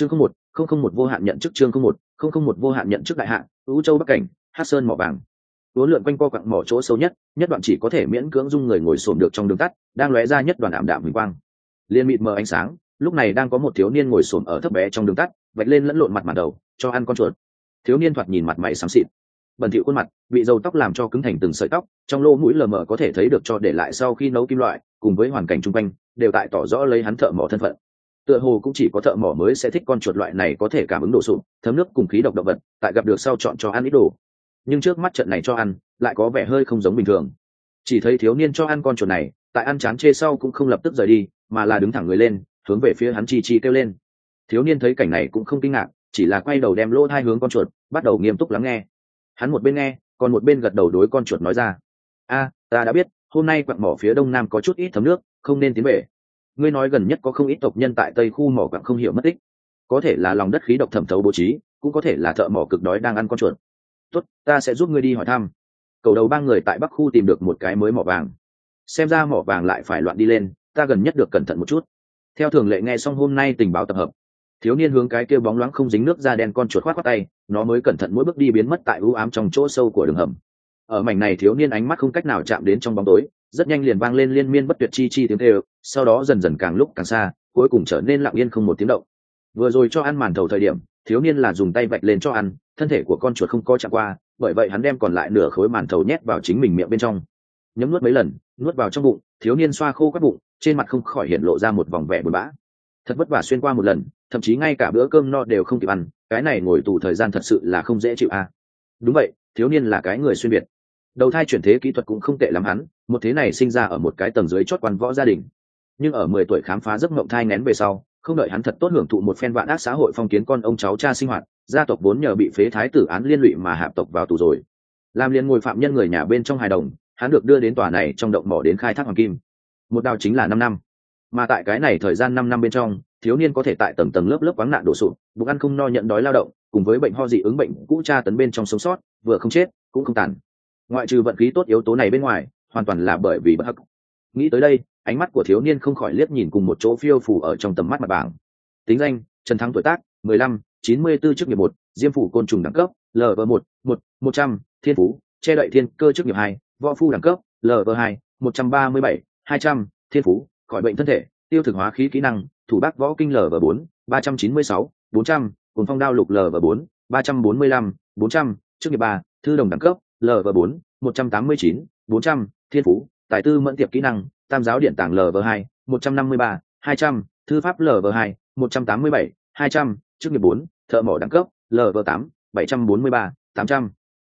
chương không một, không không một vô hạn nhận chức chương không một, không không một vô hạn nhận chức đại hạn ưu châu bắc cảnh hát sơn mỏ vàng. Uốn lượn quanh co quặng mỏ chỗ sâu nhất nhất đoạn chỉ có thể miễn cưỡng dung người ngồi xổm được trong đường tắt, đang lóe ra nhất đoàn ảm đạm huỳnh quang. Liên mịt mờ ánh sáng, lúc này đang có một thiếu niên ngồi xổm ở thấp bé trong đường tắt, vạch lên lẫn lộn mặt mặt đầu, cho ăn con chuột. Thiếu niên thoạt nhìn mặt mày xám xịt. Bẩn thỉu khuôn mặt, bị dầu tóc làm cho cứng thành từng sợi tóc, trong lỗ mũi lờ mờ có thể thấy được cho để lại sau khi nấu kim loại, cùng với hoàn cảnh chung quanh, đều tại tỏ rõ lấy hắn thợ mỏ thân phận tựa hồ cũng chỉ có thợ mỏ mới sẽ thích con chuột loại này có thể cảm ứng độ sụp, thấm nước cùng khí độc động vật, tại gặp được sau chọn cho ăn ít đồ. Nhưng trước mắt trận này cho ăn, lại có vẻ hơi không giống bình thường. Chỉ thấy thiếu niên cho ăn con chuột này, tại ăn chán chê sau cũng không lập tức rời đi, mà là đứng thẳng người lên, hướng về phía hắn chi chi kêu lên. Thiếu niên thấy cảnh này cũng không kinh ngạc, chỉ là quay đầu đem lỗ hai hướng con chuột, bắt đầu nghiêm túc lắng nghe. Hắn một bên nghe, còn một bên gật đầu đối con chuột nói ra. A, ta đã biết, hôm nay quặng mỏ phía đông nam có chút ít thấm nước, không nên tiến về ngươi nói gần nhất có không ít tộc nhân tại tây khu mỏ quặng không hiểu mất tích. Có thể là lòng đất khí độc thẩm thấu bố trí, cũng có thể là thợ mỏ cực đói đang ăn con chuột. Tốt, ta sẽ giúp ngươi đi hỏi thăm. Cầu đầu ba người tại bắc khu tìm được một cái mới mỏ vàng. Xem ra mỏ vàng lại phải loạn đi lên, ta gần nhất được cẩn thận một chút. Theo thường lệ nghe xong hôm nay tình báo tập hợp, thiếu niên hướng cái kêu bóng loáng không dính nước ra đen con chuột khoát khoát tay, nó mới cẩn thận mỗi bước đi biến mất tại ưu ám trong chỗ sâu của đường hầm. Ở mảnh này thiếu niên ánh mắt không cách nào chạm đến trong bóng tối rất nhanh liền vang lên liên miên bất tuyệt chi chi tiếng kêu, sau đó dần dần càng lúc càng xa, cuối cùng trở nên lặng yên không một tiếng động. Vừa rồi cho ăn màn thầu thời điểm, thiếu niên là dùng tay vạch lên cho ăn, thân thể của con chuột không có chạm qua, bởi vậy hắn đem còn lại nửa khối màn thầu nhét vào chính mình miệng bên trong. Nhấm nuốt mấy lần, nuốt vào trong bụng, thiếu niên xoa khô các bụng, trên mặt không khỏi hiện lộ ra một vòng vẻ buồn bã. Thật vất vả xuyên qua một lần, thậm chí ngay cả bữa cơm no đều không kịp ăn, cái này ngồi tù thời gian thật sự là không dễ chịu a. À. đúng vậy, thiếu niên là cái người xuyên việt đầu thai chuyển thế kỹ thuật cũng không tệ lắm hắn, một thế này sinh ra ở một cái tầng dưới chót quan võ gia đình. Nhưng ở mười tuổi khám phá giấc mộng thai nén về sau, không đợi hắn thật tốt hưởng thụ một phen vạn ác xã hội phong kiến con ông cháu cha sinh hoạt, gia tộc vốn nhờ bị phế thái tử án liên lụy mà hạp tộc vào tù rồi. Làm liền ngồi phạm nhân người nhà bên trong hài đồng, hắn được đưa đến tòa này trong động mỏ đến khai thác hoàng kim. Một đào chính là năm năm. Mà tại cái này thời gian năm năm bên trong, thiếu niên có thể tại tầng tầng lớp lớp vắng nạn đổ sụp, bụng ăn không no nhận đói lao động, cùng với bệnh ho dị ứng bệnh cũ tra tấn bên trong sống sót, vừa không chết, cũng không tàn ngoại trừ vận khí tốt yếu tố này bên ngoài, hoàn toàn là bởi vì bất hắc. Nghĩ tới đây, ánh mắt của thiếu niên không khỏi liếc nhìn cùng một chỗ phiêu phủ ở trong tầm mắt mặt bảng. Tính danh, trần thắng tuổi tác, mười lăm, chín mươi bốn chức nghiệp một, diêm phủ côn trùng đẳng cấp lv một một một trăm, thiên phú, che đậy thiên cơ chức nghiệp hai, võ phu đẳng cấp lv hai, một trăm ba mươi bảy, hai trăm, thiên phú, khỏi bệnh thân thể, tiêu thực hóa khí kỹ năng, thủ bác võ kinh lv bốn, ba trăm chín mươi sáu, bốn trăm cùng phong đao lục lv bốn, ba trăm bốn mươi lăm, bốn trăm, chức nghiệp ba, thư đồng đẳng cấp lv bốn, một trăm tám mươi chín, bốn trăm, thiên phú, tài tư mẫn tiệp kỹ năng, tam giáo điện tảng lv hai, một trăm năm mươi ba, hai trăm, thư pháp lv hai, một trăm tám mươi bảy, hai trăm, chức nghiệp bốn, thợ mỏ đẳng cấp lv tám, bảy trăm bốn mươi ba, tám trăm.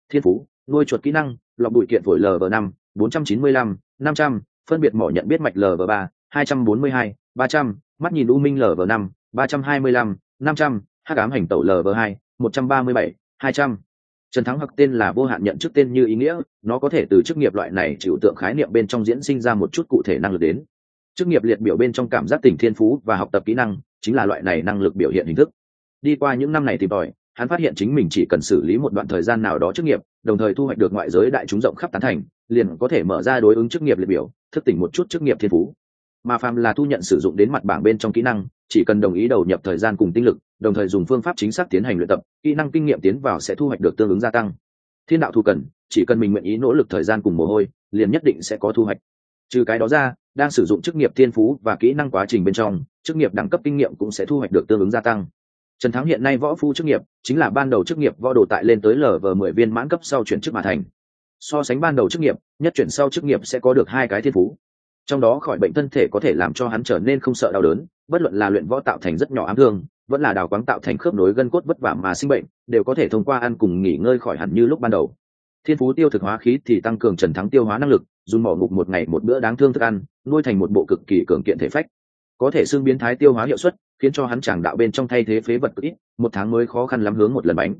Thiên phú, nuôi chuột kỹ năng, lọc bụi kiện phổi lv năm, bốn trăm chín mươi lăm, năm trăm, phân biệt mỏ nhận biết mạch lv ba, hai trăm bốn mươi hai, ba trăm, mắt nhìn u minh lv năm, ba trăm hai mươi lăm, năm trăm ám hành tẩu lv hai, một trăm ba mươi bảy, hai trăm trần thắng hoặc tên là vô hạn nhận chức tên như ý nghĩa, nó có thể từ chức nghiệp loại này chịu tượng khái niệm bên trong diễn sinh ra một chút cụ thể năng lực đến. Chức nghiệp liệt biểu bên trong cảm giác tình thiên phú và học tập kỹ năng chính là loại này năng lực biểu hiện hình thức. Đi qua những năm này tìm tòi, hắn phát hiện chính mình chỉ cần xử lý một đoạn thời gian nào đó chức nghiệp, đồng thời thu hoạch được ngoại giới đại chúng rộng khắp tán thành, liền có thể mở ra đối ứng chức nghiệp liệt biểu, thức tỉnh một chút chức nghiệp thiên phú. Mà phàm là thu nhận sử dụng đến mặt bảng bên trong kỹ năng chỉ cần đồng ý đầu nhập thời gian cùng tinh lực, đồng thời dùng phương pháp chính xác tiến hành luyện tập, kỹ năng kinh nghiệm tiến vào sẽ thu hoạch được tương ứng gia tăng. Thiên đạo thu cần, chỉ cần mình nguyện ý nỗ lực thời gian cùng mồ hôi, liền nhất định sẽ có thu hoạch. Trừ cái đó ra, đang sử dụng chức nghiệp thiên phú và kỹ năng quá trình bên trong, chức nghiệp đẳng cấp kinh nghiệm cũng sẽ thu hoạch được tương ứng gia tăng. Trần thắng hiện nay võ phu chức nghiệp, chính là ban đầu chức nghiệp võ đồ tại lên tới lv mười viên mãn cấp sau chuyển chức mà thành. So sánh ban đầu chức nghiệp, nhất chuyển sau chức nghiệp sẽ có được hai cái thiên phú trong đó khỏi bệnh thân thể có thể làm cho hắn trở nên không sợ đau đớn, bất luận là luyện võ tạo thành rất nhỏ ám thương, vẫn là đào quáng tạo thành khớp nối gân cốt vất vả mà sinh bệnh, đều có thể thông qua ăn cùng nghỉ ngơi khỏi hẳn như lúc ban đầu. Thiên phú tiêu thực hóa khí thì tăng cường trần thắng tiêu hóa năng lực, dùng mỏ ngục một ngày một bữa đáng thương thức ăn, nuôi thành một bộ cực kỳ cường kiện thể phách. Có thể xương biến thái tiêu hóa hiệu suất, khiến cho hắn chàng đạo bên trong thay thế phế vật ít, một tháng mới khó khăn lắm hướng một lần bánh.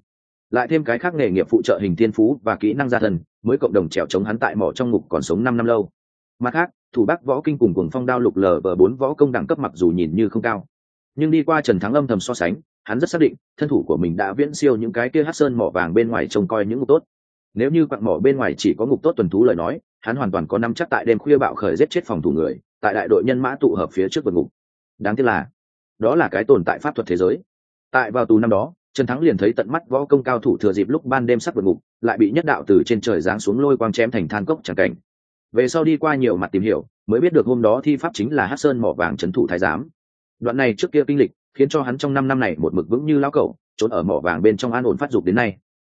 Lại thêm cái khác nghề nghiệp phụ trợ hình thiên phú và kỹ năng gia thần, mới cộng đồng trèo chống hắn tại mỏ trong ngục còn sống năm năm lâu. Mặt khác thủ bắc võ kinh cùng cùng phong đao lục lờ vờ bốn võ công đẳng cấp mặc dù nhìn như không cao. Nhưng đi qua trần thắng âm thầm so sánh, hắn rất xác định, thân thủ của mình đã viễn siêu những cái kia hát sơn mỏ vàng bên ngoài trông coi những ngục tốt. Nếu như quặng mỏ bên ngoài chỉ có ngục tốt tuần thú lời nói, hắn hoàn toàn có năm chắc tại đêm khuya bạo khởi giết chết phòng thủ người, tại đại đội nhân mã tụ hợp phía trước vượt ngục. Đáng tiếc là, đó là cái tồn tại pháp thuật thế giới. Tại vào tù năm đó, trần thắng liền thấy tận mắt võ công cao thủ thừa dịp lúc ban đêm sắp vượt ngục, lại bị nhất đạo từ trên trời giáng xuống lôi quang chém thành than cốc chẳng cảnh về sau đi qua nhiều mặt tìm hiểu, mới biết được hôm đó thi pháp chính là hát sơn mỏ vàng trấn thủ thái giám. Đoạn này trước kia kinh lịch, khiến cho hắn trong năm năm này một mực vững như lão cẩu, trốn ở mỏ vàng bên trong an ổn phát dục đến nay.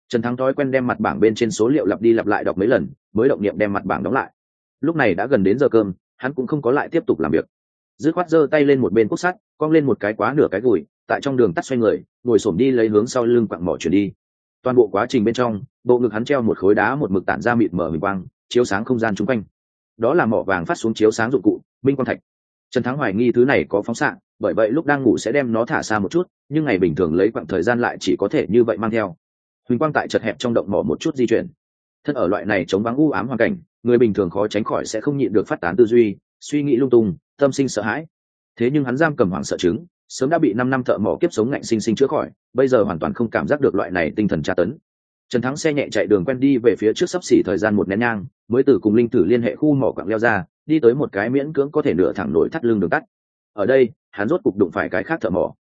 Trần thắng thói quen đem mặt bảng bên trên số liệu lặp đi lặp lại đọc mấy lần, mới động niệm đem mặt bảng đóng lại. Lúc này đã gần đến giờ cơm, hắn cũng không có lại tiếp tục làm việc. Dứt khoát giơ tay lên một bên cốt sắt, cong lên một cái quá nửa cái gùi, tại trong đường tắt xoay người, ngồi xổm đi lấy hướng sau lưng quặng mỏ chuyển đi. Toàn bộ quá trình bên trong, bộ ngực hắn treo một khối đá một mực tản ra mịt mở hình quang chiếu sáng không gian chung quanh. Đó là mỏ vàng phát xuống chiếu sáng dụng cụ, minh quang thạch. Trần thắng hoài nghi thứ này có phóng xạ, bởi vậy lúc đang ngủ sẽ đem nó thả xa một chút, nhưng ngày bình thường lấy quãng thời gian lại chỉ có thể như vậy mang theo. Huỳnh quang tại chật hẹp trong động mỏ một chút di chuyển. Thân ở loại này chống vắng u ám hoàn cảnh, người bình thường khó tránh khỏi sẽ không nhịn được phát tán tư duy, suy nghĩ lung tung, tâm sinh sợ hãi. Thế nhưng hắn giam cầm hoảng sợ chứng, sớm đã bị năm năm thợ mỏ kiếp sống ngạnh sinh sinh chữa khỏi, bây giờ hoàn toàn không cảm giác được loại này tinh thần tra tấn trần thắng xe nhẹ chạy đường quen đi về phía trước sắp xỉ thời gian một nén nhang, mới từ cùng linh tử liên hệ khu mỏ quặng leo ra, đi tới một cái miễn cưỡng có thể nửa thẳng nổi thắt lưng đường tắt. Ở đây, hắn rốt cục đụng phải cái khác thợ mỏ.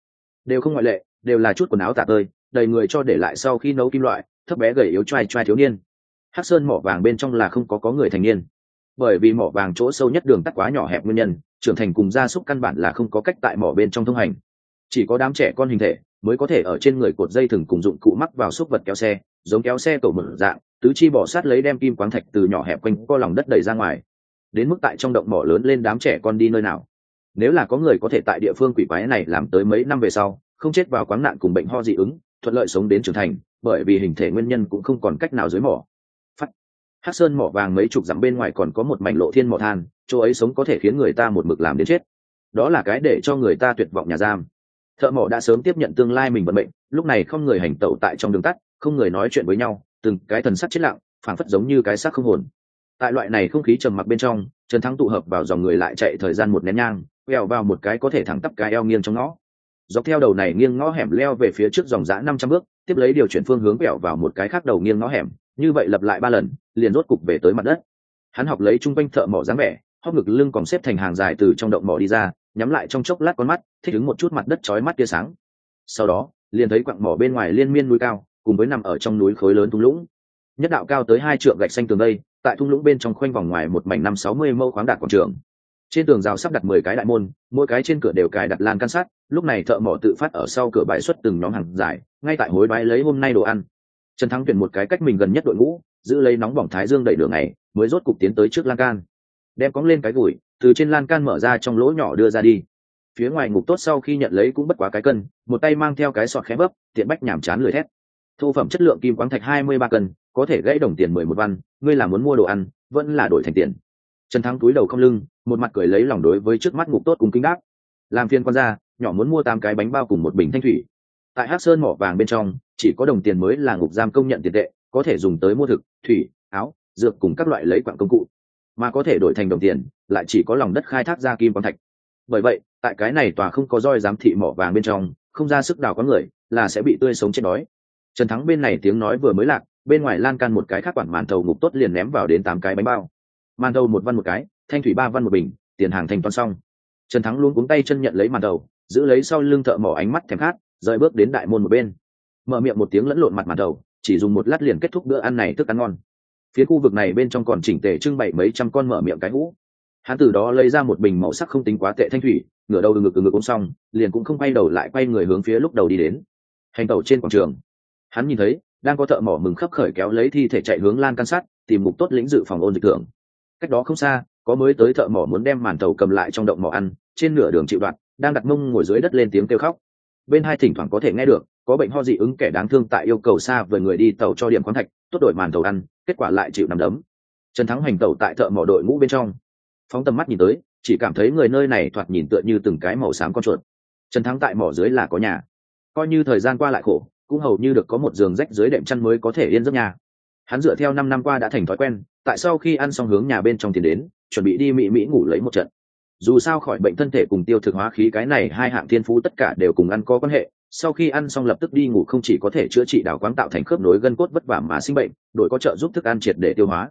Đều không ngoại lệ, đều là chút quần áo tạ tơi đầy người cho để lại sau khi nấu kim loại, thấp bé gầy yếu trai trai thiếu niên. Hắc sơn mỏ vàng bên trong là không có có người thành niên. Bởi vì mỏ vàng chỗ sâu nhất đường tắt quá nhỏ hẹp nguyên nhân, trưởng thành cùng gia súc căn bản là không có cách tại mỏ bên trong thông hành. Chỉ có đám trẻ con hình thể mới có thể ở trên người cột dây thừng cùng dụng cụ mắc vào xúc vật kéo xe, giống kéo xe cầu mở dạng, tứ chi bỏ sát lấy đem kim quáng thạch từ nhỏ hẹp quanh co lòng đất đẩy ra ngoài. Đến mức tại trong động mỏ lớn lên đám trẻ con đi nơi nào. Nếu là có người có thể tại địa phương quỷ quái này làm tới mấy năm về sau, không chết vào quáng nạn cùng bệnh ho dị ứng, thuận lợi sống đến trưởng thành, bởi vì hình thể nguyên nhân cũng không còn cách nào dưới mỏ. Phát hát sơn mỏ vàng mấy chục dặm bên ngoài còn có một mảnh lộ thiên mỏ than, chỗ ấy sống có thể khiến người ta một mực làm đến chết. Đó là cái để cho người ta tuyệt vọng nhà giam thợ mỏ đã sớm tiếp nhận tương lai mình vận mệnh, lúc này không người hành tẩu tại trong đường tắt, không người nói chuyện với nhau, từng cái thần sắc chết lặng, phảng phất giống như cái xác không hồn. Tại loại này không khí trầm mặc bên trong, trần thắng tụ hợp vào dòng người lại chạy thời gian một nén nhang, quẹo vào một cái có thể thẳng tắp cái eo nghiêng trong ngõ. Dọc theo đầu này nghiêng ngõ hẻm leo về phía trước dòng giã năm trăm bước, tiếp lấy điều chuyển phương hướng quẹo vào một cái khác đầu nghiêng ngõ hẻm, như vậy lặp lại ba lần, liền rốt cục về tới mặt đất. Hắn học lấy chung quanh thợ mỏ dáng vẻ hóc ngực lưng còn xếp thành hàng dài từ trong động mỏ đi ra nhắm lại trong chốc lát con mắt, thích ứng một chút mặt đất chói mắt tia sáng. Sau đó, liền thấy quặng mỏ bên ngoài liên miên núi cao, cùng với nằm ở trong núi khối lớn thung lũng. Nhất đạo cao tới hai trượng gạch xanh tường đây, tại thung lũng bên trong khoanh vòng ngoài một mảnh năm sáu mươi mẫu khoáng đạt quảng trường. Trên tường rào sắp đặt mười cái đại môn, mỗi cái trên cửa đều cài đặt lan can sát lúc này thợ mỏ tự phát ở sau cửa bãi xuất từng nhóm hàng dài, ngay tại hối đoái lấy hôm nay đồ ăn. Trần thắng tuyển một cái cách mình gần nhất đội ngũ, giữ lấy nóng bỏng thái dương đẩy đường này, mới rốt cục tiến tới trước lan can. Đem cóng lên cái gùi từ trên lan can mở ra trong lỗ nhỏ đưa ra đi. Phía ngoài ngục tốt sau khi nhận lấy cũng bất quá cái cân, một tay mang theo cái sọt khẽ bấp, tiện bách nhảm chán lười thét. Thu phẩm chất lượng kim quáng thạch hai mươi ba cân, có thể gãy đồng tiền mười một văn, ngươi là muốn mua đồ ăn, vẫn là đổi thành tiền. Trần thắng túi đầu không lưng, một mặt cười lấy lòng đối với trước mắt ngục tốt cùng kính đáp. Làm phiên quan ra nhỏ muốn mua tám cái bánh bao cùng một bình thanh thủy. Tại hát sơn mỏ vàng bên trong, chỉ có đồng tiền mới là ngục giam công nhận tiền tệ, có thể dùng tới mua thực, thủy, áo, dược cùng các loại lấy quặng công cụ mà có thể đổi thành đồng tiền, lại chỉ có lòng đất khai thác ra kim quang thạch. Bởi vậy, tại cái này tòa không có roi giám thị mỏ vàng bên trong, không ra sức đào có người, là sẽ bị tươi sống chết đói. Trần thắng bên này tiếng nói vừa mới lạc, bên ngoài lan can một cái khác quản màn thầu ngục tốt liền ném vào đến tám cái bánh bao. Màn thầu một văn một cái, thanh thủy ba văn một bình, tiền hàng thanh toán xong. Trần thắng luôn cuống tay chân nhận lấy màn thầu, giữ lấy sau lưng thợ mỏ ánh mắt thèm khát, rời bước đến đại môn một bên. Mở miệng một tiếng lẫn lộn mặt màn thầu, chỉ dùng một lát liền kết thúc bữa ăn này thức ăn ngon phía khu vực này bên trong còn chỉnh tề trưng bày mấy trăm con mở miệng cái hũ. Hắn từ đó lấy ra một bình màu sắc không tính quá tệ thanh thủy, ngửa đầu ngực ngực ôm xong, liền cũng không quay đầu lại quay người hướng phía lúc đầu đi đến. Hành tàu trên quảng trường. Hắn nhìn thấy, đang có thợ mỏ mừng khấp khởi kéo lấy thi thể chạy hướng lan can sát tìm mục tốt lĩnh dự phòng ôn dịch thưởng. Cách đó không xa, có mới tới thợ mỏ muốn đem màn tàu cầm lại trong động mỏ ăn, trên nửa đường chịu đoạn, đang đặt mông ngồi dưới đất lên tiếng kêu khóc. Bên hai thỉnh thoảng có thể nghe được, có bệnh ho dị ứng kẻ đáng thương tại yêu cầu xa với người đi tàu cho điểm khoáng thạch, tốt đổi màn tàu ăn kết quả lại chịu nằm đấm. Trần thắng hành tẩu tại thợ mỏ đội ngũ bên trong. Phóng tầm mắt nhìn tới, chỉ cảm thấy người nơi này thoạt nhìn tựa như từng cái màu xám con chuột. Trần thắng tại mỏ dưới là có nhà. Coi như thời gian qua lại khổ, cũng hầu như được có một giường rách dưới đệm chăn mới có thể yên giấc nhà. Hắn dựa theo năm năm qua đã thành thói quen, tại sau khi ăn xong hướng nhà bên trong tiền đến, chuẩn bị đi mỹ mỹ ngủ lấy một trận. Dù sao khỏi bệnh thân thể cùng tiêu thực hóa khí cái này hai hạng thiên phú tất cả đều cùng ăn có quan hệ sau khi ăn xong lập tức đi ngủ, không chỉ có thể chữa trị đào quáng tạo thành khớp nối gân cốt vất vả mà sinh bệnh, đội có trợ giúp thức ăn triệt để tiêu hóa.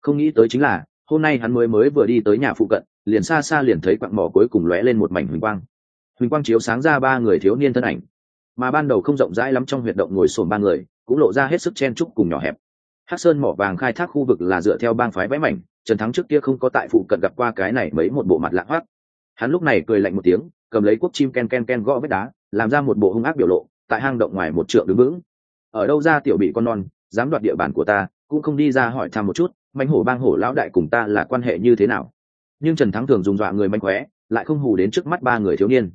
Không nghĩ tới chính là, hôm nay hắn mới mới vừa đi tới nhà phụ cận, liền xa xa liền thấy quặng mỏ cuối cùng lóe lên một mảnh huỳnh quang. Huỳnh quang chiếu sáng ra ba người thiếu niên thân ảnh. Mà ban đầu không rộng rãi lắm trong huyệt động ngồi sồn ba người, cũng lộ ra hết sức chen chúc cùng nhỏ hẹp. Hắc sơn mỏ vàng khai thác khu vực là dựa theo bang phái vẽ mảnh, trần thắng trước kia không có tại phụ cận gặp qua cái này mấy một bộ mặt lạ hoác hắn lúc này cười lạnh một tiếng, cầm lấy cuốc chim ken ken ken gõ vết đá làm ra một bộ hung ác biểu lộ, tại hang động ngoài một trượng đứng vững. Ở đâu ra tiểu bị con non, dám đoạt địa bàn của ta, cũng không đi ra hỏi thăm một chút manh hổ bang hổ lão đại cùng ta là quan hệ như thế nào. Nhưng trần thắng thường dùng dọa người mạnh khóe, lại không hù đến trước mắt ba người thiếu niên.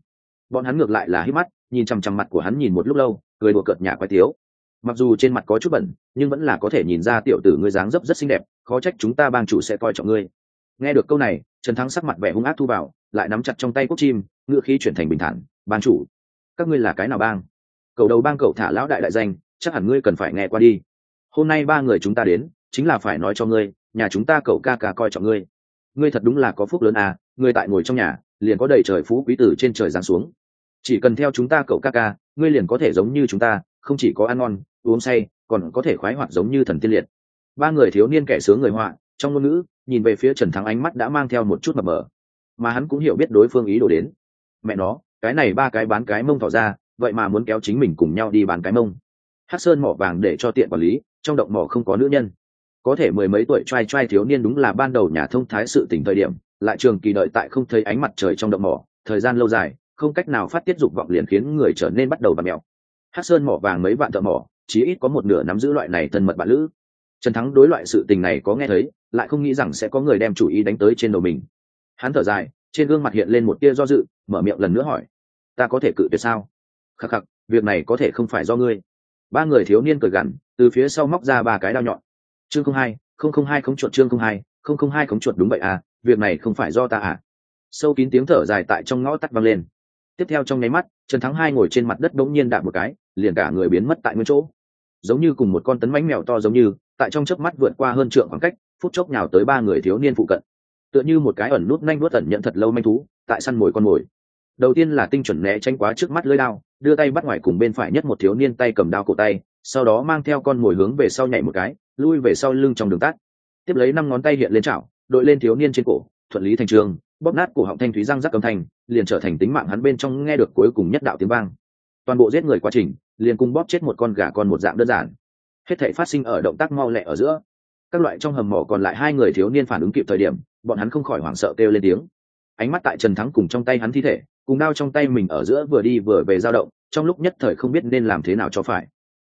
Bọn hắn ngược lại là hít mắt, nhìn chằm chằm mặt của hắn nhìn một lúc lâu, cười đùa cợt nhả quái tiếu. Mặc dù trên mặt có chút bẩn, nhưng vẫn là có thể nhìn ra tiểu tử ngươi dáng dấp rất xinh đẹp, khó trách chúng ta bang chủ sẽ coi trọng ngươi. Nghe được câu này, trần thắng sắc mặt vẻ hung ác thu vào, lại nắm chặt trong tay quốc chim, ngựa khí chuyển thành bình thản, ban chủ các ngươi là cái nào bang? Cầu đầu bang cậu thả lão đại đại danh, chắc hẳn ngươi cần phải nghe qua đi. Hôm nay ba người chúng ta đến, chính là phải nói cho ngươi, nhà chúng ta cậu ca ca coi trọng ngươi. Ngươi thật đúng là có phúc lớn à ngươi tại ngồi trong nhà, liền có đầy trời phú quý tử trên trời giáng xuống. Chỉ cần theo chúng ta cậu ca ca, ngươi liền có thể giống như chúng ta, không chỉ có ăn ngon, uống say, còn có thể khoái hoạt giống như thần tiên liệt. Ba người thiếu niên kẻ sướng người họa, trong ngôn ngữ, nhìn về phía trần thắng ánh mắt đã mang theo một chút mập mờ. Mà hắn cũng hiểu biết đối phương ý đồ đến. Mẹ nó cái này ba cái bán cái mông tỏ ra, vậy mà muốn kéo chính mình cùng nhau đi bán cái mông. Hát sơn mỏ vàng để cho tiện quản lý, trong động mỏ không có nữ nhân. Có thể mười mấy tuổi trai trai thiếu niên đúng là ban đầu nhà thông thái sự tỉnh thời điểm, lại trường kỳ đợi tại không thấy ánh mặt trời trong động mỏ, thời gian lâu dài, không cách nào phát tiết dục vọng liền khiến người trở nên bắt đầu bạt mèo. Hát sơn mỏ vàng mấy vạn thợ mỏ, chí ít có một nửa nắm giữ loại này thân mật bạn lữ. Trần thắng đối loại sự tình này có nghe thấy, lại không nghĩ rằng sẽ có người đem chủ ý đánh tới trên đầu mình. Hắn thở dài, trên gương mặt hiện lên một tia do dự, mở miệng lần nữa hỏi ta có thể cự tuyệt sao? Khắc khắc, việc này có thể không phải do ngươi. Ba người thiếu niên cười gằn, từ phía sau móc ra ba cái đao nhọn. Chương không hai, không không hai không chuột, chương không hai, không không hai không chuột đúng vậy à việc này không phải do ta à? Sâu kín tiếng thở dài tại trong ngõ tắt vang lên. Tiếp theo trong nháy mắt, trần thắng hai ngồi trên mặt đất bỗng nhiên đạp một cái, liền cả người biến mất tại nguyên chỗ. Giống như cùng một con tấn mánh mèo to giống như, tại trong chớp mắt vượt qua hơn trượng khoảng cách, phút chốc nhào tới ba người thiếu niên phụ cận. Tựa như một cái ẩn nút nhanh nuốt tẩn nhận thật lâu manh thú, tại săn mồi con mồi đầu tiên là tinh chuẩn né tránh quá trước mắt lưỡi đao, đưa tay bắt ngoài cùng bên phải nhất một thiếu niên tay cầm đao cổ tay, sau đó mang theo con mồi hướng về sau nhảy một cái, lui về sau lưng trong đường tắt. Tiếp lấy năm ngón tay hiện lên chảo, đội lên thiếu niên trên cổ, thuận lý thành trường, bóp nát cổ họng thanh thúy răng rắc cầm thành liền trở thành tính mạng hắn bên trong nghe được cuối cùng nhất đạo tiếng vang. Toàn bộ giết người quá trình, liền cùng bóp chết một con gà con một dạng đơn giản. Hết thể phát sinh ở động tác mau lẹ ở giữa. Các loại trong hầm mỏ còn lại hai người thiếu niên phản ứng kịp thời điểm, bọn hắn không khỏi hoảng sợ kêu lên tiếng ánh mắt tại trần thắng cùng trong tay hắn thi thể, cùng đao trong tay mình ở giữa vừa đi vừa về dao động, trong lúc nhất thời không biết nên làm thế nào cho phải.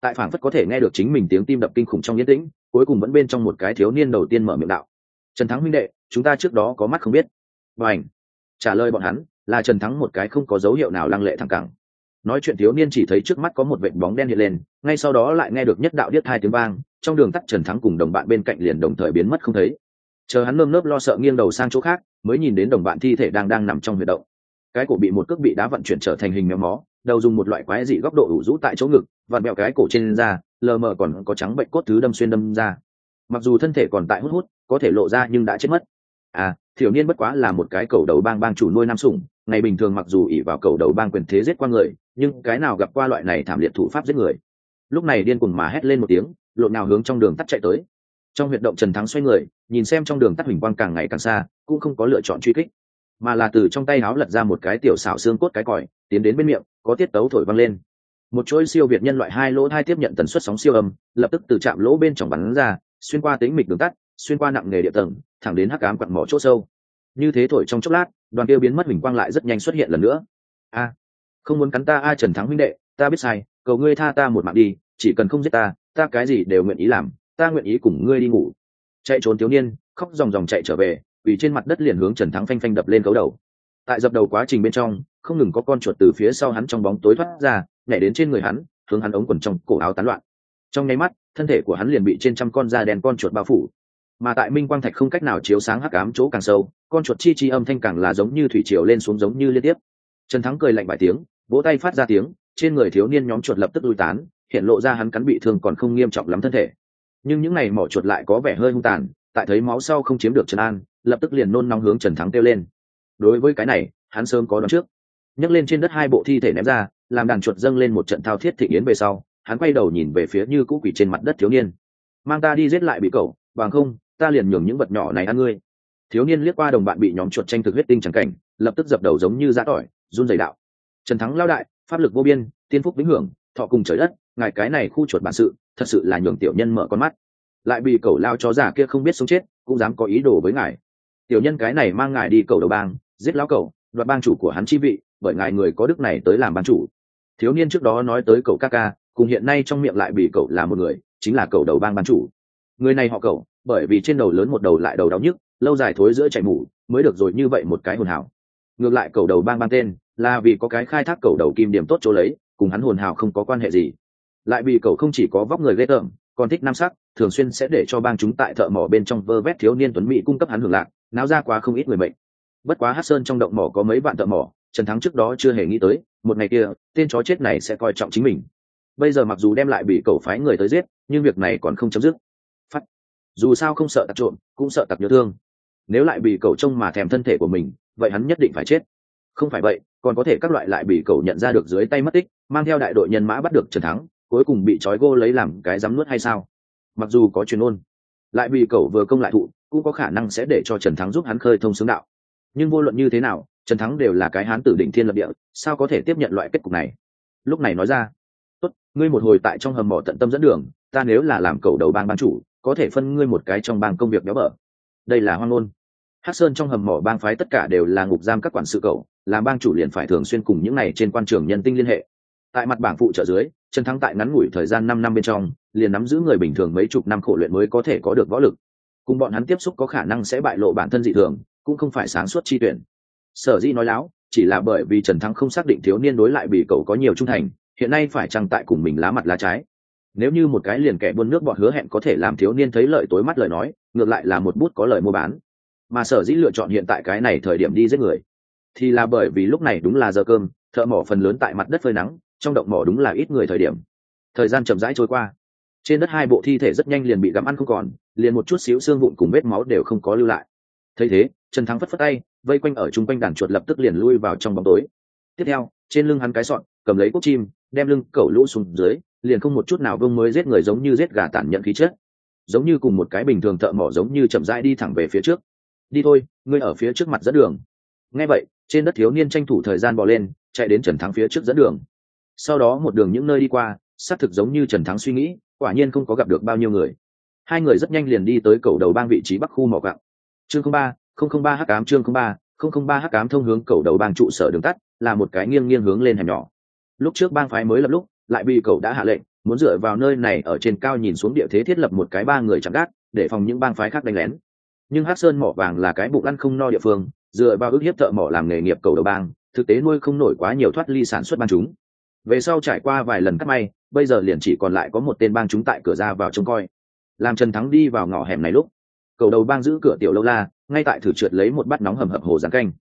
Tại phản phất có thể nghe được chính mình tiếng tim đập kinh khủng trong yên tĩnh, cuối cùng vẫn bên trong một cái thiếu niên đầu tiên mở miệng đạo. Trần thắng huynh đệ, chúng ta trước đó có mắt không biết. Và ảnh trả lời bọn hắn, là trần thắng một cái không có dấu hiệu nào lăng lệ thẳng cẳng. Nói chuyện thiếu niên chỉ thấy trước mắt có một vệt bóng đen hiện lên, ngay sau đó lại nghe được nhất đạo điếc hai tiếng vang, trong đường tắt trần thắng cùng đồng bạn bên cạnh liền đồng thời biến mất không thấy. Chờ hắn lơm lớp lo sợ nghiêng đầu sang chỗ khác mới nhìn đến đồng bạn thi thể đang đang nằm trong huyệt động. Cái cổ bị một cước bị đá vận chuyển trở thành hình méo mó, đầu dùng một loại quái dị góc độ ủ rũ tại chỗ ngực, vặn bẹo cái cổ trên da, lờ mờ còn có trắng bệnh cốt thứ đâm xuyên đâm ra. Mặc dù thân thể còn tại hút hút, có thể lộ ra nhưng đã chết mất. À thiểu niên bất quá là một cái cầu đầu bang bang chủ nuôi nam sủng, ngày bình thường mặc dù ỉ vào cầu đầu bang quyền thế giết qua người, nhưng cái nào gặp qua loại này thảm liệt thủ pháp giết người. Lúc này điên cuồng mà hét lên một tiếng, lộn nào hướng trong đường tắt chạy tới trong huyệt động trần thắng xoay người, nhìn xem trong đường tắt huỳnh quang càng ngày càng xa, cũng không có lựa chọn truy kích, mà là từ trong tay áo lật ra một cái tiểu xảo xương cốt cái còi, tiến đến bên miệng, có tiết tấu thổi văng lên. Một chuỗi siêu việt nhân loại hai lỗ hai tiếp nhận tần suất sóng siêu âm, lập tức từ chạm lỗ bên trong bắn ra, xuyên qua tính mịch đường tắt, xuyên qua nặng nghề địa tầng, thẳng đến hắc ám quặn mỏ chỗ sâu. Như thế thổi trong chốc lát, đoàn kia biến mất huỳnh quang lại rất nhanh xuất hiện lần nữa. A, không muốn cắn ta a trần thắng huynh đệ, ta biết sai, cầu ngươi tha ta một mạng đi, chỉ cần không giết ta ta cái gì đều nguyện ý làm ta nguyện ý cùng ngươi đi ngủ. Chạy trốn thiếu niên, khóc dòng dòng chạy trở về vì trên mặt đất liền hướng trần thắng phanh phanh đập lên cấu đầu. Tại dập đầu quá trình bên trong, không ngừng có con chuột từ phía sau hắn trong bóng tối thoát ra, nhảy đến trên người hắn, hướng hắn ống quần trong cổ áo tán loạn. Trong nháy mắt, thân thể của hắn liền bị trên trăm con da đen con chuột bao phủ. Mà tại minh quang thạch không cách nào chiếu sáng hắc ám chỗ càng sâu, con chuột chi chi âm thanh càng là giống như thủy triều lên xuống giống như liên tiếp. Trần thắng cười lạnh vài tiếng, vỗ tay phát ra tiếng, trên người thiếu niên nhóm chuột lập tức lui tán, hiện lộ ra hắn cắn bị thương còn không nghiêm trọng lắm thân thể nhưng những ngày mỏ chuột lại có vẻ hơi hung tàn, tại thấy máu sau không chiếm được trần an, lập tức liền nôn nóng hướng trần thắng kêu lên. Đối với cái này, hắn sớm có đón trước. Nhấc lên trên đất hai bộ thi thể ném ra, làm đàn chuột dâng lên một trận thao thiết thị yến về sau, hắn quay đầu nhìn về phía như cũ quỷ trên mặt đất thiếu niên. Mang ta đi giết lại bị cậu, bằng không, ta liền nhường những vật nhỏ này ăn ngươi. Thiếu niên liếc qua đồng bạn bị nhóm chuột tranh thực huyết tinh chẳng cảnh, lập tức dập đầu giống như giã tỏi, run dày đạo. Trần thắng lao đại, pháp lực vô biên, tiên phúc vĩnh hưởng, thọ cùng trời đất, ngài cái này khu chuột bản sự thật sự là nhường tiểu nhân mở con mắt. Lại bị cẩu lao chó già kia không biết sống chết, cũng dám có ý đồ với ngài. Tiểu nhân cái này mang ngài đi cầu đầu bang, giết lão cầu đoạt bang chủ của hắn chi vị, bởi ngài người có đức này tới làm ban chủ. Thiếu niên trước đó nói tới cậu ca ca, cùng hiện nay trong miệng lại bị cậu là một người, chính là cậu đầu bang ban chủ. Người này họ cậu, bởi vì trên đầu lớn một đầu lại đầu đau nhức, lâu dài thối giữa chảy mủ mới được rồi như vậy một cái hồn hảo ngược lại cậu đầu bang ban tên, là vì có cái khai thác cậu đầu kim điểm tốt chỗ lấy, cùng hắn hồn hào không có quan hệ gì lại bị cậu không chỉ có vóc người ghê tởm, còn thích nam sắc, thường xuyên sẽ để cho bang chúng tại thợ mỏ bên trong vơ vét thiếu niên tuấn mỹ cung cấp hắn hưởng lạc, náo ra quá không ít người mệnh. Bất quá hát sơn trong động mỏ có mấy vạn thợ mỏ, trần thắng trước đó chưa hề nghĩ tới, một ngày kia, tên chó chết này sẽ coi trọng chính mình. Bây giờ mặc dù đem lại bị cậu phái người tới giết, nhưng việc này còn không chấm dứt. Phát. Dù sao không sợ tặc trộm, cũng sợ tặc nhớ thương. Nếu lại bị cậu trông mà thèm thân thể của mình, vậy hắn nhất định phải chết. Không phải vậy, còn có thể các loại lại bị cậu nhận ra được dưới tay mất tích, mang theo đại đội nhân mã bắt được trần thắng cuối cùng bị trói gô lấy làm cái dám nuốt hay sao? Mặc dù có chuyên ôn, lại bị cậu vừa công lại thụ, cũng có khả năng sẽ để cho trần thắng giúp hắn khơi thông xướng đạo. Nhưng vô luận như thế nào, trần thắng đều là cái hán tử định thiên lập địa, sao có thể tiếp nhận loại kết cục này? Lúc này nói ra, tốt, ngươi một hồi tại trong hầm mỏ tận tâm dẫn đường, ta nếu là làm cầu đầu bang ban chủ, có thể phân ngươi một cái trong bang công việc béo bở. Đây là hoang ngôn. Hát sơn trong hầm mỏ bang phái tất cả đều là ngục giam các quản sự cầu làm bang chủ liền phải thường xuyên cùng những này trên quan trường nhân tinh liên hệ. Tại mặt bảng phụ trợ dưới trần thắng tại ngắn ngủi thời gian năm năm bên trong, liền nắm giữ người bình thường mấy chục năm khổ luyện mới có thể có được võ lực. Cùng bọn hắn tiếp xúc có khả năng sẽ bại lộ bản thân dị thường, cũng không phải sáng suốt chi tuyển. Sở dĩ nói láo, chỉ là bởi vì trần thắng không xác định thiếu niên đối lại bị cậu có nhiều trung thành, hiện nay phải chăng tại cùng mình lá mặt lá trái. Nếu như một cái liền kẻ buôn nước bọn hứa hẹn có thể làm thiếu niên thấy lợi tối mắt lời nói, ngược lại là một bút có lời mua bán. Mà sở dĩ lựa chọn hiện tại cái này thời điểm đi giết người, thì là bởi vì lúc này đúng là giờ cơm, thợ mỏ phần lớn tại mặt đất phơi nắng trong động mỏ đúng là ít người thời điểm. Thời gian chậm rãi trôi qua. Trên đất hai bộ thi thể rất nhanh liền bị gặm ăn không còn, liền một chút xíu xương vụn cùng vết máu đều không có lưu lại. Thấy thế, trần thắng phất phất tay, vây quanh ở chung quanh đàn chuột lập tức liền lui vào trong bóng tối. Tiếp theo, trên lưng hắn cái sọn, cầm lấy cốc chim, đem lưng cẩu lũ xuống dưới, liền không một chút nào vương mới giết người giống như giết gà tản nhận khí chết giống như cùng một cái bình thường thợ mỏ giống như chậm rãi đi thẳng về phía trước. Đi thôi, ngươi ở phía trước mặt dẫn đường. Nghe vậy, trên đất thiếu niên tranh thủ thời gian bỏ lên, chạy đến trần thắng phía trước dẫn đường sau đó một đường những nơi đi qua, xác thực giống như trần thắng suy nghĩ, quả nhiên không có gặp được bao nhiêu người. Hai người rất nhanh liền đi tới cầu đầu bang vị trí bắc khu mỏ gạo. Chương ba, không không ba h tám chương không ba, không không ba h tám thông hướng cầu đầu bang trụ sở đường tắt, là một cái nghiêng nghiêng hướng lên hẻm nhỏ. Lúc trước bang phái mới lập lúc, lại bị cầu đã hạ lệnh, muốn dựa vào nơi này ở trên cao nhìn xuống địa thế thiết lập một cái ba người chạm gác, để phòng những bang phái khác đánh lén. Nhưng hắc sơn mỏ vàng là cái bụng ăn không no địa phương, dựa vào ước hiếp thợ mỏ làm nghề nghiệp cầu đầu bang, thực tế nuôi không nổi quá nhiều thoát ly sản xuất bang chúng về sau trải qua vài lần cắt may, bây giờ liền chỉ còn lại có một tên bang chúng tại cửa ra vào trông coi. Làm trần thắng đi vào ngõ hẻm này lúc, cầu đầu bang giữ cửa tiểu lâu la, ngay tại thử trượt lấy một bát nóng hầm hập hồ rán canh.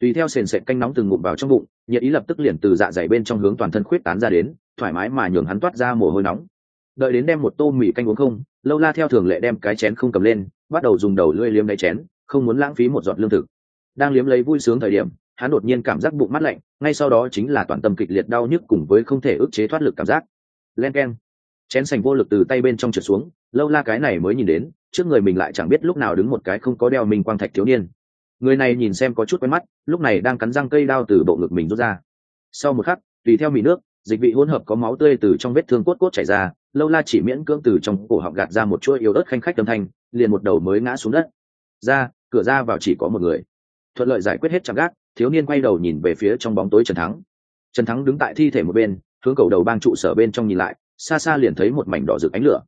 Tùy theo sền sệt canh nóng từng ngụm vào trong bụng, nhiệt ý lập tức liền từ dạ dày bên trong hướng toàn thân khuyết tán ra đến, thoải mái mà nhường hắn toát ra mồ hôi nóng. Đợi đến đem một tô mì canh uống không, lâu la theo thường lệ đem cái chén không cầm lên, bắt đầu dùng đầu lưỡi liếm đáy chén, không muốn lãng phí một giọt lương thực. Đang liếm lấy vui sướng thời điểm hắn đột nhiên cảm giác bụng mát lạnh, ngay sau đó chính là toàn tâm kịch liệt đau nhức cùng với không thể ức chế thoát lực cảm giác. Len k e n chén sành vô lực từ tay bên trong trượt xuống, lâu la cái này mới nhìn đến, trước người mình lại chẳng biết lúc nào đứng một cái không có đeo mình quang thạch thiếu niên. Người này nhìn xem có chút quen mắt, lúc này đang cắn răng cây đao từ bộ ngực mình rút ra. Sau một khắc, tùy theo mì nước, dịch vị hỗn hợp có máu tươi từ trong vết thương cốt cốt chảy ra, lâu la chỉ miễn cưỡng từ trong cổ họng gạt ra một chuỗi yếu ớt khanh khách âm thanh, liền một đầu mới ngã xuống đất. Ra, cửa ra vào chỉ có một người. Thuận lợi giải quyết hết chạm gác thiếu niên quay đầu nhìn về phía trong bóng tối trần thắng. Trần thắng đứng tại thi thể một bên, hướng cầu đầu bang trụ sở bên trong nhìn lại, xa xa liền thấy một mảnh đỏ rực ánh lửa.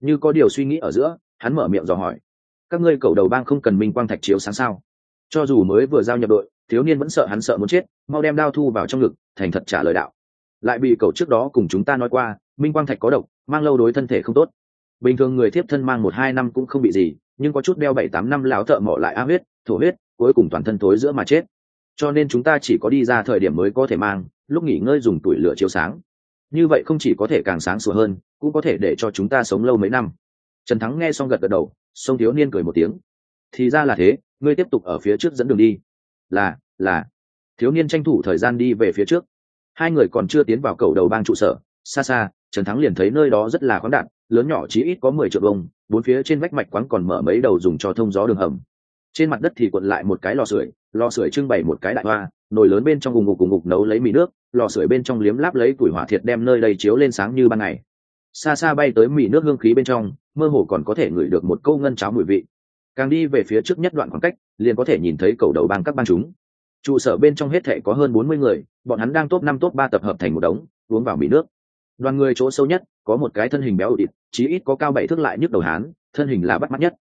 Như có điều suy nghĩ ở giữa, hắn mở miệng dò hỏi, các ngươi cầu đầu bang không cần minh quang thạch chiếu sáng sao? Cho dù mới vừa giao nhập đội, thiếu niên vẫn sợ hắn sợ muốn chết, mau đem đao thu vào trong ngực, thành thật trả lời đạo, lại bị cầu trước đó cùng chúng ta nói qua, minh quang thạch có độc, mang lâu đối thân thể không tốt. Bình thường người thiếp thân mang một hai năm cũng không bị gì, nhưng có chút đeo bảy tám năm láo thợ mỏ lại a huyết, thổ huyết, cuối cùng toàn thân thối giữa mà chết cho nên chúng ta chỉ có đi ra thời điểm mới có thể mang, lúc nghỉ ngơi dùng tuổi lửa chiếu sáng. Như vậy không chỉ có thể càng sáng sủa hơn, cũng có thể để cho chúng ta sống lâu mấy năm. Trần thắng nghe xong gật gật đầu, sông thiếu niên cười một tiếng. Thì ra là thế, ngươi tiếp tục ở phía trước dẫn đường đi. Là là. Thiếu niên tranh thủ thời gian đi về phía trước. Hai người còn chưa tiến vào cầu đầu bang trụ sở, xa xa, trần thắng liền thấy nơi đó rất là khoáng đạn, lớn nhỏ chí ít có mười triệu bông bốn phía trên vách mạch quán còn mở mấy đầu dùng cho thông gió đường hầm. Trên mặt đất thì cuộn lại một cái lò sưởi lò sưởi trưng bày một cái đại hoa, nồi lớn bên trong cùng ngục cùng ngục nấu lấy mì nước, lò sưởi bên trong liếm láp lấy củi hỏa thiệt đem nơi đây chiếu lên sáng như ban ngày. Xa xa bay tới mì nước hương khí bên trong, mơ hồ còn có thể ngửi được một câu ngân cháo mùi vị. Càng đi về phía trước nhất đoạn khoảng cách, liền có thể nhìn thấy cầu đầu bang các bang chúng. Trụ sở bên trong hết thệ có hơn bốn mươi người, bọn hắn đang top năm top ba tập hợp thành một đống, uống vào mì nước. Đoàn người chỗ sâu nhất, có một cái thân hình béo ụt, chí ít có cao bảy thước lại nhức đầu hán, thân hình là bắt mắt nhất.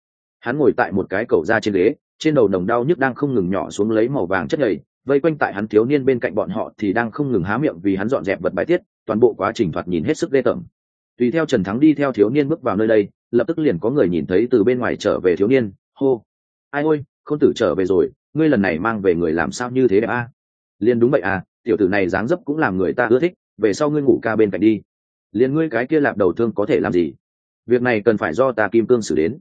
Hắn ngồi tại một cái cầu ra trên ghế trên đầu nồng đau nhức đang không ngừng nhỏ xuống lấy màu vàng chất nhầy, vây quanh tại hắn thiếu niên bên cạnh bọn họ thì đang không ngừng há miệng vì hắn dọn dẹp vật bài tiết, toàn bộ quá trình thoạt nhìn hết sức ghê tởm. Tùy theo trần thắng đi theo thiếu niên bước vào nơi đây, lập tức liền có người nhìn thấy từ bên ngoài trở về thiếu niên, hô, ai ôi không tử trở về rồi, ngươi lần này mang về người làm sao như thế đẹp a? Liền đúng vậy à tiểu tử này dáng dấp cũng làm người ta ưa thích, về sau ngươi ngủ ca bên cạnh đi. Liền ngươi cái kia lạp đầu thương có thể làm gì? Việc này cần phải do ta kim cương xử đến.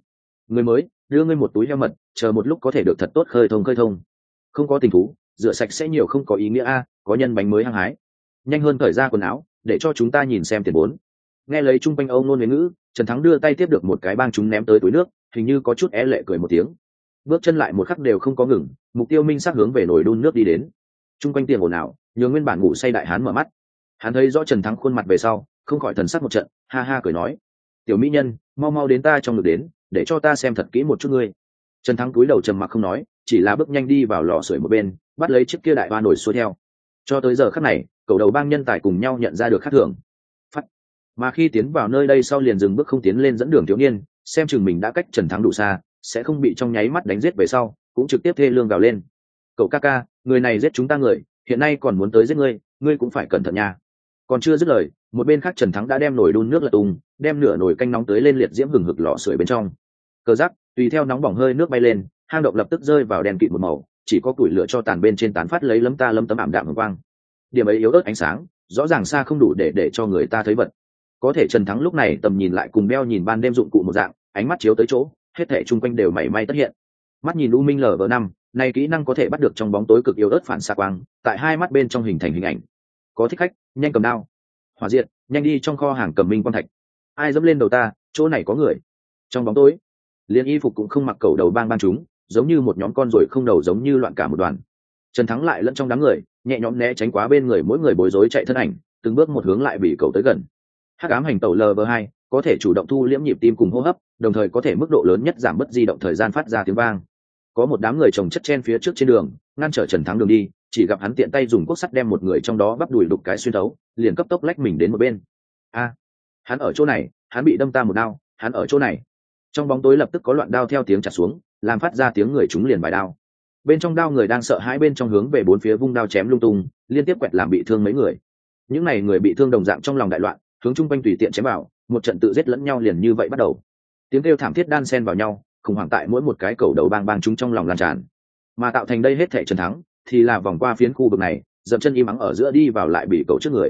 Người mới đưa ngươi một túi heo mật, chờ một lúc có thể được thật tốt khơi thông khơi thông. Không có tình thú, rửa sạch sẽ nhiều không có ý nghĩa a à, có nhân bánh mới hăng hái. Nhanh hơn thời ra quần áo, để cho chúng ta nhìn xem tiền vốn. Nghe lấy chung quanh âu nôn huế ngữ, trần thắng đưa tay tiếp được một cái bang chúng ném tới túi nước, hình như có chút é lệ cười một tiếng. Bước chân lại một khắc đều không có ngừng, mục tiêu minh sắc hướng về nồi đun nước đi đến. Chung quanh tiền ồn ào, nhường nguyên bản ngủ say đại hán mở mắt. Hắn thấy rõ trần thắng khuôn mặt về sau, không khỏi thần sắc một trận, ha ha cười nói. Tiểu mỹ nhân, mau mau đến ta trong ngực đến để cho ta xem thật kỹ một chút ngươi. Trần thắng cúi đầu trầm mặc không nói, chỉ là bước nhanh đi vào lò sưởi một bên, bắt lấy chiếc kia đại ba nổi xuôi theo. Cho tới giờ khắc này cầu đầu bang nhân tài cùng nhau nhận ra được khắc thường. Phát mà khi tiến vào nơi đây sau liền dừng bước không tiến lên dẫn đường thiếu niên, xem chừng mình đã cách trần thắng đủ xa, sẽ không bị trong nháy mắt đánh giết về sau, cũng trực tiếp thê lương gào lên. Cậu ca ca, người này giết chúng ta người, hiện nay còn muốn tới giết ngươi ngươi cũng phải cẩn thận nha. Còn chưa dứt lời, một bên khác trần thắng đã đem nồi đun nước lật tung, đem nửa nồi canh nóng tới lên liệt diễm hừng hực lò sưởi bên trong cờ giắc tùy theo nóng bỏng hơi nước bay lên, hang động lập tức rơi vào đèn kịt một màu, chỉ có củi lửa cho tàn bên trên tán phát lấy lấm ta lấm tấm ảm đạm quang. Điểm ấy yếu ớt ánh sáng, rõ ràng xa không đủ để để cho người ta thấy vật. Có thể trần thắng lúc này tầm nhìn lại cùng beo nhìn ban đêm dụng cụ một dạng, ánh mắt chiếu tới chỗ, hết thể chung quanh đều mảy may tất hiện. Mắt nhìn u minh lv năm này kỹ năng có thể bắt được trong bóng tối cực yếu ớt phản xạ quang, tại hai mắt bên trong hình thành hình ảnh. Có thích khách, nhanh cầm đao. Hỏa diện nhanh đi trong kho hàng cầm minh quang thạch. Ai dẫm lên đầu ta, chỗ này có người. Trong bóng tối liền y phục cũng không mặc cầu đầu bang bang chúng, giống như một nhóm con rồi không đầu giống như loạn cả một đoàn. Trần thắng lại lẫn trong đám người, nhẹ nhõm né tránh quá bên người mỗi người bối rối chạy thân ảnh, từng bước một hướng lại bị cầu tới gần. Hắc ám hành tẩu lv hai, có thể chủ động thu liễm nhịp tim cùng hô hấp, đồng thời có thể mức độ lớn nhất giảm bớt di động thời gian phát ra tiếng vang. Có một đám người trồng chất chen phía trước trên đường, ngăn trở trần thắng đường đi, chỉ gặp hắn tiện tay dùng cuốc sắt đem một người trong đó bắp đùi đục cái xuyên thấu, liền cấp tốc lách mình đến một bên. A, hắn ở chỗ này, hắn bị đâm ta một đao, hắn ở chỗ này trong bóng tối lập tức có loạn đao theo tiếng chặt xuống, làm phát ra tiếng người chúng liền bài đao. Bên trong đao người đang sợ hãi bên trong hướng về bốn phía vung đao chém lung tung, liên tiếp quẹt làm bị thương mấy người. Những n à y người bị thương đồng dạng trong lòng đại loạn, hướng chung quanh tùy tiện chém vào, một trận tự giết lẫn nhau liền như vậy bắt đầu. Tiếng kêu thảm thiết đan sen vào nhau, khủng hoảng tại mỗi một cái cầu đầu bang bang chúng trong lòng lan tràn. Mà tạo thành đây hết thể trần thắng, thì là vòng qua phiến khu vực này, dậm chân im ắng ở giữa đi vào lại bị cầu trước người.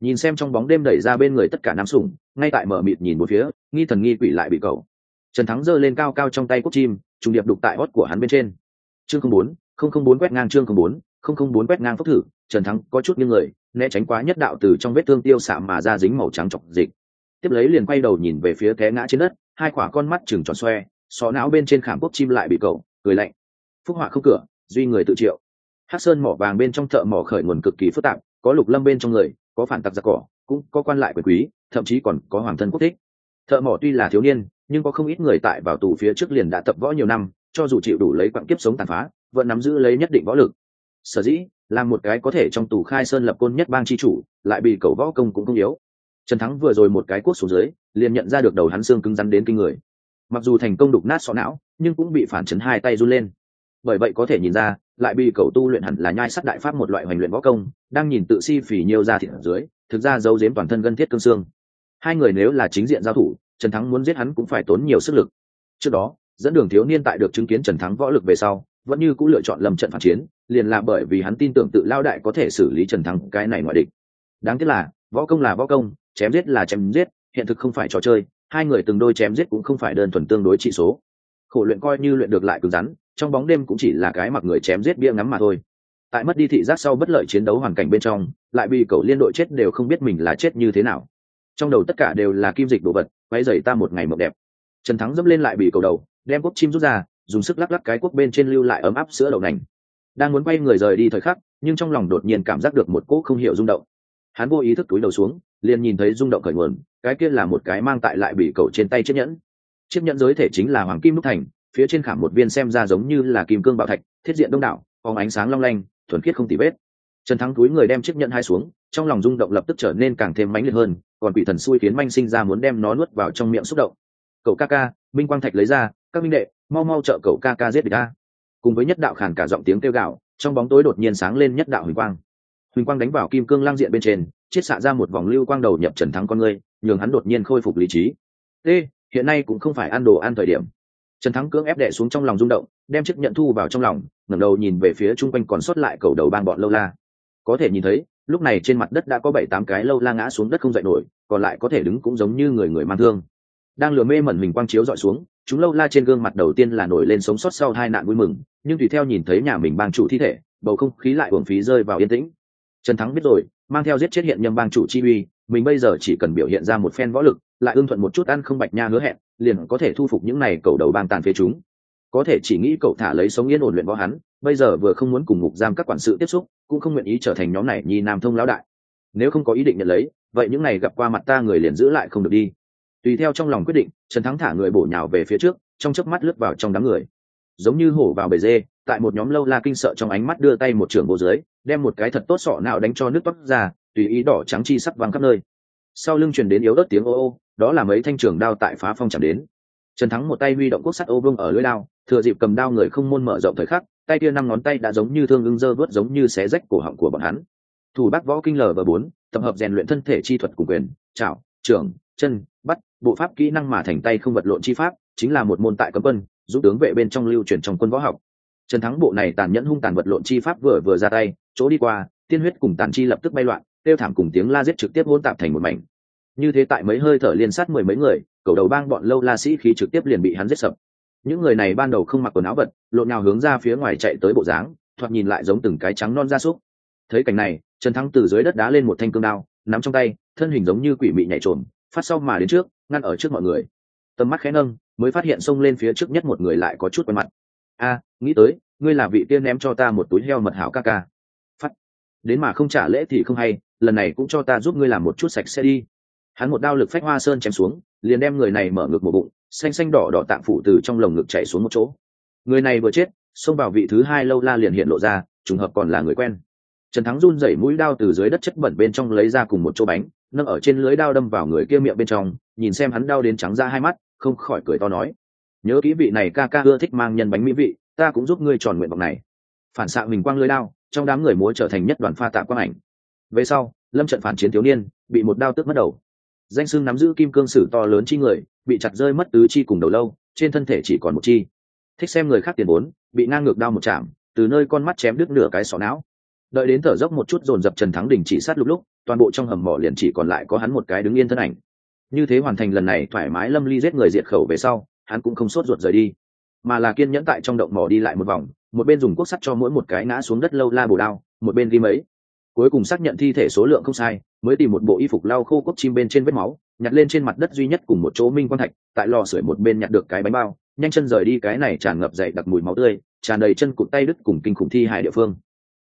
Nhìn xem trong bóng đêm đẩy ra bên người tất cả nam sủng, ngay tại mở mịt nhìn một phía, nghi thần nghi quỷ lại bị cầu trần thắng giơ lên cao cao trong tay cốt chim, trùng điệp đục tại hót của hắn bên trên. Chương không bốn, không không bốn quét ngang chương không bốn, không không bốn quét ngang phốc thử, trần thắng có chút như người, né tránh quá nhất đạo từ trong vết thương tiêu xạ mà ra dính màu trắng chọc dịch. Tiếp lấy liền quay đầu nhìn về phía té ngã trên đất, hai quả con mắt chừng tròn xoe, xó não bên trên khảm cốt chim lại bị cậu, cười lạnh. Phúc họa không cửa, duy người tự triệu. Hát sơn mỏ vàng bên trong thợ mỏ khởi nguồn cực kỳ phức tạp, có lục lâm bên trong người, có phản tặc giặc cỏ, cũng có quan lại quyền quý, thậm chí còn có hoàng thân quốc thích. Thợ mỏ tuy là thiếu niên nhưng có không ít người tại vào tù phía trước liền đã tập võ nhiều năm, cho dù chịu đủ lấy quặng kiếp sống tàn phá, vẫn nắm giữ lấy nhất định võ lực. Sở dĩ làm một cái có thể trong tù khai sơn lập côn nhất bang chi chủ, lại bị cầu võ công cũng không yếu. Trần thắng vừa rồi một cái cuốc xuống dưới, liền nhận ra được đầu hắn xương cứng rắn đến kinh người. Mặc dù thành công đục nát sọ não, nhưng cũng bị phản chấn hai tay run lên. Bởi vậy có thể nhìn ra, lại bị cầu tu luyện hẳn là nhai sắt đại pháp một loại hoành luyện võ công, đang nhìn tự si phì nhiều ra thịt ở dưới, thực ra giấu giếm toàn thân gân thiết cương xương. Hai người nếu là chính diện giao thủ trần thắng muốn giết hắn cũng phải tốn nhiều sức lực. Trước đó, dẫn đường thiếu niên tại được chứng kiến trần thắng võ lực về sau, vẫn như cũng lựa chọn lầm trận phản chiến, liền là bởi vì hắn tin tưởng tự lao đại có thể xử lý trần thắng cái này ngoại địch. Đáng tiếc là, võ công là võ công, chém giết là chém giết, hiện thực không phải trò chơi, hai người từng đôi chém giết cũng không phải đơn thuần tương đối trị số. Khổ luyện coi như luyện được lại cứng rắn, trong bóng đêm cũng chỉ là cái mặc người chém giết bia ngắm mà thôi. Tại mất đi thị giác sau bất lợi chiến đấu hoàn cảnh bên trong, lại bị cậu liên đội chết đều không biết mình là chết như thế nào. Trong đầu tất cả đều là kim dịch đồ vật quay dày ta một ngày mộng đẹp. Trần thắng dẫm lên lại bị cầu đầu, đem cốc chim rút ra, dùng sức lắc lắc cái cuốc bên trên lưu lại ấm áp sữa đậu nành. Đang muốn quay người rời đi thời khắc, nhưng trong lòng đột nhiên cảm giác được một cỗ không hiểu rung động. Hắn vô ý thức túi đầu xuống, liền nhìn thấy rung động khởi nguồn, cái kia là một cái mang tại lại bị cầu trên tay chiếc nhẫn. Chiếc nhẫn giới thể chính là hoàng kim đúc thành, phía trên khảm một viên xem ra giống như là kim cương bảo thạch, thiết diện đông đảo phóng ánh sáng long lanh, thuần khiết không tì vết. Trần thắng túi người đem chiếc nhẫn hai xuống trong lòng rung động lập tức trở nên càng thêm mãnh liệt hơn, còn quỷ thần xui khiến manh sinh ra muốn đem nó nuốt vào trong miệng xúc động. Cậu ca ca, minh quang thạch lấy ra, các minh đệ, mau mau trợ cậu ca ca giết địch ta. Cùng với nhất đạo khàn cả giọng tiếng kêu gạo trong bóng tối đột nhiên sáng lên nhất đạo huỳnh quang. Huỳnh quang đánh vào kim cương lang diện bên trên, chiết xạ ra một vòng lưu quang đầu nhập trần thắng con người nhường hắn đột nhiên khôi phục lý trí. T hiện nay cũng không phải ăn đồ ăn thời điểm. Trần thắng cưỡng ép đệ xuống trong lòng rung động, đem chiếc nhận thu vào trong lòng, ngẩng đầu nhìn về phía chung quanh còn sót lại cầu đầu bang bọn lâu la. Có thể nhìn thấy lúc này trên mặt đất đã có bảy tám cái lâu la ngã xuống đất không dậy nổi, còn lại có thể đứng cũng giống như người người mang thương. Đang lừa mê mẩn mình quang chiếu dọi xuống, chúng lâu la trên gương mặt đầu tiên là nổi lên sống sót sau hai nạn vui mừng, nhưng tùy theo nhìn thấy nhà mình bang chủ thi thể, bầu không khí lại uổng phí rơi vào yên tĩnh. Trần thắng biết rồi, mang theo giết chết hiện nhâm bang chủ chi uy, mình bây giờ chỉ cần biểu hiện ra một phen võ lực, lại ưng thuận một chút ăn không bạch nha hứa hẹn, liền có thể thu phục những này cầu đầu bang tàn phế chúng. Có thể chỉ nghĩ cậu thả lấy sống yên ổn luyện võ hắn bây giờ vừa không muốn cùng ngục giam các quản sự tiếp xúc, cũng không nguyện ý trở thành nhóm này nhi nam thông lão đại. Nếu không có ý định nhận lấy, vậy những này gặp qua mặt ta người liền giữ lại không được đi. Tùy theo trong lòng quyết định, trần thắng thả người bổ nhào về phía trước, trong chớp mắt lướt vào trong đám người. Giống như hổ vào bể dê, tại một nhóm lâu la kinh sợ trong ánh mắt đưa tay một trưởng vô dưới, đem một cái thật tốt sọ nào đánh cho nước toát ra, tùy ý đỏ trắng chi sắc văng khắp nơi. Sau lưng truyền đến yếu ớt tiếng ô ô, đó là mấy thanh trường đao tại phá phong chạm đến. Trần thắng một tay huy động quốc sắt ô vương ở lưới đao, thừa dịp cầm đao người không môn mở rộng thời khắc tay kia năm ngón tay đã giống như thương ưng dơ vớt giống như xé rách cổ họng của bọn hắn. Thủ bác võ kinh lờ và bốn, tập hợp rèn luyện thân thể chi thuật cùng quyền, chảo, trưởng, chân, bắt, bộ pháp kỹ năng mà thành tay không vật lộn chi pháp, chính là một môn tại cấm quân, giúp tướng vệ bên trong lưu truyền trong quân võ học. Trần thắng bộ này tàn nhẫn hung tàn vật lộn chi pháp vừa vừa ra tay, chỗ đi qua, tiên huyết cùng tàn chi lập tức bay loạn, tiêu thảm cùng tiếng la giết trực tiếp hôn tạp thành một mảnh. Như thế tại mấy hơi thở liên sát mười mấy người, cầu đầu bang bọn lâu la sĩ khí trực tiếp liền bị hắn giết sập những người này ban đầu không mặc quần áo vật, lộn nào hướng ra phía ngoài chạy tới bộ dáng, thoạt nhìn lại giống từng cái trắng non gia súc. Thấy cảnh này, trần thắng từ dưới đất đá lên một thanh cương đao, nắm trong tay, thân hình giống như quỷ mị nhảy trộm phát sau mà đến trước, ngăn ở trước mọi người. Tầm mắt khẽ nâng, mới phát hiện xông lên phía trước nhất một người lại có chút quen mặt. A, nghĩ tới, ngươi là vị tiên ném cho ta một túi heo mật hảo ca ca. Phát. Đến mà không trả lễ thì không hay, lần này cũng cho ta giúp ngươi làm một chút sạch sẽ đi. Hắn một đao lực phách hoa sơn chém xuống liền đem người này mở ngực một bụng, xanh xanh đỏ đỏ tạng phủ từ trong lồng ngực chạy xuống một chỗ. Người này vừa chết, xông vào vị thứ hai lâu la liền hiện lộ ra, trùng hợp còn là người quen. Trần thắng run rẩy mũi đao từ dưới đất chất bẩn bên trong lấy ra cùng một chỗ bánh, nâng ở trên lưới đao đâm vào người kia miệng bên trong, nhìn xem hắn đau đến trắng ra hai mắt, không khỏi cười to nói. Nhớ kỹ vị này ca ca ưa thích mang nhân bánh mỹ vị, ta cũng giúp ngươi tròn nguyện vọng này. Phản xạ mình quang lưới đao, trong đám người múa trở thành nhất đoàn pha tạ quang ảnh. Về sau, lâm trận phản chiến thiếu niên, bị một đao tước mất đầu danh sưng nắm giữ kim cương sử to lớn chi người, bị chặt rơi mất tứ chi cùng đầu lâu, trên thân thể chỉ còn một chi. Thích xem người khác tiền vốn, bị ngang ngược đau một chạm, từ nơi con mắt chém đứt nửa cái sọ não. Đợi đến thở dốc một chút dồn dập trần thắng đình chỉ sát lúc lúc, toàn bộ trong hầm mỏ liền chỉ còn lại có hắn một cái đứng yên thân ảnh. Như thế hoàn thành lần này thoải mái lâm ly giết người diệt khẩu về sau, hắn cũng không sốt ruột rời đi, mà là kiên nhẫn tại trong động mỏ đi lại một vòng, một bên dùng cuốc sắt cho mỗi một cái ngã xuống đất lâu la bổ đao, một bên ghi mấy cuối cùng xác nhận thi thể số lượng không sai, mới tìm một bộ y phục lau khô cốc chim bên trên vết máu, nhặt lên trên mặt đất duy nhất cùng một chỗ minh quang thạch, tại lò sưởi một bên nhặt được cái bánh bao, nhanh chân rời đi cái này tràn ngập dậy đặc mùi máu tươi, tràn đầy chân cụt tay đứt cùng kinh khủng thi hài địa phương.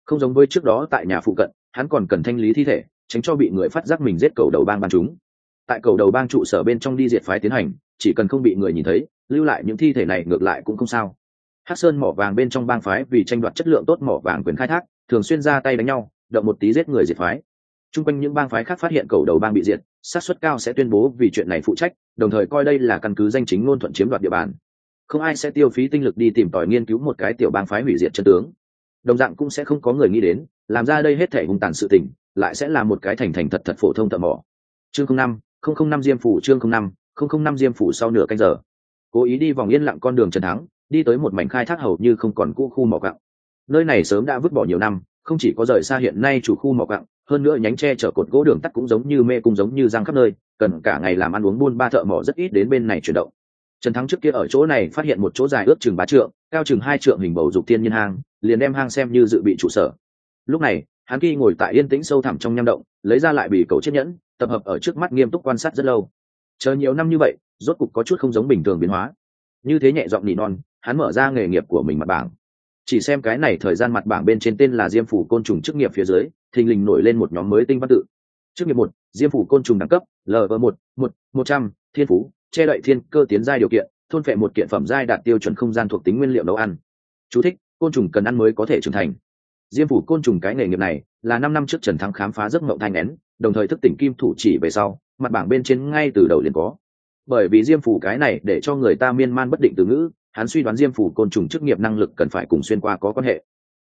Không giống với trước đó tại nhà phụ cận, hắn còn cần thanh lý thi thể, tránh cho bị người phát giác mình giết cầu đầu bang ban chúng. Tại cầu đầu bang trụ sở bên trong đi diệt phái tiến hành, chỉ cần không bị người nhìn thấy, lưu lại những thi thể này ngược lại cũng không sao. Hát sơn mỏ vàng bên trong bang phái vì tranh đoạt chất lượng tốt mỏ vàng quyền khai thác, thường xuyên ra tay đánh nhau động một tí giết người diệt phái. Trung quanh những bang phái khác phát hiện cầu đầu bang bị diệt sát suất cao sẽ tuyên bố vì chuyện này phụ trách, đồng thời coi đây là căn cứ danh chính ngôn thuận chiếm đoạt địa bàn. Không ai sẽ tiêu phí tinh lực đi tìm tòi nghiên cứu một cái tiểu bang phái hủy diệt chân tướng. Đồng dạng cũng sẽ không có người nghĩ đến, làm ra đây hết thể hung tàn sự tình, lại sẽ là một cái thành thành thật thật phổ thông tầm mỏ chương năm, không không năm diêm phủ, chương không năm, không không năm diêm phủ sau nửa canh giờ. Cố ý đi vòng yên lặng con đường trần thắng, đi tới một mảnh khai thác hầu như không còn cũ khu mỏ cặng nơi này sớm đã vứt bỏ nhiều năm không chỉ có rời xa hiện nay chủ khu mỏ cặng hơn nữa nhánh tre chở cột gỗ đường tắt cũng giống như mê cung giống như răng khắp nơi, cần cả ngày làm ăn uống buôn ba thợ mỏ rất ít đến bên này chuyển động. Trần thắng trước kia ở chỗ này phát hiện một chỗ dài ước chừng bá trượng, cao chừng hai trượng hình bầu dục tiên nhân hang, liền đem hang xem như dự bị trụ sở. Lúc này, hắn khi ngồi tại yên tĩnh sâu thẳm trong nham động, lấy ra lại bị cầu chiếc nhẫn, tập hợp ở trước mắt nghiêm túc quan sát rất lâu. Chờ nhiều năm như vậy, rốt cục có chút không giống bình thường biến hóa. Như thế nhẹ giọng nỉ non, hắn mở ra nghề nghiệp của mình mặt bảng chỉ xem cái này thời gian mặt bảng bên trên tên là diêm phủ côn trùng chức nghiệp phía dưới thình lình nổi lên một nhóm mới tinh văn tự. Chức nghiệp một diêm phủ côn trùng đẳng cấp lv một một một trăm thiên phú che đậy thiên cơ tiến giai điều kiện thôn phệ một kiện phẩm giai đạt tiêu chuẩn không gian thuộc tính nguyên liệu nấu ăn. Chú thích, côn trùng cần ăn mới có thể trưởng thành. Diêm phủ côn trùng cái nghề nghiệp này là năm năm trước trần thắng khám phá giấc mộng thanh nén đồng thời thức tỉnh kim thủ chỉ về sau mặt bảng bên trên ngay từ đầu liền có. Bởi vì diêm phủ cái này để cho người ta miên man bất định từ ngữ hắn suy đoán diêm phủ côn trùng chức nghiệp năng lực cần phải cùng xuyên qua có quan hệ.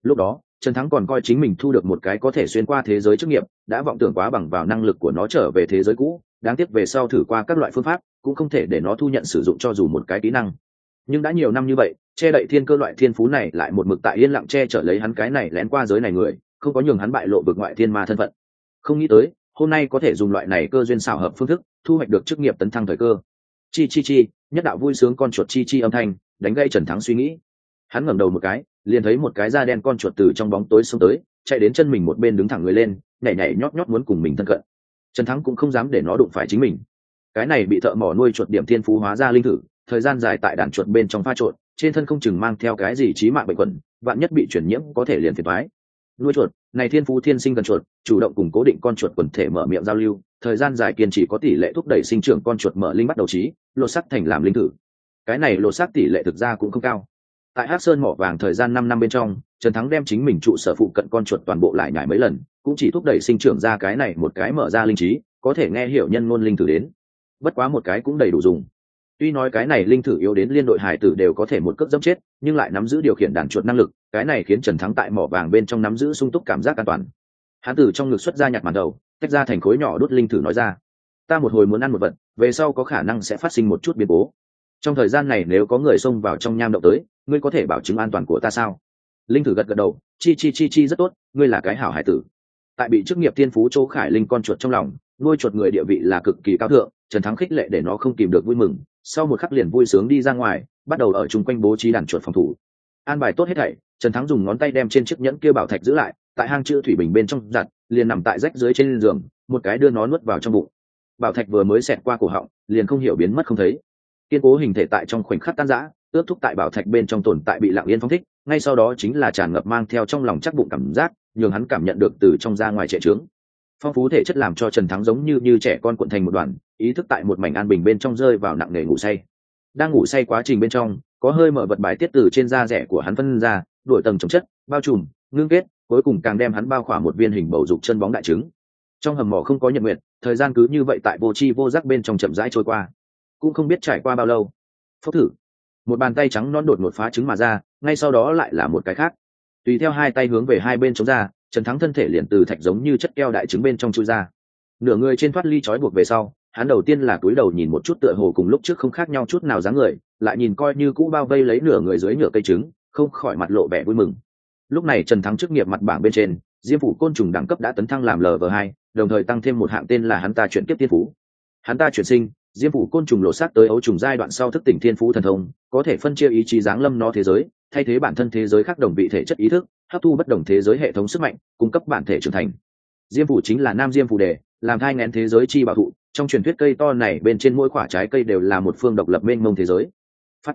Lúc đó, trần thắng còn coi chính mình thu được một cái có thể xuyên qua thế giới chức nghiệp, đã vọng tưởng quá bằng vào năng lực của nó trở về thế giới cũ, đáng tiếc về sau thử qua các loại phương pháp, cũng không thể để nó thu nhận sử dụng cho dù một cái kỹ năng. Nhưng đã nhiều năm như vậy, che đậy thiên cơ loại thiên phú này lại một mực tại yên lặng che chở lấy hắn cái này lén qua giới này người, không có nhường hắn bại lộ vực ngoại thiên ma thân phận. Không nghĩ tới, hôm nay có thể dùng loại này cơ duyên xảo hợp phương thức, thu hoạch được chức nghiệp tấn thăng thời cơ. Chi chi chi, nhất đạo vui sướng con chuột chi chi âm thanh đánh gây trần thắng suy nghĩ. Hắn ngẩng đầu một cái, liền thấy một cái da đen con chuột từ trong bóng tối xông tới, chạy đến chân mình một bên đứng thẳng người lên, nhảy nhảy nhót nhót muốn cùng mình thân cận. Trần thắng cũng không dám để nó đụng phải chính mình. Cái này bị thợ mỏ nuôi chuột điểm thiên phú hóa ra linh thử, thời gian dài tại đàn chuột bên trong pha trộn, trên thân không chừng mang theo cái gì trí mạng bệnh quẩn, vạn nhất bị chuyển nhiễm có thể liền thiệt thoái nuôi chuột, này thiên phú thiên sinh gần chuột, chủ động cùng cố định con chuột quần thể mở miệng giao lưu, thời gian dài kiên trì có tỷ lệ thúc đẩy sinh trưởng con chuột mở linh bắt đầu trí, lột sắc thành làm linh thử cái này lột xác tỷ lệ thực ra cũng không cao. Tại hát sơn mỏ vàng thời gian năm năm bên trong, trần thắng đem chính mình trụ sở phụ cận con chuột toàn bộ lại nhải mấy lần, cũng chỉ thúc đẩy sinh trưởng ra cái này một cái mở ra linh trí, có thể nghe hiểu nhân ngôn linh thử đến. Bất quá một cái cũng đầy đủ dùng. Tuy nói cái này linh thử yếu đến liên đội hải tử đều có thể một cước dẫm chết, nhưng lại nắm giữ điều khiển đàn chuột năng lực, cái này khiến trần thắng tại mỏ vàng bên trong nắm giữ sung túc cảm giác an toàn. Hán tử trong ngực xuất ra nhặt màn đầu, tách ra thành khối nhỏ đốt linh thử nói ra, ta một hồi muốn ăn một vật, về sau có khả năng sẽ phát sinh một chút biến cố trong thời gian này nếu có người xông vào trong nham động tới, ngươi có thể bảo chứng an toàn của ta sao? Linh thử gật gật đầu, chi chi chi chi rất tốt, ngươi là cái hảo hải tử. Tại bị chức nghiệp thiên phú chỗ khải linh con chuột trong lòng, nuôi chuột người địa vị là cực kỳ cao thượng, trần thắng khích lệ để nó không kìm được vui mừng, sau một khắc liền vui sướng đi ra ngoài, bắt đầu ở chung quanh bố trí đàn chuột phòng thủ. An bài tốt hết thảy, trần thắng dùng ngón tay đem trên chiếc nhẫn kia bảo thạch giữ lại, tại hang chữ thủy bình bên trong giặt, liền nằm tại rách dưới trên giường, một cái đưa nó nuốt vào trong bụng. Bảo thạch vừa mới xẹt qua cổ họng, liền không hiểu biến mất không thấy kiên cố hình thể tại trong khoảnh khắc tan rã, ước thúc tại bảo thạch bên trong tồn tại bị lặng yên phong thích, ngay sau đó chính là tràn ngập mang theo trong lòng chắc bụng cảm giác, nhường hắn cảm nhận được từ trong ra ngoài trệ trướng. Phong phú thể chất làm cho trần thắng giống như như trẻ con cuộn thành một đoàn, ý thức tại một mảnh an bình bên trong rơi vào nặng nề ngủ say. Đang ngủ say quá trình bên trong, có hơi mở vật bài tiết từ trên da rẻ của hắn phân ra, đổi tầng chống chất, bao trùm, ngưng kết, cuối cùng càng đem hắn bao khỏa một viên hình bầu dục chân bóng đại trứng. Trong hầm mỏ không có nhật nguyện thời gian cứ như vậy tại vô tri vô giác bên trong chậm rãi trôi qua cũng không biết trải qua bao lâu. Phốc thử. Một bàn tay trắng non đột ngột phá trứng mà ra, ngay sau đó lại là một cái khác. Tùy theo hai tay hướng về hai bên chống ra, trần thắng thân thể liền từ thạch giống như chất keo đại trứng bên trong chui ra. Nửa người trên thoát ly trói buộc về sau, hắn đầu tiên là cúi đầu nhìn một chút tựa hồ cùng lúc trước không khác nhau chút nào dáng người, lại nhìn coi như cũ bao vây lấy nửa người dưới nửa cây trứng, không khỏi mặt lộ vẻ vui mừng. Lúc này trần thắng chức nghiệp mặt bảng bên trên, diêm phủ côn trùng đẳng cấp đã tấn thăng làm lv hai, đồng thời tăng thêm một hạng tên là hắn ta chuyển tiếp tiên phú. Hắn ta chuyển sinh diêm phủ côn trùng lộ sát tới ấu trùng giai đoạn sau thức tỉnh thiên phú thần thông, có thể phân chia ý chí giáng lâm nó thế giới, thay thế bản thân thế giới khác đồng vị thể chất ý thức, hấp thu bất đồng thế giới hệ thống sức mạnh, cung cấp bản thể trưởng thành. Diêm phủ chính là nam diêm phủ đề, làm thai ngén thế giới chi bảo thụ, trong truyền thuyết cây to này bên trên mỗi quả trái cây đều là một phương độc lập mênh mông thế giới. Phát.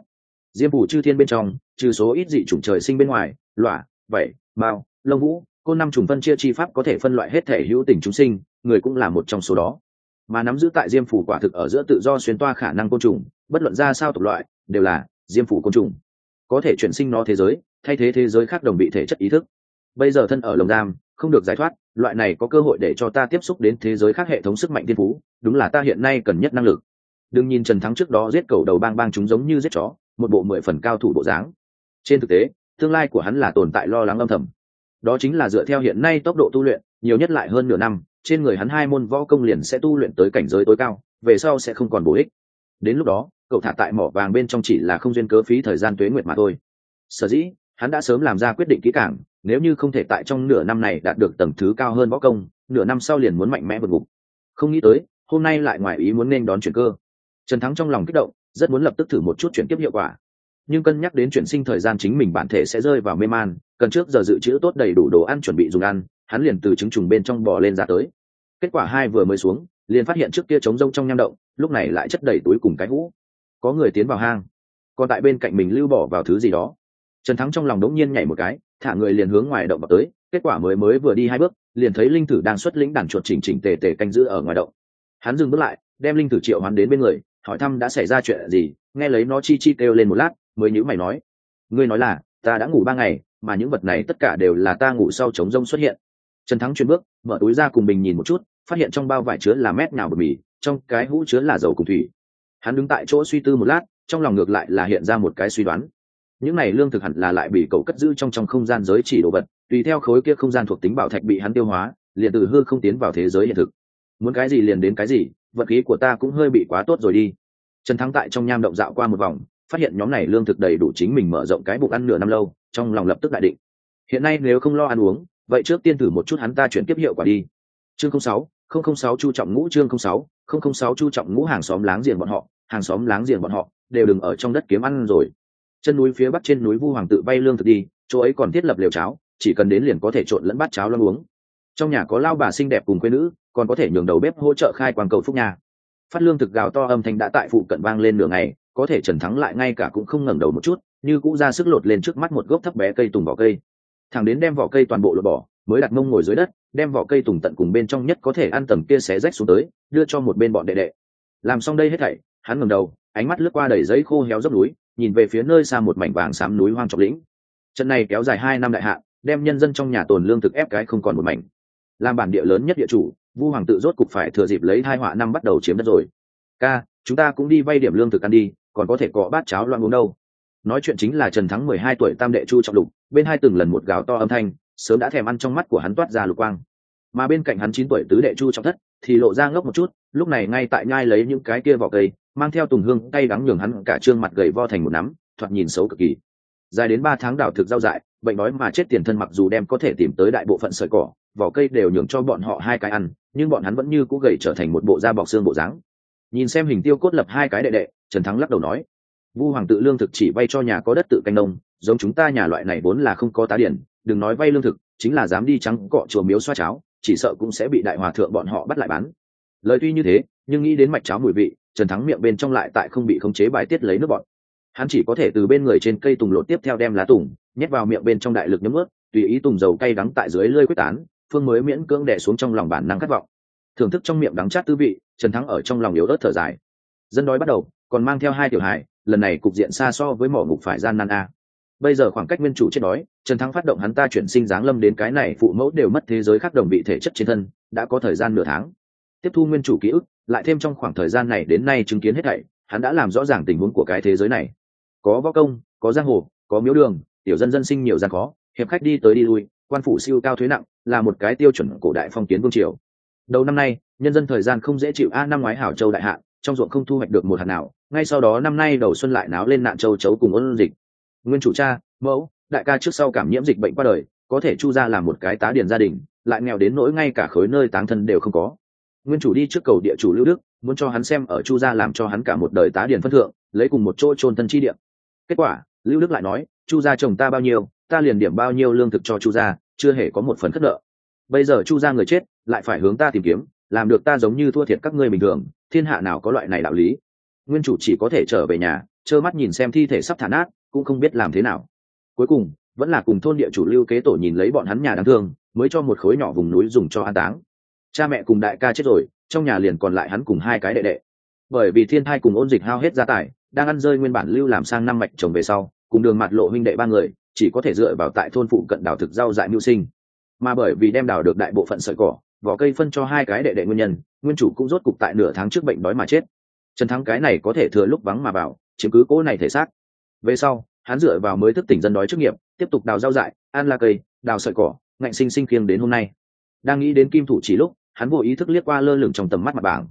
Diêm phủ chư thiên bên trong, trừ số ít dị chủng trời sinh bên ngoài lọa vẩy mao, lông vũ, cô năm trùng phân chia chi pháp có thể phân loại hết thể hữu tình chúng sinh, người cũng là một trong số đó mà nắm giữ tại diêm phủ quả thực ở giữa tự do xuyên toa khả năng côn trùng, bất luận ra sao tộc loại, đều là diêm phủ côn trùng. Có thể chuyển sinh nó thế giới, thay thế thế giới khác đồng bị thể chất ý thức. Bây giờ thân ở lồng giam, không được giải thoát, loại này có cơ hội để cho ta tiếp xúc đến thế giới khác hệ thống sức mạnh thiên phú, đúng là ta hiện nay cần nhất năng lực. Đừng nhìn trần thắng trước đó giết cầu đầu bang bang chúng giống như giết chó, một bộ mười phần cao thủ bộ dáng. Trên thực tế, tương lai của hắn là tồn tại lo lắng âm thầm. Đó chính là dựa theo hiện nay tốc độ tu luyện, nhiều nhất lại hơn nửa năm trên người hắn hai môn võ công liền sẽ tu luyện tới cảnh giới tối cao về sau sẽ không còn bổ ích. Đến lúc đó cậu thả tại mỏ vàng bên trong chỉ là không duyên cớ phí thời gian tuế nguyệt mà thôi. Sở dĩ hắn đã sớm làm ra quyết định kỹ cảng, nếu như không thể tại trong nửa năm này đạt được tầng thứ cao hơn võ công nửa năm sau liền muốn mạnh mẽ vượt ngục. Không nghĩ tới hôm nay lại ngoài ý muốn nên đón chuyển cơ. Trần thắng trong lòng kích động rất muốn lập tức thử một chút chuyển tiếp hiệu quả. Nhưng cân nhắc đến chuyển sinh thời gian chính mình bản thể sẽ rơi vào mê man cần trước giờ dự trữ tốt đầy đủ đồ ăn chuẩn bị dùng ăn hắn liền từ trứng trùng bên trong bò lên ra tới. Kết quả hai vừa mới xuống, liền phát hiện trước kia trống rông trong nham động, lúc này lại chất đầy túi cùng cái hũ. Có người tiến vào hang, còn tại bên cạnh mình lưu bỏ vào thứ gì đó. Trần thắng trong lòng đống nhiên nhảy một cái, thả người liền hướng ngoài động vào tới, kết quả mới mới vừa đi hai bước, liền thấy linh Thử đang xuất lĩnh đàn chuột chỉnh chỉnh tề tề canh giữ ở ngoài động. Hắn dừng bước lại, đem linh Thử triệu hoán đến bên người, hỏi thăm đã xảy ra chuyện gì, nghe lấy nó chi chi kêu lên một lát, mới nhữ mày nói, ngươi nói là, ta đã ngủ ba ngày, mà những vật này tất cả đều là ta ngủ sau chống rông xuất hiện trần thắng chuyển bước, mở túi ra cùng bình nhìn một chút, phát hiện trong bao vải chứa là mét nào bột mì, trong cái hũ chứa là dầu cùng thủy. Hắn đứng tại chỗ suy tư một lát, trong lòng ngược lại là hiện ra một cái suy đoán. Những này lương thực hẳn là lại bị cậu cất giữ trong trong không gian giới chỉ đồ vật, tùy theo khối kia không gian thuộc tính bảo thạch bị hắn tiêu hóa, liền từ hư không tiến vào thế giới hiện thực. Muốn cái gì liền đến cái gì, vật khí của ta cũng hơi bị quá tốt rồi đi. Trần thắng tại trong nham động dạo qua một vòng, phát hiện nhóm này lương thực đầy đủ chính mình mở rộng cái bụng ăn nửa năm lâu, trong lòng lập tức đại định. Hiện nay nếu không lo ăn uống vậy trước tiên thử một chút hắn ta chuyển tiếp hiệu quả đi. Chương sáu, không sáu chu trọng ngũ, chương sáu, không sáu chu trọng ngũ hàng xóm láng giềng bọn họ, hàng xóm láng giềng bọn họ đều đừng ở trong đất kiếm ăn rồi. Chân núi phía bắc trên núi vu hoàng tự bay lương thực đi, chỗ ấy còn thiết lập lều cháo, chỉ cần đến liền có thể trộn lẫn bát cháo lo uống. Trong nhà có lao bà xinh đẹp cùng quê nữ, còn có thể nhường đầu bếp hỗ trợ khai quang cầu phúc nhà. Phát lương thực gào to âm thanh đã tại phụ cận vang lên nửa ngày, có thể trần thắng lại ngay cả cũng không ngẩng đầu một chút, như cũng ra sức lột lên trước mắt một gốc thấp bé cây tùng vỏ cây thằng đến đem vỏ cây toàn bộ lột bỏ, mới đặt mông ngồi dưới đất, đem vỏ cây tùng tận cùng bên trong nhất có thể ăn tầm kia xé rách xuống tới, đưa cho một bên bọn đệ đệ. Làm xong đây hết thảy, hắn ngẩng đầu, ánh mắt lướt qua đầy giấy khô héo dốc núi, nhìn về phía nơi xa một mảnh vàng xám núi hoang trọc lĩnh. Trận này kéo dài hai năm đại hạn, đem nhân dân trong nhà tồn lương thực ép cái không còn một mảnh. Làm bản địa lớn nhất địa chủ, vu hoàng tự rốt cục phải thừa dịp lấy hai họa năm bắt đầu chiếm đất rồi. Ca, chúng ta cũng đi vay điểm lương thực ăn đi, còn có thể cọ bát cháo loạn uống đâu nói chuyện chính là trần thắng mười hai tuổi tam đệ chu trọng lục, bên hai từng lần một gáo to âm thanh, sớm đã thèm ăn trong mắt của hắn toát ra lục quang. Mà bên cạnh hắn chín tuổi tứ đệ chu trọng thất thì lộ ra ngốc một chút, lúc này ngay tại nhai lấy những cái kia vỏ cây, mang theo tùng hương cay đắng nhường hắn cả trương mặt gầy vo thành một nắm, thoạt nhìn xấu cực kỳ. Dài đến ba tháng đảo thực rau dại, bệnh đói mà chết tiền thân mặc dù đem có thể tìm tới đại bộ phận sợi cỏ, vỏ cây đều nhường cho bọn họ hai cái ăn, nhưng bọn hắn vẫn như cũ gầy trở thành một bộ da bọc xương bộ dáng. Nhìn xem hình tiêu cốt lập hai cái đệ đệ, trần thắng lắc đầu nói vu hoàng tự lương thực chỉ vay cho nhà có đất tự canh nông, giống chúng ta nhà loại này vốn là không có tá điển, đừng nói vay lương thực, chính là dám đi trắng cọ chùa miếu xoa cháo, chỉ sợ cũng sẽ bị đại hòa thượng bọn họ bắt lại bán. Lời tuy như thế, nhưng nghĩ đến mạch cháo mùi vị, trần thắng miệng bên trong lại tại không bị khống chế bài tiết lấy nước bọn hắn chỉ có thể từ bên người trên cây tùng lột tiếp theo đem lá tùng, nhét vào miệng bên trong đại lực nhấm ướt, tùy ý tùng dầu cay đắng tại dưới lơi quyết tán, phương mới miễn cưỡng đẻ xuống trong lòng bản năng khát vọng. Thưởng thức trong miệng đắng chát tư vị, trần thắng ở trong lòng yếu ớt thở dài. Dân đói bắt đầu, còn mang theo hai tiểu hài lần này cục diện xa so với mỏ ngục phải gian nan a. Bây giờ khoảng cách nguyên chủ chết đói, trần thắng phát động hắn ta chuyển sinh giáng lâm đến cái này phụ mẫu đều mất thế giới khác đồng bị thể chất trên thân, đã có thời gian nửa tháng. Tiếp thu nguyên chủ ký ức, lại thêm trong khoảng thời gian này đến nay chứng kiến hết thảy, hắn đã làm rõ ràng tình huống của cái thế giới này. Có võ công, có giang hồ, có miếu đường, tiểu dân dân sinh nhiều gian khó, hiệp khách đi tới đi lui, quan phủ siêu cao thuế nặng, là một cái tiêu chuẩn cổ đại phong kiến vương triều. Đầu năm nay, nhân dân thời gian không dễ chịu a, năm ngoái hảo châu đại hạ trong ruộng không thu hoạch được một hạt nào, ngay sau đó năm nay đầu xuân lại náo lên nạn châu chấu cùng ôn dịch. Nguyên chủ cha, mẫu, đại ca trước sau cảm nhiễm dịch bệnh qua đời, có thể chu ra làm một cái tá điền gia đình, lại nghèo đến nỗi ngay cả khối nơi táng thân đều không có. Nguyên chủ đi trước cầu địa chủ lưu đức, muốn cho hắn xem ở chu gia làm cho hắn cả một đời tá điền phân thượng, lấy cùng một chỗ trôn thân chi điểm kết quả, lưu đức lại nói, chu gia chồng ta bao nhiêu, ta liền điểm bao nhiêu lương thực cho chu gia, chưa hề có một phần khất nợ. Bây giờ chu gia người chết, lại phải hướng ta tìm kiếm làm được ta giống như thua thiệt các ngươi bình thường, thiên hạ nào có loại này đạo lý? Nguyên chủ chỉ có thể trở về nhà, trơ mắt nhìn xem thi thể sắp thả nát, cũng không biết làm thế nào. Cuối cùng, vẫn là cùng thôn địa chủ lưu kế tổ nhìn lấy bọn hắn nhà đáng thương, mới cho một khối nhỏ vùng núi dùng cho an táng. Cha mẹ cùng đại ca chết rồi, trong nhà liền còn lại hắn cùng hai cái đệ đệ. Bởi vì thiên thai cùng ôn dịch hao hết gia tài, đang ăn rơi nguyên bản lưu làm sang năm mạch chồng về sau, cùng đường mặt lộ huynh đệ ba người, chỉ có thể dựa vào tại thôn phụ cận đảo thực rau dại mưu sinh. Mà bởi vì đem đào được đại bộ phận sợi cỏ vỏ cây phân cho hai cái đệ đệ nguyên nhân, nguyên chủ cũng rốt cục tại nửa tháng trước bệnh đói mà chết. Trần thắng cái này có thể thừa lúc vắng mà vào chiếm cứ cỗ này thể xác. Về sau, hắn dựa vào mới thức tỉnh dân đói trước nghiệp, tiếp tục đào rau dại, ăn la cây, đào sợi cỏ, ngạnh sinh sinh khiêng đến hôm nay. Đang nghĩ đến kim thủ chỉ lúc, hắn vô ý thức liếc qua lơ lửng trong tầm mắt mặt bảng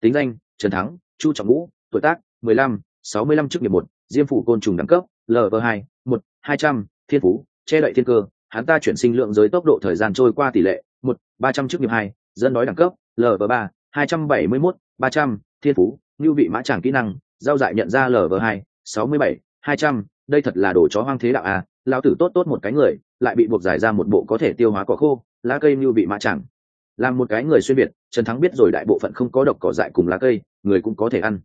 tính danh, trần thắng, chu trọng ngũ tuổi tác, mười lăm, sáu mươi lăm trước nghiệp một, diêm phủ côn trùng đẳng cấp lv hai, một, hai trăm, thiên phú, che đậy thiên cơ, hắn ta chuyển sinh lượng giới tốc độ thời gian trôi qua tỷ lệ, một ba trăm trước nghiệp hai, dân đói đẳng cấp lv ba, hai trăm bảy mươi mốt, ba trăm, thiên phú ngưu vị mã tràng kỹ năng, giao dại nhận ra lv hai, sáu mươi bảy, hai trăm, đây thật là đồ chó hoang thế đạo à lão tử tốt tốt một cái người, lại bị buộc giải ra một bộ có thể tiêu hóa cỏ khô, lá cây ngưu vị mã tràng. Làm một cái người xuyên biệt trần thắng biết rồi đại bộ phận không có độc cỏ dại cùng lá cây, người cũng có thể ăn.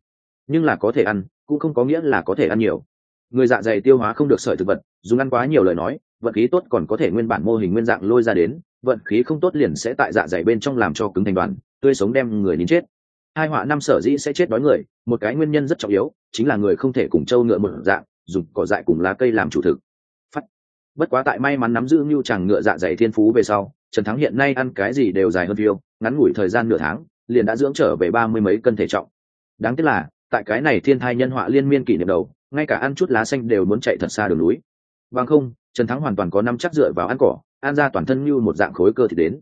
Nhưng là có thể ăn, cũng không có nghĩa là có thể ăn nhiều. Người dạ dày tiêu hóa không được sợi thực vật, dùng ăn quá nhiều lời nói vận khí tốt còn có thể nguyên bản mô hình nguyên dạng lôi ra đến, vận khí không tốt liền sẽ tại dạ dày bên trong làm cho cứng thành đoàn, tươi sống đem người nín chết. Hai họa năm sở dĩ sẽ chết đói người, một cái nguyên nhân rất trọng yếu, chính là người không thể cùng trâu ngựa một dạng, dùng cỏ dại cùng lá cây làm chủ thực. Phát. bất quá tại may mắn nắm giữ mưu chàng ngựa dạ dày thiên phú về sau, trần thắng hiện nay ăn cái gì đều dài hơn phiêu, ngắn ngủi thời gian nửa tháng, liền đã dưỡng trở về ba mươi mấy cân thể trọng. Đáng tiếc là, tại cái này thiên thai nhân họa liên miên kỷ niệm đầu, ngay cả ăn chút lá xanh đều muốn chạy thật xa đường núi. Bằng không trần thắng hoàn toàn có năm chắc dựa vào ăn cỏ, ăn ra toàn thân như một dạng khối cơ thì đến.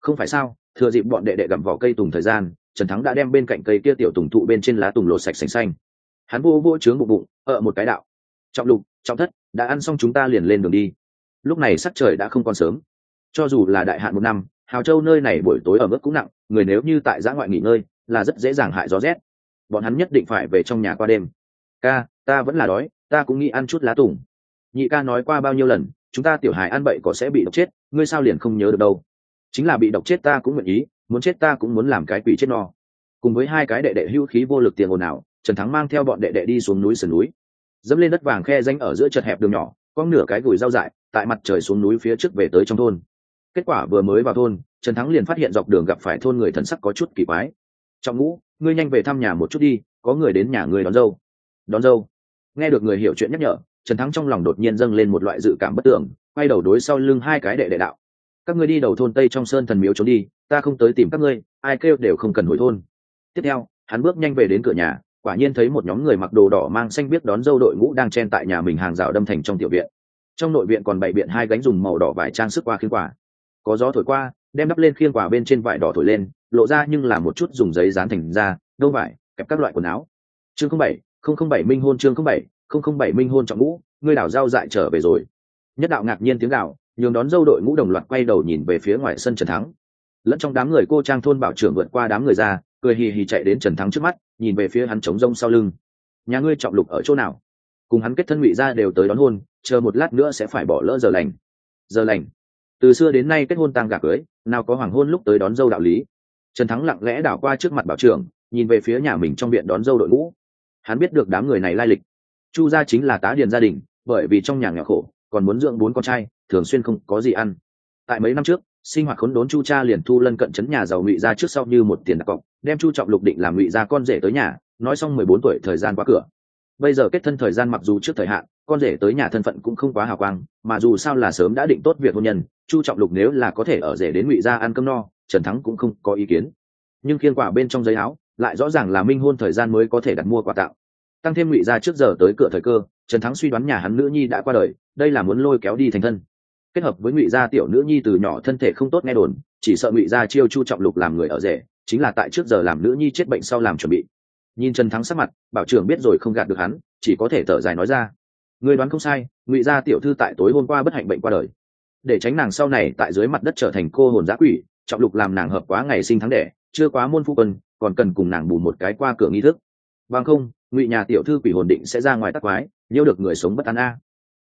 Không phải sao, thừa dịp bọn đệ đệ gặm vỏ cây tùng thời gian, trần thắng đã đem bên cạnh cây kia tiểu tùng thụ bên trên lá tùng lột sạch sành xanh. Hắn vô vô trướng bụng bụng, ợ một cái đạo. Trọng lục, trọng thất, đã ăn xong chúng ta liền lên đường đi. Lúc này sắc trời đã không còn sớm. Cho dù là đại hạn một năm, hào châu nơi này buổi tối ở mức cũng nặng, người nếu như tại giã ngoại nghỉ ngơi, là rất dễ dàng hại gió rét. Bọn hắn nhất định phải về trong nhà qua đêm. Ca, ta vẫn là đói, ta cũng nghĩ ăn chút lá tùng nhị ca nói qua bao nhiêu lần, chúng ta tiểu hài ăn bậy có sẽ bị độc chết, ngươi sao liền không nhớ được đâu? Chính là bị độc chết ta cũng nguyện ý, muốn chết ta cũng muốn làm cái quỷ chết no. Cùng với hai cái đệ đệ hưu khí vô lực tiền ồn ào, trần thắng mang theo bọn đệ đệ đi xuống núi sườn núi. Dẫm lên đất vàng khe danh ở giữa chật hẹp đường nhỏ, có nửa cái gùi rau dại, tại mặt trời xuống núi phía trước về tới trong thôn. Kết quả vừa mới vào thôn, trần thắng liền phát hiện dọc đường gặp phải thôn người thần sắc có chút kỳ quái. Trọng ngũ, ngươi nhanh về thăm nhà một chút đi, có người đến nhà người đón dâu. Đón dâu? Nghe được người hiểu chuyện nhắc nhở trần thắng trong lòng đột nhiên dâng lên một loại dự cảm bất tưởng, quay đầu đối sau lưng hai cái đệ đệ đạo. Các ngươi đi đầu thôn tây trong sơn thần miếu trốn đi, ta không tới tìm các ngươi, ai kêu đều không cần hồi thôn. Tiếp theo, hắn bước nhanh về đến cửa nhà, quả nhiên thấy một nhóm người mặc đồ đỏ mang xanh biết đón dâu đội ngũ đang chen tại nhà mình hàng rào đâm thành trong tiểu viện. Trong nội viện còn bày biện hai gánh dùng màu đỏ vải trang sức qua khiên quả. Có gió thổi qua, đem đắp lên khiên quả bên trên vải đỏ thổi lên, lộ ra nhưng là một chút dùng giấy dán thành ra đâu vải, kẹp các loại quần áo. Chương không bảy, không không bảy minh hôn chương không bảy không không bảy minh hôn trọng ngũ ngươi đảo giao dại trở về rồi. Nhất đạo ngạc nhiên tiếng đạo, nhường đón dâu đội ngũ đồng loạt quay đầu nhìn về phía ngoài sân trần thắng. Lẫn trong đám người cô trang thôn bảo trưởng vượt qua đám người ra cười hì hì chạy đến trần thắng trước mắt nhìn về phía hắn trống rông sau lưng. Nhà ngươi trọng lục ở chỗ nào? Cùng hắn kết thân ngụy ra đều tới đón hôn chờ một lát nữa sẽ phải bỏ lỡ giờ lành. Giờ lành. Từ xưa đến nay kết hôn tang gà cưới nào có hoàng hôn lúc tới đón dâu đạo lý. Trần thắng lặng lẽ đảo qua trước mặt bảo trưởng nhìn về phía nhà mình trong viện đón dâu đội ngũ. Hắn biết được đám người này lai lịch chu gia chính là tá điền gia đình, bởi vì trong nhà nghèo khổ, còn muốn dưỡng bốn con trai, thường xuyên không có gì ăn. Tại mấy năm trước, sinh hoạt khốn đốn chu cha liền thu lân cận chấn nhà giàu ngụy ra trước sau như một tiền đặt cọc, đem chu trọng lục định làm ngụy ra con rể tới nhà, nói xong mười bốn tuổi thời gian qua cửa. Bây giờ kết thân thời gian mặc dù trước thời hạn, con rể tới nhà thân phận cũng không quá hào quang, mà dù sao là sớm đã định tốt việc hôn nhân, chu trọng lục nếu là có thể ở rể đến ngụy ra ăn cơm no, trần thắng cũng không có ý kiến. Nhưng khiên quả bên trong giấy áo, lại rõ ràng là minh hôn thời gian mới có thể đặt mua quà tặng tăng thêm ngụy ra trước giờ tới cửa thời cơ, trần thắng suy đoán nhà hắn nữ nhi đã qua đời, đây là muốn lôi kéo đi thành thân. Kết hợp với ngụy gia tiểu nữ nhi từ nhỏ thân thể không tốt nghe đồn, chỉ sợ ngụy gia chiêu chu trọng lục làm người ở rể, chính là tại trước giờ làm nữ nhi chết bệnh sau làm chuẩn bị. Nhìn trần thắng sắc mặt, bảo trưởng biết rồi không gạt được hắn, chỉ có thể thở dài nói ra. Người đoán không sai, ngụy gia tiểu thư tại tối hôm qua bất hạnh bệnh qua đời. Để tránh nàng sau này tại dưới mặt đất trở thành cô hồn giã quỷ, trọng lục làm nàng hợp quá ngày sinh tháng đẻ, chưa quá môn phu quân, còn cần cùng nàng bù một cái qua cửa nghi thức. Bằng không ngụy nhà tiểu thư quỷ hồn định sẽ ra ngoài tắc quái, nhiễu được người sống bất an a.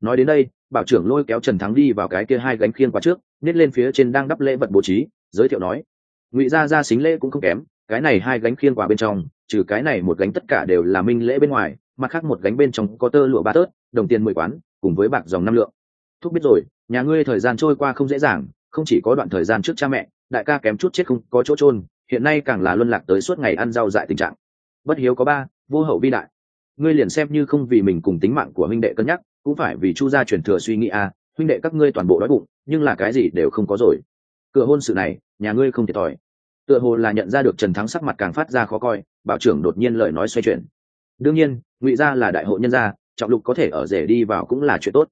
Nói đến đây, bảo trưởng lôi kéo trần thắng đi vào cái kia hai gánh khiên qua trước, nhét lên phía trên đang đắp lễ vật bố trí, giới thiệu nói, ngụy gia gia xính lễ cũng không kém, cái này hai gánh khiên quả bên trong, trừ cái này một gánh tất cả đều là minh lễ bên ngoài, mặt khác một gánh bên trong có tơ lụa ba tớt, đồng tiền mười quán, cùng với bạc dòng năm lượng. Thúc biết rồi, nhà ngươi thời gian trôi qua không dễ dàng, không chỉ có đoạn thời gian trước cha mẹ, đại ca kém chút chết không có chỗ trôn hiện nay càng là luân lạc tới suốt ngày ăn rau dại tình trạng. Bất hiếu có ba vô hậu vi đại. Ngươi liền xem như không vì mình cùng tính mạng của huynh đệ cân nhắc, cũng phải vì chu gia truyền thừa suy nghĩ à huynh đệ các ngươi toàn bộ đói bụng, nhưng là cái gì đều không có rồi. Cửa hôn sự này, nhà ngươi không thiệt thòi tựa hồ là nhận ra được trần thắng sắc mặt càng phát ra khó coi, bảo trưởng đột nhiên lời nói xoay chuyển. Đương nhiên, ngụy gia là đại hộ nhân gia, trọng lục có thể ở rể đi vào cũng là chuyện tốt.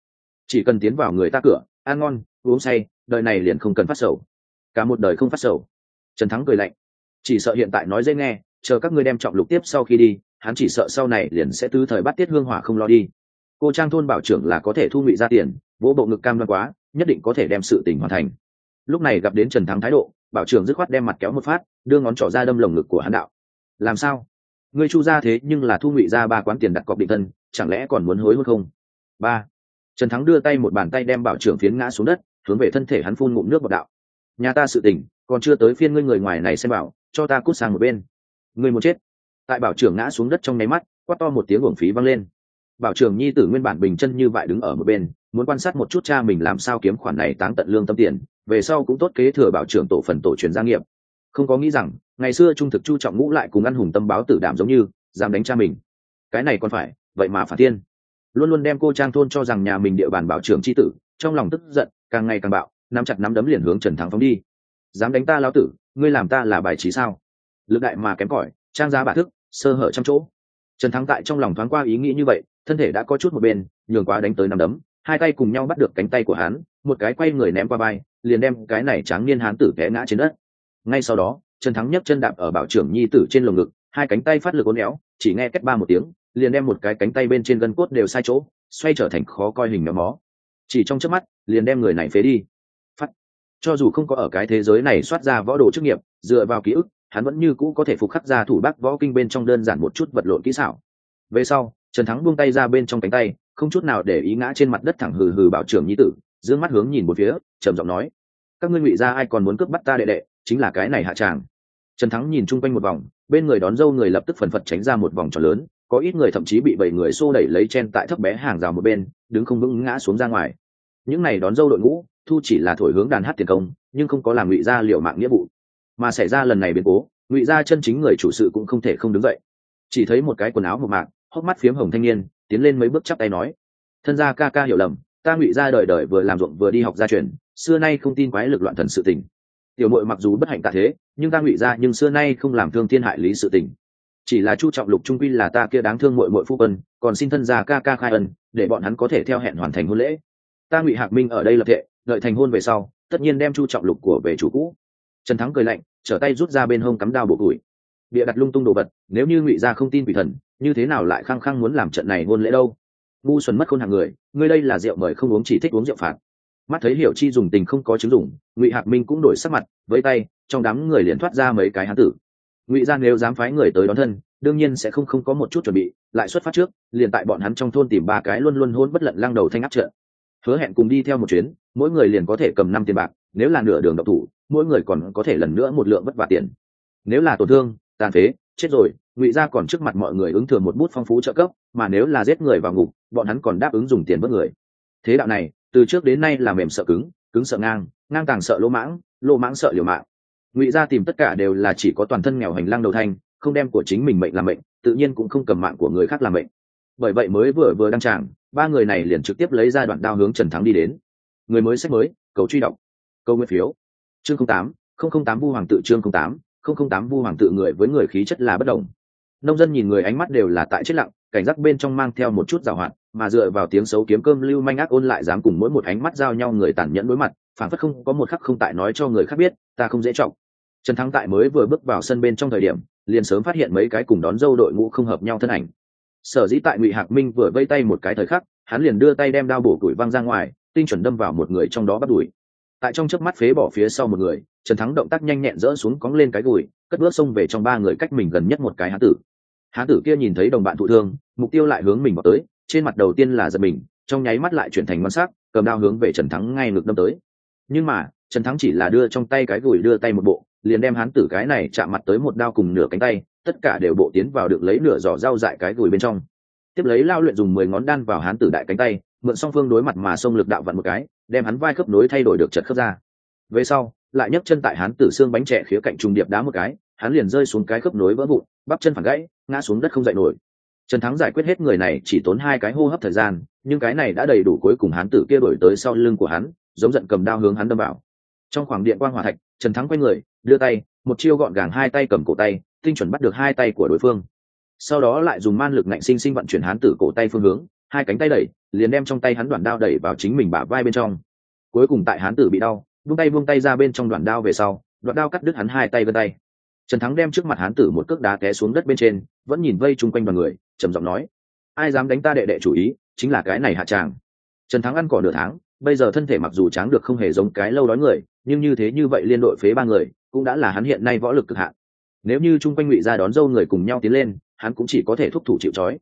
Chỉ cần tiến vào người ta cửa, ăn ngon, uống say, đời này liền không cần phát sầu. Cả một đời không phát sầu. Trần thắng cười lạnh. Chỉ sợ hiện tại nói dễ nghe, chờ các ngươi đem trọng lục tiếp sau khi đi hắn chỉ sợ sau này liền sẽ tứ thời bắt tiết hương hỏa không lo đi. Cô trang thôn bảo trưởng là có thể thu ngụy ra tiền, vỗ bộ ngực cam đoan quá, nhất định có thể đem sự tình hoàn thành. Lúc này gặp đến trần thắng thái độ, bảo trưởng dứt khoát đem mặt kéo một phát, đưa ngón trỏ ra đâm lồng ngực của hắn đạo. Làm sao? Ngươi chu ra thế nhưng là thu ngụy ra ba quán tiền đặt cọc định thân, chẳng lẽ còn muốn hối hôn không? Ba. Trần thắng đưa tay một bàn tay đem bảo trưởng phiến ngã xuống đất, hướng về thân thể hắn phun ngụm nước bọc đạo. Nhà ta sự tình, còn chưa tới phiên ngươi người ngoài này xem bảo, cho ta cút sang một bên. Ngươi muốn chết? Tại bảo trưởng ngã xuống đất trong nháy mắt, quát to một tiếng uổng phí văng lên. Bảo trưởng nhi tử nguyên bản bình chân như vậy đứng ở một bên, muốn quan sát một chút cha mình làm sao kiếm khoản này táng tận lương tâm tiền, về sau cũng tốt kế thừa bảo trưởng tổ phần tổ truyền gia nghiệp. Không có nghĩ rằng, ngày xưa trung thực chu trọng ngũ lại cùng ăn hùng tâm báo tử đảm giống như, dám đánh cha mình. Cái này còn phải, vậy mà phản tiên luôn luôn đem cô trang thôn cho rằng nhà mình địa bàn bảo trưởng c h i tử, trong lòng tức giận, càng ngày càng bạo, nắm chặt nắm đấm liền hướng trần thắng phóng đi. Dám đánh ta lao tử, ngươi làm ta là bài trí sao? Lực đại mà kém cỏi, trang giá bà thức sơ hở trăm chỗ. Trần thắng tại trong lòng thoáng qua ý nghĩ như vậy, thân thể đã có chút một bên, nhường quá đánh tới nằm đấm, hai tay cùng nhau bắt được cánh tay của hắn, một cái quay người ném qua vai, liền đem cái này tráng niên hán tử té ngã trên đất. Ngay sau đó, trần thắng nhấc chân đạp ở bảo trưởng nhi tử trên lồng ngực, hai cánh tay phát lực ốn éo, chỉ nghe cách ba một tiếng, liền đem một cái cánh tay bên trên gân cốt đều sai chỗ, xoay trở thành khó coi hình méo mó chỉ trong chớp mắt, liền đem người này phế đi. Phát. Cho dù không có ở cái thế giới này soát ra võ đồ chức nghiệp, dựa vào ký ức hắn vẫn như cũ có thể phục khắc ra thủ bác võ kinh bên trong đơn giản một chút vật lộn kỹ xảo. Về sau, trần thắng buông tay ra bên trong cánh tay, không chút nào để ý ngã trên mặt đất thẳng hừ hừ bảo trưởng nhi tử d mắt hướng nhìn một phía, trầm giọng nói, các ngươi ngụy ra ai còn muốn cướp bắt ta đệ đệ, chính là cái này hạ tràng. Trần thắng nhìn chung quanh một vòng, bên người đón dâu người lập tức phần phật tránh ra một vòng tròn lớn, có ít người thậm chí bị bảy người xô đẩy lấy chen tại thấp bé hàng rào một bên, đứng không vững ngã xuống ra ngoài. Những này đón dâu đội ngũ, thu chỉ là thổi hướng đàn hát tiền công, nhưng không có làm ngụy gia liệu mạng nghĩa vụ mà xảy ra lần này biến cố, ngụy gia chân chính người chủ sự cũng không thể không đứng dậy. Chỉ thấy một cái quần áo một mạng hốc mắt phiếm hồng thanh niên, tiến lên mấy bước chắp tay nói, thân gia ca ca hiểu lầm, ta ngụy gia đời đời vừa làm ruộng vừa đi học gia truyền, xưa nay không tin quái lực loạn thần sự tình. Tiểu mội mặc dù bất hạnh tạ thế, nhưng ta ngụy gia nhưng xưa nay không làm thương thiên hại lý sự tình. Chỉ là chu trọng lục trung quy là ta kia đáng thương mội mội phu ân còn xin thân gia ca ca khai ân, để bọn hắn có thể theo hẹn hoàn thành hôn lễ. Ta ngụy hạc minh ở đây lập thệ, đợi thành hôn về sau, tất nhiên đem chu trọng lục của về chủ cũ trần thắng cười lạnh, trở tay rút ra bên hông cắm đao bộ củi. Bịa đặt lung tung đồ vật, nếu như ngụy gia không tin quỷ thần, như thế nào lại khăng khăng muốn làm trận này hôn lễ đâu? Ngu xuẩn mất khôn hàng người, ngươi đây là rượu mời không uống chỉ thích uống rượu phạt. Mắt thấy hiểu chi dùng tình không có chứng dùng ngụy hạc minh cũng đổi sắc mặt với tay, trong đám người liền thoát ra mấy cái hán tử. Ngụy gia nếu dám phái người tới đón thân, đương nhiên sẽ không không có một chút chuẩn bị, lại xuất phát trước, liền tại bọn hắn trong thôn tìm ba cái luôn luôn hôn bất lận lăng đầu thanh áp trợ hứa hẹn cùng đi theo một chuyến, mỗi người liền có thể cầm năm tiền bạc, nếu là nửa đường độc thủ, mỗi người còn có thể lần nữa một lượng vất vả tiền. Nếu là tổn thương, tàn phế, chết rồi, ngụy gia còn trước mặt mọi người ứng thường một bút phong phú trợ cấp, mà nếu là giết người vào ngục, bọn hắn còn đáp ứng dùng tiền bất người. Thế đạo này, từ trước đến nay là mềm sợ cứng cứng sợ ngang ngang tàng sợ lỗ mãng lỗ mãng sợ liều mạng. Ngụy gia tìm tất cả đều là chỉ có toàn thân nghèo hành lang đầu thanh không đem của chính mình mệnh làm mệnh, tự nhiên cũng không cầm mạng của người khác làm mệnh. Bởi vậy mới vừa vừa đăng tràng ba người này liền trực tiếp lấy ra đoạn đao hướng trần thắng đi đến. Người mới sách mới, cầu truy đọc. Câu nguyên phiếu. Chương không tám, không không tám vu hoàng tự chương không tám, không không tám vu hoàng tự người với người khí chất là bất đồng. Nông dân nhìn người ánh mắt đều là tại chết lặng, cảnh giác bên trong mang theo một chút giảo hoạt, mà dựa vào tiếng xấu kiếm cơm lưu manh ác ôn lại dám cùng mỗi một ánh mắt giao nhau người tàn nhẫn đối mặt phản phất không có một khắc không tại nói cho người khác biết, ta không dễ trọng trần thắng tại mới vừa bước vào sân bên trong thời điểm, liền sớm phát hiện mấy cái cùng đón dâu đội ngũ không hợp nhau thân ảnh sở dĩ tại ngụy hạc minh vừa vây tay một cái thời khắc, hắn liền đưa tay đem đao bổ củi văng ra ngoài, tinh chuẩn đâm vào một người trong đó bắt đuổi. Tại trong chớp mắt phế bỏ phía sau một người, trần thắng động tác nhanh nhẹn dỡ xuống cóng lên cái gùi cất bước xông về trong ba người cách mình gần nhất một cái hán tử. Hán tử kia nhìn thấy đồng bạn thụ thương, mục tiêu lại hướng mình vào tới, trên mặt đầu tiên là giật mình, trong nháy mắt lại chuyển thành ngon sắc, cầm đao hướng về trần thắng ngay ngược đâm tới. Nhưng mà, trần thắng chỉ là đưa trong tay cái gùi đưa tay một bộ, liền đem hán tử cái này chạm mặt tới một đao cùng nửa cánh tay tất cả đều bộ tiến vào được lấy nửa giỏ rau dại cái gùi bên trong. Tiếp lấy lao luyện dùng mười ngón đan vào hán tử đại cánh tay, mượn song phương đối mặt mà xông lực đạo vặn một cái, đem hắn vai khớp nối thay đổi được chật khớp ra. Về sau, lại nhấc chân tại hán tử xương bánh trẻ khía cạnh trùng điệp đá một cái, hắn liền rơi xuống cái khớp nối vỡ vụn, bắp chân phản gãy, ngã xuống đất không dậy nổi. Trần thắng giải quyết hết người này chỉ tốn hai cái hô hấp thời gian, nhưng cái này đã đầy đủ cuối cùng hán tử kia đổi tới sau lưng của hắn, giống giận cầm đao hướng hắn đâm vào. Trong khoảng điện quang hỏa thạch, trần thắng quay người, đưa tay, một chiêu gọn gàng hai tay cầm cổ tay tinh chuẩn bắt được hai tay của đối phương. Sau đó lại dùng man lực ngạnh sinh sinh vận chuyển hán tử cổ tay phương hướng, hai cánh tay đẩy, liền đem trong tay hắn đoạn đao đẩy vào chính mình bả vai bên trong. Cuối cùng tại hán tử bị đau, vung tay vung tay ra bên trong đoạn đao về sau, đoạn đao cắt đứt hắn hai tay gân tay. Trần thắng đem trước mặt hán tử một cước đá té xuống đất bên trên, vẫn nhìn vây chung quanh đoàn người, trầm giọng nói, ai dám đánh ta đệ đệ chủ ý, chính là cái này hạ tràng. Trần thắng ăn cỏ nửa tháng, bây giờ thân thể mặc dù tráng được không hề giống cái lâu đói người, nhưng như thế như vậy liên đội phế ba người, cũng đã là hắn hiện nay võ lực cực hạn nếu như chung quanh ngụy ra đón dâu người cùng nhau tiến lên, hắn cũng chỉ có thể thúc thủ chịu trói.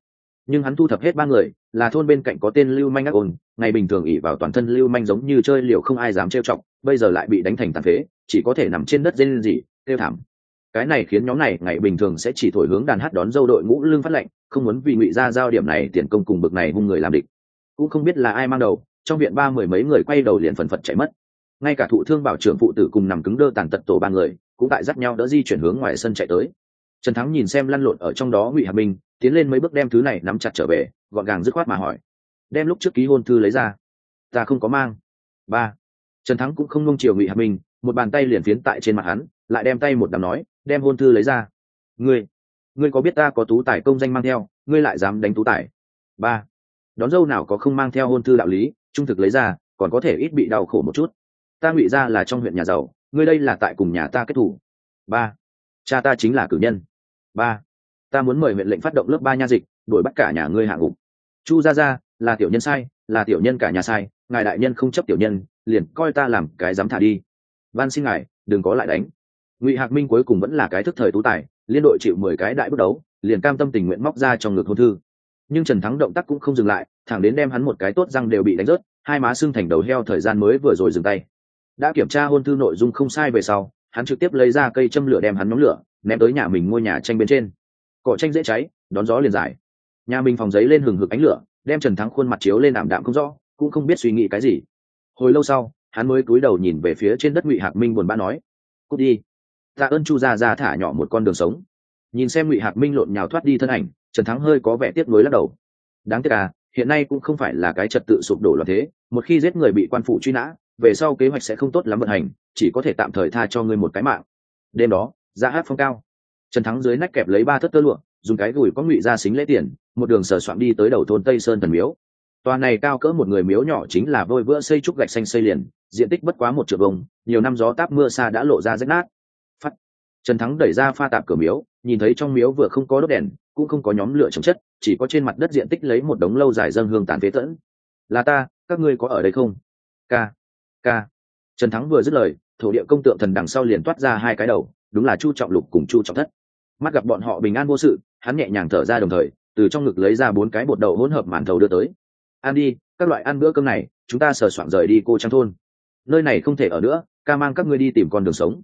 Nhưng hắn thu thập hết ba người, là thôn bên cạnh có tên lưu manh ác ôn, ngày bình thường ỉ vào toàn thân lưu manh giống như chơi liều không ai dám trêu chọc, bây giờ lại bị đánh thành tàn phế, chỉ có thể nằm trên đất dên gì kêu thảm. Cái này khiến nhóm này ngày bình thường sẽ chỉ thổi hướng đàn hát đón dâu đội ngũ lưng phát lệnh, không muốn vì ngụy gia giao điểm này tiền công cùng bực này hung người làm địch. Cũng không biết là ai mang đầu, trong viện ba mười mấy người quay đầu liền phần phật chạy mất. Ngay cả thụ thương bảo trưởng phụ tử cùng nằm cứng đơ tàn tật tổ ba người cũng tại dắt nhau đỡ di chuyển hướng ngoài sân chạy tới. Trần thắng nhìn xem lăn lộn ở trong đó ngụy hà minh, tiến lên mấy bước đem thứ này nắm chặt trở về, gọn gàng dứt khoát mà hỏi. Đem lúc trước ký hôn thư lấy ra. Ta không có mang. Ba. Trần thắng cũng không nung chiều ngụy hà minh, một bàn tay liền phiến tại trên mặt hắn, lại đem tay một đám nói, đem hôn thư lấy ra. Ngươi ngươi có biết ta có tú tài công danh mang theo, ngươi lại dám đánh tú tài. Ba. Đón dâu nào có không mang theo hôn thư đạo lý, trung thực lấy ra, còn có thể ít bị đau khổ một chút. Ta ngụy ra là trong huyện nhà giàu ngươi đây là tại cùng nhà ta kết thủ. Ba. Cha ta chính là cử nhân. Ba. Ta muốn mời huyện lệnh phát động lớp ba nha dịch, đuổi bắt cả nhà ngươi hạ ngục chu gia gia, là tiểu nhân sai, là tiểu nhân cả nhà sai, ngài đại nhân không chấp tiểu nhân, liền coi ta làm cái dám thả đi. Van xin ngài, đừng có lại đánh. Ngụy hạc minh cuối cùng vẫn là cái thức thời tú tài, liên đội chịu mười cái đại bước đấu, liền cam tâm tình nguyện móc ra trong ngực hôn thư. Nhưng trần thắng động tác cũng không dừng lại, thẳng đến đem hắn một cái tốt răng đều bị đánh rớt, hai má xưng thành đầu heo thời gian mới vừa rồi dừng tay đã kiểm tra hôn thư nội dung không sai về sau, hắn trực tiếp lấy ra cây châm lửa đem hắn nhóm lửa, ném tới nhà mình ngôi nhà tranh bên trên. Cỏ tranh dễ cháy, đón gió liền dài. Nhà mình phòng giấy lên hừng hực ánh lửa, đem trần thắng khuôn mặt chiếu lên ảm đạm không rõ, cũng không biết suy nghĩ cái gì. Hồi lâu sau, hắn mới cúi đầu nhìn về phía trên đất ngụy hạc minh buồn bã nói, cút đi. Tạ ơn chu gia ra thả nhỏ một con đường sống. Nhìn xem ngụy hạc minh lộn nhào thoát đi thân ảnh, trần thắng hơi có vẻ tiếc nuối lắc đầu. Đáng tiếc à hiện nay cũng không phải là cái trật tự sụp đổ loạn thế, một khi giết người bị quan phụ truy nã về sau kế hoạch sẽ không tốt lắm vận hành, chỉ có thể tạm thời tha cho ngươi một cái mạng. Đêm đó ra hát phong cao. Trần thắng dưới nách kẹp lấy ba thất tơ lụa, dùng cái gùi có ngụy ra xính lễ tiền, một đường sờ soạn đi tới đầu thôn tây sơn thần miếu. Tòa này cao cỡ một người miếu nhỏ chính là vôi vữa xây trúc gạch xanh xây liền, diện tích bất quá một triệu vông nhiều năm gió táp mưa xa đã lộ ra rách nát. Phát trần thắng đẩy ra pha tạp cửa miếu, nhìn thấy trong miếu vừa không có đốt đèn, cũng không có nhóm lửa chống chất, chỉ có trên mặt đất diện tích lấy một đống lâu dài dâng hương tàn phế tẫn. Là ta, các ngươi có ở đây không? Ca ca. Trần thắng vừa dứt lời, thổ địa công tượng thần đằng sau liền toát ra hai cái đầu, đúng là chu trọng lục cùng chu trọng thất. Mắt gặp bọn họ bình an vô sự, hắn nhẹ nhàng thở ra đồng thời, từ trong ngực lấy ra bốn cái bột đậu hỗn hợp màn thầu đưa tới. Ăn đi, các loại ăn bữa cơm này, chúng ta sờ soạn rời đi cô trang thôn. Nơi này không thể ở nữa, ca mang các ngươi đi tìm con đường sống.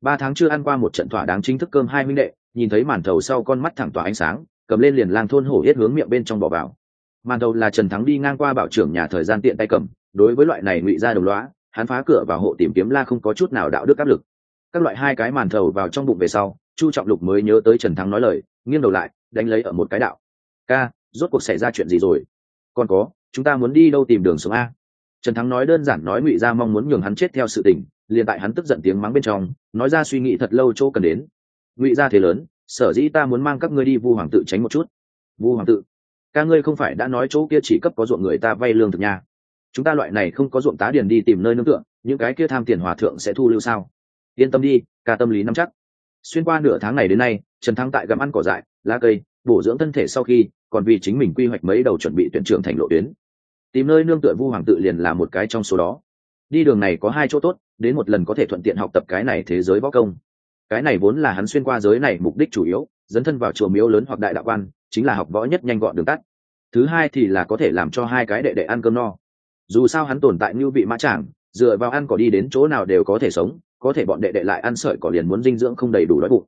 Ba tháng chưa ăn qua một trận thỏa đáng chính thức cơm hai minh đệ, nhìn thấy màn thầu sau con mắt thẳng tỏa ánh sáng, cầm lên liền lang thôn hổ hết hướng miệng bên trong bỏ vào. Màn thầu là trần thắng đi ngang qua bảo trưởng nhà thời gian tiện tay cầm, đối với loại này ngụy ra đồng loá hắn phá cửa vào hộ tìm kiếm la không có chút nào đạo đức áp lực. Các loại hai cái màn thầu vào trong bụng về sau, chu trọng lục mới nhớ tới trần thắng nói lời, nghiêng đầu lại, đánh lấy ở một cái đạo. Ca, rốt cuộc xảy ra chuyện gì rồi? Còn có, chúng ta muốn đi đâu tìm đường sống a? Trần thắng nói đơn giản nói ngụy ra mong muốn nhường hắn chết theo sự tình, liền tại hắn tức giận tiếng mắng bên trong, nói ra suy nghĩ thật lâu chỗ cần đến. Ngụy ra thế lớn, sở dĩ ta muốn mang các ngươi đi vu hoàng tự tránh một chút. Vu hoàng tự, ca ngươi không phải đã nói chỗ kia chỉ cấp có ruộng người ta vay lương thực nha chúng ta loại này không có ruộng tá điền đi tìm nơi nương tựa, những cái kia tham tiền hòa thượng sẽ thu lưu sao? Yên tâm đi, ca tâm lý nắm chắc. Xuyên qua nửa tháng này đến nay, trần thắng tại gặm ăn cỏ dại, lá cây, bổ dưỡng thân thể sau khi, còn vì chính mình quy hoạch mấy đầu chuẩn bị tuyển trưởng thành lộ tuyến. Tìm nơi nương tựa vu hoàng tự liền là một cái trong số đó. Đi đường này có hai chỗ tốt, đến một lần có thể thuận tiện học tập cái này thế giới võ công. Cái này vốn là hắn xuyên qua giới này mục đích chủ yếu, dấn thân vào chùa miếu lớn hoặc đại đạo quan, chính là học võ nhất nhanh gọn đường tắt. Thứ hai thì là có thể làm cho hai cái đệ đệ ăn cơm no dù sao hắn tồn tại như vị mã tràng dựa vào ăn cỏ đi đến chỗ nào đều có thể sống, có thể bọn đệ đệ lại ăn sợi cỏ liền muốn dinh dưỡng không đầy đủ đói bụng.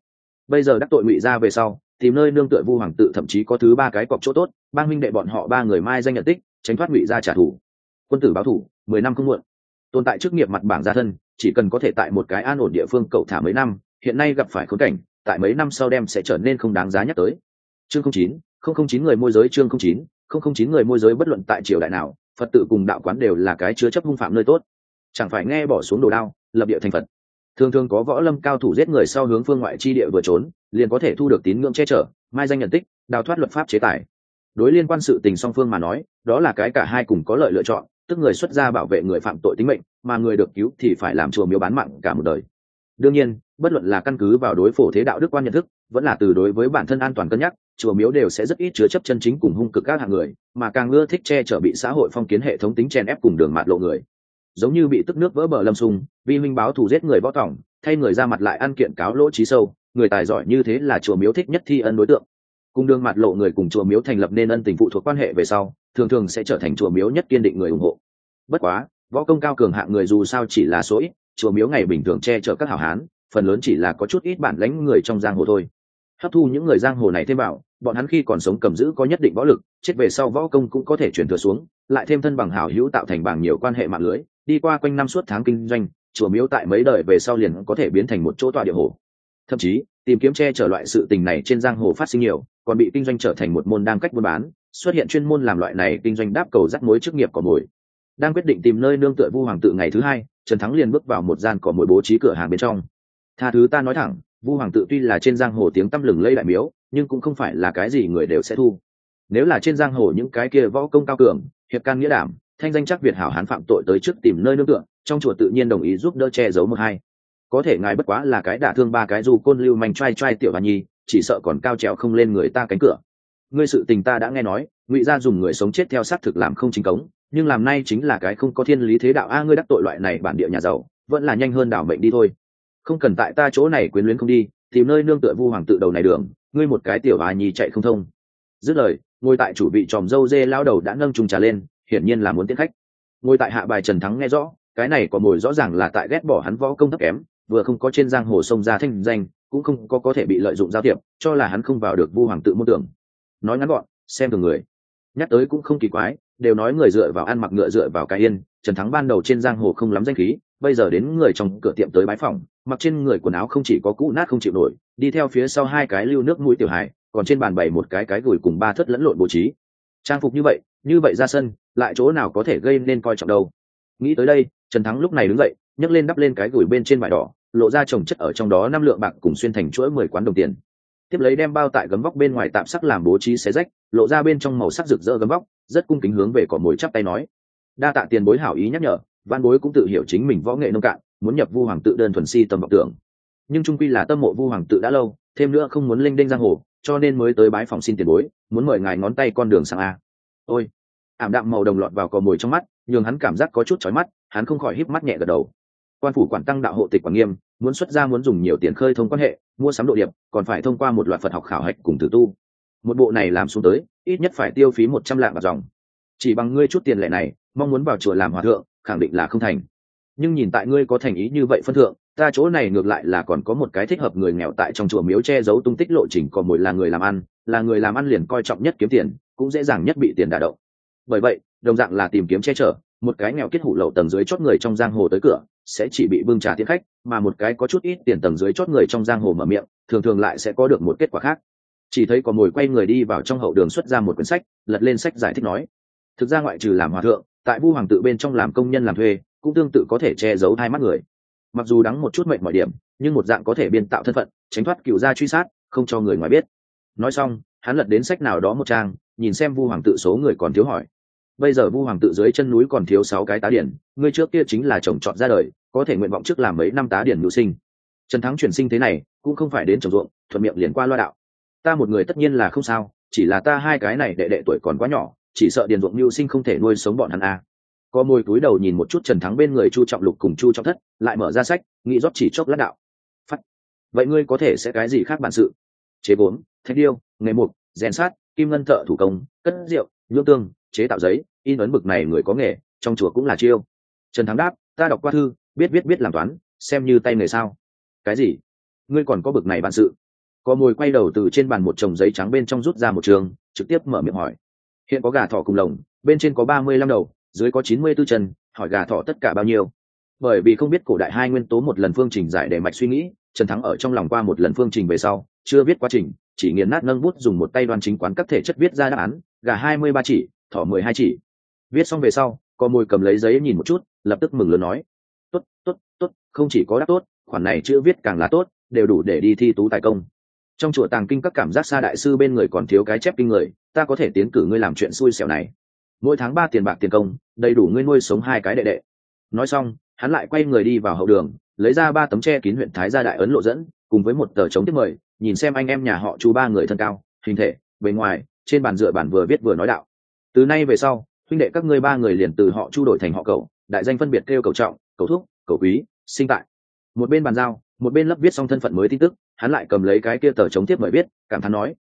Bây giờ đắc tội ngụy ra về sau, tìm nơi nương tựa vu hoàng tự thậm chí có thứ ba cái cọc chỗ tốt ba minh đệ bọn họ ba người mai danh nhận tích, tránh thoát ngụy ra trả thù. Quân tử báo thủ, mười năm không muộn. Tồn tại chức nghiệp mặt bảng gia thân, chỉ cần có thể tại một cái an ổn địa phương cậu thả mấy năm, hiện nay gặp phải khốn cảnh, tại mấy năm sau đem sẽ trở nên không đáng giá nhắc tới. Chương không chín, không không chín người môi giới, chương không chín, không không chín người môi giới bất luận tại triều đại nào phật tự cùng đạo quán đều là cái chứa chấp hung phạm nơi tốt. Chẳng phải nghe bỏ xuống đồ đao, lập địa thành phật. Thường thường có võ lâm cao thủ giết người sau hướng phương ngoại chi địa vừa trốn, liền có thể thu được tín ngưỡng che chở, mai danh nhận tích, đào thoát luật pháp chế tài. Đối liên quan sự tình song phương mà nói, đó là cái cả hai cùng có lợi lựa chọn, tức người xuất gia bảo vệ người phạm tội tính mệnh, mà người được cứu thì phải làm chùa miếu bán mạng cả một đời. Đương nhiên, bất luận là căn cứ vào đối phổ thế đạo đức quan nhận thức, vẫn là từ đối với bản thân an toàn cân nhắc chùa miếu đều sẽ rất ít chứa chấp chân chính cùng hung cực các hạng người, mà càng ưa thích che chở bị xã hội phong kiến hệ thống tính chèn ép cùng đường mạt lộ người. Giống như bị tức nước vỡ bờ lâm sung, vi minh báo thù giết người võ tỏng thay người ra mặt lại ăn kiện cáo lỗ trí sâu, người tài giỏi như thế là chùa miếu thích nhất thi ân đối tượng. Cùng đường mạt lộ người cùng chùa miếu thành lập nên ân tình phụ thuộc quan hệ về sau, thường thường sẽ trở thành chùa miếu nhất kiên định người ủng hộ. Bất quá, võ công cao cường hạng người dù sao chỉ là số ít, chùa miếu ngày bình thường che chở các hảo hán, phần lớn chỉ là có chút ít bản lãnh người trong giang hồ thôi. Hấp thu những người giang hồ này thêm vào bọn hắn khi còn sống cầm giữ có nhất định võ lực, chết về sau võ công cũng có thể chuyển thừa xuống, lại thêm thân bằng hảo hữu tạo thành bằng nhiều quan hệ mạng lưới, đi qua quanh năm suốt tháng kinh doanh, chùa miếu tại mấy đời về sau liền có thể biến thành một chỗ tọa địa hồ. Thậm chí, tìm kiếm che chở loại sự tình này trên giang hồ phát sinh nhiều, còn bị kinh doanh trở thành một môn đang cách buôn bán, xuất hiện chuyên môn làm loại này kinh doanh đáp cầu rắc mối chức nghiệp của mồi. Đang quyết định tìm nơi nương tựa vu hoàng tự ngày thứ hai, trần thắng liền bước vào một gian cỏ mồi bố trí cửa hàng bên trong. Tha thứ ta nói thẳng vu hoàng tự tuy là trên giang hồ tiếng tăm lừng lây đại miếu, nhưng cũng không phải là cái gì người đều sẽ thu. Nếu là trên giang hồ những cái kia võ công cao cường, hiệp can nghĩa đảm, thanh danh chắc việt hảo hán phạm tội tới trước tìm nơi nương tựa, trong chùa tự nhiên đồng ý giúp đỡ che giấu một hai. Có thể ngài bất quá là cái đả thương ba cái dù côn lưu manh trai trai tiểu hoa nhi, chỉ sợ còn cao trèo không lên người ta cánh cửa. Ngươi sự tình ta đã nghe nói, ngụy gia dùng người sống chết theo xác thực làm không chính cống, nhưng làm nay chính là cái không có thiên lý thế đạo. A, ngươi đắc tội loại này bản địa nhà giàu, vẫn là nhanh hơn đảo mệnh đi thôi không cần tại ta chỗ này quyến luyến không đi, tìm nơi nương tựa vu hoàng tự đầu này đường, ngươi một cái tiểu bà nhi chạy không thông. Dứt lời, ngồi tại chủ vị tròm dâu dê lao đầu đã nâng trùng trà lên, hiển nhiên là muốn tiết khách. Ngồi tại hạ bài trần thắng nghe rõ, cái này có mồi rõ ràng là tại ghét bỏ hắn võ công thấp kém, vừa không có trên giang hồ sông ra thanh danh, cũng không có có thể bị lợi dụng giao thiệp, cho là hắn không vào được vu hoàng tự môn tưởng. Nói ngắn gọn, xem thường người. Nhắc tới cũng không kỳ quái, đều nói người dựa vào ăn mặc ngựa dựa vào cái yên trần thắng ban đầu trên giang hồ không lắm danh khí, bây giờ đến người trong cửa tiệm tới bãi phòng mặc trên người quần áo không chỉ có cũ nát không chịu nổi, đi theo phía sau hai cái lưu nước mũi tiểu hải còn trên bàn bày một cái cái gửi cùng ba thất lẫn lộn bố trí. Trang phục như vậy như vậy ra sân, lại chỗ nào có thể gây nên coi trọng đâu. Nghĩ tới đây, trần thắng lúc này đứng dậy, nhấc lên đắp lên cái gửi bên trên vải đỏ, lộ ra trồng chất ở trong đó năm lượng bạc cùng xuyên thành chuỗi mười quán đồng tiền. Tiếp lấy đem bao tại gấm vóc bên ngoài tạm sắc làm bố trí xé rách, lộ ra bên trong màu sắc rực rỡ gấm vóc, rất cung kính hướng về cỏ mồi chắp tay nói đa tạ tiền bối hảo ý nhắc nhở, văn bối cũng tự hiểu chính mình võ nghệ nông cạn, muốn nhập vu hoàng tự đơn thuần si tầm vọng tưởng. Nhưng trung quy là tâm mộ vu hoàng tự đã lâu, thêm nữa không muốn linh đinh giang hồ, cho nên mới tới bái phòng xin tiền bối, muốn mời ngài ngón tay con đường sang a. Ôi! Ảm đạm màu đồng lọt vào cò mồi trong mắt, nhường hắn cảm giác có chút chói mắt, hắn không khỏi híp mắt nhẹ gật đầu. Quan phủ quản tăng đạo hộ tịch quản nghiêm, muốn xuất ra muốn dùng nhiều tiền khơi thông quan hệ, mua sắm độ điệp, còn phải thông qua một loạt phật học khảo hạch cùng tử tu. Một bộ này làm xuống tới, ít nhất phải tiêu phí một trăm lạng bạc dòng. Chỉ bằng ngươi chút tiền lệ này mong muốn vào chùa làm hòa thượng, khẳng định là không thành. Nhưng nhìn tại ngươi có thành ý như vậy phân thượng, ta chỗ này ngược lại là còn có một cái thích hợp người nghèo tại trong chùa miếu che giấu tung tích lộ trình còn mồi là người làm ăn, là người làm ăn liền coi trọng nhất kiếm tiền, cũng dễ dàng nhất bị tiền đả động. Bởi vậy, đồng dạng là tìm kiếm che chở, một cái nghèo kết hủ lậu tầng dưới chót người trong giang hồ tới cửa, sẽ chỉ bị bưng trà tiến khách, mà một cái có chút ít tiền tầng dưới chót người trong giang hồ mở miệng, thường thường lại sẽ có được một kết quả khác. Chỉ thấy có mồi quay người đi vào trong hậu đường xuất ra một quyển sách, lật lên sách giải thích nói, thực ra ngoại trừ làm hòa thượng tại vu hoàng tự bên trong làm công nhân làm thuê, cũng tương tự có thể che giấu hai mắt người. Mặc dù đắng một chút mệnh mọi điểm, nhưng một dạng có thể biên tạo thân phận, tránh thoát cựu gia truy sát, không cho người ngoài biết. Nói xong, hắn lật đến sách nào đó một trang, nhìn xem vu hoàng tự số người còn thiếu hỏi. Bây giờ vu hoàng tự dưới chân núi còn thiếu sáu cái tá điển, người trước kia chính là chồng chọn ra đời, có thể nguyện vọng trước làm mấy năm tá điển nữ sinh. Trần thắng chuyển sinh thế này, cũng không phải đến trồng ruộng, thuận miệng liền qua loa đạo. Ta một người tất nhiên là không sao, chỉ là ta hai cái này đệ đệ tuổi còn quá nhỏ chỉ sợ điền ruộng mưu sinh không thể nuôi sống bọn hắn a à. có môi túi đầu nhìn một chút trần thắng bên người chu trọng lục cùng chu trọng thất, lại mở ra sách, nghĩ rót chỉ chốc lát đạo. Phắt. Vậy ngươi có thể sẽ cái gì khác bản sự? Chế vốn thạch điêu, nghề mục, rèn sát, kim ngân thợ thủ công, cất rượu nhuộm tương, chế tạo giấy, in ấn bực này người có nghề, trong chùa cũng là chiêu. Trần thắng đáp, ta đọc qua thư, biết biết biết làm toán, xem như tay nghề sao. Cái gì? Ngươi còn có bực này bản sự? Có mồi quay đầu từ trên bàn một chồng giấy trắng bên trong rút ra một trường, trực tiếp mở miệng hỏi hiện có gà thỏ cùng lồng, bên trên có ba mươi lăm đầu, dưới có chín mươi b ố chân, hỏi gà thỏ tất cả bao nhiêu? Bởi vì không biết cổ đại hai nguyên tố một lần phương trình giải để mạch suy nghĩ, trần thắng ở trong lòng qua một lần phương trình về sau, chưa biết quá trình, chỉ nghiền nát nâng bút dùng một tay đoan chính quán các thể chất viết ra đáp án, gà hai mươi ba chỉ, thỏ mười hai chỉ. Viết xong về sau, có mồi cầm lấy giấy nhìn một chút, lập tức mừng lớn nói, tốt tốt tốt, không chỉ có đáp tốt, khoản này chữ viết càng là tốt, đều đủ để đi thi tú tài công trong chùa tàng kinh các cảm giác xa đại sư bên người còn thiếu cái chép kinh người, ta có thể tiến cử ngươi làm chuyện xui xẻo này. Mỗi tháng ba tiền bạc tiền công, đầy đủ ngươi nuôi sống hai cái đệ đệ. Nói xong, hắn lại quay người đi vào hậu đường, lấy ra ba tấm tre kín huyện thái gia đại ấn lộ dẫn, cùng với một tờ chống tiếp mời, nhìn xem anh em nhà họ chú ba người thân cao, hình thể, bề ngoài, trên bàn dựa bản vừa viết vừa nói đạo. Từ nay về sau, huynh đệ các ngươi ba người liền từ họ chu đổi thành họ cầu đại danh phân biệt kêu cầu trọng cầu thúc cầu quý, sinh tại. Một bên bàn giao, một bên lấp viết xong thân phận mới tin tức hắn lại cầm lấy cái kia tờ chống tiếp mời viết, cảm thán nói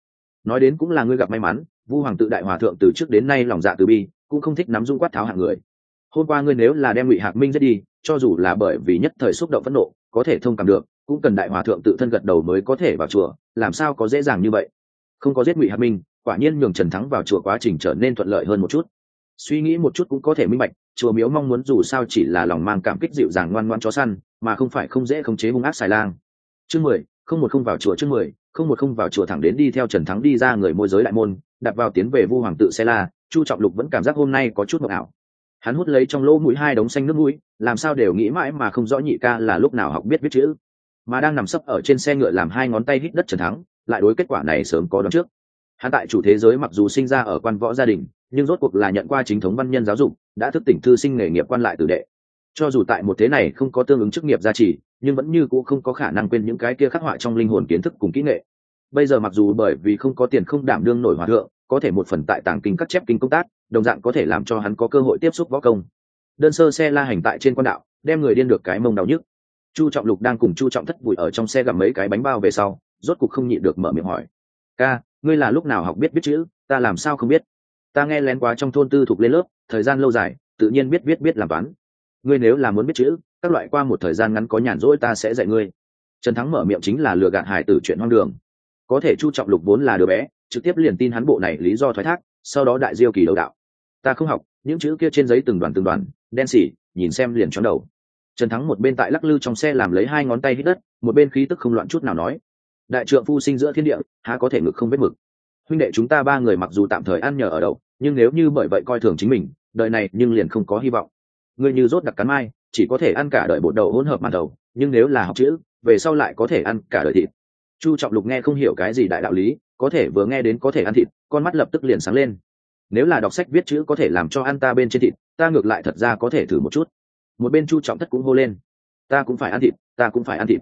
nói đến cũng là ngươi gặp may mắn, vu hoàng tự đại hòa thượng từ trước đến nay lòng dạ từ bi, cũng không thích nắm dung quát tháo hạng người. Hôm qua ngươi nếu là đem ngụy hạc minh giết đi, cho dù là bởi vì nhất thời xúc động phẫn nộ, có thể thông cảm được, cũng cần đại hòa thượng tự thân gật đầu mới có thể vào chùa, làm sao có dễ dàng như vậy? Không có giết ngụy hạc minh, quả nhiên nhường trần thắng vào chùa quá trình trở nên thuận lợi hơn một chút. Suy nghĩ một chút cũng có thể minh bạch, chùa miếu mong muốn dù sao chỉ là lòng mang cảm kích dịu dàng ngoan ngoan chó săn, mà không phải không dễ khống chế hung ác xài lang. Chương mười không một không vào chùa trước mười, không một không vào chùa thẳng đến đi theo trần thắng đi ra người môi giới đại môn đặt vào tiến về vu hoàng tự xe la, chu trọng lục vẫn cảm giác hôm nay có chút mộng ảo. Hắn hút lấy trong lỗ mũi hai đống xanh nước mũi, làm sao đều nghĩ mãi mà không rõ nhị ca là lúc nào học biết viết chữ. Mà đang nằm sấp ở trên xe ngựa làm hai ngón tay hít đất trần thắng, lại đối kết quả này sớm có đón trước. Hắn tại chủ thế giới mặc dù sinh ra ở quan võ gia đình, nhưng rốt cuộc là nhận qua chính thống văn nhân giáo dục, đã thức tỉnh thư sinh nghề nghiệp quan lại tử đệ cho dù tại một thế này không có tương ứng chức nghiệp gia trì, nhưng vẫn như c ũ không có khả năng quên những cái kia khắc họa trong linh hồn kiến thức cùng kỹ nghệ. Bây giờ mặc dù bởi vì không có tiền không đảm đương nổi hòa thượng, có thể một phần tại tàng kinh cắt chép kinh công tác, đồng dạng có thể làm cho hắn có cơ hội tiếp xúc võ công. Đơn sơ xe la hành tại trên quan đạo, đem người điên được cái mông đau nhức. Chu trọng lục đang cùng chu trọng thất bụi ở trong xe gặp mấy cái bánh bao về sau, rốt cục không nhịn được mở miệng hỏi. Ca, ngươi là lúc nào học biết biết chữ, ta làm sao không biết? Ta nghe lén quá trong thôn tư thục lên lớp, thời gian lâu dài, tự nhiên biết biết biết làm toán ngươi nếu là muốn biết chữ, các loại qua một thời gian ngắn có nhàn rỗi ta sẽ dạy ngươi. Trần thắng mở miệng chính là lừa gạt hải tử chuyện hoang đường. Có thể chu trọng lục vốn là đứa bé, trực tiếp liền tin hắn bộ này lý do thoái thác, sau đó đại diêu kỳ đầu đạo. Ta không học, những chữ kia trên giấy từng đoàn từng đoàn, đen xỉ, nhìn xem liền chóng đầu. Trần thắng một bên tại lắc lư trong xe làm lấy hai ngón tay hít đất, một bên khí tức không loạn chút nào nói. Đại trượng phu sinh giữa thiên địa, há có thể ngực không vết mực. Huynh đệ chúng ta ba người mặc dù tạm thời ăn nhờ ở đậu, nhưng nếu như bởi vậy coi thường chính mình, đời này nhưng liền không có hy vọng ngươi như rốt đặc cắn mai, chỉ có thể ăn cả đời bột đầu hỗn hợp màn đầu, nhưng nếu là học chữ, về sau lại có thể ăn cả đời thịt. Chu trọng lục nghe không hiểu cái gì đại đạo lý, có thể vừa nghe đến có thể ăn thịt, con mắt lập tức liền sáng lên. Nếu là đọc sách viết chữ có thể làm cho ăn ta bên trên thịt, ta ngược lại thật ra có thể thử một chút. Một bên chu trọng thất cũng hô lên. Ta cũng phải ăn thịt, ta cũng phải ăn thịt.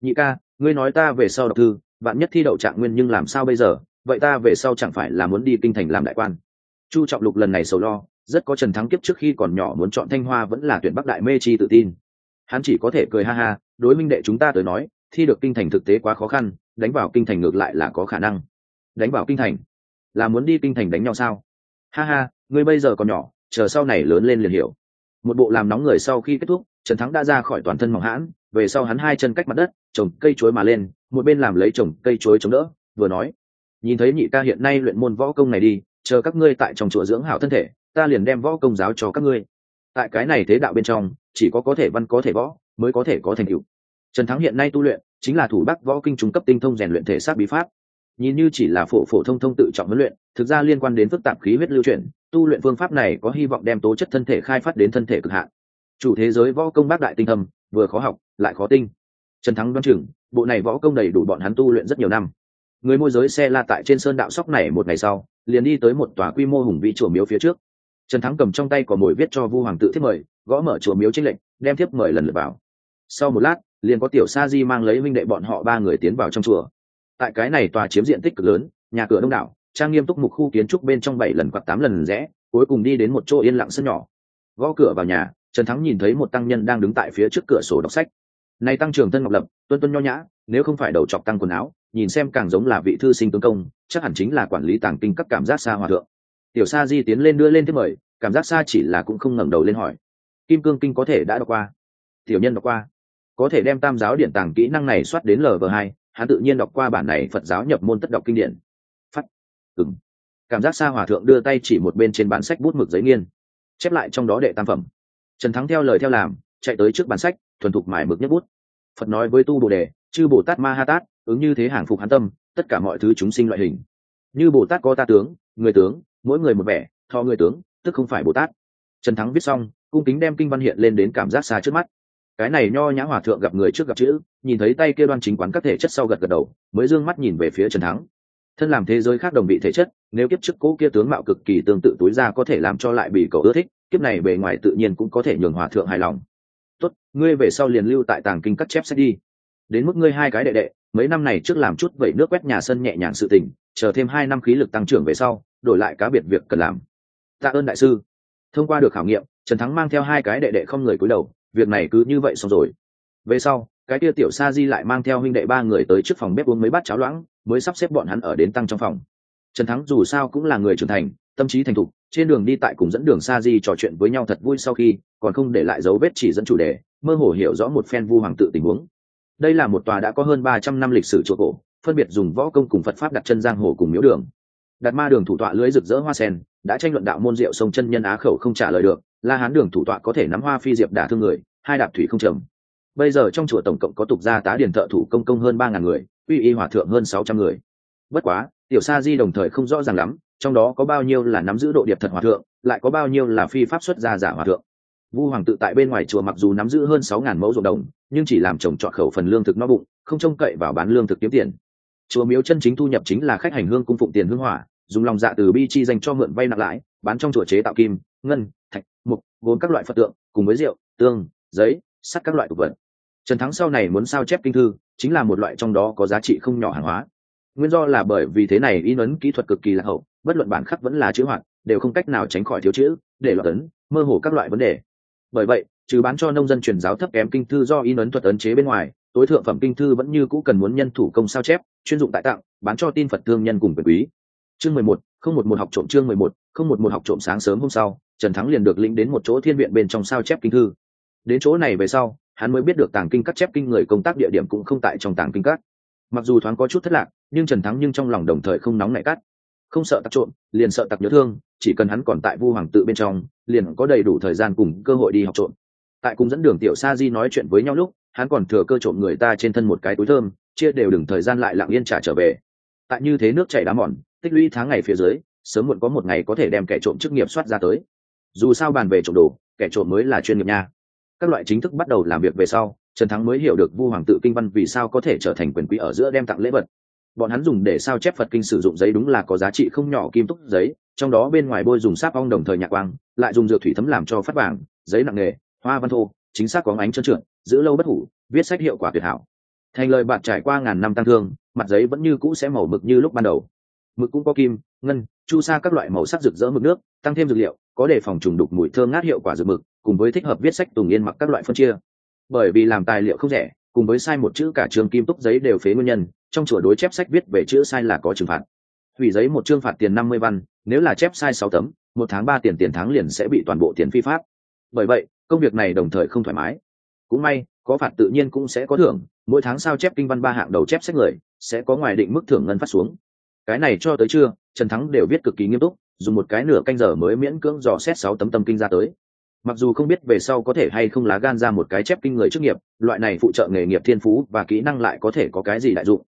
Nhị ca, ngươi nói ta về sau đọc thư bạn nhất thi đậu trạng nguyên nhưng làm sao bây giờ? Vậy ta về sau chẳng phải là muốn đi kinh thành làm đại quan? Chu trọng lục lần này sầu lo rất có trần thắng kiếp trước khi còn nhỏ muốn chọn thanh hoa vẫn là tuyển bắc đại mê chi tự tin. Hắn chỉ có thể cười ha ha, đối minh đệ chúng ta tới nói, thi được kinh thành thực tế quá khó khăn, đánh vào kinh thành ngược lại là có khả năng. Đánh vào kinh thành? Là muốn đi kinh thành đánh nhau sao? Ha ha, ngươi bây giờ còn nhỏ, chờ sau này lớn lên liền hiểu. Một bộ làm nóng người sau khi kết thúc, trần thắng đã ra khỏi toàn thân mỏng hãn, về sau hắn hai chân cách mặt đất, trồng cây chuối mà lên, một bên làm lấy trồng cây chuối chống đỡ, vừa nói, nhìn thấy nhị ca hiện nay luyện môn võ công này đi, chờ các ngươi tại trong chùa dưỡng hảo thân thể ta liền đem võ công giáo cho các ngươi. Tại cái này thế đạo bên trong, chỉ có có thể văn, có thể võ, mới có thể có thành tựu. Trần thắng hiện nay tu luyện, chính là thủ bắc võ kinh trung cấp tinh thông rèn luyện thể xác bí pháp. Nhìn như chỉ là phổ phổ thông thông tự trọng huấn luyện, thực ra liên quan đến phức tạp khí huyết lưu chuyển, tu luyện phương pháp này có hy vọng đem tố chất thân thể khai phát đến thân thể cực hạn. Chủ thế giới võ công bác đại tinh thầm vừa khó học, lại khó tinh. Trần thắng đoán chừng, bộ này võ công đầy đủ bọn hắn tu luyện rất nhiều năm. Người môi giới xe la tại trên sơn đạo sóc này một ngày sau, liền đi tới một tòa quy mô hùng vĩ chùa miếu phía trước trần thắng cầm trong tay có mồi viết cho vu hoàng tự thiếp mời, gõ mở chùa miếu trinh lệnh đem thiếp mời lần lượt vào. Sau một lát, liền có tiểu sa di mang lấy minh đệ bọn họ ba người tiến vào trong chùa. Tại cái này tòa chiếm diện tích cực lớn, nhà cửa đông đảo, trang nghiêm túc mục khu kiến trúc bên trong bảy lần hoặc tám lần rẽ, cuối cùng đi đến một chỗ yên lặng sân nhỏ. Gõ cửa vào nhà, trần thắng nhìn thấy một tăng nhân đang đứng tại phía trước cửa sổ đọc sách. Nay tăng trưởng thân ngọc lập, tuân tuân nho nhã, nếu không phải đầu chọc tăng quần áo, nhìn xem càng giống là vị thư sinh tướng công, chắc hẳn chính là quản lý tàng kinh các cảm giác xa hòa thượng tiểu sa di tiến lên đưa lên thứ mời, cảm giác xa chỉ là cũng không ngẩng đầu lên hỏi. Kim cương kinh có thể đã đọc qua? Tiểu nhân đọc qua. Có thể đem tam giáo điện tàng kỹ năng này soát đến lv hai, hắn tự nhiên đọc qua bản này phật giáo nhập môn tất đọc kinh điển. Phát. Ừng cảm giác xa hòa thượng đưa tay chỉ một bên trên bản sách bút mực giấy nghiên. Chép lại trong đó đệ tam phẩm. Trần thắng theo lời theo làm, chạy tới trước bản sách, thuần thục mải mực nhất bút. Phật nói với tu bồ đề, chư bồ tát ma ha tát, ứng như thế hàng phục hắn tâm, tất cả mọi thứ chúng sinh loại hình. Như bồ tát có ta tướng, người tướng mỗi người một vẻ thọ người tướng, tức không phải bồ tát. Trần thắng viết xong, cung kính đem kinh văn hiện lên đến cảm giác xa trước mắt. Cái này nho nhã hòa thượng gặp người trước gặp chữ, nhìn thấy tay kia đoan chính quán các thể chất sau gật gật đầu, mới d ư ơ n g mắt nhìn về phía trần thắng. Thân làm thế giới khác đồng vị thể chất, nếu kiếp trước cố kia tướng mạo cực kỳ tương tự túi ra có thể làm cho lại bị cậu ưa thích, kiếp này bề ngoài tự nhiên cũng có thể nhường hòa thượng hài lòng. Tốt, ngươi về sau liền lưu tại tàng kinh cắt chép sẽ đi. Đến mức ngươi hai cái đệ đệ, mấy năm này trước làm chút vẩy nước quét nhà sân nhẹ nhàng sự tình chờ thêm hai năm khí lực tăng trưởng về sau, đổi lại cá biệt việc cần làm. Tạ ơn đại sư. Thông qua được khảo nghiệm, trần thắng mang theo hai cái đệ đệ không người cúi đầu, việc này cứ như vậy xong rồi. Về sau, cái kia tiểu sa di lại mang theo huynh đệ ba người tới trước phòng bếp uống mấy bát cháo loãng, mới sắp xếp bọn hắn ở đến tăng trong phòng. Trần thắng dù sao cũng là người trưởng thành, tâm trí thành thục, trên đường đi tại cùng dẫn đường sa di trò chuyện với nhau thật vui sau khi, còn không để lại dấu vết chỉ dẫn chủ đề, mơ hồ hiểu rõ một phen vu hoàng tự tình huống. Đây là một tòa đã có hơn ba trăm năm lịch sử chùa cổ phân biệt dùng võ công cùng phật pháp đặt chân giang hồ cùng miếu đường. Đặt ma đường thủ tọa lưới rực rỡ hoa sen, đã tranh luận đạo môn rượu sông chân nhân á khẩu không trả lời được, la hán đường thủ tọa có thể nắm hoa phi diệp đả thương người, hai đạp thủy không trầm bây giờ trong chùa tổng cộng có tục gia tá điển thợ thủ công công hơn ba ngàn người, uy y hòa thượng hơn sáu trăm người. Bất quá, tiểu sa di đồng thời không rõ ràng lắm, trong đó có bao nhiêu là nắm giữ độ điệp thật hòa thượng, lại có bao nhiêu là phi pháp xuất gia giả hòa thượng. Vu hoàng tự tại bên ngoài chùa mặc dù nắm giữ hơn sáu ngàn mẫu ruộng đồng, nhưng chỉ làm trồng trọt khẩu phần lương thực no bụng, không trông cậy vào bán lương thực kiếm tiền chùa miếu chân chính thu nhập chính là khách hành hương cung phụng tiền hương hỏa, dùng lòng dạ từ bi chi dành cho mượn vay nặng lãi, bán trong chùa chế tạo kim, ngân, thạch, mục gồm các loại phật tượng, cùng với rượu, tương, giấy, sắt các loại thực vật. Trần thắng sau này muốn sao chép kinh thư, chính là một loại trong đó có giá trị không nhỏ hàng hóa. Nguyên do là bởi vì thế này in ấn kỹ thuật cực kỳ lạc hậu, bất luận bản khắc vẫn là chữ hoạt, đều không cách nào tránh khỏi thiếu chữ, để loạt ấn, mơ hồ các loại vấn đề. Bởi vậy, trừ bán cho nông dân truyền giáo thấp kém kinh thư do in ấn thuật ấn chế bên ngoài, tối thượng phẩm kinh thư vẫn như cũ cần muốn nhân thủ công sao chép chuyên dụng tại tặng bán cho tin phật thương nhân cùng quyền quý. Chương mười một, không một một học trộm chương mười một, không một một học trộm sáng sớm hôm sau, trần thắng liền được lĩnh đến một chỗ thiên viện bên trong sao chép kinh thư. Đến chỗ này về sau, hắn mới biết được tàng kinh cắt chép kinh người công tác địa điểm cũng không tại trong tàng kinh cắt mặc dù thoáng có chút thất lạc, nhưng trần thắng nhưng trong lòng đồng thời không nóng nảy cắt không sợ tặc trộm, liền sợ tặc nhớ thương, chỉ cần hắn còn tại vu hoàng tự bên trong, liền có đầy đủ thời gian cùng cơ hội đi học trộm. Tại cùng dẫn đường tiểu sa di nói chuyện với nhau lúc, hắn còn thừa cơ trộm người ta trên thân một cái túi thơm chia đều đừng thời gian lại lặng yên trả trở về. Tại như thế nước chảy đá mòn, tích lũy tháng ngày phía dưới, sớm muộn có một ngày có thể đem kẻ trộm chức nghiệp soát ra tới. Dù sao bàn về trộm đồ, kẻ trộm mới là chuyên nghiệp nha. Các loại chính thức bắt đầu làm việc về sau, trần thắng mới hiểu được vu hoàng tự kinh văn vì sao có thể trở thành quyền quý ở giữa đem tặng lễ vật. Bọn hắn dùng để sao chép phật kinh sử dụng giấy đúng là có giá trị không nhỏ kim túc giấy, trong đó bên ngoài bôi dùng sáp ong đồng thời nhạc quang, lại dùng dược thủy thấm làm cho phát vàng, giấy nặng nghề hoa văn thô, chính xác có ánh trơn trượt, giữ lâu bất hủ, viết sách hiệu quả tuyệt hảo thành lời bạn trải qua ngàn năm tăng thương, mặt giấy vẫn như cũ sẽ màu mực như lúc ban đầu. Mực cũng có kim, ngân, chu sa các loại màu sắc rực rỡ mực nước, tăng thêm dược liệu, có để phòng trùng đục mùi thơm ngát hiệu quả dược mực, cùng với thích hợp viết sách tùng yên mặc các loại phân chia. Bởi vì làm tài liệu không rẻ, cùng với sai một chữ cả trường kim túc giấy đều phế nguyên nhân, trong chùa đối chép sách viết về chữ sai là có trừng phạt. Hủy giấy một chương phạt tiền năm mươi văn, nếu là chép sai sáu tấm, một tháng ba tiền tiền tháng liền sẽ bị toàn bộ tiền phi pháp. Bởi vậy, công việc này đồng thời không thoải mái. Cũng may, có phạt tự nhiên cũng sẽ có thưởng mỗi tháng sao chép kinh văn ba hạng đầu chép sách người, sẽ có ngoài định mức thưởng ngân phát xuống. Cái này cho tới trưa, trần thắng đều viết cực kỳ nghiêm túc, dùng một cái nửa canh giờ mới miễn cưỡng dò xét sáu tấm tâm kinh ra tới. Mặc dù không biết về sau có thể hay không lá gan ra một cái chép kinh người trước nghiệp, loại này phụ trợ nghề nghiệp thiên phú và kỹ năng lại có thể có cái gì đại dụng.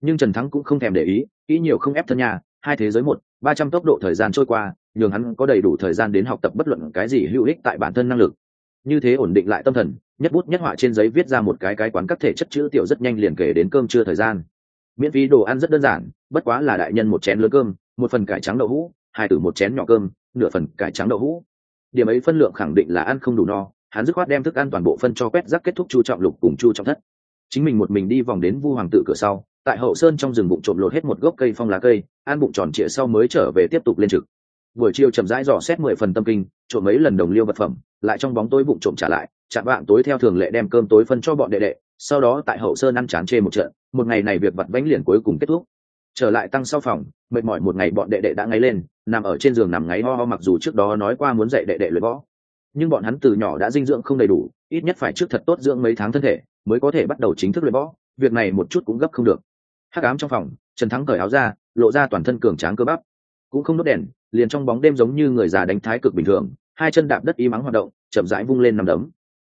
Nhưng trần thắng cũng không thèm để ý, kỹ nhiều không ép thân nhà, hai thế giới một, ba trăm tốc độ thời gian trôi qua, nhường hắn có đầy đủ thời gian đến học tập bất luận cái gì hữu ích tại bản thân năng lực như thế ổn định lại tâm thần, nhất bút nhất họa trên giấy viết ra một cái cái quán các thể chất chữ tiểu rất nhanh liền kể đến cơm trưa thời gian. Miễn phí đồ ăn rất đơn giản, bất quá là đại nhân một chén lớn cơm, một phần cải trắng đậu hũ, hai tử một chén nhỏ cơm, nửa phần cải trắng đậu hũ. Điểm ấy phân lượng khẳng định là ăn không đủ no, hắn dứt khoát đem thức ăn toàn bộ phân cho quét rác kết thúc chu trọng lục cùng chu trọng thất. Chính mình một mình đi vòng đến vu hoàng tự cửa sau, tại hậu sơn trong rừng bụng trộm lột hết một gốc cây phong lá cây, ăn bụng tròn trịa sau mới trở về tiếp tục lên trực buổi chiều chậm rãi dò xét mười phần tâm kinh, trộm mấy lần đồng liêu vật phẩm, lại trong bóng tối bụng trộm trả lại, chạm vạng tối theo thường lệ đem cơm tối phân cho bọn đệ đệ, sau đó tại hậu sơn ăn chán chê một trận, một ngày này việc vặt bánh liền cuối cùng kết thúc. Trở lại tăng sau phòng, mệt mỏi một ngày bọn đệ đệ đã ngáy lên, nằm ở trên giường nằm ngáy ho ho mặc dù trước đó nói qua muốn dạy đệ đệ luyện võ. Nhưng bọn hắn từ nhỏ đã dinh dưỡng không đầy đủ, ít nhất phải trước thật tốt dưỡng mấy tháng thân thể, mới có thể bắt đầu chính thức luyện võ, việc này một chút cũng gấp không được. Hắc ám trong phòng, trần thắng cởi áo ra, lộ ra toàn thân cường tráng cơ bắp. Cũng không đốt đèn liền trong bóng đêm giống như người già đánh thái cực bình thường, hai chân đạp đất y mắng hoạt động, chậm rãi vung lên nằm đấm.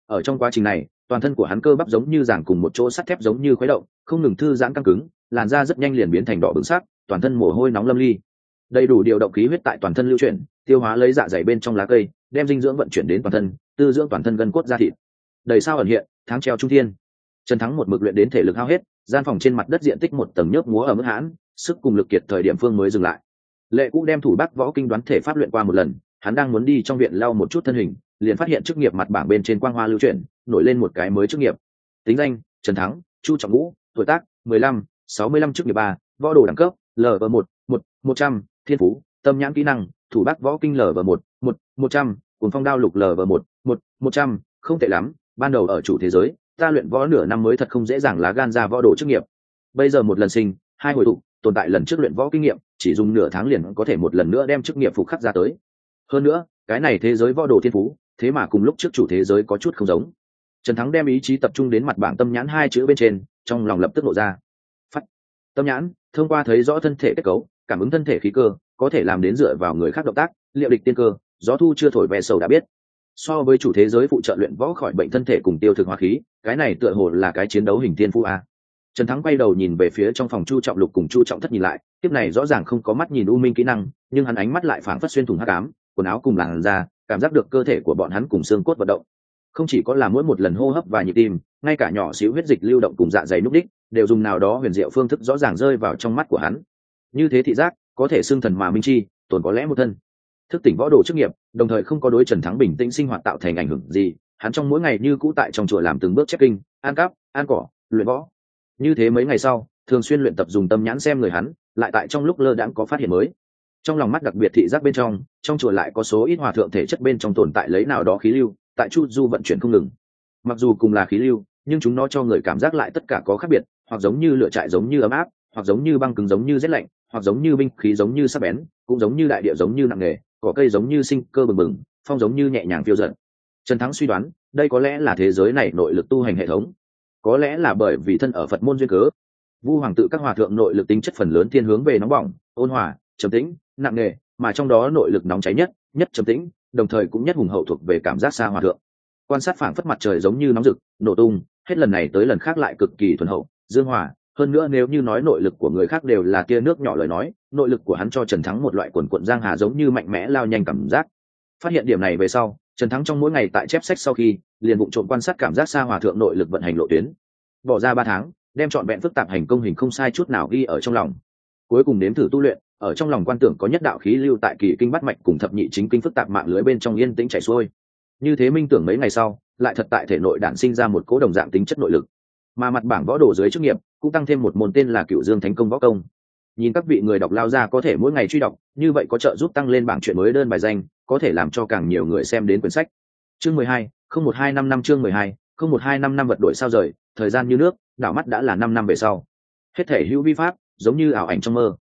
Ở trong quá trình này, toàn thân của hắn cơ bắp giống như giảng cùng một chỗ sắt thép giống như khuấy động, không ngừng thư giãn căng cứng, làn da rất nhanh liền biến thành đỏ bừng sắc, toàn thân mồ hôi nóng lâm ly. Đầy đủ điều động khí huyết tại toàn thân lưu chuyển, tiêu hóa lấy dạ dày bên trong lá cây, đem dinh dưỡng vận chuyển đến toàn thân, tư dưỡng toàn thân gân cốt da thịt. Đầy sao ẩn hiện, tháng treo trung thiên. Trần thắng một mực luyện đến thể lực hao hết, gian phòng trên mặt đất diện tích một tầng nhớp múa ở mức hãn, sức cùng lực kiệt thời điểm phương mới dừng lại lệ cũng đem thủ bắc võ kinh đoán thể pháp luyện qua một lần, hắn đang muốn đi trong viện lau một chút thân hình, liền phát hiện chức nghiệp mặt bảng bên trên quang hoa lưu chuyển, nổi lên một cái mới chức nghiệp. Tính danh, trần thắng, chu trọng ngũ tuổi tác, mười lăm, sáu mươi lăm chức nghiệp ba, võ đồ đẳng cấp lv một một một trăm, thiên phú, tâm nhãn kỹ năng, thủ bắc võ kinh lv một một một trăm cùng phong đao lục lv một một một trăm, không tệ lắm, ban đầu ở chủ thế giới, ta luyện võ nửa năm mới thật không dễ dàng lá gan ra võ đồ chức nghiệp. Bây giờ một lần sinh, hai hồi tụ tồn tại lần trước luyện võ kinh nghiệm, chỉ dùng nửa tháng liền có thể một lần nữa đem chức nghiệp phục khắc ra tới. Hơn nữa, cái này thế giới võ đồ thiên phú, thế mà cùng lúc trước chủ thế giới có chút không giống. Trần thắng đem ý chí tập trung đến mặt bảng tâm nhãn hai chữ bên trên, trong lòng lập tức lộ ra. Phắt tâm nhãn, thông qua thấy rõ thân thể kết cấu, cảm ứng thân thể khí cơ, có thể làm đến dựa vào người khác động tác, liệu địch tiên cơ, gió thu chưa thổi về sầu đã biết. So với chủ thế giới phụ trợ luyện võ khỏi bệnh thân thể cùng tiêu thực hóa khí, cái này tựa hồ là cái chiến đấu hình tiên phu a trần thắng quay đầu nhìn về phía trong phòng chu trọng lục cùng chu trọng thất nhìn lại tiếp này rõ ràng không có mắt nhìn u minh kỹ năng nhưng hắn ánh mắt lại phảng phất xuyên thủng hắc ám quần áo cùng làn da cảm giác được cơ thể của bọn hắn cùng xương cốt vận động. Không chỉ có là mỗi một lần hô hấp và nhịp tim ngay cả nhỏ xíu huyết dịch lưu động cùng dạ dày núc đích đều dùng nào đó huyền diệu phương thức rõ ràng rơi vào trong mắt của hắn. Như thế thị giác có thể xưng thần mà minh chi tồn có lẽ một thân. Thức tỉnh võ đồ chức nghiệp đồng thời không có đối trần thắng bình tĩnh sinh hoạt tạo thành ảnh hưởng gì hắn trong mỗi ngày như cũ tại trong chùa làm từng bước chép kinh ăn cắp, ăn cỏ luyện võ như thế mấy ngày sau thường xuyên luyện tập dùng tâm nhãn xem người hắn lại tại trong lúc lơ đãng có phát hiện mới trong lòng mắt đặc biệt thị giác bên trong trong chùa lại có số ít hòa thượng thể chất bên trong tồn tại lấy nào đó khí lưu tại chu du vận chuyển không ngừng mặc dù cùng là khí lưu nhưng chúng nó cho người cảm giác lại tất cả có khác biệt hoặc giống như lửa trại giống như ấm áp hoặc giống như băng cứng giống như rét lạnh hoặc giống như binh khí giống như sắc bén cũng giống như đại địa giống như nặng nề cỏ cây giống như sinh cơ bừng bừng phong giống như nhẹ nhàng phiêu giận trần thắng suy đoán đây có lẽ là thế giới này nội lực tu hành hệ thống có lẽ là bởi vì thân ở phật môn duyên cớ, vu hoàng tự các hòa thượng nội lực tính chất phần lớn thiên hướng về nóng bỏng, ôn hòa, trầm tĩnh, nặng nề, mà trong đó nội lực nóng cháy nhất nhất trầm tĩnh, đồng thời cũng nhất hùng hậu thuộc về cảm giác xa hòa thượng. Quan sát phảng phất mặt trời giống như nóng rực, nổ tung, hết lần này tới lần khác lại cực kỳ thuần hậu, dương hòa. Hơn nữa nếu như nói nội lực của người khác đều là tia nước nhỏ lời nói, nội lực của hắn cho trần thắng một loại quần quận giang hà giống như mạnh mẽ lao nhanh cảm giác. Phát hiện điểm này về sau trần thắng trong mỗi ngày tại chép sách sau khi, liền vụ trộm quan sát cảm giác xa hòa thượng nội lực vận hành lộ tuyến. Bỏ ra ba tháng, đem trọn vẹn phức tạp hành công hình không sai chút nào ghi ở trong lòng. Cuối cùng nếm thử tu luyện, ở trong lòng quan tưởng có nhất đạo khí lưu tại kỳ kinh bắt mạch cùng thập nhị chính kinh phức tạp mạng lưới bên trong yên tĩnh chảy xuôi. Như thế minh tưởng mấy ngày sau, lại thật tại thể nội đản sinh ra một cố đồng dạng tính chất nội lực. Mà mặt bảng võ đồ dưới chức nghiệp, cũng tăng thêm một môn tên là cựu dương thánh công võ công. Nhìn các vị người đọc lao ra có thể mỗi ngày truy đọc, như vậy có trợ giúp tăng lên bảng chuyện mới đơn bài danh có thể làm cho càng nhiều người xem đến quyển sách. Chương mười hai không một hai năm năm chương mười hai không một hai năm năm vật đổi sao rời thời gian như nước đảo mắt đã là năm năm về sau. Hết thể hữu vi pháp giống như ảo ảnh trong mơ.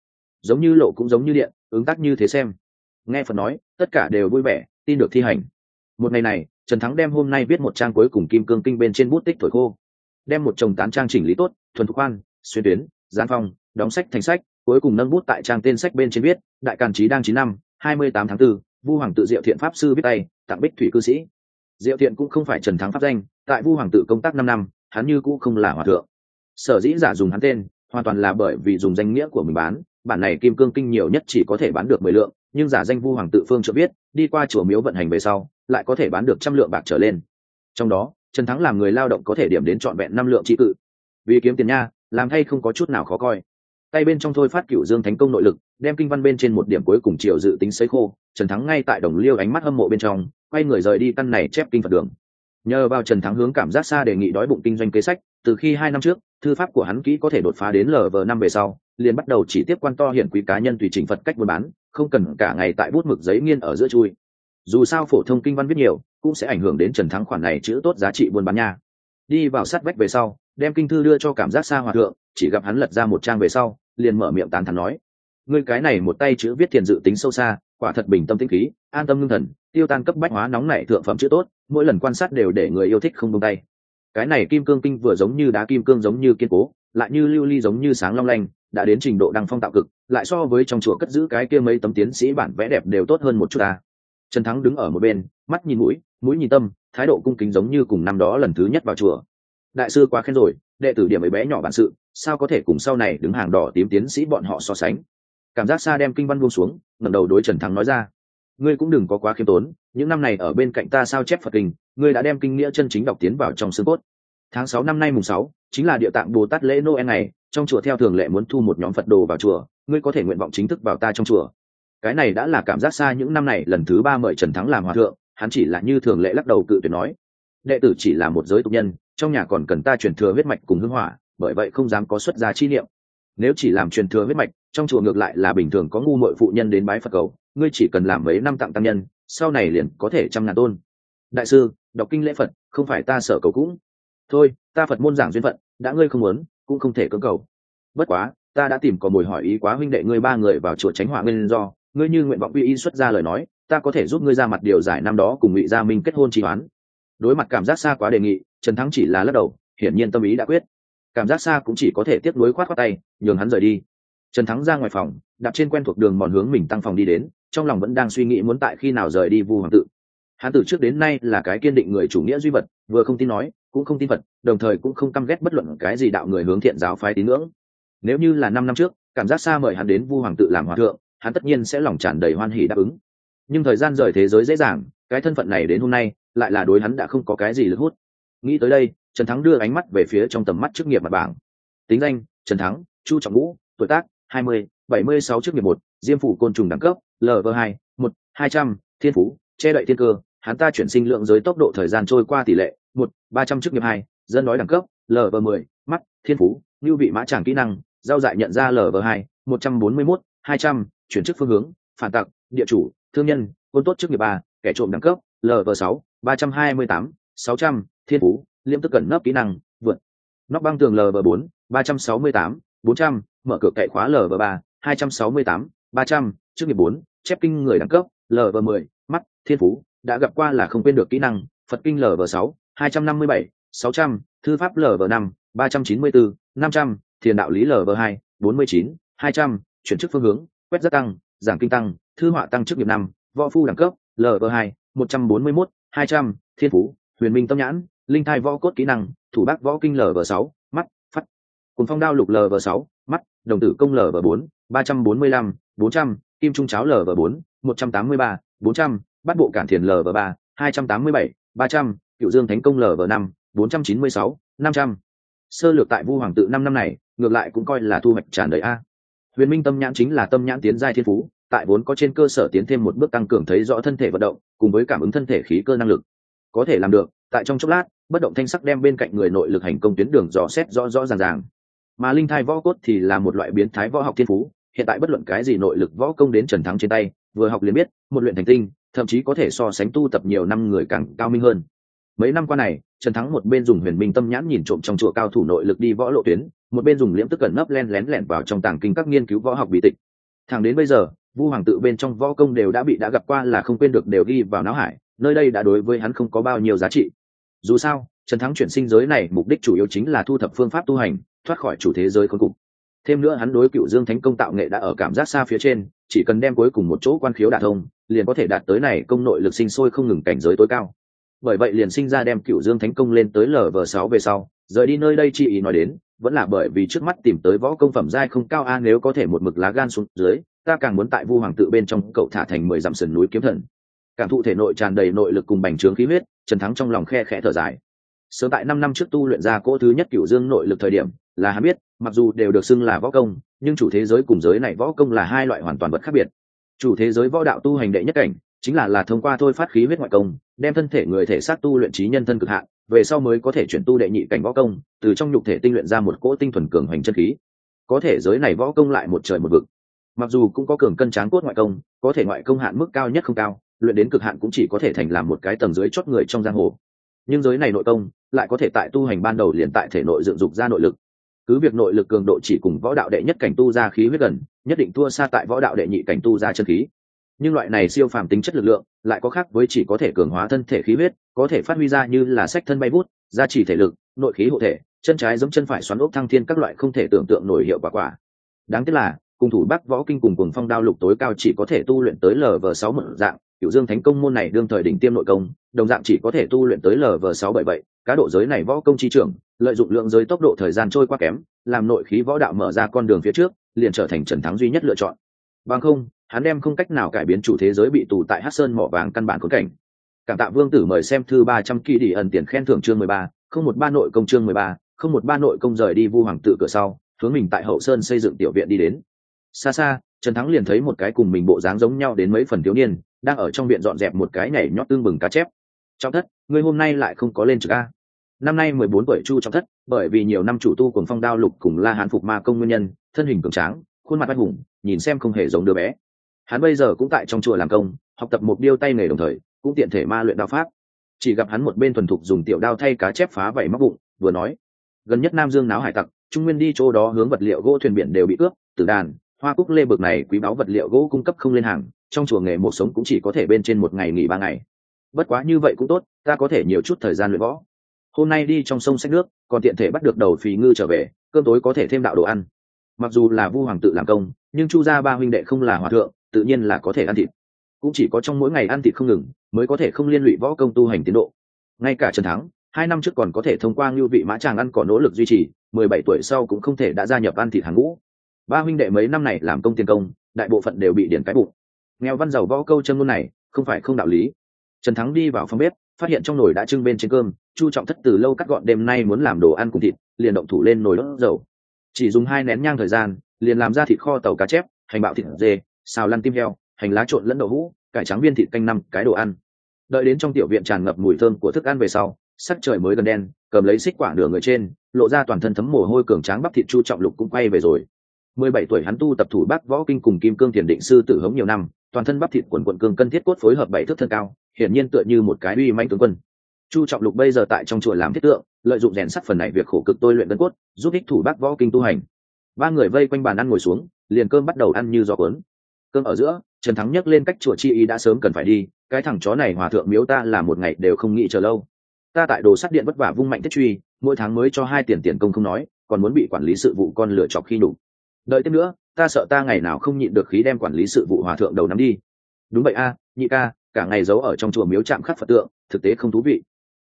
Giống như lộ cũng giống như điện ứng tác như thế xem. Nghe phần nói tất cả đều vui vẻ tin được thi hành. Một ngày này trần thắng đem hôm nay viết một trang cuối cùng kim cương kinh bên trên bút tích thổi khô. Đem một chồng tán trang chỉnh lý tốt thuần thục khoan xuyên tuyến gián phong đóng sách thành sách cuối cùng nâng bút tại trang tên sách bên trên viết đại càn trí đang chín năm hai mươi tám tháng 4, vu hoàng tự diệu thiện pháp sư viết tay, tặng bích thủy cư sĩ. Diệu thiện cũng không phải trần thắng pháp danh, tại vu hoàng tự công tác năm năm, hắn như cũng không là hòa thượng. Sở dĩ giả dùng hắn tên, hoàn toàn là bởi vì dùng danh nghĩa của mình bán, bản này kim cương kinh nhiều nhất chỉ có thể bán được mười lượng, nhưng giả danh vu hoàng tự phương cho biết, đi qua chùa miếu vận hành về sau, lại có thể bán được trăm lượng bạc trở lên. Trong đó, trần thắng làm người lao động có thể điểm đến trọn vẹn năm lượng trị cự. Vì kiếm tiền nha, làm thay không có chút nào khó coi tay bên trong thôi phát cựu dương thánh công nội lực, đem kinh văn bên trên một điểm cuối cùng chiều dự tính xấy khô, trần thắng ngay tại đồng liêu ánh mắt hâm mộ bên trong, quay người rời đi căn này chép kinh phật đường. Nhờ vào trần thắng hướng cảm giác xa đề nghị đói bụng kinh doanh kế sách, từ khi hai năm trước, thư pháp của hắn kỹ có thể đột phá đến lv năm về sau, liền bắt đầu chỉ tiếp quan to hiển quý cá nhân tùy trình phật cách buôn bán, không cần cả ngày tại bút mực giấy nghiên ở giữa chui. Dù sao phổ thông kinh văn viết nhiều, cũng sẽ ảnh hưởng đến trần thắng khoản này chữ tốt giá trị buôn bán nha. Đi vào sát vách về sau, đem kinh thư đưa cho cảm giác xa hòa thượng, chỉ gặp hắn lật ra một trang về sau liền mở miệng tán thắn nói, ngươi cái này một tay chữ viết thiền dự tính sâu xa, quả thật bình tâm tĩnh khí, an tâm ngưng thần, tiêu tan cấp bách hóa nóng nảy thượng phẩm chữ tốt, mỗi lần quan sát đều để người yêu thích không bông tay. Cái này kim cương kinh vừa giống như đá kim cương giống như kiên cố, lại như lưu ly giống như sáng long lanh, đã đến trình độ đăng phong tạo cực, lại so với trong chùa cất giữ cái kia mấy tấm tiến sĩ bản vẽ đẹp đều tốt hơn một chút ta. Trần thắng đứng ở một bên, mắt nhìn mũi mũi nhìn tâm, thái độ cung kính giống như cùng năm đó lần thứ nhất vào chùa. Đại sư quá khen rồi, đệ tử điểm ấy bé nhỏ bản sự sao có thể cùng sau này đứng hàng đỏ tím tiến sĩ bọn họ so sánh? Cảm giác xa đem kinh văn buông xuống, ngẩng đầu đối trần thắng nói ra. Ngươi cũng đừng có quá khiêm tốn, những năm này ở bên cạnh ta sao chép phật kinh, ngươi đã đem kinh nghĩa chân chính đọc tiến vào trong xương cốt. Tháng sáu năm nay mùng sáu, chính là địa tạng bồ tát lễ noel này trong chùa theo thường lệ muốn thu một nhóm phật đồ vào chùa, ngươi có thể nguyện vọng chính thức vào ta trong chùa. Cái này đã là cảm giác xa những năm này lần thứ ba mời trần thắng làm hòa thượng, hắn chỉ là như thường lệ lắc đầu cự tuyệt nói. Đệ tử chỉ là một giới tục nhân, trong nhà còn cần ta truyền thừa huyết mạch cùng hưng hỏa bởi vậy không dám có xuất gia chi niệm. Nếu chỉ làm truyền thừa huyết mạch, trong chùa ngược lại là bình thường có ngu mội phụ nhân đến bái phật cầu, ngươi chỉ cần làm mấy năm tặng tăng nhân, sau này liền có thể trăm ngàn tôn. Đại sư, đọc kinh lễ phật, không phải ta sợ cầu cũng. Thôi, ta phật môn giảng duyên phận, đã ngươi không muốn, cũng không thể cưỡng cầu. Bất quá, ta đã tìm có mồi hỏi ý quá huynh đệ ngươi ba người vào chùa tránh hỏa nguyên do. Ngươi như nguyện vọng uy y xuất ra lời nói, ta có thể giúp ngươi ra mặt điều giải năm đó cùng ngụy gia minh kết hôn trì hoán đối mặt cảm giác xa quá đề nghị, trần thắng chỉ là lắc đầu, hiển nhiên tâm ý đã quyết cảm giác xa cũng chỉ có thể tiếp nối khoát khoát tay nhường hắn rời đi. Trần thắng ra ngoài phòng đặt trên quen thuộc đường mòn hướng mình tăng phòng đi đến trong lòng vẫn đang suy nghĩ muốn tại khi nào rời đi vu hoàng tự. Hắn từ trước đến nay là cái kiên định người chủ nghĩa duy vật vừa không tin nói cũng không tin vật, đồng thời cũng không căm ghét bất luận cái gì đạo người hướng thiện giáo phái tín ngưỡng. Nếu như là năm năm trước cảm giác xa mời hắn đến vu hoàng tự làm hòa thượng hắn tất nhiên sẽ lòng tràn đầy hoan hỉ đáp ứng. Nhưng thời gian rời thế giới dễ dàng cái thân phận này đến hôm nay lại là đối hắn đã không có cái gì lực hút. Nghĩ tới đây trần thắng đưa ánh mắt về phía trong tầm mắt chức nghiệp mặt bảng. Tính danh, trần thắng, chu trọng ngũ tuổi tác, hai mươi, bảy mươi sáu chức nghiệp một, diêm phủ côn trùng đẳng cấp lv hai, một, hai trăm, thiên phú, che đậy thiên cơ, hắn ta chuyển sinh lượng giới tốc độ thời gian trôi qua tỷ lệ, một, ba trăm chức nghiệp hai, dân nói đẳng cấp lv mười, mắt, thiên phú, như vị mã tràng kỹ năng, giao dại nhận ra lv hai, một trăm bốn mươi mốt, hai trăm, chuyển chức phương hướng, phản tặc, địa chủ, thương nhân, quân tốt chức nghiệp ba, kẻ trộm đẳng cấp lv sáu, ba trăm hai mươi tám, sáu trăm, thiên phú liêm tức cẩn nấp kỹ năng, vượt. Nóc băng tường lv bốn, ba trăm sáu mươi tám, bốn trăm, mở cửa cậy khóa lv ba, hai trăm sáu mươi tám, ba trăm chức nghiệp bốn, chép kinh người đẳng cấp lv mười, mắt, thiên phú, đã gặp qua là không quên được kỹ năng, phật kinh lv sáu, hai trăm năm mươi bảy, sáu trăm, thư pháp lv năm, ba trăm chín mươi bốn, năm trăm, thiền đạo lý lv hai, bốn mươi chín, hai trăm, chuyển chức phương hướng, quét rất tăng, giảng kinh tăng, thư họa tăng chức nghiệp năm, võ phu đẳng cấp lv hai, một trăm bốn mươi mốt, hai trăm, thiên phú, huyền minh tâm nhãn linh thai võ cốt kỹ năng, thủ bác võ kinh lv sáu, mắt phát cùng phong đao lục lv sáu, mắt, đồng tử công lv bốn, ba trăm bốn mươi lăm, bốn trăm, kim trung cháo lv bốn, một trăm tám mươi ba, bốn trăm bắt bộ cản thiền lv ba, hai trăm tám mươi bảy, ba trăm, cựu dương thánh công lv năm, bốn trăm chín mươi sáu, năm trăm. Sơ lược tại vu hoàng tự năm năm này, ngược lại cũng coi là thu hoạch tràn đầy a. Huyền minh tâm nhãn chính là tâm nhãn tiến giai thiên phú, tại vốn có trên cơ sở tiến thêm một bước tăng cường thấy rõ thân thể vận động, cùng với cảm ứng thân thể khí cơ năng lực. Có thể làm được, tại trong chốc lát bất động thanh sắc đem bên cạnh người nội lực hành công tuyến đường dò xét rõ rõ ràng ràng. Mà linh thai võ cốt thì là một loại biến thái võ học thiên phú, hiện tại bất luận cái gì nội lực võ công đến trần thắng trên tay, vừa học liền biết, một luyện thành tinh, thậm chí có thể so sánh tu tập nhiều năm người càng cao minh hơn. Mấy năm qua này, trần thắng một bên dùng huyền minh tâm nhãn nhìn trộm trong chùa cao thủ nội lực đi võ lộ tuyến, một bên dùng liễm tức cẩn nấp len lén lẻn vào trong tàng kinh các nghiên cứu võ học bí tịch. Thẳng đến bây giờ, vu hoàng tự bên trong võ công đều đã bị đã gặp qua là không quên được đều ghi vào não hải, nơi đây đã đối với hắn không có bao nhiêu giá trị dù sao, trần thắng chuyển sinh giới này mục đích chủ yếu chính là thu thập phương pháp tu hành, thoát khỏi chủ thế giới khốn cục. Thêm nữa hắn đối cựu dương thánh công tạo nghệ đã ở cảm giác xa phía trên, chỉ cần đem cuối cùng một chỗ quan khiếu đả thông, liền có thể đạt tới này công nội lực sinh sôi không ngừng cảnh giới tối cao. Bởi vậy liền sinh ra đem cựu dương thánh công lên tới lv sáu về sau, rời đi nơi đây chi ý nói đến, vẫn là bởi vì trước mắt tìm tới võ công phẩm giai không cao a, nếu có thể một mực lá gan xuống dưới, ta càng muốn tại vu hoàng tự bên trong cậu thả thành mười dặm sườn núi kiếm thần cảm thụ thể nội tràn đầy nội lực cùng bành trướng khí huyết, trần thắng trong lòng khe khẽ thở dài. Sớm tại năm năm trước tu luyện ra cỗ thứ nhất cựu dương nội lực thời điểm, là hắn biết, mặc dù đều được xưng là võ công, nhưng chủ thế giới cùng giới này võ công là hai loại hoàn toàn vật khác biệt. Chủ thế giới võ đạo tu hành đệ nhất cảnh, chính là là thông qua thôi phát khí huyết ngoại công, đem thân thể người thể xác tu luyện trí nhân thân cực hạn, về sau mới có thể chuyển tu đệ nhị cảnh võ công, từ trong nhục thể tinh luyện ra một cỗ tinh thuần cường hoành chân khí. Có thể giới này võ công lại một trời một vực. Mặc dù cũng có cường cân tráng cốt ngoại công, có thể ngoại công hạn mức cao nhất không cao luyện đến cực hạn cũng chỉ có thể thành làm một cái tầng dưới chót người trong giang hồ. Nhưng giới này nội công lại có thể tại tu hành ban đầu liền tại thể nội dựng dục ra nội lực. Cứ việc nội lực cường độ chỉ cùng võ đạo đệ nhất cảnh tu ra khí huyết gần, nhất định thua xa tại võ đạo đệ nhị cảnh tu ra chân khí. Nhưng loại này siêu phàm tính chất lực lượng lại có khác với chỉ có thể cường hóa thân thể khí huyết, có thể phát huy ra như là sách thân bay bút, gia trì thể lực, nội khí hộ thể, chân trái giống chân phải xoắn ốc thăng thiên các loại không thể tưởng tượng nổi hiệu quả quả. Đáng tiếc là cùng thủ bắc võ kinh cùng cùng phong đao lục tối cao chỉ có thể tu luyện tới lv sáu một dạng cựu dương thánh công môn này đương thời đỉnh tiêm nội công, đồng dạng chỉ có thể tu luyện tới lv sáu bảy bảy cá độ giới này võ công chi trưởng, lợi dụng lượng giới tốc độ thời gian trôi qua kém, làm nội khí võ đạo mở ra con đường phía trước, liền trở thành trần thắng duy nhất lựa chọn. Bằng không, hắn đem không cách nào cải biến chủ thế giới bị tù tại hát sơn mỏ vàng căn bản khốn cảnh. Cảm tạ vương tử mời xem thư ba trăm kỳ đi ẩn tiền khen thưởng chương mười ba, không một ba nội công chương mười ba, không một ba nội công rời đi vu hoàng tự cửa sau, hướng mình tại hậu sơn xây dựng tiểu viện đi đến xa xa, trần thắng liền thấy một cái cùng mình bộ dáng giống nhau đến mấy phần thiếu niên, đang ở trong viện dọn dẹp một cái nhảy nhót tương bừng cá chép. Trong thất người hôm nay lại không có lên trực a. Năm nay mười bốn tuổi chu trong thất, bởi vì nhiều năm chủ tu cùng phong đao lục cùng la hán phục ma công nguyên nhân, thân hình cường tráng, khuôn mặt anh hùng, nhìn xem không hề giống đứa bé. Hắn bây giờ cũng tại trong chùa làm công, học tập một điêu tay nghề đồng thời, cũng tiện thể ma luyện đao pháp. Chỉ gặp hắn một bên thuần thục dùng tiểu đao thay cá chép phá vảy móc bụng vừa nói, gần nhất nam dương náo hải tặc, trung nguyên đi chỗ đó hướng vật liệu gỗ thuyền biển đều bị cướp tử đàn hoa cúc lê bực này quý báu vật liệu gỗ cung cấp không lên hàng, trong chùa nghề một sống cũng chỉ có thể bên trên một ngày nghỉ ba ngày. Bất quá như vậy cũng tốt, ta có thể nhiều chút thời gian luyện võ. Hôm nay đi trong sông sách nước, còn tiện thể bắt được đầu phì ngư trở về, cơm tối có thể thêm đạo đồ ăn. Mặc dù là vu hoàng tự làm công, nhưng chu gia ba huynh đệ không là hòa thượng, tự nhiên là có thể ăn thịt. Cũng chỉ có trong mỗi ngày ăn thịt không ngừng, mới có thể không liên lụy võ công tu hành tiến độ. Ngay cả trần thắng, hai năm trước còn có thể thông qua ngưu vị mã tràng ăn cỏ nỗ lực duy trì, mười bảy tuổi sau cũng không thể đã gia nhập ăn thịt hàng ngũ ba huynh đệ mấy năm này làm công tiền công, đại bộ phận đều bị điển cái bụng. Nghèo văn giàu võ câu chân ngôn này, không phải không đạo lý. Trần thắng đi vào phòng bếp, phát hiện trong nồi đã trưng bên trên cơm, chu trọng thất từ lâu cắt gọn đêm nay muốn làm đồ ăn cùng thịt, liền động thủ lên nồi đốt dầu. Chỉ dùng hai nén nhang thời gian, liền làm ra thịt kho tàu cá chép, hành bạo thịt dê, xào lăn tim heo, hành lá trộn lẫn đậu hũ, cải trắng viên thịt canh năm, cái đồ ăn. Đợi đến trong tiểu viện tràn ngập mùi thơm của thức ăn về sau, sắc trời mới gần đen, cầm lấy xích quả nửa người trên, lộ ra toàn thân thấm mồ hôi cường tráng bắp thịt chu trọng lục cũng quay về rồi mười bảy tuổi hắn tu tập thủ bác võ kinh cùng kim cương thiền định sư tử hống nhiều năm, toàn thân bắp thịt quần quận cương cân thiết cốt phối hợp bảy thước thân cao, hiển nhiên tựa như một cái uy manh tướng quân. Chu trọng lục bây giờ tại trong chùa làm thiết tượng, lợi dụng rèn sắt phần này việc khổ cực tôi luyện gân cốt, giúp ích thủ bác võ kinh tu hành. Ba người vây quanh bàn ăn ngồi xuống, liền cơm bắt đầu ăn như gió cuốn. Cơm ở giữa, trần thắng nhấc lên cách chùa chi ý đã sớm cần phải đi, cái thằng chó này hòa thượng miếu ta là một ngày đều không nghĩ chờ lâu. Ta tại đồ sắt điện vất vả vung mạnh thiết truy, mỗi tháng mới cho hai tiền tiền công không nói, còn muốn bị quản lý sự vụ con lựa chọc khi đủ đợi tiếp nữa, ta sợ ta ngày nào không nhịn được khí đem quản lý sự vụ hòa thượng đầu nắm đi. Đúng vậy a, nhị ca, cả ngày giấu ở trong chùa miếu chạm khắc phật tượng, thực tế không thú vị.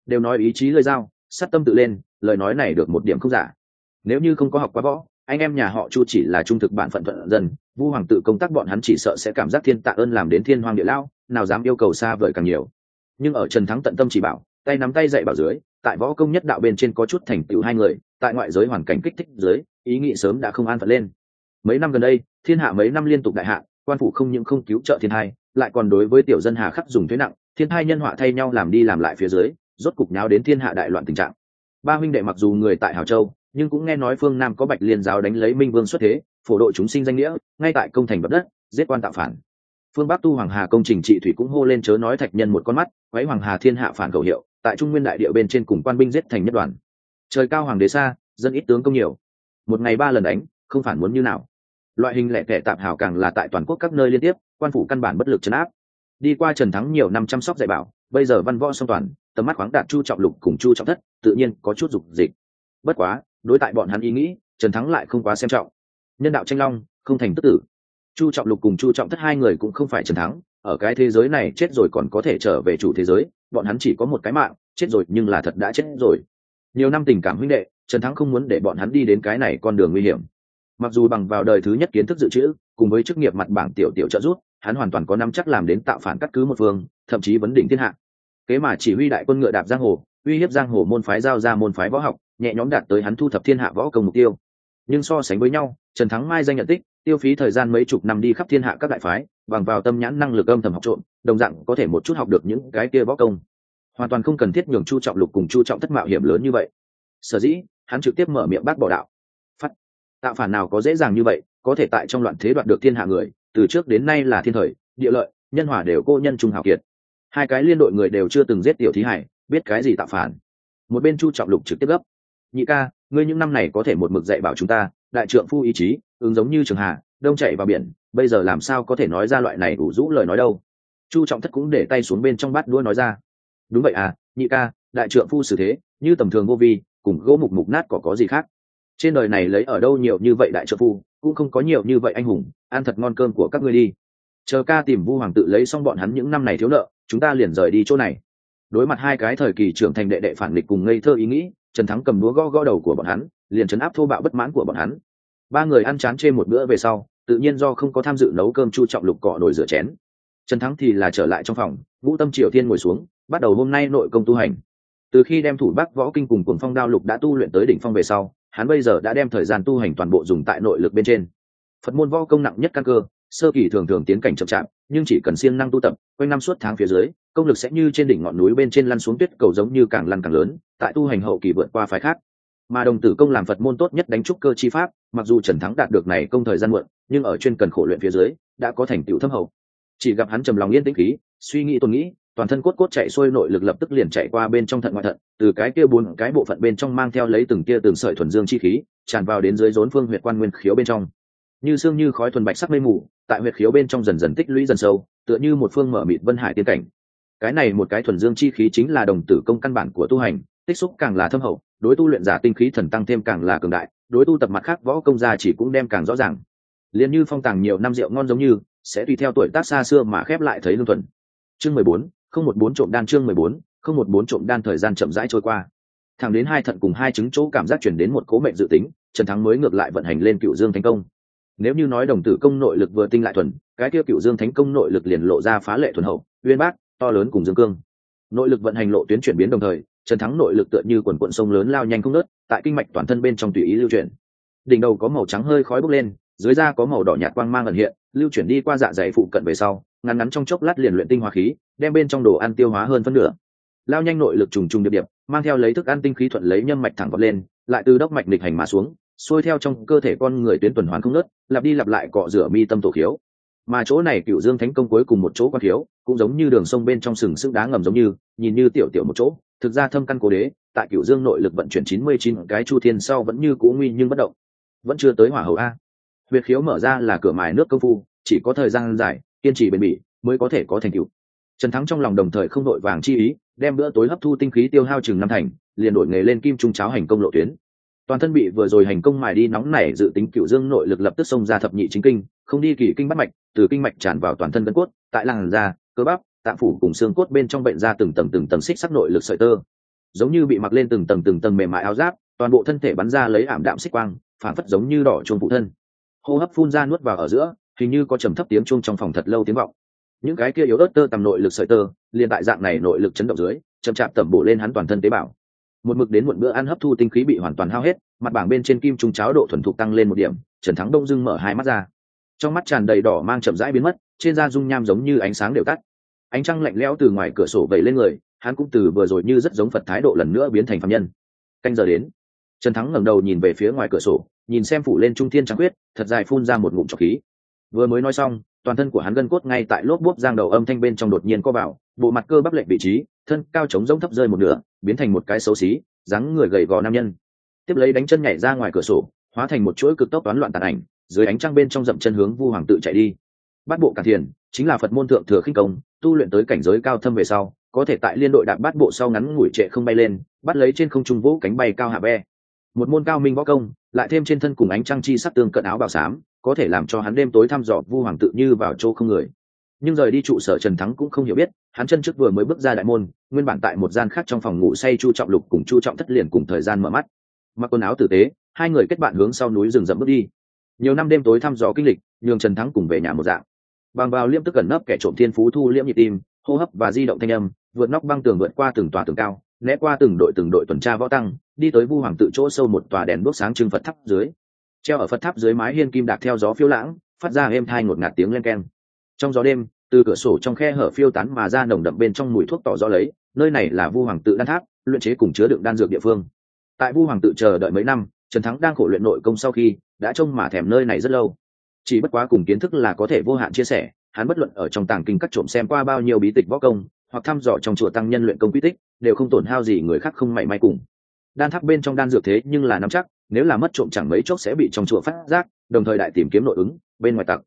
Đều nói ý chí lời dao, sát tâm tự lên, lời nói này được một điểm không giả. Nếu như không có học quá võ, anh em nhà họ chu chỉ là trung thực bản phận thuận dân, vu hoàng tự công tác bọn hắn chỉ sợ sẽ cảm giác thiên tạ ơn làm đến thiên hoàng địa lao, nào dám yêu cầu xa vời càng nhiều. Nhưng ở trần thắng tận tâm chỉ bảo, tay nắm tay dạy bảo dưới, tại võ công nhất đạo bên trên có chút thành tựu hai người, tại ngoại giới hoàn cảnh kích thích dưới, ý nghĩ sớm đã không an phận lên mấy năm gần đây, thiên hạ mấy năm liên tục đại hạ quan phủ không những không cứu trợ thiên hai lại còn đối với tiểu dân hà khắc dùng thuế nặng, thiên hai nhân họa thay nhau làm đi làm lại phía dưới, rốt cục nháo đến thiên hạ đại loạn tình trạng. Ba huynh đệ mặc dù người tại hào châu, nhưng cũng nghe nói phương nam có bạch liên giáo đánh lấy minh vương xuất thế, phổ độ chúng sinh danh nghĩa, ngay tại công thành vật đất, giết quan tạo phản. Phương bắc tu hoàng hà công trình trị thủy cũng hô lên chớ nói thạch nhân một con mắt, quấy hoàng hà thiên hạ phản khẩu hiệu, tại trung nguyên đại địa bên trên cùng quan binh giết thành nhất đoàn. Trời cao hoàng đế xa, dân ít tướng công nhiều. Một ngày ba lần đánh không phản muốn như nào. Loại hình lẻ tẻ tạm hào càng là tại toàn quốc các nơi liên tiếp, quan phủ căn bản bất lực chấn áp. Đi qua trần thắng nhiều năm chăm sóc dạy bảo, bây giờ văn võ song toàn, tầm mắt khoáng đạt chu trọng lục cùng chu trọng thất, tự nhiên có chút dục dịch. Bất quá, đối tại bọn hắn ý nghĩ, trần thắng lại không quá xem trọng. Nhân đạo tranh long, không thành tức tử. Chu trọng lục cùng chu trọng thất hai người cũng không phải trần thắng, ở cái thế giới này chết rồi còn có thể trở về chủ thế giới, bọn hắn chỉ có một cái mạng, chết rồi nhưng là thật đã chết rồi. Nhiều năm tình cảm huynh đệ, trần thắng không muốn để bọn hắn đi đến cái này con đường nguy hiểm mặc dù bằng vào đời thứ nhất kiến thức dự trữ, cùng với chức nghiệp mặt bảng tiểu tiểu trợ rút hắn hoàn toàn có năm chắc làm đến tạo phản cắt cứ một phương, thậm chí vấn đỉnh thiên hạ. Kế mà chỉ huy đại quân ngựa đạp giang hồ, uy hiếp giang hồ môn phái giao ra môn phái võ học, nhẹ nhõm đạt tới hắn thu thập thiên hạ võ công mục tiêu. Nhưng so sánh với nhau, trần thắng mai danh nhận tích, tiêu phí thời gian mấy chục năm đi khắp thiên hạ các đại phái, bằng vào tâm nhãn năng lực âm thầm học trộm, đồng dạng có thể một chút học được những cái kia võ công. Hoàn toàn không cần thiết nhường chu trọng lục cùng chu trọng thất mạo hiểm lớn như vậy. Sở dĩ, hắn trực tiếp mở miệng bác bỏ đạo tạo phản nào có dễ dàng như vậy, có thể tại trong loạn thế đoạt được thiên hạ người, từ trước đến nay là thiên thời, địa lợi, nhân hòa đều cô nhân trung hào kiệt. Hai cái liên đội người đều chưa từng giết tiểu thí hải, biết cái gì tạo phản. Một bên chu trọng lục trực tiếp gấp. Nhị ca, ngươi những năm này có thể một mực dạy bảo chúng ta, đại trượng phu ý chí, ứng giống như trường hà đông chạy vào biển, bây giờ làm sao có thể nói ra loại này đủ rũ lời nói đâu? Chu trọng thất cũng để tay xuống bên trong bát đũa nói ra. Đúng vậy à nhị ca, đại trượng phu xử thế, như tầm thường vô vi, cùng gỗ mục mục nát có có gì khác? Trên đời này lấy ở đâu nhiều như vậy đại trợ phu, cũng không có nhiều như vậy anh hùng, ăn thật ngon cơm của các ngươi đi. Chờ ca tìm vu hoàng tự lấy xong bọn hắn những năm này thiếu nợ, chúng ta liền rời đi chỗ này. Đối mặt hai cái thời kỳ trưởng thành đệ đệ phản địch cùng ngây thơ ý nghĩ, trần thắng cầm đũa gõ gõ đầu của bọn hắn, liền chấn áp thô bạo bất mãn của bọn hắn. Ba người ăn chán chê một bữa về sau, tự nhiên do không có tham dự nấu cơm chu trọng lục cọ nồi rửa chén. Trần thắng thì là trở lại trong phòng ngũ tâm triều thiên ngồi xuống, bắt đầu hôm nay nội công tu hành. Từ khi đem thủ bắc võ kinh cùng cuồng phong đao lục đã tu luyện tới đỉnh phong về sau hắn bây giờ đã đem thời gian tu hành toàn bộ dùng tại nội lực bên trên. Phật môn võ công nặng nhất căn cơ, sơ kỳ thường thường tiến cảnh chậm chạp, nhưng chỉ cần siêng năng tu tập, quanh năm suốt tháng phía dưới, công lực sẽ như trên đỉnh ngọn núi bên trên lăn xuống tuyết cầu giống như càng lăn càng lớn, tại tu hành hậu kỳ vượt qua phái khác. Mà đồng tử công làm phật môn tốt nhất đánh trúc cơ chi pháp, mặc dù trần thắng đạt được này công thời gian muộn, nhưng ở chuyên cần khổ luyện phía dưới, đã có thành tựu thâm hậu. Chỉ gặp hắn trầm lòng yên tĩnh khí, suy nghĩ tôi nghĩ toàn thân cốt cốt chạy xuôi nội lực lập tức liền chạy qua bên trong thận ngoại thận, từ cái kia bốn cái bộ phận bên trong mang theo lấy từng kia từng sợi thuần dương chi khí, tràn vào đến dưới rốn phương huyệt quan nguyên khiếu bên trong. Như xương như khói thuần bạch sắc mây mù, tại huyệt khiếu bên trong dần dần tích lũy dần sâu, tựa như một phương mở mịt vân hải tiên cảnh. Cái này một cái thuần dương chi khí chính là đồng tử công căn bản của tu hành, tích xúc càng là thâm hậu, đối tu luyện giả tinh khí thần tăng thêm càng là cường đại, đối tu tập mặt khác võ công gia chỉ cũng đem càng rõ ràng. Liền như phong tàng nhiều năm rượu ngon giống như, sẽ tùy theo tuổi tác xa xưa mà khép lại thấy lương thuần. Chương mười bốn không một bốn trộm đan chương mười bốn, không một bốn trộm đan thời gian chậm rãi trôi qua. Thẳng đến hai thận cùng hai chứng chỗ cảm giác chuyển đến một cố mệnh dự tính, trần thắng mới ngược lại vận hành lên cựu dương thành công. Nếu như nói đồng tử công nội lực vừa tinh lại thuần, cái kia cựu dương thánh công nội lực liền lộ ra phá lệ thuần hậu, uyên bác, to lớn cùng dương cương. Nội lực vận hành lộ tuyến chuyển biến đồng thời, trần thắng nội lực tựa như quần quận sông lớn lao nhanh không nớt tại kinh mạch toàn thân bên trong tùy ý lưu chuyển. Đỉnh đầu có màu trắng hơi khói bốc lên dưới da có màu đỏ nhạt quang mang ẩn hiện lưu chuyển đi qua dạ dày phụ cận về sau ngắn ngắn trong chốc lát liền luyện tinh hóa khí đem bên trong đồ ăn tiêu hóa hơn phân nửa. Lao nhanh nội lực trùng trùng điệp điệp mang theo lấy thức ăn tinh khí thuận lấy nhâm mạch thẳng vọt lên lại từ đốc mạch nịch hành mà xuống xuôi theo trong cơ thể con người tuyến tuần hoàn không nớt lặp đi lặp lại cọ rửa mi tâm tổ khiếu. Mà chỗ này cựu dương thánh công cuối cùng một chỗ quan thiếu, cũng giống như đường sông bên trong sừng sững đá ngầm giống như nhìn như tiểu tiểu một chỗ. Thực ra thâm căn cố đế tại cựu dương nội lực vận chuyển chín mươi chín cái chu thiên sau vẫn như cũ nguy nhưng bất động. Vẫn chưa tới hỏa hầu a huyệt khiếu mở ra là cửa mài nước công phu, chỉ có thời gian dài, kiên trì bền bỉ mới có thể có thành tựu. Trần thắng trong lòng đồng thời không đội vàng chi ý, đem bữa tối hấp thu tinh khí tiêu hao chừng năm thành, liền đổi nghề lên kim trung cháo hành công lộ tuyến. Toàn thân bị vừa rồi hành công mài đi nóng nảy dự tính cựu dương nội lực lập tức xông ra thập nhị chính kinh, không đi kỳ kinh bắt mạch, từ kinh mạch tràn vào toàn thân gân cốt, tại làn da, cơ bắp, tạng phủ cùng xương cốt bên trong bệnh ra từng tầng từng tầng xích sắc nội lực sợi tơ. Giống như bị mặc lên từng tầng từng tầng mềm mại áo giáp, toàn bộ thân thể bắn ra lấy ảm đạm xích quang, phản phất giống như đỏ chuông phụ thân hô hấp phun ra nuốt vào ở giữa, hình như có trầm thấp tiếng chuông trong phòng thật lâu tiếng vọng. Những cái kia yếu ớt tơ tầm nội lực sợi tơ, liền tại dạng này nội lực chấn động dưới, chậm chạp tẩm bổ lên hắn toàn thân tế bào. Một mực đến muộn bữa ăn hấp thu tinh khí bị hoàn toàn hao hết, mặt bảng bên trên kim trung cháo độ thuần thục tăng lên một điểm, trần thắng đông dưng mở hai mắt ra. Trong mắt tràn đầy đỏ mang chậm rãi biến mất, trên da dung nham giống như ánh sáng đều tắt. Ánh trăng lạnh lẽo từ ngoài cửa sổ vẩy lên người, hắn cũng từ vừa rồi như rất giống phật thái độ lần nữa biến thành phạm nhân. Canh giờ đến trần thắng ngẩng đầu nhìn về phía ngoài cửa sổ, nhìn xem phủ lên trung thiên trắng quyết thật dài phun ra một ngụm trọc khí. Vừa mới nói xong, toàn thân của hắn gân cốt ngay tại lốp bốp giang đầu âm thanh bên trong đột nhiên co vào, bộ mặt cơ bắp lệch vị trí, thân cao trống rỗng thấp rơi một nửa, biến thành một cái xấu xí, dáng người gầy gò nam nhân. Tiếp lấy đánh chân nhảy ra ngoài cửa sổ, hóa thành một chuỗi cực tốc toán loạn tàn ảnh, dưới ánh trăng bên trong dậm chân hướng vu hoàng tự chạy đi. Bát bộ cả thiền, chính là phật môn thượng thừa khinh công, tu luyện tới cảnh giới cao thâm về sau, có thể tại liên đội đạp bát bộ sau ngắn ngủi trệ không bay lên, bắt lấy trên không trung vũ cánh bay cao hạ be một môn cao minh võ công, lại thêm trên thân cùng ánh trăng chi sắc tương cận áo bào xám, có thể làm cho hắn đêm tối thăm dò vu hoàng tự như vào chỗ không người. Nhưng rời đi trụ sở trần thắng cũng không hiểu biết, hắn chân trước vừa mới bước ra đại môn, nguyên bản tại một gian khác trong phòng ngủ say chu trọng lục cùng chu trọng thất liền cùng thời gian mở mắt. Mặc quần áo tử tế, hai người kết bạn hướng sau núi rừng rậm bước đi. Nhiều năm đêm tối thăm dò kinh lịch, nhường trần thắng cùng về nhà một dạng. Bằng vào liêm tức gần nấp kẻ trộm thiên phú thu liễm nhịp tim, hô hấp và di động thanh âm, vượt nóc băng tường vượt qua từng tòa tường cao, né qua từng đội từng đội tuần tra võ tăng đi tới vu hoàng tự chỗ sâu một tòa đèn đuốc sáng trưng phật tháp dưới. Treo ở phật tháp dưới mái hiên kim đạc theo gió phiêu lãng, phát ra êm thai ngột ngạt tiếng len keng. Trong gió đêm, từ cửa sổ trong khe hở phiêu tán mà ra nồng đậm bên trong mùi thuốc tỏ rõ lấy, nơi này là vu hoàng tự đan tháp, luyện chế cùng chứa đựng đan dược địa phương. Tại vu hoàng tự chờ đợi mấy năm, trần thắng đang khổ luyện nội công sau khi, đã trông mà thèm nơi này rất lâu. Chỉ bất quá cùng kiến thức là có thể vô hạn chia sẻ, hắn bất luận ở trong tàng kinh cắt trộm xem qua bao nhiêu bí tịch võ công, hoặc thăm dò trong chùa tăng nhân luyện công quy tích, đều không tổn hao gì người khác không mảy may cùng đan tháp bên trong đan dược thế nhưng là nắm chắc, nếu là mất trộm chẳng mấy chốc sẽ bị trong chùa phát giác, đồng thời đại tìm kiếm nội ứng, bên ngoài tặc.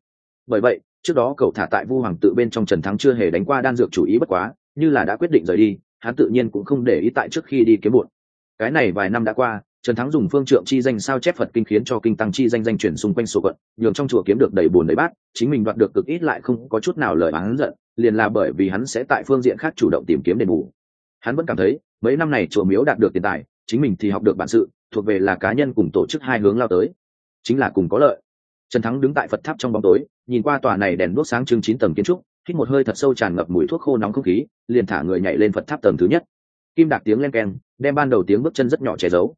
Bởi vậy, trước đó cậu thả tại vu hoàng tự bên trong trần thắng chưa hề đánh qua đan dược chủ ý bất quá, như là đã quyết định rời đi, hắn tự nhiên cũng không để ý tại trước khi đi kiếm bụt cái này vài năm đã qua, trần thắng dùng phương trượng chi danh sao chép phật kinh khiến cho kinh tăng chi danh danh chuyển xung quanh sổ quận, nhường trong chùa kiếm được đầy bùn đầy bát, chính mình đoạt được cực ít lại không có chút nào lời hắn giận, liền là bởi vì hắn sẽ tại phương diện khác chủ động tìm kiếm đền bù. Hắn vẫn cảm thấy, mấy năm này chùa miếu đạt được tiền tài chính mình thì học được bản sự, thuộc về là cá nhân cùng tổ chức hai hướng lao tới. Chính là cùng có lợi. Trần thắng đứng tại phật tháp trong bóng tối, nhìn qua tòa này đèn đuốc sáng trưng chín tầng kiến trúc, hít một hơi thật sâu tràn ngập mùi thuốc khô nóng không khí, liền thả người nhảy lên phật tháp tầng thứ nhất. Kim đạc tiếng len keng, đem ban đầu tiếng bước chân rất nhỏ che giấu.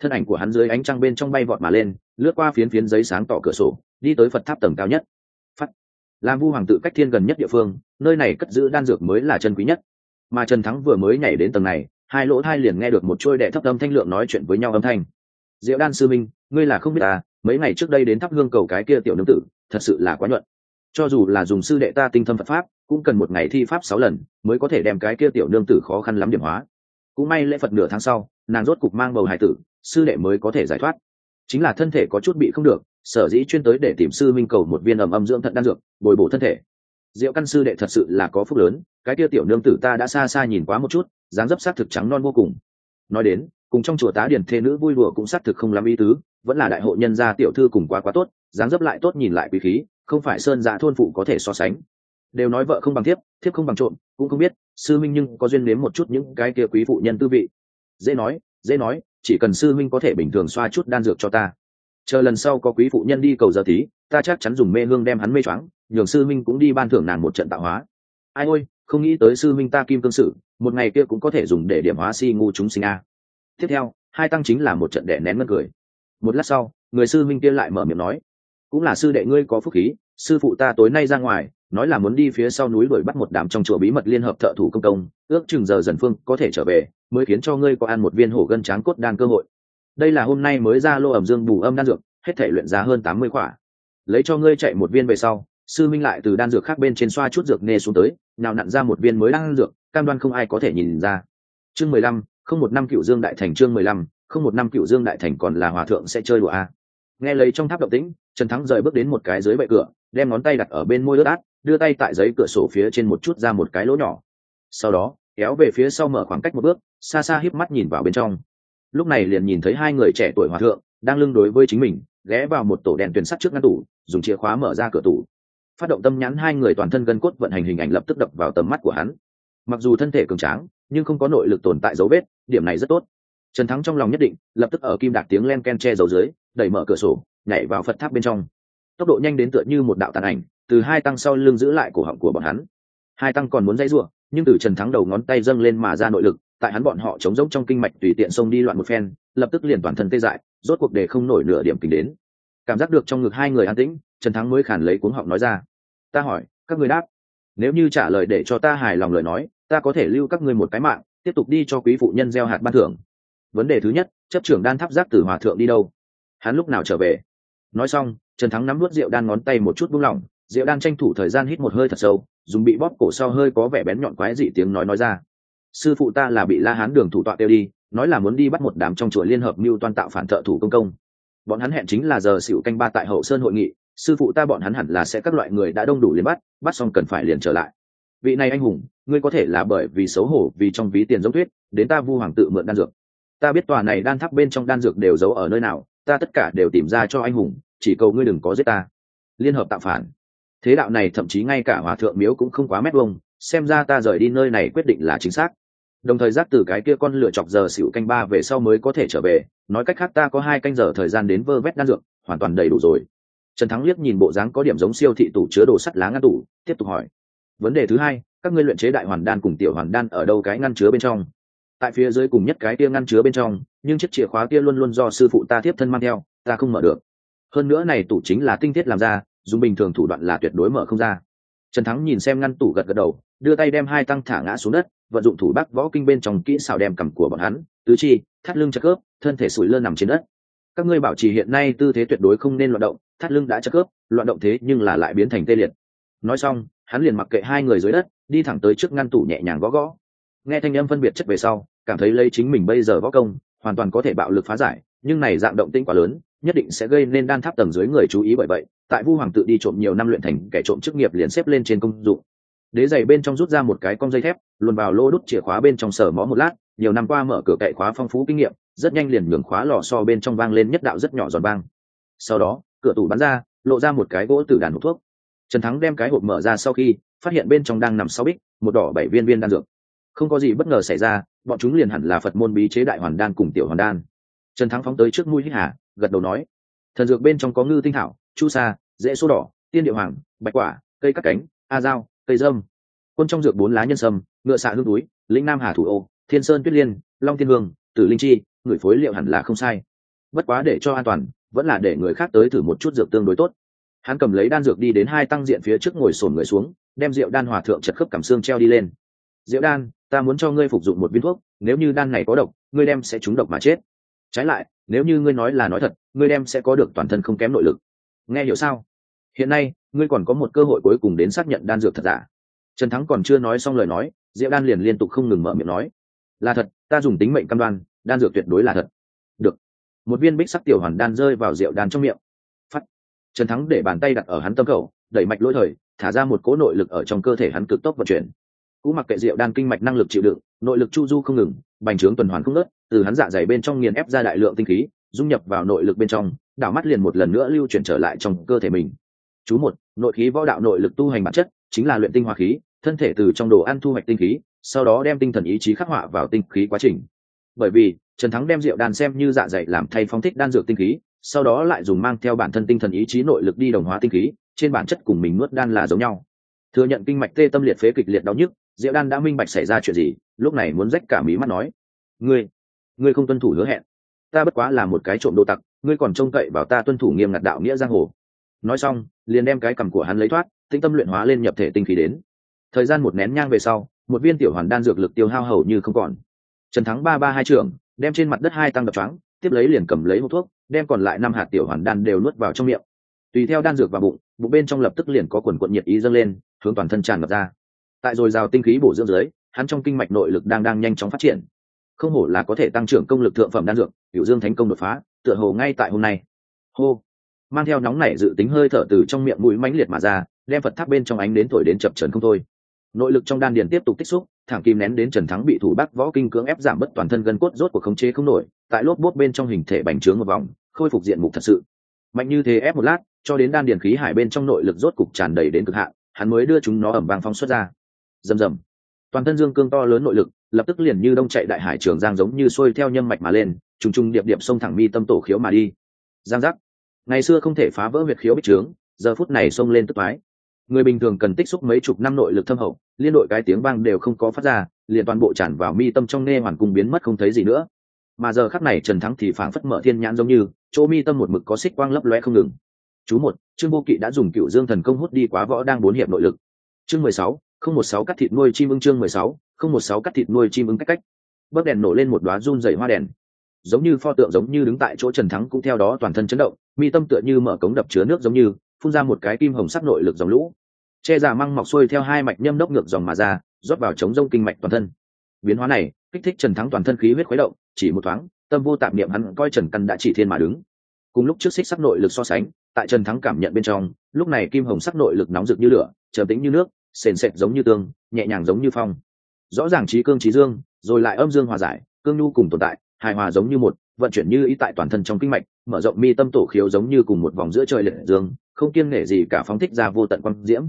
Thân ảnh của hắn dưới ánh trăng bên trong bay vọt mà lên, lướt qua phiến phiến giấy sáng tỏ cửa sổ, đi tới phật tháp tầng cao nhất. Phật làm vu hoàng tự cách thiên gần nhất địa phương, nơi này cất giữ đan dược mới là chân quý nhất. Mà trần thắng vừa mới nhảy đến tầng này hai lỗ thai liền nghe được một trôi đệ thấp âm thanh lượng nói chuyện với nhau âm thanh. Diệu đan sư minh, ngươi là không biết à mấy ngày trước đây đến thắp hương cầu cái kia tiểu nương tử, thật sự là quá nhuận. Cho dù là dùng sư đệ ta tinh thâm phật pháp, cũng cần một ngày thi pháp sáu lần mới có thể đem cái kia tiểu nương tử khó khăn lắm điểm hóa. Cũng may lễ phật nửa tháng sau, nàng rốt cục mang bầu hải tử, sư đệ mới có thể giải thoát. Chính là thân thể có chút bị không được, sở dĩ chuyên tới để tìm sư minh cầu một viên ẩm âm dưỡng thận đan dược, bồi bổ thân thể diệu căn sư đệ thật sự là có phúc lớn, cái kia tiểu nương tử ta đã xa xa nhìn quá một chút, dáng dấp sát thực trắng non vô cùng. Nói đến, cùng trong chùa tá điển thê nữ vui đùa cũng xác thực không lắm ý tứ, vẫn là đại hộ nhân gia tiểu thư cùng quá quá tốt, dáng dấp lại tốt nhìn lại quý khí, không phải sơn dạ thôn phụ có thể so sánh. Đều nói vợ không bằng thiếp thiếp không bằng trộm, cũng không biết, sư minh nhưng có duyên nếm một chút những cái kia quý phụ nhân tư vị. Dễ nói dễ nói, chỉ cần sư minh có thể bình thường xoa chút đan dược cho ta. Chờ lần sau có quý phụ nhân đi cầu giờ tí, ta chắc chắn dùng mê hương đem hắn mê choáng nhường sư minh cũng đi ban thưởng nàng một trận tạo hóa. Ai ôi không nghĩ tới sư minh ta kim cương sự một ngày kia cũng có thể dùng để điểm hóa si ngu chúng sinh a. Tiếp theo hai tăng chính là một trận đẻ nén ngân cười. Một lát sau người sư minh kia lại mở miệng nói cũng là sư đệ ngươi có phúc khí sư phụ ta tối nay ra ngoài nói là muốn đi phía sau núi đuổi bắt một đám trong chùa bí mật liên hợp thợ thủ công công ước chừng giờ dần phương có thể trở về mới khiến cho ngươi có ăn một viên hổ gân tráng cốt đan cơ hội. Đây là hôm nay mới ra lô ẩm dương bù âm đan dược hết thể luyện giá hơn tám mươi quả, lấy cho ngươi chạy một viên về sau sư minh lại từ đan dược khác bên trên xoa chút dược nê xuống tới, nào nặn ra một viên mới đan dược, cam đoan không ai có thể nhìn ra. Chương mười lăm, không một năm cựu dương đại thành chương mười lăm, không một năm cựu dương đại thành còn là hòa thượng sẽ chơi đùa a. Nghe lấy trong tháp động tĩnh, trần thắng rời bước đến một cái dưới bệ cửa, đem ngón tay đặt ở bên môi ướt át, đưa tay tại giấy cửa sổ phía trên một chút ra một cái lỗ nhỏ. Sau đó, kéo về phía sau mở khoảng cách một bước, xa xa híp mắt nhìn vào bên trong. Lúc này liền nhìn thấy hai người trẻ tuổi hòa thượng đang lưng đối với chính mình, ghé vào một tổ đèn tuyển sắt trước ngăn tủ, dùng chìa khóa mở ra cửa tủ phát động tâm nhãn hai người toàn thân gân cốt vận hành hình ảnh lập tức đập vào tầm mắt của hắn. Mặc dù thân thể cường tráng, nhưng không có nội lực tồn tại dấu vết, điểm này rất tốt. Trần thắng trong lòng nhất định, lập tức ở kim đạt tiếng len ken che dầu dưới, đẩy mở cửa sổ, nhảy vào phật tháp bên trong. Tốc độ nhanh đến tựa như một đạo tàn ảnh, từ hai tăng sau lưng giữ lại cổ họng của bọn hắn. Hai tăng còn muốn dây ruộng nhưng từ trần thắng đầu ngón tay dâng lên mà ra nội lực, tại hắn bọn họ chống rỗng trong kinh mạch tùy tiện xông đi loạn một phen, lập tức liền toàn thân tê dại, rốt cuộc để không nổi nửa điểm kính đến. Cảm giác được trong ngực hai người an tĩnh trần thắng mới khản lấy cuống họng nói ra. Ta hỏi, các người đáp. Nếu như trả lời để cho ta hài lòng lời nói, ta có thể lưu các ngươi một cái mạng, tiếp tục đi cho quý phụ nhân gieo hạt ban thưởng. Vấn đề thứ nhất, chấp trưởng đan tháp giác từ hòa thượng đi đâu? Hắn lúc nào trở về? Nói xong, trần thắng nắm nuốt rượu đan ngón tay một chút buông lỏng. Rượu đan tranh thủ thời gian hít một hơi thật sâu, dùng bị bóp cổ sau hơi có vẻ bén nhọn quái dị tiếng nói nói ra. Sư phụ ta là bị la hán đường thủ tọa tiêu đi, nói là muốn đi bắt một đám trong chùa liên hợp mưu toan tạo phản thợ thủ công công. Bọn hắn hẹn chính là giờ xỉu canh ba tại hậu sơn hội nghị sư phụ ta bọn hắn hẳn là sẽ các loại người đã đông đủ liền bắt bắt xong cần phải liền trở lại. Vị này anh hùng, ngươi có thể là bởi vì xấu hổ vì trong ví tiền giống thuyết, đến ta vu hoàng tự mượn đan dược. Ta biết tòa này đan tháp bên trong đan dược đều giấu ở nơi nào, ta tất cả đều tìm ra cho anh hùng, chỉ cầu ngươi đừng có giết ta. Liên hợp tạo phản. Thế đạo này thậm chí ngay cả hòa thượng miếu cũng không quá mét vông xem ra ta rời đi nơi này quyết định là chính xác. Đồng thời giác từ cái kia con lửa chọc giờ xỉu canh ba về sau mới có thể trở về, nói cách khác ta có hai canh giờ thời gian đến vơ vét đan dược, hoàn toàn đầy đủ rồi trần thắng liếc nhìn bộ dáng có điểm giống siêu thị tủ chứa đồ sắt lá ngăn tủ, tiếp tục hỏi. Vấn đề thứ hai, các ngươi luyện chế đại hoàn đan cùng tiểu hoàn đan ở đâu cái ngăn chứa bên trong? Tại phía dưới cùng nhất cái kia ngăn chứa bên trong, nhưng chiếc chìa khóa kia luôn luôn do sư phụ ta tiếp thân mang theo, ta không mở được. Hơn nữa này tủ chính là tinh thiết làm ra, dùng bình thường thủ đoạn là tuyệt đối mở không ra. Trần thắng nhìn xem ngăn tủ gật gật đầu, đưa tay đem hai tăng thả ngã xuống đất, vận dụng thủ bắc võ kinh bên trong kỹ xảo đem cầm của bọn hắn, tứ chi, thắt lưng chặt khớp, thân thể sủi lơ nằm trên đất các ngươi bảo trì hiện nay tư thế tuyệt đối không nên loạn động thắt lưng đã chắc cướp, loạn động thế nhưng là lại biến thành tê liệt. Nói xong hắn liền mặc kệ hai người dưới đất đi thẳng tới trước ngăn tủ nhẹ nhàng gõ gõ. Nghe thanh âm phân biệt chất về sau cảm thấy lấy chính mình bây giờ võ công hoàn toàn có thể bạo lực phá giải nhưng này dạng động tĩnh quá lớn nhất định sẽ gây nên đan tháp tầng dưới người chú ý bởi vậy tại vu hoàng tự đi trộm nhiều năm luyện thành kẻ trộm chức nghiệp liền xếp lên trên công dụng. Đế giày bên trong rút ra một cái cong dây thép luồn vào lô đút chìa khóa bên trong sở mó một lát nhiều năm qua mở cửa cậy khóa phong phú kinh nghiệm rất nhanh liền nhường khóa lò so bên trong vang lên nhất đạo rất nhỏ giòn vang. Sau đó, cửa tủ bắn ra, lộ ra một cái gỗ từ đàn hộp thuốc. Trần thắng đem cái hộp mở ra sau khi, phát hiện bên trong đang nằm sáu bích, một đỏ bảy viên viên đan dược. Không có gì bất ngờ xảy ra, bọn chúng liền hẳn là phật môn bí chế đại hoàn đan cùng tiểu hoàn đan. Trần thắng phóng tới trước mũi hít hà, gật đầu nói, thần dược bên trong có ngư tinh thảo, chu sa, dễ số đỏ, tiên điệu hoàng, bạch quả, cây cắt cánh, a dao, cây dâm. Quân trong dược bốn lá nhân sâm, ngựa xạ hương túi, lĩnh nam hà thủ ô, thiên sơn tuyết liên, long thiên hương tử linh chi người phối liệu hẳn là không sai. Bất quá để cho an toàn, vẫn là để người khác tới thử một chút dược tương đối tốt. Hắn cầm lấy đan dược đi đến hai tăng diện phía trước ngồi sồn người xuống, đem rượu đan hòa thượng chật khớp cảm xương treo đi lên. Rượu đan, ta muốn cho ngươi phục dụng một viên thuốc, nếu như đan này có độc, ngươi đem sẽ trúng độc mà chết. Trái lại, nếu như ngươi nói là nói thật, ngươi đem sẽ có được toàn thân không kém nội lực. Nghe hiểu sao? Hiện nay, ngươi còn có một cơ hội cuối cùng đến xác nhận đan dược thật giả. Trần thắng còn chưa nói xong lời nói diệu đan liền liên tục không ngừng mở miệng nói, là thật, ta dùng tính mệnh căn đoan đan dược tuyệt đối là thật. Được. Một viên bích sắc tiểu hoàn đan rơi vào rượu đan trong miệng. Phắt trần thắng để bàn tay đặt ở hắn tâm khẩu đẩy mạch lỗi thời, thả ra một cỗ nội lực ở trong cơ thể hắn cực tốc vận chuyển. Cũng mặc kệ rượu đan kinh mạch năng lực chịu đựng, nội lực chu du không ngừng, bành trướng tuần hoàn không nớt từ hắn dạ dày bên trong nghiền ép ra đại lượng tinh khí, dung nhập vào nội lực bên trong, đảo mắt liền một lần nữa lưu chuyển trở lại trong cơ thể mình. Chú một, nội khí võ đạo nội lực tu hành bản chất, chính là luyện tinh hoa khí, thân thể từ trong đồ ăn thu hoạch tinh khí, sau đó đem tinh thần ý chí khắc họa vào tinh khí quá trình bởi vì, trần thắng đem rượu đan xem như dạ dày làm thay phong thích đan dược tinh khí, sau đó lại dùng mang theo bản thân tinh thần ý chí nội lực đi đồng hóa tinh khí, trên bản chất cùng mình nuốt đan là giống nhau. Thừa nhận kinh mạch tê tâm liệt phế kịch liệt đau nhức diệu đan đã minh bạch xảy ra chuyện gì, lúc này muốn rách cả mí mắt nói, ngươi ngươi không tuân thủ hứa hẹn. Ta bất quá là một cái trộm đồ tặc, ngươi còn trông cậy vào ta tuân thủ nghiêm ngặt đạo nghĩa giang hồ. Nói xong, liền đem cái cằm của hắn lấy thoát, tinh tâm luyện hóa lên nhập thể tinh khí đến. Thời gian một nén nhang về sau, một viên tiểu hoàn đan dược lực tiêu hao hầu như không còn trần thắng ba ba hai trưởng, đem trên mặt đất hai tăng đập trắng tiếp lấy liền cầm lấy hộp thuốc, đem còn lại năm hạt tiểu hoàn đan đều nuốt vào trong miệng. Tùy theo đan dược vào bụng bụng bên trong lập tức liền có quần quận nhiệt ý dâng lên, hướng toàn thân tràn ngập ra. Tại rồi rào tinh khí bổ dưỡng dưới, hắn trong kinh mạch nội lực đang đang nhanh chóng phát triển. Không hổ là có thể tăng trưởng công lực thượng phẩm đan dược biểu dương thành công đột phá, tựa hồ ngay tại hôm nay. Hô. Mang theo nóng nảy dự tính hơi thở từ trong miệng mũi mãnh liệt mà ra, đem phật tháp bên trong ánh đến thổi đến chập trần không thôi. Nội lực trong đan điền tiếp tục tích xúc thẳng kim nén đến trần thắng bị thủ bắc võ kinh cưỡng ép giảm bớt toàn thân gân cốt rốt của khống chế không nổi, tại lốp bốt bên trong hình thể bành trướng một vòng, khôi phục diện mục thật sự. Mạnh như thế ép một lát, cho đến đan điền khí hải bên trong nội lực rốt cục tràn đầy đến cực hạn, hắn mới đưa chúng nó ẩm vang phóng xuất ra. Rầm rầm. Toàn thân dương cương to lớn nội lực, lập tức liền như đông chạy đại hải trường giang giống như xuôi theo nhâm mạch mà lên, trùng trùng điệp điệp sông thẳng mi tâm tổ khiếu mà đi. Giang giác. Ngày xưa không thể phá vỡ huyệt khiếu bích trướng, giờ phút này xông lên tức thoái người bình thường cần tích xúc mấy chục năm nội lực thâm hậu, liên đội cái tiếng vang đều không có phát ra, liền toàn bộ tràn vào mi tâm trong nghe hoàn cung biến mất không thấy gì nữa. Mà giờ khắc này trần thắng thì phảng phất mở thiên nhãn giống như, chỗ mi tâm một mực có xích quang lấp loe không ngừng. Chú một, trương vô kỵ đã dùng cựu dương thần công hút đi quá võ đang bốn hiệp nội lực. Chương mười sáu, không một sáu cắt thịt nuôi chim ưng chương mười sáu, không một sáu cắt thịt nuôi chim ưng cách cách. Bấc đèn nổ lên một đoá run dày hoa đèn giống như pho tượng giống như đứng tại chỗ trần thắng cũng theo đó toàn thân chấn động, mi tâm tựa như mở cống đập chứa nước giống như, phun ra một cái kim hồng sắc nội lực dòng lũ. Che già măng mọc xuôi theo hai mạch nhâm đốc ngược dòng mà ra, rót vào chống rông kinh mạch toàn thân. Biến hóa này, kích thích trần thắng toàn thân khí huyết khuấy động, chỉ một thoáng, tâm vô tạp niệm hắn coi trần căn đã chỉ thiên mà đứng. Cùng lúc trước xích sắc nội lực so sánh, tại trần thắng cảm nhận bên trong, lúc này kim hồng sắc nội lực nóng rực như lửa, trầm tĩnh như nước, sền sệt giống như tương, nhẹ nhàng giống như phong. Rõ ràng trí cương trí dương, rồi lại âm dương hòa giải, cương nhu cùng tồn tại hài hòa giống như một, vận chuyển như ý tại toàn thân trong kinh mạch, mở rộng mi tâm tổ khiếu giống như cùng một vòng giữa trời liệt dương, không kiêng nể gì cả phóng thích ra vô tận quang diễm.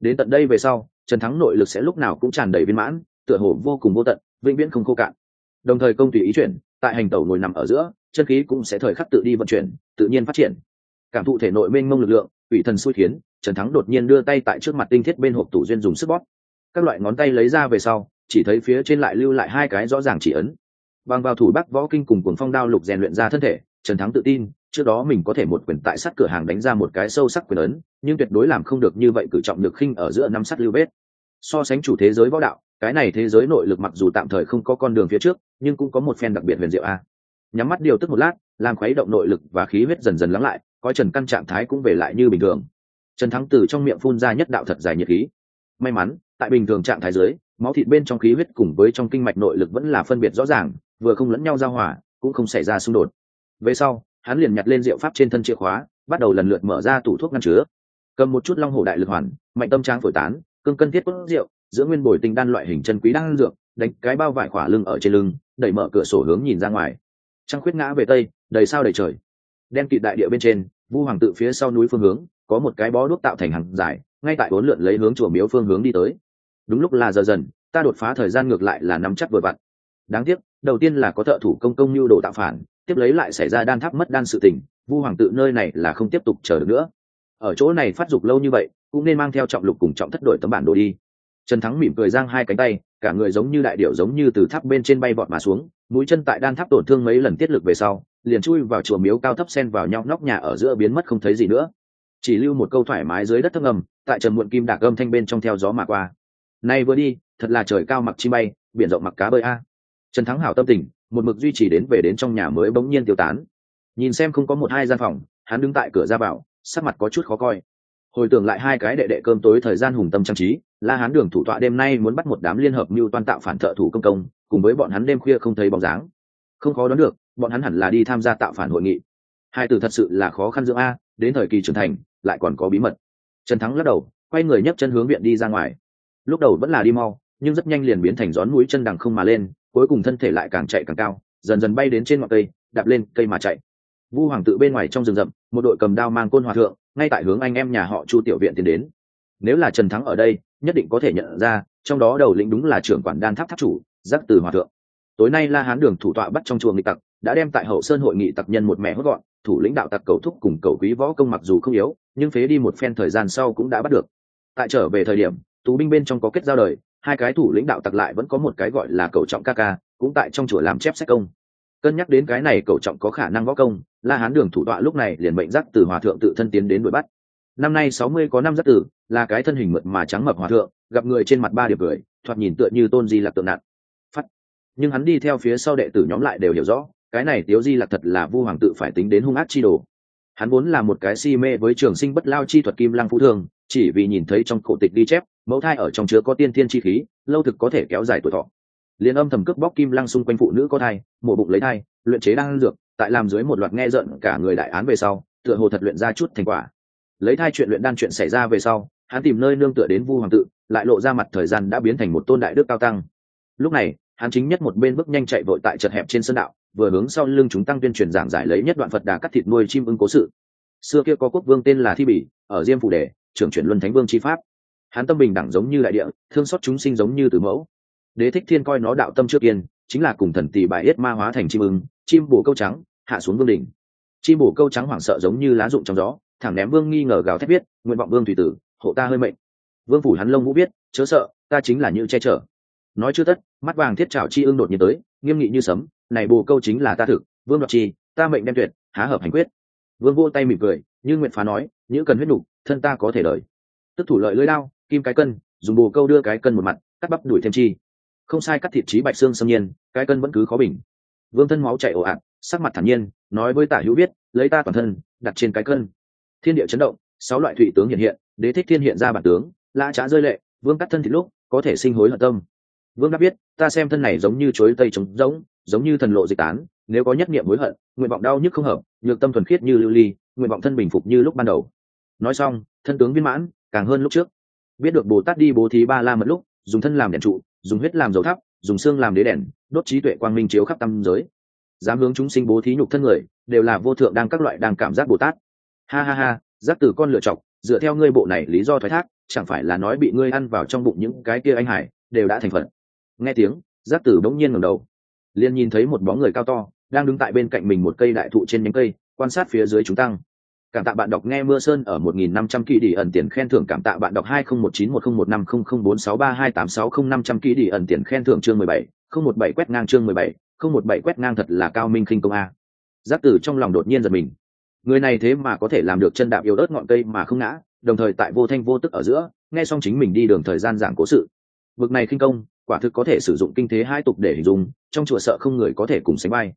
Đến tận đây về sau, trần thắng nội lực sẽ lúc nào cũng tràn đầy viên mãn, tựa hồ vô cùng vô tận, vĩnh viễn không khô cạn. Đồng thời công tùy ý chuyển, tại hành tẩu ngồi nằm ở giữa, chân khí cũng sẽ thời khắc tự đi vận chuyển, tự nhiên phát triển. Cảm thụ thể nội mênh mông lực lượng ủy thần xui khiến, trần thắng đột nhiên đưa tay tại trước mặt tinh thiết bên hộp tủ duyên dùng sức bóp. Các loại ngón tay lấy ra về sau, chỉ thấy phía trên lại lưu lại hai cái rõ ràng chỉ ấn bằng vào thủ bắc võ kinh cùng cuồng phong đao lục rèn luyện ra thân thể, trần thắng tự tin, trước đó mình có thể một quyền tại sát cửa hàng đánh ra một cái sâu sắc quyền ấn, nhưng tuyệt đối làm không được như vậy cử trọng được khinh ở giữa năm sắt lưu vết. So sánh chủ thế giới võ đạo, cái này thế giới nội lực mặc dù tạm thời không có con đường phía trước, nhưng cũng có một phen đặc biệt huyền diệu a. Nhắm mắt điều tức một lát, làm khuấy động nội lực và khí huyết dần dần lắng lại, coi trần căn trạng thái cũng về lại như bình thường. Trần thắng từ trong miệng phun ra nhất đạo thật dài nhiệt khí. May mắn, tại bình thường trạng thái dưới, máu thịt bên trong khí huyết cùng với trong kinh mạch nội lực vẫn là phân biệt rõ ràng vừa không lẫn nhau giao hòa, cũng không xảy ra xung đột. Về sau, hắn liền nhặt lên rượu pháp trên thân chìa khóa, bắt đầu lần lượt mở ra tủ thuốc ngăn chứa. Cầm một chút long hồ đại lực hoàn, mạnh tâm trang phổi tán, cương cân thiết cốt rượu, giữa nguyên bồi tinh đan loại hình chân quý đang dược, đánh cái bao vải khỏa lưng ở trên lưng, đẩy mở cửa sổ hướng nhìn ra ngoài. Trăng khuyết ngã về tây, đầy sao đầy trời. Đen kịt đại địa bên trên, vu hoàng tự phía sau núi phương hướng, có một cái bó đuốc tạo thành hàng dài, ngay tại bốn lượn lấy hướng chùa miếu phương hướng đi tới. Đúng lúc là giờ dần, ta đột phá thời gian ngược lại là nắm chắc vừa vặn. Đáng tiếc đầu tiên là có thợ thủ công công nhu đồ tạo phản, tiếp lấy lại xảy ra đan tháp mất đan sự tình, vu hoàng tự nơi này là không tiếp tục chờ được nữa. Ở chỗ này phát dục lâu như vậy, cũng nên mang theo trọng lục cùng trọng thất đổi tấm bản đồ đi. Trần thắng mỉm cười giang hai cánh tay, cả người giống như đại điệu giống như từ tháp bên trên bay vọt mà xuống, mũi chân tại đan tháp tổn thương mấy lần tiết lực về sau, liền chui vào chùa miếu cao thấp sen vào nhau, nóc nhà ở giữa biến mất không thấy gì nữa. Chỉ lưu một câu thoải mái dưới đất thấp ngầm, tại trần muộn kim đạc âm thanh bên trong theo gió mà qua. Nay vừa đi, thật là trời cao mặc chi bay, biển rộng mặc cá bơi a trần thắng hảo tâm tình, một mực duy trì đến về đến trong nhà mới bỗng nhiên tiêu tán. Nhìn xem không có một hai gian phòng, hắn đứng tại cửa ra vào, sắc mặt có chút khó coi. Hồi tưởng lại hai cái đệ đệ cơm tối thời gian hùng tâm trang trí, la hán đường thủ tọa đêm nay muốn bắt một đám liên hợp mưu toan tạo phản thợ thủ công công, cùng với bọn hắn đêm khuya không thấy bóng dáng. Không khó đoán được, bọn hắn hẳn là đi tham gia tạo phản hội nghị. Hai từ thật sự là khó khăn dưỡng a, đến thời kỳ trưởng thành, lại còn có bí mật. Trần thắng lắc đầu, quay người nhấc chân hướng viện đi ra ngoài. Lúc đầu vẫn là đi mau nhưng rất nhanh liền biến thành gión mũi chân đằng không mà lên, cuối cùng thân thể lại càng chạy càng cao, dần dần bay đến trên ngọn cây, đạp lên cây mà chạy. Vu hoàng tự bên ngoài trong rừng rậm, một đội cầm đao mang côn hòa thượng, ngay tại hướng anh em nhà họ chu tiểu viện tiến đến. Nếu là trần thắng ở đây, nhất định có thể nhận ra, trong đó đầu lĩnh đúng là trưởng quản đan tháp tháp chủ, giác từ hòa thượng. Tối nay la hán đường thủ tọa bắt trong chùa nghị tặc, đã đem tại hậu sơn hội nghị tặc nhân một mẹ hốt gọn, thủ lĩnh đạo tặc cầu thúc cùng cầu quý võ công mặc dù không yếu, nhưng phế đi một phen thời gian sau cũng đã bắt được. Tại trở về thời điểm, tù binh bên trong có kết giao đời hai cái thủ lĩnh đạo tặc lại vẫn có một cái gọi là cầu trọng ca ca, cũng tại trong chùa làm chép sách công. Cân nhắc đến cái này cầu trọng có khả năng võ công, la hán đường thủ tọa lúc này liền mệnh giác từ hòa thượng tự thân tiến đến đuổi bắt. Năm nay sáu mươi có năm giác tử, là cái thân hình mượt mà trắng mập hòa thượng, gặp người trên mặt ba điệp cười, thoạt nhìn tựa như tôn di lạc tượng nạn phát nhưng hắn đi theo phía sau đệ tử nhóm lại đều hiểu rõ, cái này tiếu di lạc thật là vu hoàng tự phải tính đến hung ác chi đồ. Hắn vốn là một cái si mê với trường sinh bất lao chi thuật kim lăng phú thương, chỉ vì nhìn thấy trong cổ tịch đi chép mẫu thai ở trong chứa có tiên thiên chi khí, lâu thực có thể kéo dài tuổi thọ. Liên âm thầm cướp bóc kim lăng xung quanh phụ nữ có thai, mổ bụng lấy thai, luyện chế đan dược, tại làm dưới một loạt nghe giận cả người đại án về sau, tựa hồ thật luyện ra chút thành quả. Lấy thai chuyện luyện đan chuyện xảy ra về sau, hắn tìm nơi nương tựa đến vu hoàng tự, lại lộ ra mặt thời gian đã biến thành một tôn đại đức cao tăng. Lúc này, hắn chính nhất một bên bước nhanh chạy vội tại chật hẹp trên sân đạo, vừa hướng sau lưng chúng tăng tuyên truyền giảng giải lấy nhất đoạn phật đà cắt thịt nuôi chim ưng cố sự. Xưa kia có quốc vương tên là thi bỉ ở diêm phủ đề, trưởng chuyển luân thánh vương chi pháp hắn tâm bình đẳng giống như đại địa thương xót chúng sinh giống như từ mẫu. Đế thích thiên coi nó đạo tâm trước yên chính là cùng thần tỷ bài yết ma hóa thành chim ưng chim bổ câu trắng hạ xuống vương đỉnh. Chim bổ câu trắng hoảng sợ giống như lá rụng trong gió thẳng ném vương nghi ngờ gào thét biết nguyện vọng vương thủy tử hộ ta hơi mệnh. Vương phủ hắn lông vũ biết chớ sợ ta chính là như che chở. Nói chưa tất mắt vàng thiết trào chi ưng đột nhiên tới nghiêm nghị như sấm này bồ câu chính là ta thực vương đoạt chi ta mệnh đem tuyệt há hợp hành quyết. Vương vô tay mỉm cười như nguyện phá nói như cần huyết đủ, thân ta có thể đợi. Tức thủ lợi lưỡi lao kim cái cân, dùng bồ câu đưa cái cân một mặt, cắt bắp đuổi thêm chi. Không sai, cắt thịt trí bạch xương xâm nhiên, cái cân vẫn cứ khó bình. Vương thân máu chạy ồ ạt, sắc mặt thản nhiên, nói với tả hữu biết, lấy ta toàn thân, đặt trên cái cân. Thiên địa chấn động, sáu loại thủy tướng hiện hiện, đế thích thiên hiện ra bản tướng, lã trá rơi lệ, vương cắt thân thịt lúc, có thể sinh hối hận tâm. Vương đáp biết, ta xem thân này giống như chối tây trống giống giống như thần lộ dịch tán, nếu có nhất niệm hối hận, nguyện vọng đau nhức không hợp, nhược tâm thuần khiết như lưu ly, nguyện vọng thân bình phục như lúc ban đầu. Nói xong, thân tướng viên mãn, càng hơn lúc trước biết được bồ tát đi bố thí ba la mật lúc, dùng thân làm đèn trụ, dùng huyết làm dầu thắp, dùng xương làm đế đèn, đốt trí tuệ quang minh chiếu khắp tâm giới. Dám hướng chúng sinh bố thí nhục thân người, đều là vô thượng đang các loại đang cảm giác bồ tát. Ha ha ha, giác từ con lựa chọc, dựa theo ngươi bộ này lý do thoái thác, chẳng phải là nói bị ngươi ăn vào trong bụng những cái kia anh hải, đều đã thành phận nghe tiếng, giác tử bỗng nhiên ngẩng đầu. Liền nhìn thấy một bóng người cao to, đang đứng tại bên cạnh mình một cây đại thụ trên nhánh cây, quan sát phía dưới chúng tăng cảm tạ bạn đọc nghe mưa sơn ở 1.500 kỳ đi ẩn tiền khen thưởng cảm tạ bạn đọc 20191015004632860500 kỳ đi ẩn tiền khen thưởng chương 17, 017 quét ngang chương 17, 017 quét ngang thật là cao minh khinh công a. Giác tử trong lòng đột nhiên giật mình. Người này thế mà có thể làm được chân đạp yếu ớt ngọn cây mà không ngã, đồng thời tại vô thanh vô tức ở giữa, nghe xong chính mình đi đường thời gian giảng cố sự. Bực này khinh công, quả thực có thể sử dụng kinh thế hai tục để hình dung, trong chùa sợ không người có thể cùng sánh vai.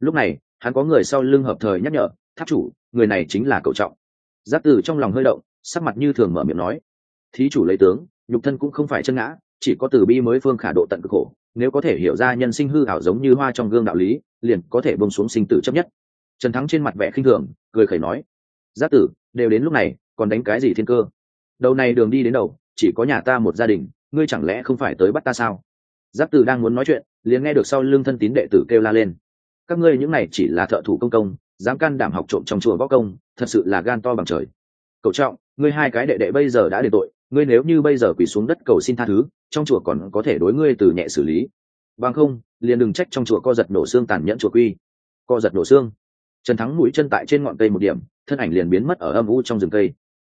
Lúc này, hắn có người sau lưng hợp thời nhắc nhở, tháp chủ người này chính là cậu trọng. Giáp từ trong lòng hơi động, sắc mặt như thường mở miệng nói. Thí chủ lấy tướng, nhục thân cũng không phải chân ngã, chỉ có từ bi mới phương khả độ tận cực khổ, nếu có thể hiểu ra nhân sinh hư ảo giống như hoa trong gương đạo lý, liền có thể bông xuống sinh tử chấp nhất. Trần thắng trên mặt vẻ khinh thường, cười khẩy nói, giáp tử đều đến lúc này, còn đánh cái gì thiên cơ? Đầu này đường đi đến đầu, chỉ có nhà ta một gia đình, ngươi chẳng lẽ không phải tới bắt ta sao? Giáp tử đang muốn nói chuyện, liền nghe được sau lưng thân tín đệ tử kêu la lên. Các ngươi những này chỉ là thợ thủ công công dám can đảm học trộm trong chùa võ công, thật sự là gan to bằng trời. Cậu trọng, ngươi hai cái đệ đệ bây giờ đã đền tội, ngươi nếu như bây giờ quỳ xuống đất cầu xin tha thứ, trong chùa còn có thể đối ngươi từ nhẹ xử lý. Bằng không, liền đừng trách trong chùa co giật nổ xương tàn nhẫn chùa quy. Co giật nổ xương. Trần thắng mũi chân tại trên ngọn cây một điểm, thân ảnh liền biến mất ở âm u trong rừng cây.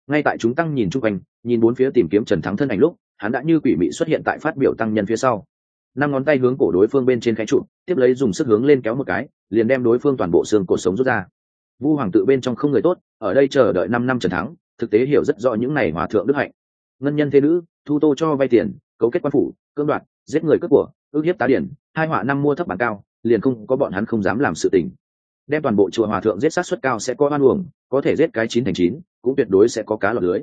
Ngay tại chúng tăng nhìn chung quanh, nhìn bốn phía tìm kiếm trần thắng thân ảnh lúc, hắn đã như quỷ mị xuất hiện tại phát biểu tăng nhân phía sau năm ngón tay hướng cổ đối phương bên trên cái trụ, tiếp lấy dùng sức hướng lên kéo một cái, liền đem đối phương toàn bộ xương cổ sống rút ra. Vu hoàng tự bên trong không người tốt, ở đây chờ đợi năm năm trần thắng, thực tế hiểu rất rõ những này hòa thượng đức hạnh. Ngân nhân thế nữ, thu tô cho vay tiền, cấu kết quan phủ, cưỡng đoạt, giết người cướp của, ước hiếp tá điển, hai họa năm mua thấp bản cao, liền không có bọn hắn không dám làm sự tình. Đem toàn bộ chùa hòa thượng giết sát suất cao sẽ có oan uổng, có thể giết cái chín thành chín, cũng tuyệt đối sẽ có cá lọt lưới.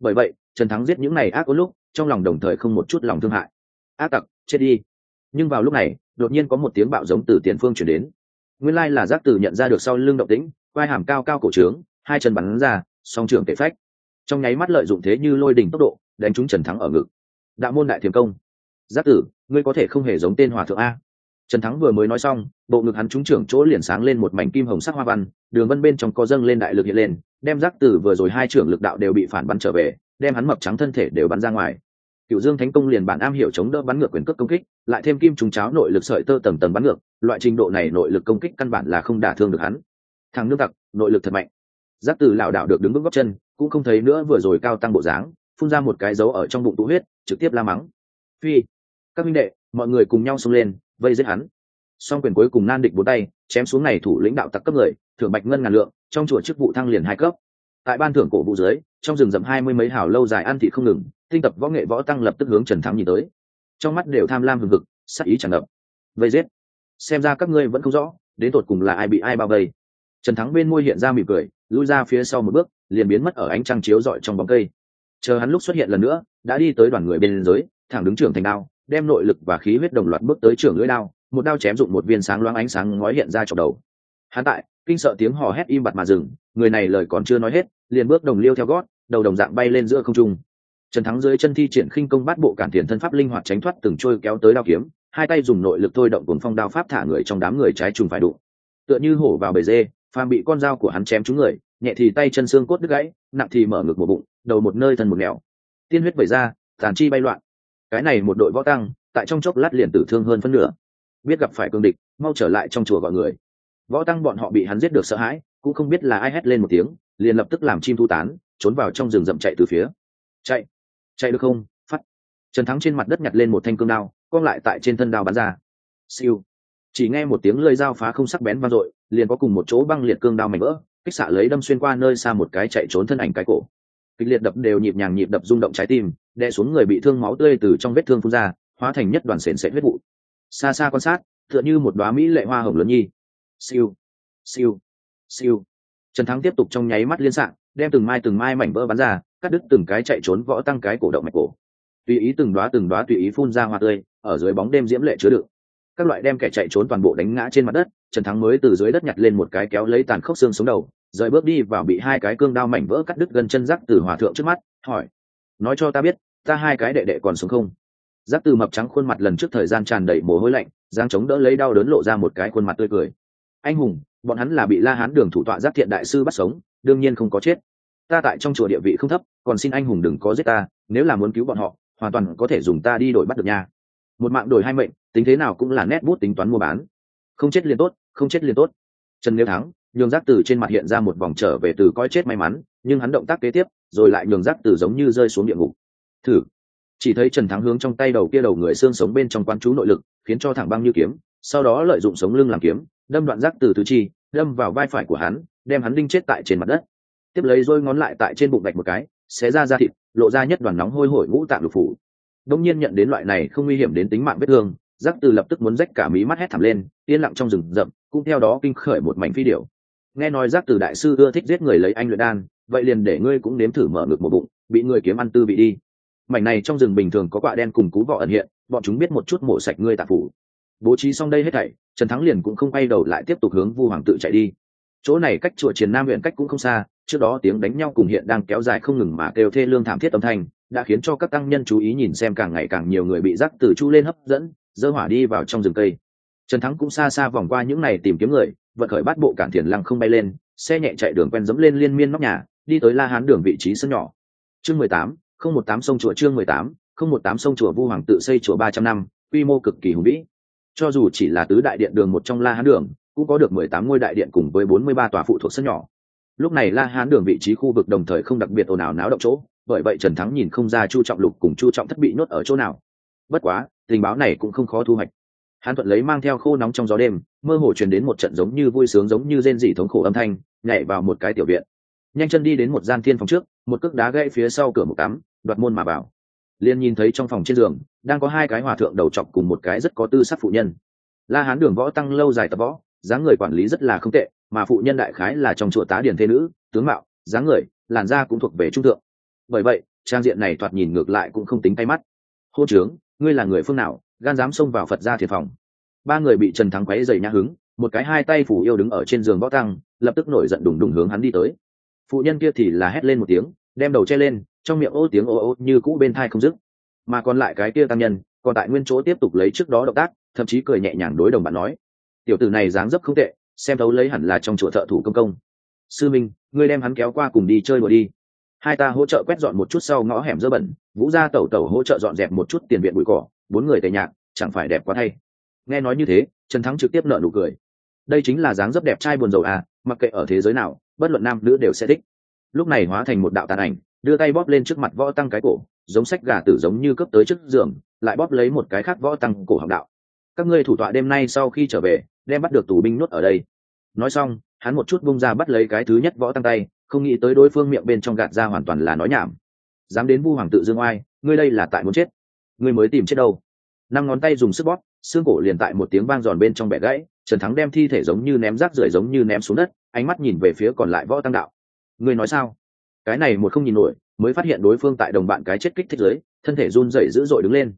Bởi vậy, trần thắng giết những này ác có lúc, trong lòng đồng thời không một chút lòng thương hại. Ác tặc, chết đi nhưng vào lúc này, đột nhiên có một tiếng bạo giống từ tiền phương chuyển đến. Nguyên lai là giác tử nhận ra được sau lưng động tĩnh, quai hàm cao cao cổ trướng, hai chân bắn ra, song trường tệ phách. Trong nháy mắt lợi dụng thế như lôi đỉnh tốc độ, đánh trúng trần thắng ở ngực. Đạo môn đại thiềm công. Giác tử, ngươi có thể không hề giống tên hòa thượng a. Trần thắng vừa mới nói xong, bộ ngực hắn trúng trưởng chỗ liền sáng lên một mảnh kim hồng sắc hoa văn, đường vân bên trong có dâng lên đại lực hiện lên, đem giác tử vừa rồi hai trưởng lực đạo đều bị phản bắn trở về, đem hắn mập trắng thân thể đều bắn ra ngoài cựu dương thánh công liền bản am hiểu chống đỡ bắn ngược quyền cước công kích, lại thêm kim trùng cháo nội lực sợi tơ tầng tầng bắn ngược, loại trình độ này nội lực công kích căn bản là không đả thương được hắn. Thằng nước tặc, nội lực thật mạnh. Giác tử lảo đảo được đứng vững góc chân, cũng không thấy nữa vừa rồi cao tăng bộ dáng, phun ra một cái dấu ở trong bụng tụ huyết, trực tiếp la mắng. Phi, các minh đệ, mọi người cùng nhau xông lên, vây giết hắn. Song quyền cuối cùng nan định bốn tay, chém xuống này thủ lĩnh đạo tặc cấp người, thưởng bạch ngân ngàn lượng, trong chùa chức vụ thăng liền hai cấp tại ban thưởng cổ vũ dưới, trong rừng rậm hai mươi mấy hào lâu dài ăn thị không ngừng, tinh tập võ nghệ võ tăng lập tức hướng trần thắng nhìn tới. Trong mắt đều tham lam hừng hực, sắc ý tràn ngập. Vây giết. Xem ra các ngươi vẫn không rõ, đến tột cùng là ai bị ai bao vây. Trần thắng bên môi hiện ra mỉm cười, lui ra phía sau một bước, liền biến mất ở ánh trăng chiếu rọi trong bóng cây. Chờ hắn lúc xuất hiện lần nữa, đã đi tới đoàn người bên dưới, thẳng đứng trưởng thành đao, đem nội lực và khí huyết đồng loạt bước tới trưởng lưỡi đao, một đao chém dụng một viên sáng loáng ánh sáng ngói hiện ra trong đầu hắn tại, kinh sợ tiếng hò hét im bặt mà dừng, người này lời còn chưa nói hết, liền bước đồng liêu theo gót, đầu đồng dạng bay lên giữa không trung. Trần thắng dưới chân thi triển khinh công bát bộ cản tiền thân pháp linh hoạt tránh thoát từng trôi kéo tới đao kiếm, hai tay dùng nội lực thôi động cuốn phong đao pháp thả người trong đám người trái trùng phải đụng. Tựa như hổ vào bề dê, phàm bị con dao của hắn chém trúng người, nhẹ thì tay chân xương cốt đứt gãy, nặng thì mở ngực một bụng, đầu một nơi thân một nẻo. Tiên huyết vẩy ra, tàn chi bay loạn. Cái này một đội võ tăng, tại trong chốc lát liền tử thương hơn phân nửa. Biết gặp phải cương địch, mau trở lại trong chùa gọi người võ tăng bọn họ bị hắn giết được sợ hãi, cũng không biết là ai hét lên một tiếng, liền lập tức làm chim thu tán, trốn vào trong rừng rậm chạy từ phía. Chạy chạy được không? Phát. Trần thắng trên mặt đất nhặt lên một thanh cương đao cong lại tại trên thân đao bắn ra. Siêu. Chỉ nghe một tiếng lơi dao phá không sắc bén vang dội, liền có cùng một chỗ băng liệt cương đao mảnh vỡ, kích xạ lấy đâm xuyên qua nơi xa một cái chạy trốn thân ảnh cái cổ. Kịch liệt đập đều nhịp nhàng nhịp đập rung động trái tim, đè xuống người bị thương máu tươi từ trong vết thương phun ra, hóa thành nhất đoàn sền sệt huyết vụ. Xa xa quan sát, tựa như một đoá mỹ lệ hoa hồng lớn nhi siêu. Siêu. Siêu. Trần thắng tiếp tục trong nháy mắt liên s đem từng mai từng mai mảnh vỡ bắn ra, cắt đứt từng cái chạy trốn võ tăng cái cổ động mạch cổ. Tùy ý từng đoá từng đoá tùy ý phun ra hoa tươi, ở dưới bóng đêm diễm lệ chứa đựng. Các loại đem kẻ chạy trốn toàn bộ đánh ngã trên mặt đất, trần thắng mới từ dưới đất nhặt lên một cái kéo lấy tàn khốc xương xuống đầu, rời bước đi vào bị hai cái cương đao mảnh vỡ cắt đứt gần chân rắc từ hòa thượng trước mắt, hỏi, nói cho ta biết, ta hai cái đệ đệ còn sống không? Giác từ mập trắng khuôn mặt lần trước thời gian tràn đầy mồ hôi lạnh giang chống đỡ lấy đau đớn lộ ra một cái khuôn mặt tươi cười anh hùng, bọn hắn là bị la hán đường thủ tọa giáp thiện đại sư bắt sống, đương nhiên không có chết. Ta tại trong chùa địa vị không thấp, còn xin anh hùng đừng có giết ta, nếu là muốn cứu bọn họ, hoàn toàn có thể dùng ta đi đổi bắt được nha. Một mạng đổi hai mệnh, tính thế nào cũng là nét bút tính toán mua bán. Không chết liền tốt, không chết liền tốt. Trần nếu thắng, nhường giác từ trên mặt hiện ra một vòng trở về từ coi chết may mắn, nhưng hắn động tác kế tiếp, rồi lại nhường giác từ giống như rơi xuống địa ngục. Thử. Chỉ thấy trần thắng hướng trong tay đầu kia đầu người xương sống bên trong quan chú nội lực, khiến cho thẳng băng như kiếm, sau đó lợi dụng sống lưng làm kiếm đâm đoạn giác từ tứ chi, đâm vào vai phải của hắn, đem hắn đinh chết tại trên mặt đất. Tiếp lấy rôi ngón lại tại trên bụng gạch một cái, xé ra da thịt, lộ ra nhất đoàn nóng hôi hổi ngũ tạng lục phủ. Đông nhiên nhận đến loại này không nguy hiểm đến tính mạng vết thương giác từ lập tức muốn rách cả mí mắt hét thảm lên, yên lặng trong rừng rậm, cũng theo đó kinh khởi một mảnh phi điệu nghe nói giác từ đại sư ưa thích giết người lấy anh luyện đan, vậy liền để ngươi cũng nếm thử mở ngực một bụng, bị người kiếm ăn tư bị đi. Mảnh này trong rừng bình thường có quạ đen cùng cú vọ ẩn hiện, bọn chúng biết một chút mổ sạch ngươi tạp phủ bố trí xong đây hết thảy, trần thắng liền cũng không quay đầu lại tiếp tục hướng vu hoàng tự chạy đi. Chỗ này cách chùa triền nam huyện cách cũng không xa, trước đó tiếng đánh nhau cùng hiện đang kéo dài không ngừng mà kêu thê lương thảm thiết âm thanh, đã khiến cho các tăng nhân chú ý nhìn xem càng ngày càng nhiều người bị rắc từ chu lên hấp dẫn, dơ hỏa đi vào trong rừng cây. Trần thắng cũng xa xa vòng qua những này tìm kiếm người, vận khởi bắt bộ cản thiền lăng không bay lên, xe nhẹ chạy đường quen dẫm lên liên miên nóc nhà, đi tới la hán đường vị trí sân nhỏ. Chương mười tám, không một tám sông chùa chương mười tám, không một tám sông chùa vu hoàng tự xây chùa ba trăm năm, quy mô cực kỳ hùng vĩ cho dù chỉ là tứ đại điện đường một trong la hán đường, cũng có được mười tám ngôi đại điện cùng với bốn mươi ba tòa phụ thuộc sân nhỏ. Lúc này la hán đường vị trí khu vực đồng thời không đặc biệt ồn ào náo động chỗ, bởi vậy trần thắng nhìn không ra chu trọng lục cùng chu trọng thất bị nhốt ở chỗ nào. Bất quá, tình báo này cũng không khó thu hoạch. Hán thuận lấy mang theo khô nóng trong gió đêm, mơ hồ truyền đến một trận giống như vui sướng giống như rên dỉ thống khổ âm thanh, nhảy vào một cái tiểu viện. Nhanh chân đi đến một gian thiên phòng trước, một cước đá gãy phía sau cửa một tắm đoạt môn mà vào. Liền nhìn thấy trong phòng trên giường đang có hai cái hòa thượng đầu chọc cùng một cái rất có tư sắc phụ nhân. La hán đường võ tăng lâu dài tập võ, dáng người quản lý rất là không tệ, mà phụ nhân đại khái là trong chùa tá điển thế nữ, tướng mạo, dáng người, làn da cũng thuộc về trung thượng. Bởi vậy, trang diện này thoạt nhìn ngược lại cũng không tính tay mắt. Hô trướng ngươi là người phương nào, gan dám xông vào phật gia thiệt phòng? Ba người bị trần thắng quấy dày nhã hứng, một cái hai tay phủ yêu đứng ở trên giường võ tăng, lập tức nổi giận đùng đùng hướng hắn đi tới. Phụ nhân kia thì là hét lên một tiếng, đem đầu che lên, trong miệng ô tiếng ô ô như cũ bên thai không dứt mà còn lại cái kia tăng nhân, còn tại nguyên chỗ tiếp tục lấy trước đó động tác, thậm chí cười nhẹ nhàng đối đồng bạn nói, tiểu tử này dáng dấp không tệ, xem thấu lấy hẳn là trong chùa thợ thủ công công. Sư minh, ngươi đem hắn kéo qua cùng đi chơi đùa đi. Hai ta hỗ trợ quét dọn một chút sau ngõ hẻm dơ bẩn, vũ gia tẩu tẩu hỗ trợ dọn dẹp một chút tiền viện bụi cỏ, bốn người tề nhạc, chẳng phải đẹp quá thay. Nghe nói như thế, trần thắng trực tiếp nợ nụ cười. Đây chính là dáng dấp đẹp trai buồn rầu à mặc kệ ở thế giới nào, bất luận nam nữ đều sẽ thích. Lúc này hóa thành một đạo tàn ảnh, đưa tay bóp lên trước mặt võ tăng cái cổ giống sách gà tử giống như cướp tới trước giường, lại bóp lấy một cái khác võ tăng cổ học đạo. Các ngươi thủ tọa đêm nay sau khi trở về, đem bắt được tù binh nuốt ở đây. Nói xong, hắn một chút bung ra bắt lấy cái thứ nhất võ tăng tay, không nghĩ tới đối phương miệng bên trong gạt ra hoàn toàn là nói nhảm. Dám đến vu hoàng tự dương oai, ngươi đây là tại muốn chết. Ngươi mới tìm chết đâu. Năm ngón tay dùng sức bóp, xương cổ liền tại một tiếng vang giòn bên trong bẻ gãy, trần thắng đem thi thể giống như ném rác rưởi giống như ném xuống đất, ánh mắt nhìn về phía còn lại võ tăng đạo. Ngươi nói sao? Cái này một không nhìn nổi mới phát hiện đối phương tại đồng bạn cái chết kích thích giới, thân thể run dậy dữ dội đứng lên.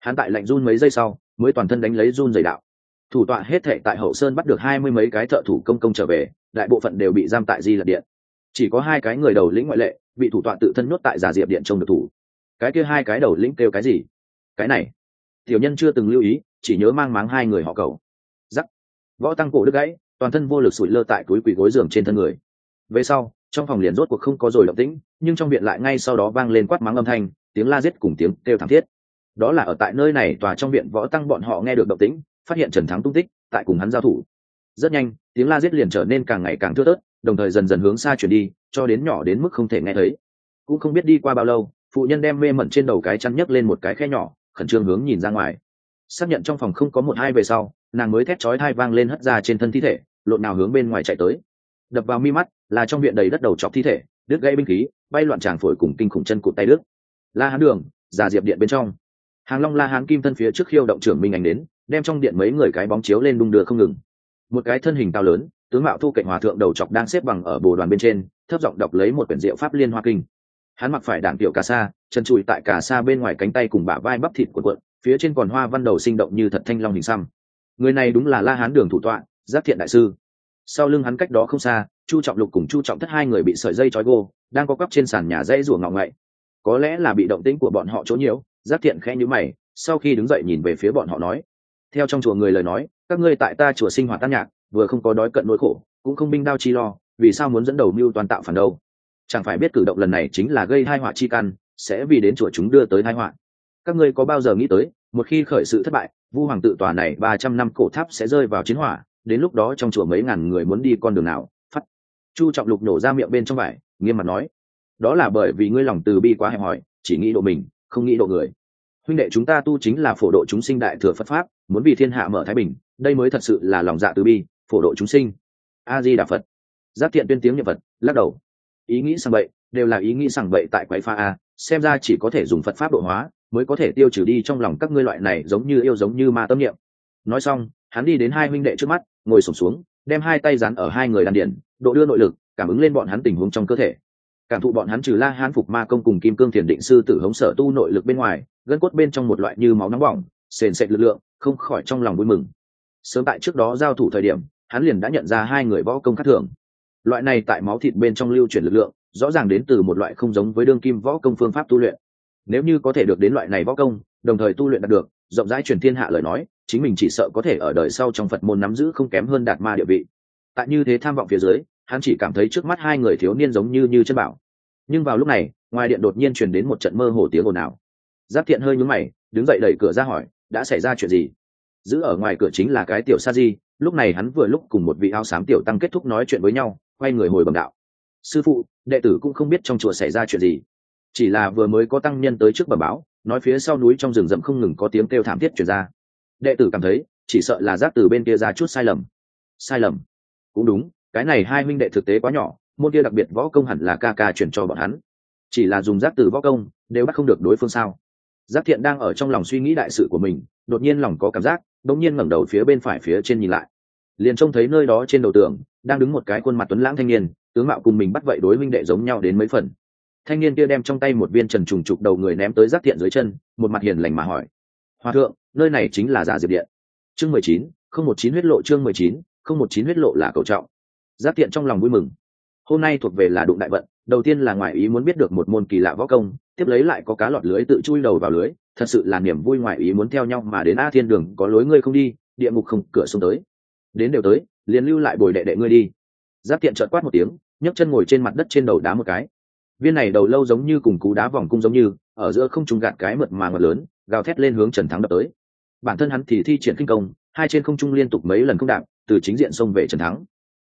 Hắn tại lạnh run mấy giây sau, mới toàn thân đánh lấy run dày đạo. Thủ tọa hết thể tại hậu sơn bắt được hai mươi mấy cái thợ thủ công công trở về, đại bộ phận đều bị giam tại di lật điện. Chỉ có hai cái người đầu lĩnh ngoại lệ, bị thủ tọa tự thân nhốt tại giả diệp điện trông được thủ. Cái kia hai cái đầu lĩnh kêu cái gì? Cái này, tiểu nhân chưa từng lưu ý, chỉ nhớ mang máng hai người họ cầu. Giắc võ tăng cổ đứt gãy, toàn thân vô lực sụi lơ tại túi quỳ gối giường trên thân người. Về sau trong phòng liền rốt cuộc không có rồi động tĩnh, nhưng trong viện lại ngay sau đó vang lên quát mắng âm thanh, tiếng la giết cùng tiếng kêu thảm thiết. Đó là ở tại nơi này tòa trong viện võ tăng bọn họ nghe được động tĩnh, phát hiện trần thắng tung tích, tại cùng hắn giao thủ. Rất nhanh, tiếng la giết liền trở nên càng ngày càng thưa tớt đồng thời dần dần hướng xa chuyển đi, cho đến nhỏ đến mức không thể nghe thấy. Cũng không biết đi qua bao lâu, phụ nhân đem mê mẩn trên đầu cái chăn nhấc lên một cái khe nhỏ, khẩn trương hướng nhìn ra ngoài. Xác nhận trong phòng không có một hai về sau, nàng mới thét chói thai vang lên hất ra trên thân thi thể, lộn nào hướng bên ngoài chạy tới. Đập vào mi mắt là trong viện đầy đất đầu chọc thi thể, đứt gây binh khí, bay loạn tràng phổi cùng kinh khủng chân cụt tay đứt. La hán đường, già diệp điện bên trong. Hàng long la hán kim thân phía trước khiêu động trưởng minh ảnh đến, đem trong điện mấy người cái bóng chiếu lên đung đưa không ngừng. Một cái thân hình cao lớn, tướng mạo thu cạnh hòa thượng đầu chọc đang xếp bằng ở bồ đoàn bên trên, thấp giọng đọc lấy một quyển diệu pháp liên hoa kinh. Hắn mặc phải đảng tiểu cà sa, chân trụi tại cà sa bên ngoài cánh tay cùng bả vai bắp thịt của quận phía trên còn hoa văn đầu sinh động như thật thanh long hình xăm. Người này đúng là la hán đường thủ tọa giáp thiện đại sư. Sau lưng hắn cách đó không xa chu trọng lục cùng chu trọng thất hai người bị sợi dây trói gô, đang có quắp trên sàn nhà dây rủa ngọng ngậy. Có lẽ là bị động tĩnh của bọn họ chỗ nhiễu giáp thiện khẽ nhữ mày, sau khi đứng dậy nhìn về phía bọn họ nói, theo trong chùa người lời nói, các ngươi tại ta chùa sinh hoạt tan nhạc, vừa không có đói cận nỗi khổ, cũng không binh đao chi lo, vì sao muốn dẫn đầu mưu toàn tạo phản đâu? Chẳng phải biết cử động lần này chính là gây hai họa chi căn, sẽ vì đến chùa chúng đưa tới hai họa. Các ngươi có bao giờ nghĩ tới, một khi khởi sự thất bại, vu hoàng tự tòa này ba trăm năm cổ tháp sẽ rơi vào chiến hỏa, đến lúc đó trong chùa mấy ngàn người muốn đi con đường nào? Chu trọng lục nổ ra miệng bên trong vải nghiêm mặt nói đó là bởi vì ngươi lòng từ bi quá hẹp hòi chỉ nghĩ độ mình không nghĩ độ người. Huynh đệ chúng ta tu chính là phổ độ chúng sinh đại thừa phật pháp muốn vì thiên hạ mở thái bình đây mới thật sự là lòng dạ từ bi phổ độ chúng sinh. A di đà phật. Giáp thiện tuyên tiếng nhật phật lắc đầu. Ý nghĩ sang bậy đều là ý nghĩ sang bậy tại quái pha a xem ra chỉ có thể dùng phật pháp độ hóa mới có thể tiêu trừ đi trong lòng các ngươi loại này giống như yêu giống như ma tâm niệm. Nói xong hắn đi đến hai huynh đệ trước mắt ngồi sụp xuống, xuống đem hai tay dán ở hai người đan điển, độ đưa nội lực, cảm ứng lên bọn hắn tình huống trong cơ thể. Cảm thụ bọn hắn trừ la hán phục ma công cùng kim cương thiền định sư tử hống sở tu nội lực bên ngoài, gân cốt bên trong một loại như máu nóng bỏng, sền sệt lực lượng, không khỏi trong lòng vui mừng. Sớm tại trước đó giao thủ thời điểm, hắn liền đã nhận ra hai người võ công khác thường. Loại này tại máu thịt bên trong lưu chuyển lực lượng, rõ ràng đến từ một loại không giống với đương kim võ công phương pháp tu luyện. Nếu như có thể được đến loại này võ công, đồng thời tu luyện đạt được, rộng rãi truyền thiên hạ lời nói chính mình chỉ sợ có thể ở đời sau trong phật môn nắm giữ không kém hơn đạt ma địa vị. Tại như thế tham vọng phía dưới, hắn chỉ cảm thấy trước mắt hai người thiếu niên giống như như chân bảo. Nhưng vào lúc này, ngoài điện đột nhiên truyền đến một trận mơ hồ tiếng ồn ào. Giáp thiện hơi nhúm mày, đứng dậy đẩy cửa ra hỏi, đã xảy ra chuyện gì? Giữ ở ngoài cửa chính là cái tiểu sa di, lúc này hắn vừa lúc cùng một vị áo xám tiểu tăng kết thúc nói chuyện với nhau, quay người hồi bầm đạo. Sư phụ, đệ tử cũng không biết trong chùa xảy ra chuyện gì. Chỉ là vừa mới có tăng nhân tới trước bẩm báo, nói phía sau núi trong rừng rậm không ngừng có tiếng kêu thảm thiết chuyển ra đệ tử cảm thấy, chỉ sợ là giác từ bên kia ra chút sai lầm. Sai lầm? Cũng đúng, cái này hai minh đệ thực tế quá nhỏ, môn kia đặc biệt võ công hẳn là ca ca chuyển cho bọn hắn. Chỉ là dùng giác từ võ công, đều bắt không được đối phương sao? Giác thiện đang ở trong lòng suy nghĩ đại sự của mình, đột nhiên lòng có cảm giác, đột nhiên ngẩng đầu phía bên phải phía trên nhìn lại. Liền trông thấy nơi đó trên đầu tường, đang đứng một cái khuôn mặt tuấn lãng thanh niên, tướng mạo cùng mình bắt vậy đối minh đệ giống nhau đến mấy phần. Thanh niên kia đem trong tay một viên trần trùng trục đầu người ném tới giác thiện dưới chân, một mặt hiền lành mà hỏi hòa thượng, nơi này chính là giả diệp điện. Chương mười chín, không một chín huyết lộ chương mười chín, không một chín huyết lộ là cầu trọng. Giáp Tiện trong lòng vui mừng. Hôm nay thuộc về là đụng đại vận, đầu tiên là ngoại ý muốn biết được một môn kỳ lạ võ công, tiếp lấy lại có cá lọt lưới tự chui đầu vào lưới, thật sự là niềm vui ngoại ý muốn theo nhau mà đến a thiên đường, có lối ngươi không đi, địa ngục không, cửa xuống tới. Đến đều tới, liền lưu lại bồi đệ đệ ngươi đi. Giáp tiện trợt quát một tiếng, nhấc chân ngồi trên mặt đất trên đầu đá một cái. Viên này đầu lâu giống như cùng cú đá vòng cung giống như, ở giữa không trùng gạt cái mượt mà ngọt lớn gào thét lên hướng trần thắng đập tới. Bản thân hắn thì thi triển kinh công, hai trên không trung liên tục mấy lần không đạp, từ chính diện xông về trần thắng.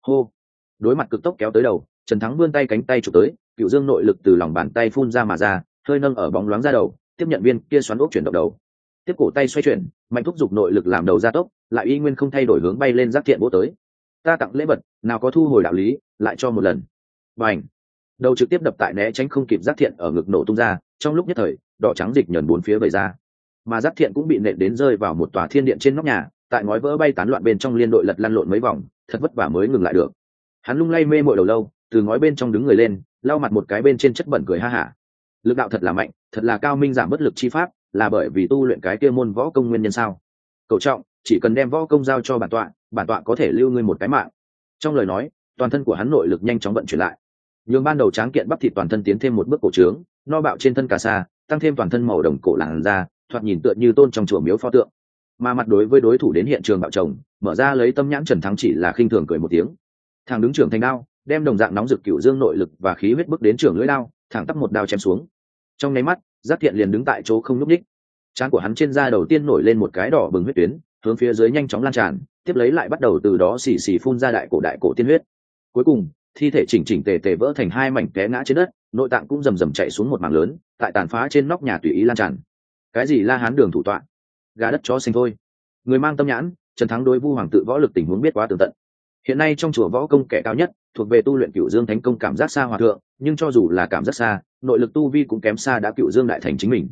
Hô! Đối mặt cực tốc kéo tới đầu, trần thắng vươn tay cánh tay chụp tới, cựu dương nội lực từ lòng bàn tay phun ra mà ra, hơi nâng ở bóng loáng ra đầu, tiếp nhận viên kia xoắn ốc chuyển động đầu. Tiếp cổ tay xoay chuyển, mạnh thúc giục nội lực làm đầu gia tốc, lại y nguyên không thay đổi hướng bay lên giáp thiện bố tới. Ta tặng lễ vật, nào có thu hồi đạo lý, lại cho một lần. Và ảnh đầu trực tiếp đập tại né tránh không kịp giác thiện ở ngực nổ tung ra, trong lúc nhất thời, đỏ trắng dịch nhờn bốn phía vẩy ra. Mà giác thiện cũng bị nện đến rơi vào một tòa thiên điện trên nóc nhà, tại ngói vỡ bay tán loạn bên trong liên đội lật lăn lộn mấy vòng, thật vất vả mới ngừng lại được. Hắn lung lay mê mội đầu lâu, từ ngói bên trong đứng người lên, lau mặt một cái bên trên chất bẩn cười ha hả. Lực đạo thật là mạnh, thật là cao minh giảm bất lực chi pháp, là bởi vì tu luyện cái kia môn võ công nguyên nhân sao? Cầu trọng, chỉ cần đem võ công giao cho bản tọa bản tọa có thể lưu ngươi một cái mạng. Trong lời nói, toàn thân của hắn nội lực nhanh chóng vận chuyển lại nhường ban đầu tráng kiện bắp thịt toàn thân tiến thêm một bước cổ trướng, no bạo trên thân cà sa, tăng thêm toàn thân màu đồng cổ làn da, thoạt nhìn tựa như tôn trong chùa miếu pho tượng. Mà mặt đối với đối thủ đến hiện trường bạo chồng, mở ra lấy tâm nhãn trần thắng chỉ là khinh thường cười một tiếng. Thằng đứng trưởng thành đao, đem đồng dạng nóng rực cựu dương nội lực và khí huyết bước đến trường lưỡi đao, thẳng tắp một đao chém xuống. Trong nháy mắt, giác thiện liền đứng tại chỗ không nhúc ních trán của hắn trên da đầu tiên nổi lên một cái đỏ bừng huyết tuyến, hướng phía dưới nhanh chóng lan tràn, tiếp lấy lại bắt đầu từ đó xì xì phun ra đại cổ đại cổ tiên huyết. Cuối cùng thi thể chỉnh chỉnh tề tề vỡ thành hai mảnh té ngã trên đất, nội tạng cũng rầm rầm chạy xuống một mảng lớn, tại tàn phá trên nóc nhà tùy ý lan tràn. Cái gì la hán đường thủ tọa? Gà đất chó xanh thôi. Người mang tâm nhãn, trần thắng đối vu hoàng tự võ lực tình huống biết quá tường tận. Hiện nay trong chùa võ công kẻ cao nhất, thuộc về tu luyện cựu dương thánh công cảm giác xa hòa thượng, nhưng cho dù là cảm giác xa, nội lực tu vi cũng kém xa đã cựu dương đại thành chính mình.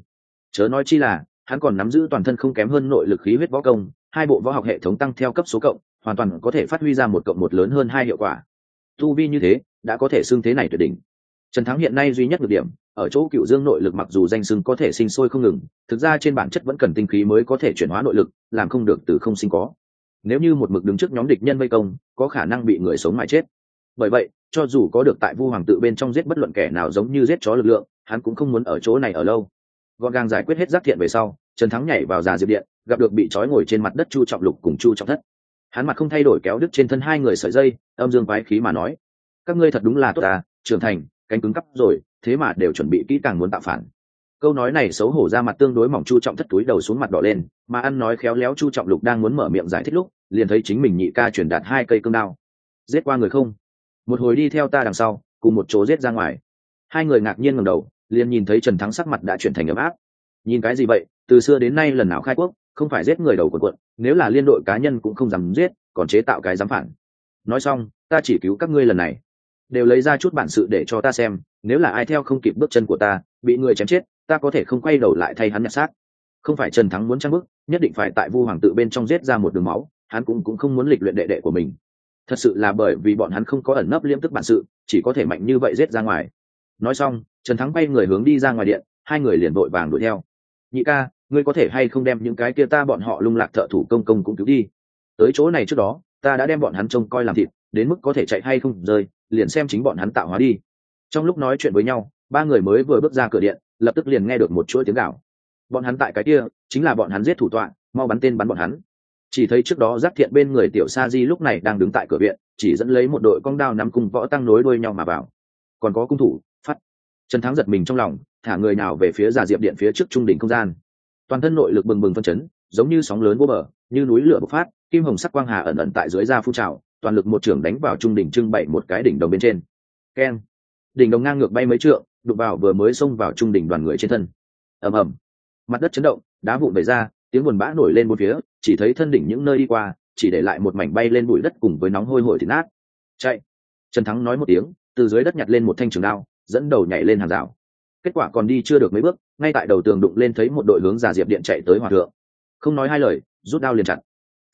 Chớ nói chi là, hắn còn nắm giữ toàn thân không kém hơn nội lực khí huyết võ công, hai bộ võ học hệ thống tăng theo cấp số cộng, hoàn toàn có thể phát huy ra một cộng một lớn hơn hai hiệu quả tu vi như thế, đã có thể xưng thế này tuyệt đỉnh. Trần thắng hiện nay duy nhất được điểm, ở chỗ cựu dương nội lực mặc dù danh xưng có thể sinh sôi không ngừng, thực ra trên bản chất vẫn cần tinh khí mới có thể chuyển hóa nội lực, làm không được từ không sinh có. Nếu như một mực đứng trước nhóm địch nhân vây công, có khả năng bị người sống mãi chết. Bởi vậy, cho dù có được tại vu hoàng tự bên trong giết bất luận kẻ nào giống như giết chó lực lượng, hắn cũng không muốn ở chỗ này ở lâu. Gọn gàng giải quyết hết giác thiện về sau, trần thắng nhảy vào già diệp điện, gặp được bị trói ngồi trên mặt đất chu trọng lục cùng chu trọng thất hắn mặt không thay đổi kéo đứt trên thân hai người sợi dây, âm dương quái khí mà nói. Các ngươi thật đúng là tốt à trưởng thành, cánh cứng cắp rồi, thế mà đều chuẩn bị kỹ càng muốn tạo phản. Câu nói này xấu hổ ra mặt tương đối mỏng chu trọng thất túi đầu xuống mặt đỏ lên, mà ăn nói khéo léo chu trọng lục đang muốn mở miệng giải thích lúc, liền thấy chính mình nhị ca truyền đạt hai cây cương đao. Giết qua người không? Một hồi đi theo ta đằng sau, cùng một chỗ giết ra ngoài. Hai người ngạc nhiên ngầm đầu, liền nhìn thấy trần thắng sắc mặt đã chuyển thành ấm áp. Nhìn cái gì vậy? Từ xưa đến nay lần nào khai quốc? Không phải giết người đầu quần quận, nếu là liên đội cá nhân cũng không dám giết, còn chế tạo cái dám phản. Nói xong, ta chỉ cứu các ngươi lần này. Đều lấy ra chút bản sự để cho ta xem, nếu là ai theo không kịp bước chân của ta, bị người chém chết, ta có thể không quay đầu lại thay hắn nhặt xác. Không phải trần thắng muốn trang bức nhất định phải tại vu hoàng tự bên trong giết ra một đường máu, hắn cũng cũng không muốn lịch luyện đệ đệ của mình. Thật sự là bởi vì bọn hắn không có ẩn nấp liêm tức bản sự, chỉ có thể mạnh như vậy giết ra ngoài. Nói xong, trần thắng bay người hướng đi ra ngoài điện, hai người liền vội vàng đuổi theo. Nhị ca ngươi có thể hay không đem những cái kia ta bọn họ lung lạc thợ thủ công công cũng cứu đi. Tới chỗ này trước đó, ta đã đem bọn hắn trông coi làm thịt, đến mức có thể chạy hay không rơi liền xem chính bọn hắn tạo hóa đi. Trong lúc nói chuyện với nhau, ba người mới vừa bước ra cửa điện, lập tức liền nghe được một chuỗi tiếng gạo bọn hắn tại cái kia, chính là bọn hắn giết thủ tọa, mau bắn tên bắn bọn hắn. Chỉ thấy trước đó giác thiện bên người tiểu sa di lúc này đang đứng tại cửa viện, chỉ dẫn lấy một đội con đao nắm cùng võ tăng nối đuôi nhau mà vào. Còn có cung thủ, phát. Trần thắng giật mình trong lòng, thả người nào về phía giả diệp điện phía trước trung đỉnh không gian toàn thân nội lực bừng bừng phân chấn, giống như sóng lớn vô bờ, như núi lửa bộc phát, kim hồng sắc quang hà ẩn ẩn tại dưới da phu trào, toàn lực một trưởng đánh vào trung đỉnh trưng bày một cái đỉnh đồng bên trên. Keng đỉnh đồng ngang ngược bay mấy trượng, đụng vào vừa mới xông vào trung đỉnh đoàn người trên thân. Ầm ầm. Mặt đất chấn động, đá vụn bể ra, tiếng buồn bã nổi lên một phía, chỉ thấy thân đỉnh những nơi đi qua, chỉ để lại một mảnh bay lên bụi đất cùng với nóng hôi hổi thịt nát. Chạy. Trần thắng nói một tiếng, từ dưới đất nhặt lên một thanh trường đao, dẫn đầu nhảy lên hàng rào kết quả còn đi chưa được mấy bước, ngay tại đầu tường đụng lên thấy một đội hướng giả diệp điện chạy tới hòa thượng. Không nói hai lời, rút đao liền chặt.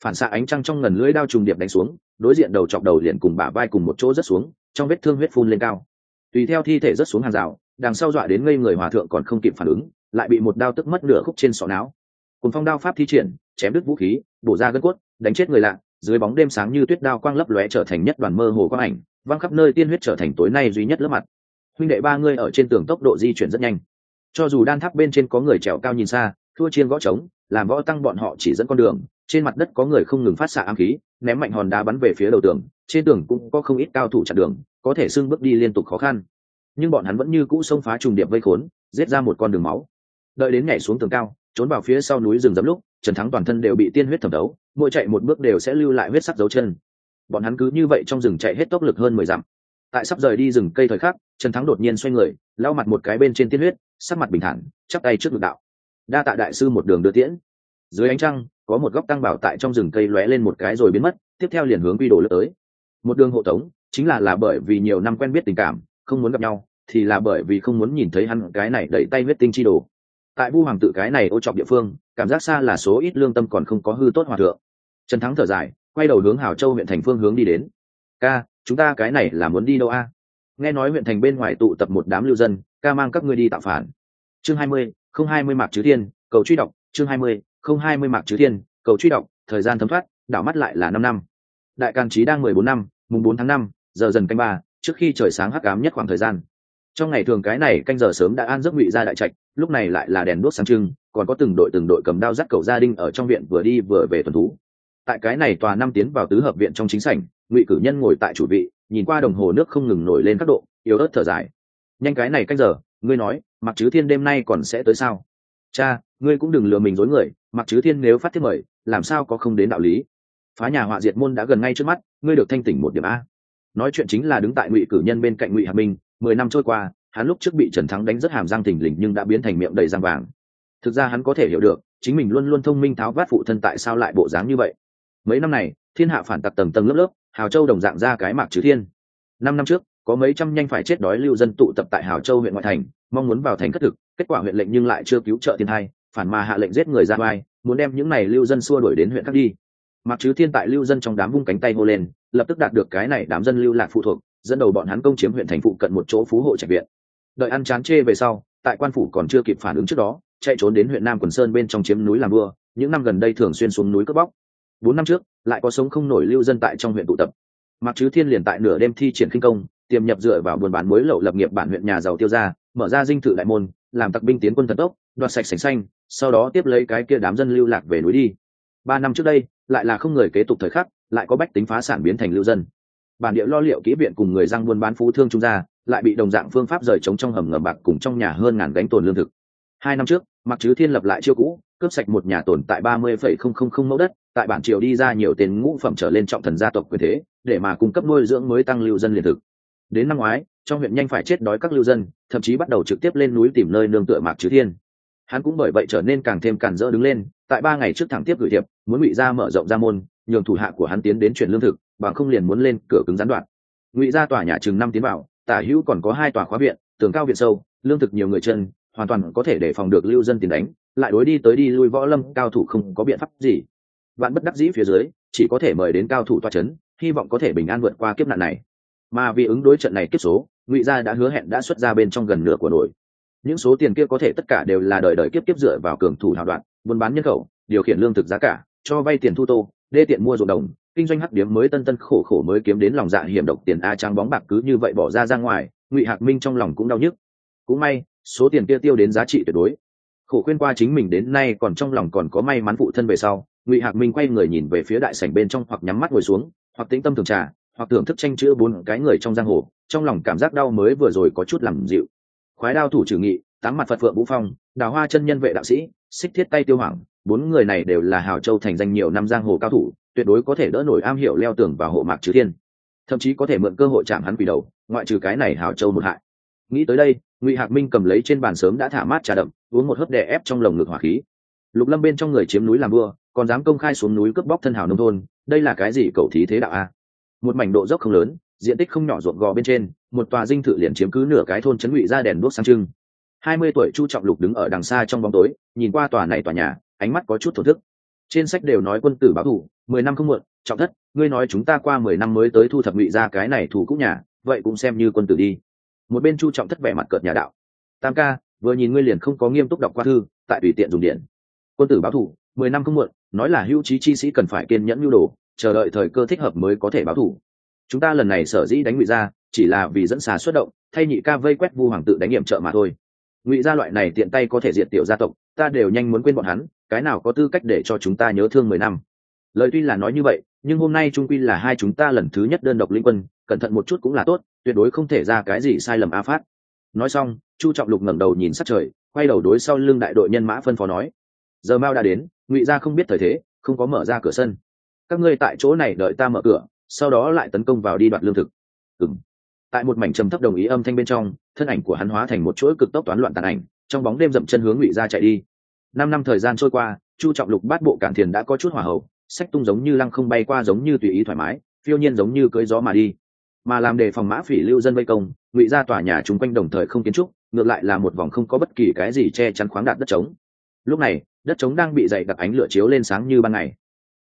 Phản xạ ánh trăng trong ngần lưỡi đao trùng điệp đánh xuống, đối diện đầu chọc đầu liền cùng bả vai cùng một chỗ rất xuống, trong vết thương huyết phun lên cao. Tùy theo thi thể rất xuống hàng rào, đằng sau dọa đến ngây người hòa thượng còn không kịp phản ứng, lại bị một đao tức mất nửa khúc trên sọ não. Cùng phong đao pháp thi triển, chém đứt vũ khí, bổ ra gân cốt, đánh chết người lạ, dưới bóng đêm sáng như tuyết đao quang lấp lóe trở thành nhất đoàn mơ hồ quang ảnh, văng khắp nơi tiên huyết trở thành tối nay duy nhất lớp mặt huynh đệ ba ngươi ở trên tường tốc độ di chuyển rất nhanh. Cho dù đan tháp bên trên có người trèo cao nhìn xa, thua chiên gõ trống, làm võ tăng bọn họ chỉ dẫn con đường, trên mặt đất có người không ngừng phát xạ ám khí, ném mạnh hòn đá bắn về phía đầu tường, trên tường cũng có không ít cao thủ chặn đường, có thể xưng bước đi liên tục khó khăn. Nhưng bọn hắn vẫn như cũ xông phá trùng điệp vây khốn, giết ra một con đường máu. Đợi đến nhảy xuống tường cao, trốn vào phía sau núi rừng dẫm lúc, trần thắng toàn thân đều bị tiên huyết thẩm đấu mỗi chạy một bước đều sẽ lưu lại huyết sắc dấu chân. Bọn hắn cứ như vậy trong rừng chạy hết tốc lực hơn mười dặm tại sắp rời đi rừng cây thời khắc, trần thắng đột nhiên xoay người, lau mặt một cái bên trên tiên huyết, sắc mặt bình thản, chắp tay trước ngực đạo. Đa tạ đại sư một đường đưa tiễn. Dưới ánh trăng, có một góc tăng bảo tại trong rừng cây lóe lên một cái rồi biến mất, tiếp theo liền hướng quy đồ lướt tới. Một đường hộ tống, chính là là bởi vì nhiều năm quen biết tình cảm, không muốn gặp nhau, thì là bởi vì không muốn nhìn thấy hắn cái này đẩy tay huyết tinh chi đồ. Tại vu hoàng tự cái này ô trọng địa phương, cảm giác xa là số ít lương tâm còn không có hư tốt hòa thượng. Trần thắng thở dài, quay đầu hướng hào châu huyện thành phương hướng đi đến. Ca chúng ta cái này là muốn đi đâu a? Nghe nói huyện thành bên ngoài tụ tập một đám lưu dân, ca mang các ngươi đi tạo phản. Chương hai mươi, không hai mươi mạc chữ thiên, cầu truy đọc. Chương hai mươi, không hai mươi mạc chữ thiên, cầu truy đọc. Thời gian thấm thoát, đảo mắt lại là năm năm. Đại càn trí đang mười bốn năm, mùng bốn tháng năm, giờ dần canh ba, trước khi trời sáng hắc ám nhất khoảng thời gian. Trong ngày thường cái này canh giờ sớm đã an giấc ngụy ra đại trạch, lúc này lại là đèn đuốc sáng trưng, còn có từng đội từng đội cầm đao dắt cầu gia đình ở trong viện vừa đi vừa về tuần thú. Tại cái này tòa năm tiến vào tứ hợp viện trong chính sảnh ngụy cử nhân ngồi tại chủ vị, nhìn qua đồng hồ nước không ngừng nổi lên các độ, yếu ớt thở dài. Nhanh cái này canh giờ, ngươi nói mặc chứ thiên đêm nay còn sẽ tới sao? Cha, ngươi cũng đừng lừa mình dối người mặc chứ thiên nếu phát thiết mời, làm sao có không đến đạo lý? Phá nhà họa diệt môn đã gần ngay trước mắt, ngươi được thanh tỉnh một điểm a. Nói chuyện chính là đứng tại ngụy cử nhân bên cạnh ngụy hà minh, mười năm trôi qua, hắn lúc trước bị trần thắng đánh rất hàm răng thình lình nhưng đã biến thành miệng đầy răng vàng. Thực ra hắn có thể hiểu được, chính mình luôn luôn thông minh tháo vát phụ thân tại sao lại bộ dáng như vậy. Mấy năm này, thiên hạ phản tặc tầng tầng lớp lớp hào châu đồng dạng ra cái mạc trừ thiên. Năm năm trước, có mấy trăm nhanh phải chết đói lưu dân tụ tập tại hào châu huyện ngoại thành, mong muốn vào thành cất thực, kết quả huyện lệnh nhưng lại chưa cứu trợ thiên hai phản mà hạ lệnh giết người ra vai muốn đem những này lưu dân xua đuổi đến huyện khác đi. Mạc chứ thiên tại lưu dân trong đám vung cánh tay hô lên, lập tức đạt được cái này đám dân lưu lạc phụ thuộc, dẫn đầu bọn hắn công chiếm huyện thành phụ cận một chỗ phú hộ trạch viện. Đợi ăn chán chê về sau, tại quan phủ còn chưa kịp phản ứng trước đó, chạy trốn đến huyện nam quần sơn bên trong chiếm núi làm vua những năm gần đây thường xuyên xuống núi cướp bóc bốn năm trước, lại có sống không nổi lưu dân tại trong huyện tụ tập. Mặc chứ thiên liền tại nửa đêm thi triển khinh công, tiềm nhập dựa vào buôn bán mối lậu lập nghiệp bản huyện nhà giàu tiêu ra mở ra dinh thự đại môn, làm tặc binh tiến quân thần tốc, đoạt sạch sành xanh, sau đó tiếp lấy cái kia đám dân lưu lạc về núi đi. Ba năm trước đây, lại là không người kế tục thời khắc, lại có bách tính phá sản biến thành lưu dân. Bản địa lo liệu kỹ viện cùng người răng buôn bán phú thương trung gia, lại bị đồng dạng phương pháp rời trống trong hầm ngầm bạc cùng trong nhà hơn ngàn gánh tồn lương thực. Hai năm trước mặc chứ thiên lập lại chiêu cũ cướp sạch một nhà tồn tại ba mươi phẩy không không không mẫu đất, tại bản triều đi ra nhiều tên ngũ phẩm trở lên trọng thần gia tộc quyền thế, để mà cung cấp nuôi dưỡng mới tăng lưu dân liền thực. Đến năm ngoái, trong huyện nhanh phải chết đói các lưu dân, thậm chí bắt đầu trực tiếp lên núi tìm nơi nương tựa mạc chữ thiên. Hắn cũng bởi vậy trở nên càng thêm càn rỡ đứng lên, tại ba ngày trước thẳng tiếp gửi thiệp, muốn ngụy gia mở rộng ra môn, nhường thủ hạ của hắn tiến đến chuyển lương thực, bằng không liền muốn lên cửa cứng gián đoạn. Ngụy gia tòa nhà chừng năm tiến vào, tả hữu còn có hai tòa khóa viện, tường cao viện sâu, lương thực nhiều người chân, hoàn toàn có thể để phòng được lưu dân tiền đánh lại đối đi tới đi lui võ lâm, cao thủ không có biện pháp gì. Bạn bất đắc dĩ phía dưới, chỉ có thể mời đến cao thủ toa c h ấ n hy vọng có thể bình an vượt qua kiếp nạn này. Mà vì ứng đối trận này kiếp số, ngụy gia đã hứa hẹn đã xuất ra bên trong gần nửa của nổi. Những số tiền kia có thể tất cả đều là đời đời kiếp kiếp dựa vào cường thủ hào đoạn, buôn bán nhân khẩu, điều khiển lương thực giá cả, cho vay tiền thu tô, đê tiện mua ruộng đồng, kinh doanh hắc điếm mới tân tân khổ khổ mới kiếm đến lòng dạ hiểm độc tiền a trang bóng bạc cứ như vậy bỏ ra ra ngoài, ngụy hạc minh trong lòng cũng đau nhức. Cũng may, số tiền kia tiêu đến giá trị tuyệt đối khổ khuyên qua chính mình đến nay còn trong lòng còn có may mắn phụ thân về sau, ngụy hạc minh quay người nhìn về phía đại sảnh bên trong hoặc nhắm mắt ngồi xuống, hoặc tĩnh tâm thường trà, hoặc thưởng thức tranh chữ bốn cái người trong giang hồ, trong lòng cảm giác đau mới vừa rồi có chút làm dịu. Khoái đao thủ trừ nghị, tám mặt phật phượng vũ phong, đào hoa chân nhân vệ đạo sĩ, xích thiết tay tiêu hoàng bốn người này đều là hào châu thành danh nhiều năm giang hồ cao thủ, tuyệt đối có thể đỡ nổi am hiểu leo tường và hộ mạc chư thiên. Thậm chí có thể mượn cơ hội chạm hắn quỷ đầu, ngoại trừ cái này hào châu một hại. Nghĩ tới đây ngụy hạc minh cầm lấy trên bàn sớm đã thả mát trà đậm, uống một hớp đè ép trong lồng ngực hỏa khí. Lục lâm bên trong người chiếm núi làm vua, còn dám công khai xuống núi cướp bóc thân hào nông thôn, đây là cái gì cầu thí thế đạo a? Một mảnh độ dốc không lớn, diện tích không nhỏ ruộng gò bên trên, một tòa dinh thự liền chiếm cứ nửa cái thôn chấn ngụy ra đèn đuốc sang trưng. Hai mươi tuổi chu trọng lục đứng ở đằng xa trong bóng tối, nhìn qua tòa này tòa nhà, ánh mắt có chút thổ thức. Trên sách đều nói quân tử báo thủ, mười năm không muộn, trọng thất, ngươi nói chúng ta qua mười năm mới tới thu thập ngụy ra cái này thủ cũ nhà, vậy cũng xem như quân tử đi một bên chu trọng thất vẻ mặt cợt nhà đạo tam ca vừa nhìn ngươi liền không có nghiêm túc đọc qua thư tại tùy tiện dùng điện quân tử báo thủ mười năm không muộn nói là hữu trí chi sĩ cần phải kiên nhẫn nhu đồ chờ đợi thời cơ thích hợp mới có thể báo thủ chúng ta lần này sở dĩ đánh ngụy ra chỉ là vì dẫn xà xuất động thay nhị ca vây quét vu hoàng tự đánh nghiệm trợ mà thôi ngụy gia loại này tiện tay có thể diệt tiểu gia tộc ta đều nhanh muốn quên bọn hắn cái nào có tư cách để cho chúng ta nhớ thương mười năm lời tuy là nói như vậy nhưng hôm nay trung quy là hai chúng ta lần thứ nhất đơn độc linh quân cẩn thận một chút cũng là tốt tuyệt đối không thể ra cái gì sai lầm a phát. Nói xong, chu trọng lục ngẩng đầu nhìn sát trời, quay đầu đối sau lưng đại đội nhân mã phân phó nói, giờ mao đã đến, ngụy gia không biết thời thế, không có mở ra cửa sân. Các ngươi tại chỗ này đợi ta mở cửa, sau đó lại tấn công vào đi đoạt lương thực. Ừng tại một mảnh trầm thấp đồng ý âm thanh bên trong, thân ảnh của hắn hóa thành một chuỗi cực tốc toán loạn tàn ảnh, trong bóng đêm dậm chân hướng ngụy gia chạy đi. Năm năm thời gian trôi qua, chu trọng lục bát bộ cản thiền đã có chút hỏa hậu, sách tung giống như lăng không bay qua giống như tùy ý thoải mái, phiêu nhiên giống như cưỡi gió mà đi mà làm đề phòng mã phỉ lưu dân vây công, ngụy ra tòa nhà chung quanh đồng thời không kiến trúc, ngược lại là một vòng không có bất kỳ cái gì che chắn khoáng đạt đất trống. Lúc này, đất trống đang bị dày đặc ánh lửa chiếu lên sáng như ban ngày.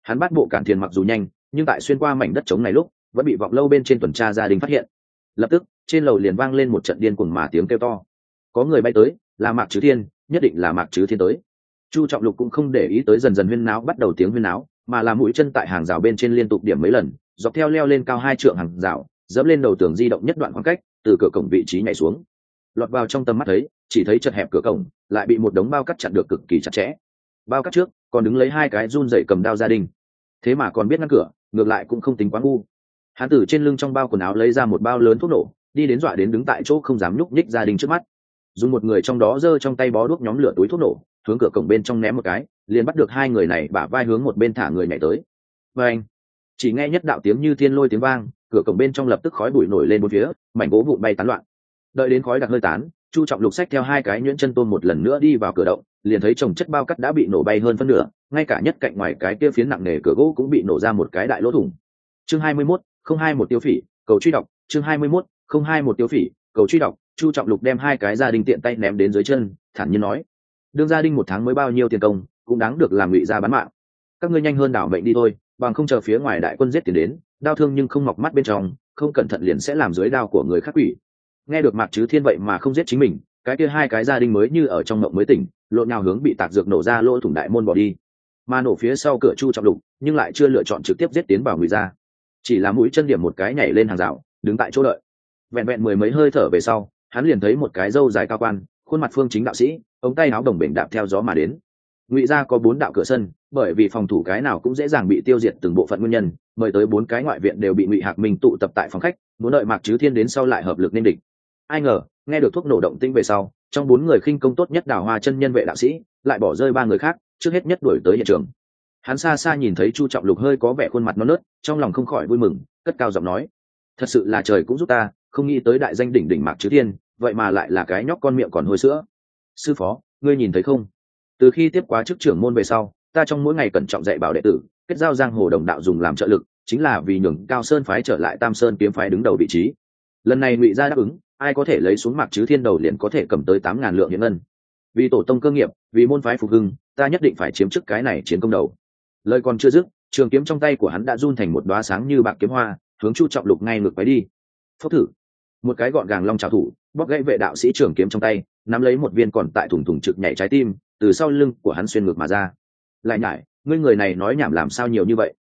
Hắn bắt bộ cản thiền mặc dù nhanh, nhưng tại xuyên qua mảnh đất trống này lúc, vẫn bị vọng lâu bên trên tuần tra gia đình phát hiện. Lập tức, trên lầu liền vang lên một trận điên cuồng mà tiếng kêu to. Có người bay tới, là mạc chứ thiên, nhất định là mạc chứ thiên tới. Chu trọng lục cũng không để ý tới dần dần huyên náo, bắt đầu tiếng huyên náo, mà là mũi chân tại hàng rào bên trên liên tục điểm mấy lần, dọc theo leo lên cao hai trượng hàng rào dẫm lên đầu tường di động nhất đoạn khoảng cách, từ cửa cổng vị trí nhảy xuống. Lọt vào trong tầm mắt thấy, chỉ thấy chật hẹp cửa cổng, lại bị một đống bao cắt chặn được cực kỳ chặt chẽ. Bao cắt trước, còn đứng lấy hai cái run dậy cầm đao gia đình. Thế mà còn biết ngăn cửa, ngược lại cũng không tính quá ngu. Hán tử trên lưng trong bao quần áo lấy ra một bao lớn thuốc nổ, đi đến dọa đến đứng tại chỗ không dám nhúc nhích gia đình trước mắt. Dùng một người trong đó giơ trong tay bó đuốc nhóm lửa túi thuốc nổ, hướng cửa cổng bên trong ném một cái, liền bắt được hai người này bả vai hướng một bên thả người nhảy tới. Và anh chỉ nghe nhất đạo tiếng như thiên lôi tiếng vang, cửa cổng bên trong lập tức khói bụi nổi lên một phía, mảnh gỗ vụn bay tán loạn. Đợi đến khói đặc hơi tán, chu trọng lục sách theo hai cái nhuyễn chân tôm một lần nữa đi vào cửa động, liền thấy trồng chất bao cắt đã bị nổ bay hơn phân nửa, ngay cả nhất cạnh ngoài cái kia phiến nặng nề cửa gỗ cũng bị nổ ra một cái đại lỗ thủng. Chương hai mươi mốt, không hai một tiêu phỉ, cầu truy đọc, chương hai mươi mốt, không hai một tiêu phỉ, cầu truy đọc, chu trọng lục đem hai cái gia đình tiện tay ném đến dưới chân, thản nhiên nói, đương gia đình một tháng mới bao nhiêu tiền công, cũng đáng được làm ngụy gia bán mạng. Các ngươi nhanh hơn đảo mệnh đi thôi bằng không chờ phía ngoài đại quân giết tiền đến đau thương nhưng không mọc mắt bên trong, không cẩn thận liền sẽ làm dưới đao của người khác quỷ. Nghe được mạc chứ thiên vậy mà không giết chính mình, cái kia hai cái gia đình mới như ở trong mộng mới tỉnh, lộn nhào hướng bị tạc dược nổ ra lỗ thủng đại môn bỏ đi. Mà nổ phía sau cửa chu trọng lục, nhưng lại chưa lựa chọn trực tiếp giết tiến vào người ra. Chỉ là mũi chân điểm một cái nhảy lên hàng rào, đứng tại chỗ đợi. Vẹn vẹn mười mấy hơi thở về sau, hắn liền thấy một cái râu dài cao quan, khuôn mặt phương chính đạo sĩ, ống tay áo đồng bình đạp theo gió mà đến ngụy gia có bốn đạo cửa sân, bởi vì phòng thủ cái nào cũng dễ dàng bị tiêu diệt từng bộ phận nguyên nhân, mời tới bốn cái ngoại viện đều bị ngụy hạc minh tụ tập tại phòng khách, muốn đợi mạc chứ thiên đến sau lại hợp lực nên địch. Ai ngờ, nghe được thuốc nổ động tinh về sau, trong bốn người khinh công tốt nhất đào hoa chân nhân vệ đạo sĩ, lại bỏ rơi ba người khác, trước hết nhất đuổi tới hiện trường. Hắn xa xa nhìn thấy chu trọng lục hơi có vẻ khuôn mặt non nớt, trong lòng không khỏi vui mừng, cất cao giọng nói, thật sự là trời cũng giúp ta, không nghĩ tới đại danh đỉnh đỉnh mạc chứ thiên, vậy mà lại là cái nhóc con miệng còn hôi sữa. Sư phó, ngươi nhìn thấy không? Từ khi tiếp quá chức trưởng môn về sau, ta trong mỗi ngày cẩn trọng dạy bảo đệ tử, kết giao giang hồ đồng đạo dùng làm trợ lực, chính là vì nhường cao sơn phái trở lại tam sơn kiếm phái đứng đầu vị trí. Lần này ngụy gia đáp ứng, ai có thể lấy xuống mạc chứ thiên đầu liền có thể cầm tới tám ngàn lượng hiện ngân. Vì tổ tông cơ nghiệp, vì môn phái phục hưng, ta nhất định phải chiếm chức cái này chiến công đầu. Lời còn chưa dứt, trường kiếm trong tay của hắn đã run thành một đoá sáng như bạc kiếm hoa, hướng chu trọng lục ngay ngược quái đi. Phốc thử. Một cái gọn gàng long trào thủ bóc gãy vệ đạo sĩ trường kiếm trong tay, nắm lấy một viên còn tại thủng thủng trực nhảy trái tim, từ sau lưng của hắn xuyên ngược mà ra. Lại nhải, ngươi người này nói nhảm làm sao nhiều như vậy?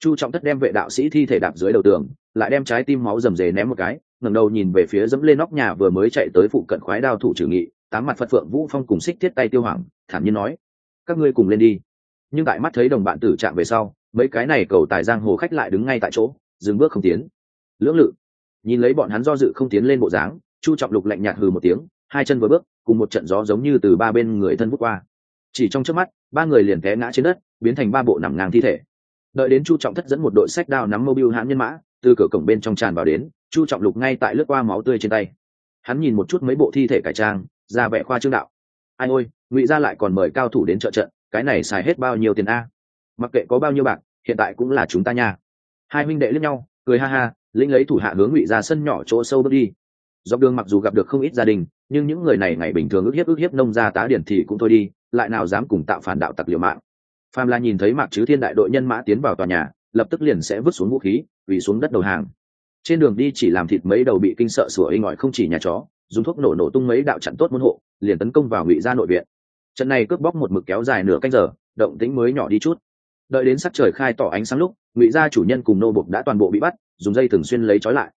Chu trọng thất đem vệ đạo sĩ thi thể đạp dưới đầu tường, lại đem trái tim máu rầm rề ném một cái, ngẩng đầu nhìn về phía dẫm lên nóc nhà vừa mới chạy tới phụ cận khoái đao thủ trừ nghị, tám mặt phật phượng vũ phong cùng xích thiết tay tiêu hoàng thản nhiên nói, các ngươi cùng lên đi. Nhưng tại mắt thấy đồng bạn tử trạng về sau, mấy cái này cầu tài giang hồ khách lại đứng ngay tại chỗ, dừng bước không tiến. Lưỡng lự, nhìn lấy bọn hắn do dự không tiến lên bộ dáng chu trọng lục lạnh nhạt hừ một tiếng, hai chân vừa bước, cùng một trận gió giống như từ ba bên người thân vút qua. Chỉ trong trước mắt, ba người liền té ngã trên đất, biến thành ba bộ nằm ngang thi thể. Đợi đến chu trọng thất dẫn một đội sách đao nắm mô biêu hãn nhân mã, từ cửa cổng bên trong tràn vào đến, chu trọng lục ngay tại lướt qua máu tươi trên tay. Hắn nhìn một chút mấy bộ thi thể cải trang, ra vẻ khoa trương đạo. Ai ôi, ngụy ra lại còn mời cao thủ đến trợ trận, cái này xài hết bao nhiêu tiền a? Mặc kệ có bao nhiêu bạc, hiện tại cũng là chúng ta nha. Hai huynh đệ lẫn nhau, cười ha ha linh lấy thủ hạ hướng ngụy ra sân nhỏ chỗ sâu bước đi dọc đường mặc dù gặp được không ít gia đình, nhưng những người này ngày bình thường ước hiếp ước hiếp nông gia tá điển thì cũng thôi đi, lại nào dám cùng tạo phản đạo tặc liều mạng. Phàm là nhìn thấy mạc chứ thiên đại đội nhân mã tiến vào tòa nhà, lập tức liền sẽ vứt xuống vũ khí vì xuống đất đầu hàng. Trên đường đi chỉ làm thịt mấy đầu bị kinh sợ sủa inh ỏi không chỉ nhà chó, dùng thuốc nổ nổ tung mấy đạo chặn tốt môn hộ, liền tấn công vào ngụy gia nội viện. Trận này cướp bóc một mực kéo dài nửa canh giờ, động tĩnh mới nhỏ đi chút. Đợi đến sắc trời khai tỏ ánh sáng lúc, ngụy gia chủ nhân cùng nô bục đã toàn bộ bị bắt, dùng dây thường xuyên lấy trói lại.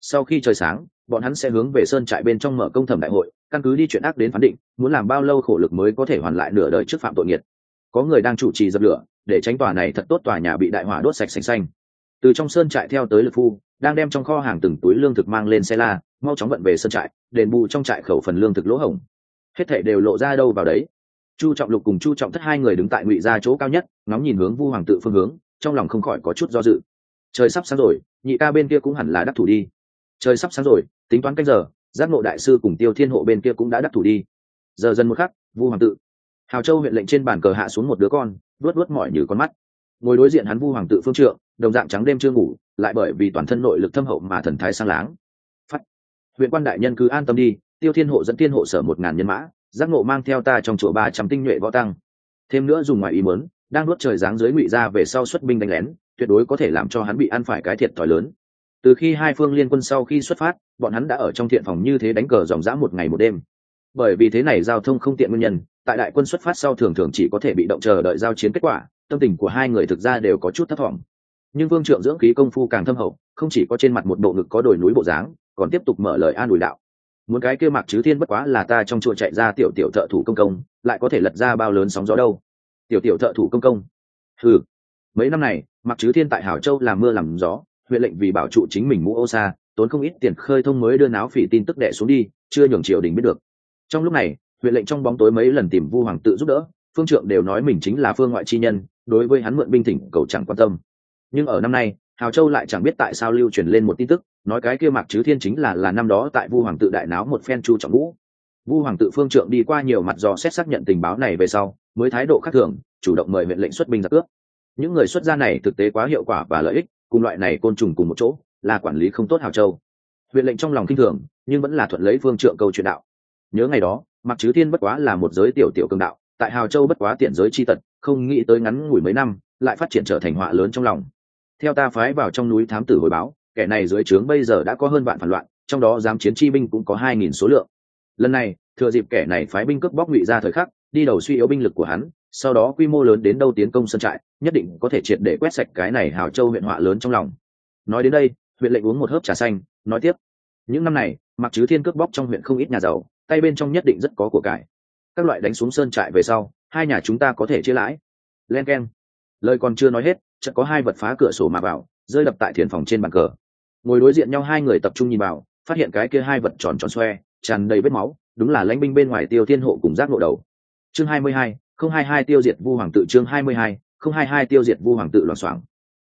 Sau khi trời sáng bọn hắn sẽ hướng về sơn trại bên trong mở công thẩm đại hội, căn cứ đi chuyện ác đến phán định, muốn làm bao lâu khổ lực mới có thể hoàn lại nửa đời trước phạm tội nghiệt. Có người đang chủ trì dập lửa, để tránh tòa này thật tốt tòa nhà bị đại hỏa đốt sạch sành xanh. Từ trong sơn trại theo tới lực phu, đang đem trong kho hàng từng túi lương thực mang lên xe la, mau chóng vận về sơn trại, đền bù trong trại khẩu phần lương thực lỗ hổng. Hết thảy đều lộ ra đâu vào đấy. Chu trọng lục cùng chu trọng thất hai người đứng tại ngụy ra chỗ cao nhất, ngóng nhìn hướng vu hoàng tự phương hướng, trong lòng không khỏi có chút do dự. Trời sắp sáng rồi, nhị ca bên kia cũng hẳn là đắc thủ đi. Trời sắp sáng rồi tính toán cách giờ, giác ngộ đại sư cùng tiêu thiên hộ bên kia cũng đã đắc thủ đi. Giờ dần một khắc, vu hoàng tự. Hào châu huyện lệnh trên bàn cờ hạ xuống một đứa con vớt vớt mỏi như con mắt. Ngồi đối diện hắn vu hoàng tự phương trượng, đồng dạng trắng đêm chưa ngủ, lại bởi vì toàn thân nội lực thâm hậu mà thần thái sang láng. Phát huyện quan đại nhân cứ an tâm đi, tiêu thiên hộ dẫn thiên hộ sở một ngàn nhân mã, giác ngộ mang theo ta trong chùa ba trăm tinh nhuệ võ tăng. Thêm nữa dùng ngoài ý muốn, đang nuốt trời dáng dưới ngụy ra về sau xuất binh đánh lén, tuyệt đối có thể làm cho hắn bị ăn phải cái thiệt thòi lớn từ khi hai phương liên quân sau khi xuất phát, bọn hắn đã ở trong thiện phòng như thế đánh cờ dòng dã một ngày một đêm. Bởi vì thế này giao thông không tiện nguyên nhân, tại đại quân xuất phát sau thường thường chỉ có thể bị động chờ đợi giao chiến kết quả, tâm tình của hai người thực ra đều có chút thất vọng nhưng vương trượng dưỡng khí công phu càng thâm hậu, không chỉ có trên mặt một bộ ngực có đồi núi bộ dáng, còn tiếp tục mở lời an ủi đạo. Muốn cái kia mặc chứ thiên bất quá là ta trong chùa chạy ra tiểu tiểu thợ thủ công công, lại có thể lật ra bao lớn sóng gió đâu. Tiểu tiểu thợ thủ công công. Ừ mấy năm này mặc chứ thiên tại hảo châu làm mưa làm gió huyện lệnh vì bảo trụ chính mình mũ ô xa, tốn không ít tiền khơi thông mới đưa náo phỉ tin tức đệ xuống đi, chưa nhường triều đình biết được. Trong lúc này huyện lệnh trong bóng tối mấy lần tìm vu hoàng tự giúp đỡ, phương trượng đều nói mình chính là phương ngoại chi nhân, đối với hắn mượn binh thỉnh cầu chẳng quan tâm. Nhưng ở năm nay, hào châu lại chẳng biết tại sao lưu truyền lên một tin tức, nói cái kia mạc chứ thiên chính là là năm đó tại vu hoàng tự đại náo một phen chu trọng ngũ. Vu hoàng tự phương trượng đi qua nhiều mặt dò xét xác nhận tình báo này về sau, mới thái độ khác thường, chủ động mời huyện lệnh xuất binh ra cướp. Những người xuất gia này thực tế quá hiệu quả và lợi ích cùng loại này côn trùng cùng một chỗ, là quản lý không tốt hào châu. Huyện lệnh trong lòng kinh thường, nhưng vẫn là thuận lấy phương trượng câu chuyện đạo. Nhớ ngày đó mặc chứ thiên bất quá là một giới tiểu tiểu cường đạo, tại hào châu bất quá tiện giới chi tật, không nghĩ tới ngắn ngủi mấy năm, lại phát triển trở thành họa lớn trong lòng. Theo ta phái vào trong núi thám tử hồi báo, kẻ này dưới trướng bây giờ đã có hơn vạn phản loạn, trong đó giám chiến chi binh cũng có hai nghìn số lượng. Lần này, thừa dịp kẻ này phái binh cướp bóc ngụy ra thời khắc, đi đầu suy yếu binh lực của hắn sau đó quy mô lớn đến đâu tiến công sân trại, nhất định có thể triệt để quét sạch cái này hào châu huyện họa lớn trong lòng. Nói đến đây, huyện lệnh uống một hớp trà xanh, nói tiếp. Những năm này, mặc chứ thiên cướp bóc trong huyện không ít nhà giàu, tay bên trong nhất định rất có của cải. Các loại đánh xuống sơn trại về sau, hai nhà chúng ta có thể chia lãi. Len k e n lời còn chưa nói hết, chợt có hai vật phá cửa sổ mà vào, rơi đập tại thiền phòng trên bàn cờ. Ngồi đối diện nhau hai người tập trung nhìn vào, phát hiện cái kia hai vật tròn tròn xoe, tràn đầy vết máu, đúng là lãnh binh bên ngoài tiêu thiên hộ cùng giác ngộ đầu. Chương hai mươi hai không hai hai tiêu diệt vu hoàng tự chương hai mươi hai, không hai hai tiêu diệt vu hoàng tự loảng xoảng.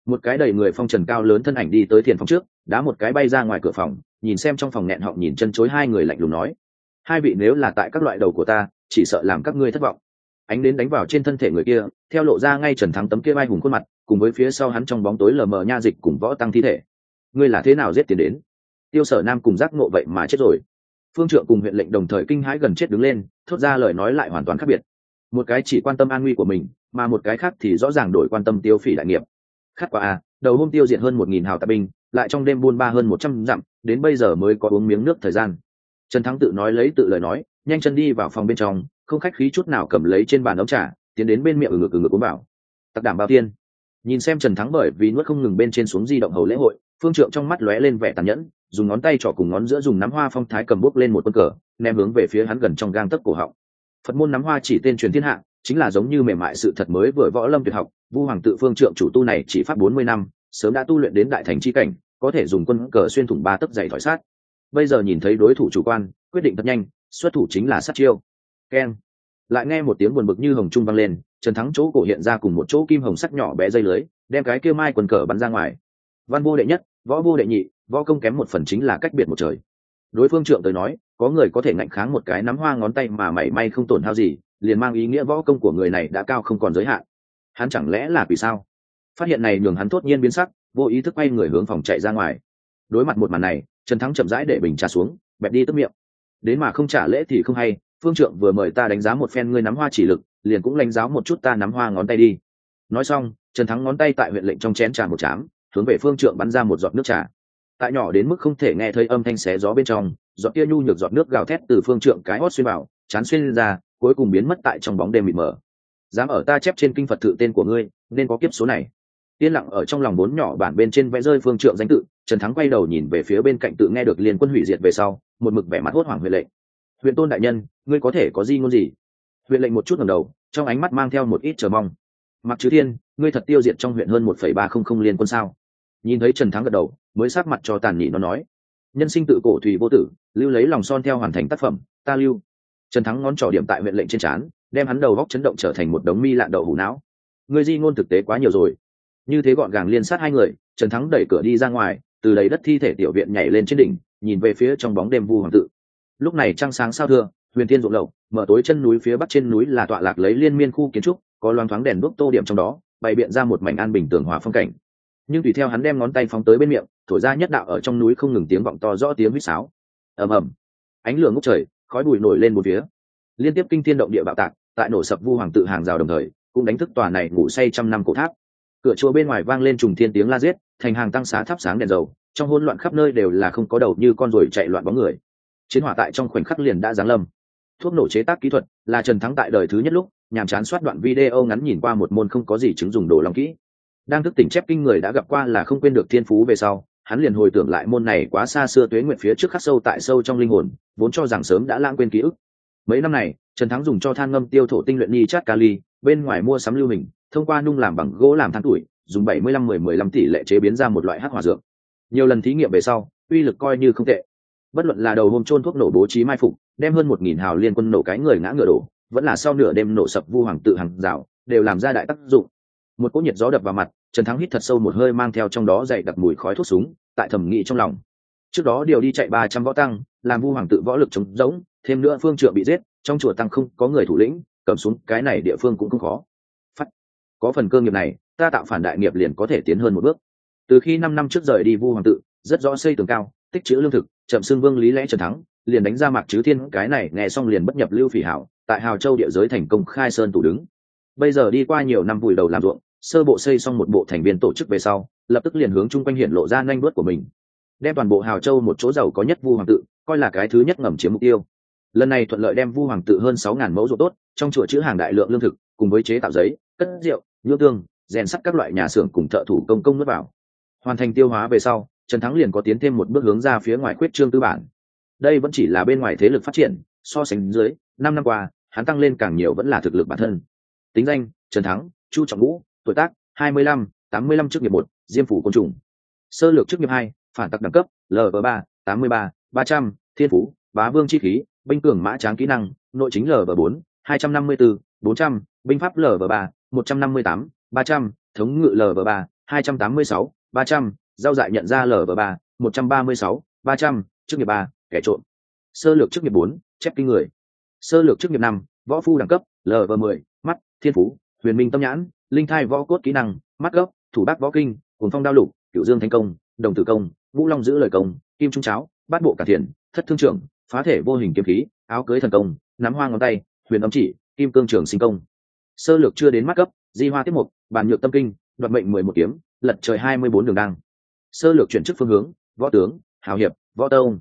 Một cái đầy người phong trần cao lớn thân ảnh đi tới thiền phòng trước, đá một cái bay ra ngoài cửa phòng, nhìn xem trong phòng nghẹn họng nhìn chân chối hai người lạnh lùng nói, hai vị nếu là tại các loại đầu của ta, chỉ sợ làm các ngươi thất vọng. Ánh đến đánh vào trên thân thể người kia, theo lộ ra ngay trần thắng tấm kia bay hùng khuôn mặt, cùng với phía sau hắn trong bóng tối lờ mờ nha dịch cùng võ tăng thi thể. Ngươi là thế nào giết tiền đến? Tiêu sở nam cùng giác ngộ vậy mà chết rồi. Phương trượng cùng huyện lệnh đồng thời kinh hãi gần chết đứng lên, thốt ra lời nói lại hoàn toàn khác biệt một cái chỉ quan tâm an nguy của mình, mà một cái khác thì rõ ràng đổi quan tâm tiêu phỉ đại nghiệp. Khát quá à đầu hôm tiêu diệt hơn một nghìn hào tạ binh, lại trong đêm buôn ba hơn một trăm dặm, đến bây giờ mới có uống miếng nước thời gian. Trần thắng tự nói lấy tự lời nói, nhanh chân đi vào phòng bên trong, không khách khí chút nào cầm lấy trên bàn ống trà, tiến đến bên miệng ở ngực ừ ngực uống bảo tặc đảm bao tiên. Nhìn xem trần thắng bởi vì nuốt không ngừng bên trên xuống di động hầu lễ hội, phương trượng trong mắt lóe lên vẻ tàn nhẫn, dùng ngón tay trỏ cùng ngón giữa dùng nắm hoa phong thái cầm bút lên một quân cờ, ném hướng về phía hắn gần trong gang tấc cổ họng phật môn nắm hoa chỉ tên truyền thiên hạ, chính là giống như mềm mại sự thật mới vừa võ lâm tuyệt học, vu hoàng tự phương trượng chủ tu này chỉ pháp bốn mươi năm, sớm đã tu luyện đến đại thành c h i cảnh, có thể dùng quân cờ xuyên thủng ba tấc dày thỏi sát. Bây giờ nhìn thấy đối thủ chủ quan, quyết định thật nhanh, xuất thủ chính là sát chiêu. Keng lại nghe một tiếng buồn bực như hồng trung vang lên, trần thắng chỗ cổ hiện ra cùng một chỗ kim hồng sắc nhỏ bé dây lưới, đem cái kia mai quần cờ bắn ra ngoài. Văn vô đệ nhất, võ vô đệ nhị, võ công kém một phần chính là cách biệt một trời đối phương trượng tới nói, có người có thể ngạnh kháng một cái nắm hoa ngón tay mà mảy may không tổn hao gì, liền mang ý nghĩa võ công của người này đã cao không còn giới hạn. Hắn chẳng lẽ là vì sao? Phát hiện này nhường hắn thốt nhiên biến sắc, vô ý thức quay người hướng phòng chạy ra ngoài. Đối mặt một màn này, trần thắng chậm rãi để bình trà xuống, bẹp đi tức miệng. Đến mà không trả lễ thì không hay, phương trượng vừa mời ta đánh giá một phen ngươi nắm hoa chỉ lực, liền cũng lãnh giáo một chút ta nắm hoa ngón tay đi. Nói xong, trần thắng ngón tay tại huyện lệnh trong chén trà một chám, hướng về phương trượng bắn ra một giọt nước trà tại nhỏ đến mức không thể nghe thấy âm thanh xé gió bên trong, giọt kia nhu nhược giọt nước gào thét từ phương trượng cái hót xuyên vào, chán xuyên ra, cuối cùng biến mất tại trong bóng đêm mịt mờ. Dám ở ta chép trên kinh phật tự tên của ngươi, nên có kiếp số này. Yên lặng ở trong lòng bốn nhỏ bản bên trên vẽ rơi phương trượng danh tự, trần thắng quay đầu nhìn về phía bên cạnh tự nghe được liên quân hủy diệt về sau, một mực vẻ mặt hốt hoảng huệ lệnh. Huyện tôn đại nhân, ngươi có thể có gì ngôn gì? Huyện lệnh một chút ngầm đầu, trong ánh mắt mang theo một ít chờ mong. Mặc chứ thiên, ngươi thật tiêu diệt trong huyện hơn một phẩy ba không không liên quân sao? Nhìn thấy trần thắng gật đầu, mới sát mặt cho tàn nhị nó nói, nhân sinh tự cổ thủy vô tử, lưu lấy lòng son theo hoàn thành tác phẩm, ta lưu. Trần thắng ngón trỏ điểm tại huyện lệnh trên trán, đem hắn đầu góc chấn động trở thành một đống mi lạn đậu hủ não. Người di ngôn thực tế quá nhiều rồi. Như thế gọn gàng liên sát hai người, trần thắng đẩy cửa đi ra ngoài, từ lấy đất thi thể tiểu viện nhảy lên trên đỉnh, nhìn về phía trong bóng đêm vu hoàng tự lúc này trăng sáng sao thưa, huyền thiên ruộng lậu, mở tối chân núi phía bắc trên núi là tọa lạc lấy liên miên khu kiến trúc, có loáng thoáng đèn đuốc tô điểm trong đó, bày biện ra một mảnh an bình tường hòa phong cảnh nhưng tùy theo hắn đem ngón tay phóng tới bên miệng, thổi ra nhất đạo ở trong núi không ngừng tiếng vọng to rõ tiếng huýt sáo. Ầm ầm. Ánh lửa ngốc trời, khói bụi nổi lên một phía. Liên tiếp kinh thiên động địa bạo tạc, tại nổ sập vu hoàng tự hàng rào đồng thời, cũng đánh thức tòa này ngủ say trăm năm cổ tháp. Cửa chùa bên ngoài vang lên trùng thiên tiếng la giết, thành hàng tăng xá thắp sáng đèn dầu, trong hỗn loạn khắp nơi đều là không có đầu như con ruồi chạy loạn bóng người. Chiến hỏa tại trong khoảnh khắc liền đã giáng lâm. Thuốc nổ chế tác kỹ thuật là trần thắng tại đời thứ nhất lúc, nhàm chán soát đoạn video ngắn nhìn qua một môn không có gì chứng dùng đồ lòng kỹ đang thức tỉnh chép kinh người đã gặp qua là không quên được thiên phú về sau, hắn liền hồi tưởng lại môn này quá xa xưa tuế nguyện phía trước khắc sâu tại sâu trong linh hồn, vốn cho rằng sớm đã lãng quên ký ức. Mấy năm này, trần thắng dùng cho than ngâm tiêu thổ tinh luyện ni chát kali bên ngoài mua sắm lưu hình, thông qua nung làm bằng gỗ làm than tuổi, dùng bảy mươi lăm mười mười lăm tỷ lệ chế biến ra một loại hắc hỏa dược. Nhiều lần thí nghiệm về sau, uy lực coi như không tệ. Bất luận là đầu hôm trôn thuốc nổ bố trí mai phục, đem hơn một nghìn hào liên quân nổ cái người ngã ngựa đổ, vẫn là sau nửa đêm nổ sập vu hoàng tự hàng rào, đều làm ra đại tác dụng một cỗ nhiệt gió đập vào mặt, trần thắng hít thật sâu một hơi mang theo trong đó dậy đặc mùi khói thuốc súng, tại thẩm nghị trong lòng. Trước đó điều đi chạy ba trăm võ tăng, làm vu hoàng tự võ lực chống rỗng thêm nữa phương trượng bị giết, trong chùa tăng không có người thủ lĩnh, cầm xuống, cái này địa phương cũng không khó. Phát có phần cơ nghiệp này, ta tạo phản đại nghiệp liền có thể tiến hơn một bước. Từ khi năm năm trước rời đi vu hoàng tự, rất rõ xây tường cao, tích chữ lương thực, chậm xưng vương lý lẽ trần thắng, liền đánh ra mạc chứ thiên, cái này nghe xong liền bất nhập lưu phỉ hảo, tại hào châu địa giới thành công khai sơn tủ đứng bây giờ đi qua nhiều năm vùi đầu làm ruộng, sơ bộ xây xong một bộ thành viên tổ chức về sau, lập tức liền hướng chung quanh hiện lộ ra nhanh đuốt của mình. Đem toàn bộ hào châu một chỗ giàu có nhất vu hoàng tự, coi là cái thứ nhất ngầm chiếm mục tiêu. Lần này thuận lợi đem vu hoàng tự hơn sáu ngàn mẫu ruộng tốt, trong chùa chữ hàng đại lượng lương thực, cùng với chế tạo giấy, cất rượu nhuộm tương, rèn sắt các loại nhà xưởng cùng thợ thủ công công nước vào. Hoàn thành tiêu hóa về sau, trần thắng liền có tiến thêm một bước hướng ra phía ngoài quyết trương tư bản. Đây vẫn chỉ là bên ngoài thế lực phát triển, so sánh dưới, năm năm qua, hắn tăng lên càng nhiều vẫn là thực lực bản thân tính danh, trần thắng, chu trọng ngũ tuổi tác hai mươi lăm, tám mươi lăm chức nghiệp một, diêm phủ côn trùng. Sơ lược chức nghiệp hai, phản tặc đẳng cấp lv ba, tám mươi ba ba trăm, thiên phú, bá vương chi khí, binh cường mã tráng kỹ năng, nội chính lv bốn, hai trăm năm mươi bốn bốn trăm, binh pháp lv ba, một trăm năm mươi tám, ba trăm, thống ngự lv ba, hai trăm tám mươi sáu, ba trăm, giao dại nhận ra lv ba, một trăm ba mươi sáu, ba trăm, chức nghiệp ba, kẻ trộm. Sơ lược chức nghiệp bốn, chép kinh người. Sơ lược chức nghiệp năm, võ phu đẳng cấp lv mười thiên phú, huyền minh tâm nhãn, linh thai võ cốt kỹ năng, mắt gốc, thủ bác võ kinh cùng phong đao lục cựu dương thành công, đồng tử công vũ long giữ lời công, kim trung cháo, bát bộ cả thiền thất thương trưởng, phá thể vô hình kiếm khí, áo cưới thần công, nắm hoa ngón tay, huyền âm chỉ, kim cương trường sinh công. Sơ lược chưa đến mắt cấp di hoa tiếp mục bàn nhược tâm kinh, đoạt mệnh mười một kiếm, lật trời hai mươi bốn đường đăng. Sơ lược chuyển chức phương hướng, võ tướng, hào hiệp, võ tông.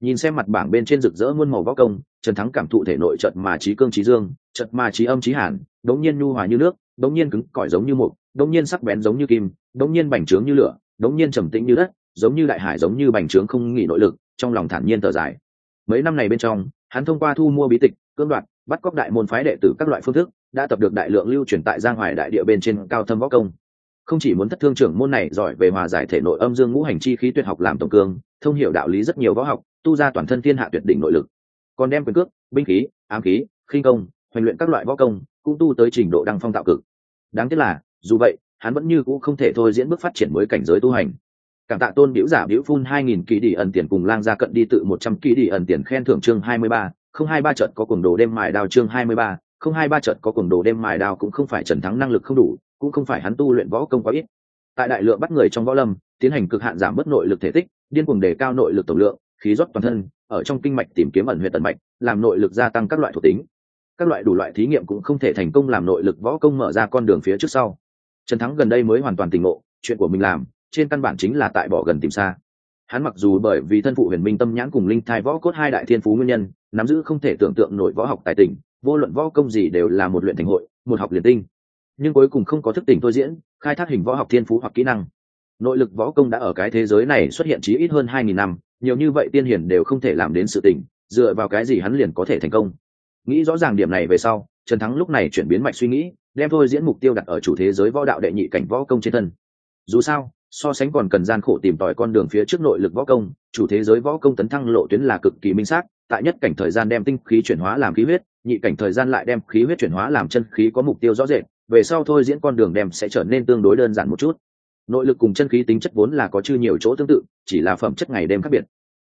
Nhìn xem mặt bảng bên trên rực rỡ muôn màu võ công, trần thắng cảm thụ thể nội trận mà trí cương trí dương trận mà trí âm trí hàn đống nhiên nhu hòa như nước, đống nhiên cứng cỏi giống như mục, đống nhiên sắc bén giống như kim, đống nhiên bành trướng như lửa, đống nhiên trầm tĩnh như đất, giống như đại hải giống như bành trướng không nghỉ nội lực, trong lòng thản nhiên thở dài. Mấy năm này bên trong, hắn thông qua thu mua bí tịch, cưỡng đoạt, bắt cóc đại môn phái đệ tử các loại phương thức, đã tập được đại lượng lưu truyền tại giang hoài đại địa bên trên cao thâm võ công. Không chỉ muốn thất thương trưởng môn này giỏi về hòa giải thể nội âm dương ngũ hành chi khí tuyệt học làm tổng cương, thông hiểu đạo lý rất nhiều võ học, tu ra toàn thân thiên hạ tuyệt đỉnh nội lực. Còn đem quyền cước, binh khí, ám khí, khinh công, hoành luyện các loại võ công cũng tu tới trình độ đăng phong tạo cực. Đáng tiếc là, dù vậy, hắn vẫn như cũ không thể thôi diễn bước phát triển mới cảnh giới tu hành. Cảm tạ tôn biểu giả biểu phun hai nghìn kỳ đi ẩn tiền cùng lang gia cận đi tự một trăm kỳ đi ẩn tiền khen thưởng chương hai mươi ba, không hai ba trận có cuồng đồ đêm mài đao chương hai mươi ba, không hai ba trận có cuồng đồ đêm mài đao cũng không phải trần thắng năng lực không đủ, cũng không phải hắn tu luyện võ công quá ít. Tại đại lượng bắt người trong võ lâm, tiến hành cực hạn giảm bớt nội lực thể tích, điên cuồng đề cao nội lực tổng lượng, khí rót toàn thân, ở trong kinh mạch tìm kiếm ẩn huyệt tần mạch, làm nội lực gia tăng các loại thuộc tính các loại đủ loại thí nghiệm cũng không thể thành công làm nội lực võ công mở ra con đường phía trước sau. Trần thắng gần đây mới hoàn toàn tỉnh ngộ, chuyện của mình làm, trên căn bản chính là tại bỏ gần tìm xa. Hắn mặc dù bởi vì thân phụ huyền minh tâm nhãn cùng linh thai võ cốt hai đại thiên phú nguyên nhân, nắm giữ không thể tưởng tượng nổi võ học tài tình, vô luận võ công gì đều là một luyện thành hội, một học liền tinh. Nhưng cuối cùng không có thức tỉnh thôi diễn, khai thác hình võ học thiên phú hoặc kỹ năng. Nội lực võ công đã ở cái thế giới này xuất hiện chí ít hơn hai nghìn năm, nhiều như vậy tiên hiển đều không thể làm đến sự tỉnh, dựa vào cái gì hắn liền có thể thành công nghĩ rõ ràng điểm này về sau, trần thắng lúc này chuyển biến mạch suy nghĩ, đem thôi diễn mục tiêu đặt ở chủ thế giới võ đạo đệ nhị cảnh võ công trên thân. Dù sao, so sánh còn cần gian khổ tìm tòi con đường phía trước nội lực võ công, chủ thế giới võ công tấn thăng lộ tuyến là cực kỳ minh xác, tại nhất cảnh thời gian đem tinh khí chuyển hóa làm khí huyết, nhị cảnh thời gian lại đem khí huyết chuyển hóa làm chân khí có mục tiêu rõ rệt, về sau thôi diễn con đường đem sẽ trở nên tương đối đơn giản một chút. Nội lực cùng chân khí tính chất vốn là có chư nhiều chỗ tương tự, chỉ là phẩm chất ngày đêm khác biệt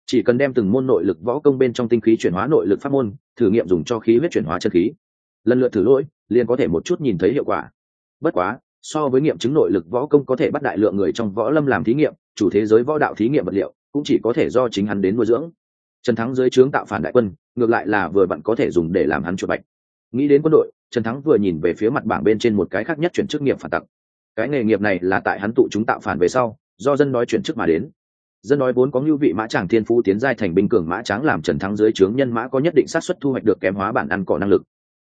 chỉ cần đem từng môn nội lực võ công bên trong tinh khí chuyển hóa nội lực pháp môn, thử nghiệm dùng cho khí huyết chuyển hóa chân khí. Lần lượt thử lỗi, liền có thể một chút nhìn thấy hiệu quả. Bất quá, so với nghiệm chứng nội lực võ công có thể bắt đại lượng người trong võ lâm làm thí nghiệm, chủ thế giới võ đạo thí nghiệm vật liệu cũng chỉ có thể do chính hắn đến nuôi dưỡng. Trần thắng dưới trướng tạo phản đại quân, ngược lại là vừa vặn có thể dùng để làm hắn chuột bạch. Nghĩ đến quân đội, trần thắng vừa nhìn về phía mặt bảng bên trên một cái khác nhất chuyển chức nghiệp phản tặc. Cái nghề nghiệp này là tại hắn tụ chúng tạo phản về sau, do dân nói chuyển chức mà đến dân nói vốn có ngưu vị mã tràng thiên phú tiến giai thành binh cường mã tráng làm trần thắng dưới trướng nhân mã có nhất định sát xuất thu hoạch được kém hóa bản ăn cỏ năng lực.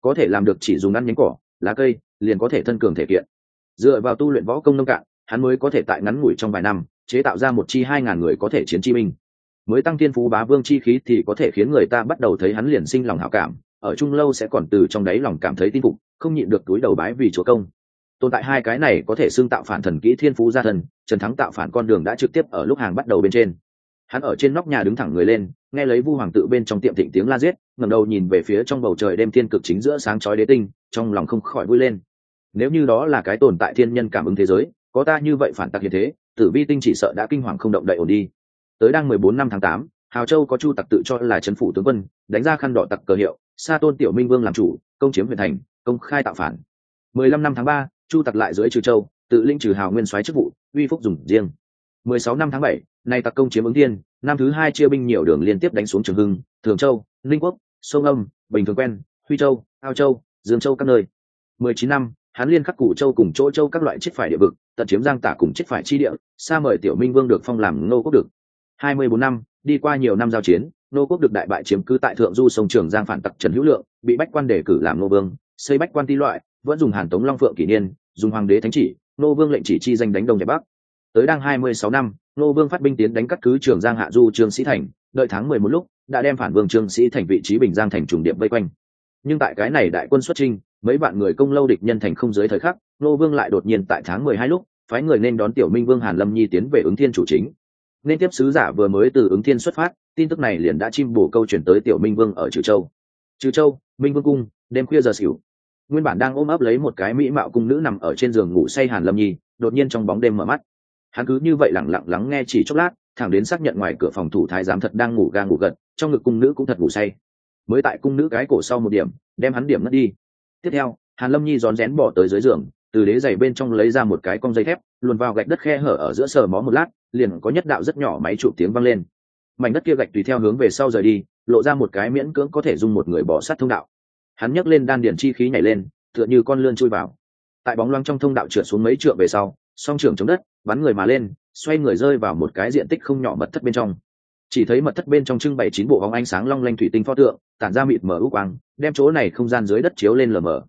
Có thể làm được chỉ dùng ăn nhánh cỏ, lá cây, liền có thể thân cường thể kiện. Dựa vào tu luyện võ công nông cạn, hắn mới có thể tại ngắn ngủi trong vài năm, chế tạo ra một chi hai ngàn người có thể chiến chi minh mới tăng thiên phú bá vương chi khí thì có thể khiến người ta bắt đầu thấy hắn liền sinh lòng hảo cảm, ở chung lâu sẽ còn từ trong đáy lòng cảm thấy tin phục, không nhịn được túi đầu bái vì chúa công tồn tại hai cái này có thể xưng tạo phản thần kỹ thiên phú gia thần, trần thắng tạo phản con đường đã trực tiếp ở lúc hàng bắt đầu bên trên. Hắn ở trên nóc nhà đứng thẳng người lên, nghe lấy vu hoàng tự bên trong tiệm thịnh tiếng la giết, ngẩng đầu nhìn về phía trong bầu trời đêm thiên cực chính giữa sáng chói đế tinh, trong lòng không khỏi vui lên. Nếu như đó là cái tồn tại thiên nhân cảm ứng thế giới, có ta như vậy phản tặc như thế, tử vi tinh chỉ sợ đã kinh hoàng không động đậy ổn đi. Tới đang mười bốn năm tháng tám, hào châu có chu tặc tự cho là trấn phủ tướng quân, đánh ra khăn đỏ tặc cờ hiệu, sa tôn tiểu minh vương làm chủ, công chiếm huyện thành, công khai tạo phản. mười lăm năm tháng ba chu tặc lại dưới trừ châu, tự linh trừ hào nguyên soái chức vụ, uy phúc dùng riêng. Mười sáu năm tháng bảy, nay tặc công chiếm ứng thiên, năm thứ hai chia binh nhiều đường liên tiếp đánh xuống trường hưng, thường châu, ninh quốc, sông âm, bình thường quen, huy châu, ao châu, dương châu các nơi. Mười chín năm hắn liên khắc cụ châu cùng chỗ châu các loại chết phải địa vực, tận chiếm giang tả cùng chết phải chi địa, xa mời tiểu minh vương được phong làm nô quốc được hai mươi bốn năm, đi qua nhiều năm giao chiến nô quốc được đại bại chiếm cứ tại thượng du sông trường giang phản tặc trần hữu lượng, bị bách quan đề cử làm nô vương, xây bách quan ti loại, vẫn dùng hàn tống long phượng kỷ niên dùng hoàng đế thánh chỉ nô vương lệnh chỉ chi danh đánh đông giải bắc. Tới đang hai mươi sáu năm nô vương phát binh tiến đánh cắt cứ trường giang hạ du trương sĩ thành. Đợi tháng mười một lúc, đã đem phản vương trương sĩ thành vị trí bình giang thành trùng điệp vây quanh. Nhưng tại cái này đại quân xuất trinh mấy bạn người công lâu địch nhân thành không dưới thời khắc nô vương lại đột nhiên tại tháng mười hai lúc, phái người nên đón tiểu minh vương hàn lâm nhi tiến về ứng thiên chủ chính. Nên tiếp sứ giả vừa mới từ ứng thiên xuất phát, tin tức này liền đã chim bổ câu chuyển tới tiểu minh vương ở trừ châu. Trừ châu, minh vương cung, đêm khuya giờ xỉu nguyên bản đang ôm ấp lấy một cái mỹ mạo cung nữ nằm ở trên giường ngủ say hàn lâm nhi, đột nhiên trong bóng đêm mở mắt. Hắn cứ như vậy lẳng lặng lắng nghe chỉ chốc lát, thẳng đến xác nhận ngoài cửa phòng thủ thái giám thật đang ngủ ga ngủ gật, trong ngực cung nữ cũng thật ngủ say. Mới tại cung nữ cái cổ sau một điểm, đem hắn điểm mất đi. Tiếp theo, hàn lâm nhi rón rén bỏ tới dưới giường, từ đế giày bên trong lấy ra một cái cong dây thép, luồn vào gạch đất khe hở ở giữa sờ mó một lát, liền có nhất đạo rất nhỏ máy chụp tiếng vang lên. Mảnh đất kia gạch tùy theo hướng về sau rời đi, lộ ra một cái miễn cưỡng có thể dùng một người bỏ sát thông đạo hắn nhấc lên đan điền chi khí nhảy lên, tựa như con lươn chui vào. Tại bóng loang trong thông đạo trượt xuống mấy trượng về sau, song trưởng chống đất, bắn người mà lên, xoay người rơi vào một cái diện tích không nhỏ mật thất bên trong. Chỉ thấy mật thất bên trong trưng bày chín bộ bóng ánh sáng long lanh thủy tinh pho tượng, tản ra mịt mở ưu quang, đem chỗ này không gian dưới đất chiếu lên lờ mờ.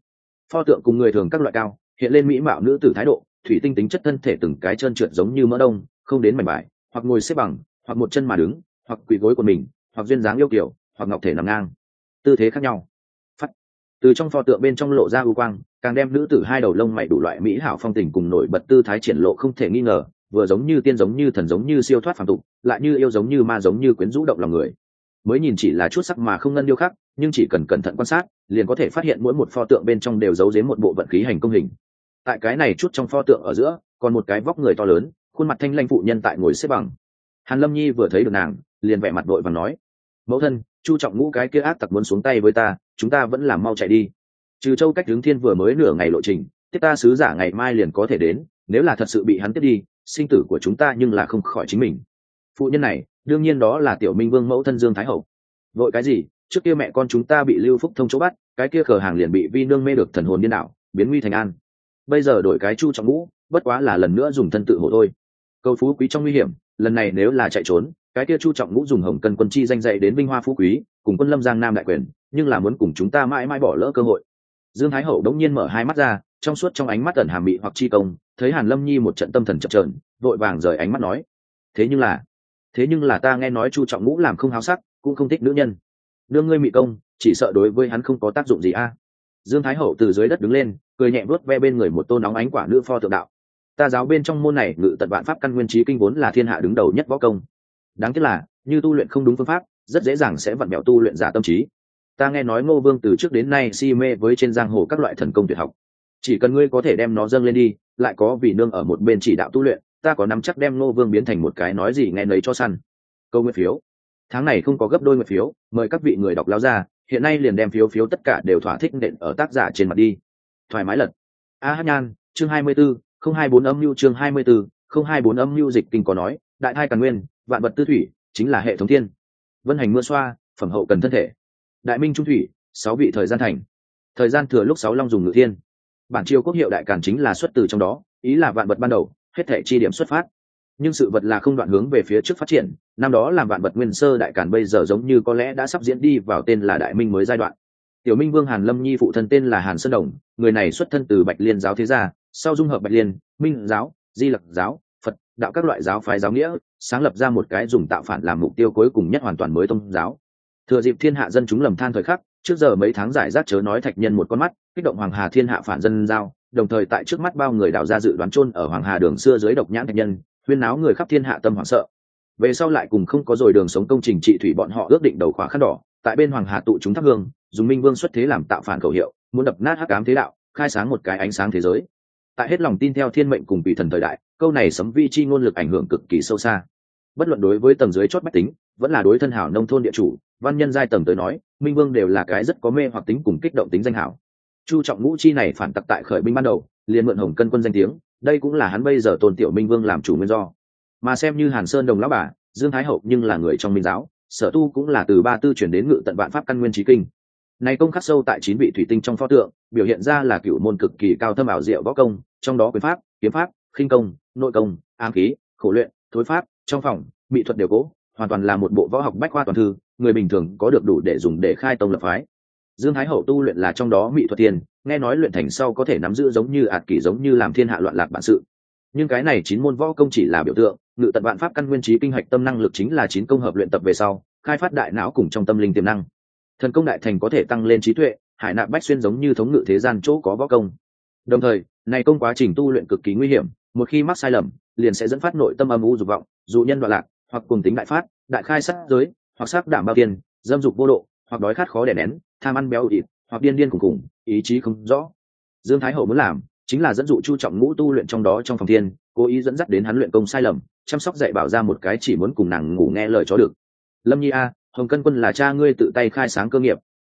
Pho tượng cùng người thường các loại cao, hiện lên mỹ mạo nữ tử thái độ, thủy tinh tính chất thân thể từng cái trơn trượt giống như mỡ đông, không đến mảnh bài hoặc ngồi xếp bằng, hoặc một chân mà đứng, hoặc quỳ gối của mình, hoặc duyên dáng yêu kiểu hoặc ngọc thể nằm ngang. Tư thế khác nhau từ trong pho tượng bên trong lộ ra ưu quang, càng đem nữ tử hai đầu lông mày đủ loại mỹ hảo phong tình cùng nổi bật tư thái triển lộ không thể nghi ngờ, vừa giống như tiên giống như thần giống như siêu thoát phàm tục, lại như yêu giống như ma giống như quyến rũ động lòng người. Mới nhìn chỉ là chút sắc mà không ngân điêu khắc, nhưng chỉ cần cẩn thận quan sát, liền có thể phát hiện mỗi một pho tượng bên trong đều giấu dếm một bộ vận khí hành công hình. Tại cái này chút trong pho tượng ở giữa, còn một cái vóc người to lớn, khuôn mặt thanh lanh phụ nhân tại ngồi xếp bằng. Hàn lâm nhi vừa thấy được nàng, liền vẻ mặt đội và nói, mẫu thân chu trọng ngũ cái kia ác tặc muốn xuống tay với ta, chúng ta vẫn làm mau chạy đi. Trừ châu cách hướng thiên vừa mới nửa ngày lộ trình, tiếp ta sứ giả ngày mai liền có thể đến, nếu là thật sự bị hắn tiếp đi, sinh tử của chúng ta nhưng là không khỏi chính mình. Phụ nhân này, đương nhiên đó là tiểu minh vương mẫu thân dương thái hậu. Vội cái gì, trước kia mẹ con chúng ta bị lưu phúc thông chỗ bắt, cái kia cờ hàng liền bị vi nương mê được thần hồn điên đảo, biến nguy thành an. Bây giờ đổi cái chu trọng ngũ, bất quá là lần nữa dùng thân tự hộ thôi. Câu phú quý trong nguy hiểm, lần này nếu là chạy trốn cái kia chu trọng ngũ dùng hồng cân quân chi danh dạy đến vinh hoa phú quý, cùng quân lâm giang nam đại quyền, nhưng là muốn cùng chúng ta mãi mãi bỏ lỡ cơ hội. Dương thái hậu đống nhiên mở hai mắt ra, trong suốt trong ánh mắt ẩn hàm mị hoặc chi công, thấy hàn lâm nhi một trận tâm thần chậm trợn vội vàng rời ánh mắt nói, thế nhưng là, thế nhưng là ta nghe nói chu trọng ngũ làm không háo sắc, cũng không thích nữ nhân. Nương ngươi mị công, chỉ sợ đối với hắn không có tác dụng gì a. Dương thái hậu từ dưới đất đứng lên, cười nhẹ vuốt ve bên người một tô nóng ánh quả nữ pho tượng đạo. Ta giáo bên trong môn này ngự tận vạn pháp căn nguyên trí kinh vốn là thiên hạ đứng đầu nhất võ công đáng tiếc là như tu luyện không đúng phương pháp rất dễ dàng sẽ vặn mẹo tu luyện giả tâm trí. Ta nghe nói ngô vương từ trước đến nay si mê với trên giang hồ các loại thần công tuyệt học. Chỉ cần ngươi có thể đem nó dâng lên đi lại có vì nương ở một bên chỉ đạo tu luyện ta có nắm chắc đem ngô vương biến thành một cái nói gì nghe nấy cho săn. Câu nguyện phiếu. Tháng này không có gấp đôi nguyện phiếu mời các vị người đọc lao ra hiện nay liền đem phiếu phiếu tất cả đều thỏa thích nện ở tác giả trên mặt đi. Thoải mái lật. A hát nhan chương hai mươi 24, không hai bốn âm mưu chương hai mươi 24, không hai bốn âm mưu dịch kinh có nói đại thai càn nguyên vạn vật tư thủy chính là hệ thống thiên. Vân hành mưa xoa, phẩm hậu cần thân thể. Đại minh trung thủy, sáu vị thời gian thành. Thời gian thừa lúc sáu long dùng ngự thiên. Bản triều quốc hiệu đại càn chính là xuất từ trong đó, ý là vạn vật ban đầu, hết thể chi điểm xuất phát. Nhưng sự vật là không đoạn hướng về phía trước phát triển, năm đó làm vạn vật nguyên sơ đại càn bây giờ giống như có lẽ đã sắp diễn đi vào tên là đại minh mới giai đoạn. Tiểu minh vương hàn lâm nhi phụ thân tên là hàn sơn đồng, người này xuất thân từ bạch liên giáo thế gia, sau dung hợp bạch liên, minh giáo, di lặc giáo, phật, đạo các loại giáo phái giáo nghĩa sáng lập ra một cái dùng tạo phản làm mục tiêu cuối cùng nhất hoàn toàn mới tôn giáo. Thừa dịp thiên hạ dân chúng lầm than thời khắc, trước giờ mấy tháng giải rác chớ nói thạch nhân một con mắt, kích động hoàng hà thiên hạ phản dân giao, đồng thời tại trước mắt bao người đào ra dự đoán chôn ở hoàng hà đường xưa dưới độc nhãn thạch nhân, huyên náo người khắp thiên hạ tâm hoảng sợ. Về sau lại cùng không có rồi đường sống công trình trị thủy bọn họ ước định đầu khóa khăn đỏ, tại bên hoàng hà tụ chúng thắp hương, dùng minh vương xuất thế làm tạo phản khẩu hiệu, muốn đập nát hắc ám thế đạo, khai sáng một cái ánh sáng thế giới. Tại hết lòng tin theo thiên mệnh cùng vị thần thời đại, câu này sấm vi chi ngôn lực ảnh hưởng cực kỳ sâu xa bất luận đối với tầng dưới chót bách tính, vẫn là đối thân hảo nông thôn địa chủ, văn nhân giai tầng tới nói, minh vương đều là cái rất có mê hoặc tính cùng kích động tính danh hảo. Chu trọng ngũ chi này phản tặc tại khởi binh ban đầu, liền mượn hồng cân quân danh tiếng, đây cũng là hắn bây giờ tôn tiểu minh vương làm chủ nguyên do. Mà xem như hàn sơn đồng lão bà, dương thái hậu nhưng là người trong minh giáo, sở tu cũng là từ ba tư chuyển đến ngự tận vạn pháp căn nguyên trí kinh. Này công khắc sâu tại chín vị thủy tinh trong pho tượng, biểu hiện ra là cựu môn cực kỳ cao thâm ảo diệu võ công, trong đó quyền pháp, kiếm pháp, khinh công, nội công, ám khí, khổ luyện, thối pháp trong phòng, mỹ thuật đều cố, hoàn toàn là một bộ võ học bách khoa toàn thư, người bình thường có được đủ để dùng để khai tông lập phái. Dương thái hậu tu luyện là trong đó mỹ thuật tiền nghe nói luyện thành sau có thể nắm giữ giống như ạt kỷ giống như làm thiên hạ loạn lạc bản sự. Nhưng cái này chín môn võ công chỉ là biểu tượng, ngự tận vạn pháp căn nguyên trí kinh hạch tâm năng lực chính là chín công hợp luyện tập về sau, khai phát đại não cùng trong tâm linh tiềm năng. Thần công đại thành có thể tăng lên trí tuệ, hải nạp bách xuyên giống như thống ngự thế gian chỗ có võ công. Đồng thời, này công quá trình tu luyện cực kỳ nguy hiểm, một khi mắc sai lầm liền sẽ dẫn phát nội tâm âm u dục vọng dụ nhân đoạn lạc, hoặc cùng tính đại phát, đại khai sát giới, hoặc sắc đảm bao tiền, dâm dục vô độ, hoặc đói khát khó đè nén, tham ăn béo ịt hoặc điên điên cùng cùng ý chí không rõ. Dương thái hậu muốn làm chính là dẫn dụ chu trọng ngũ tu luyện trong đó trong phòng thiên, cố ý dẫn dắt đến hắn luyện công sai lầm, chăm sóc dạy bảo ra một cái chỉ muốn cùng nàng ngủ nghe lời chó được lâm nhi a, hồng cân quân là cha ngươi tự tay khai sáng cơ nghiệp.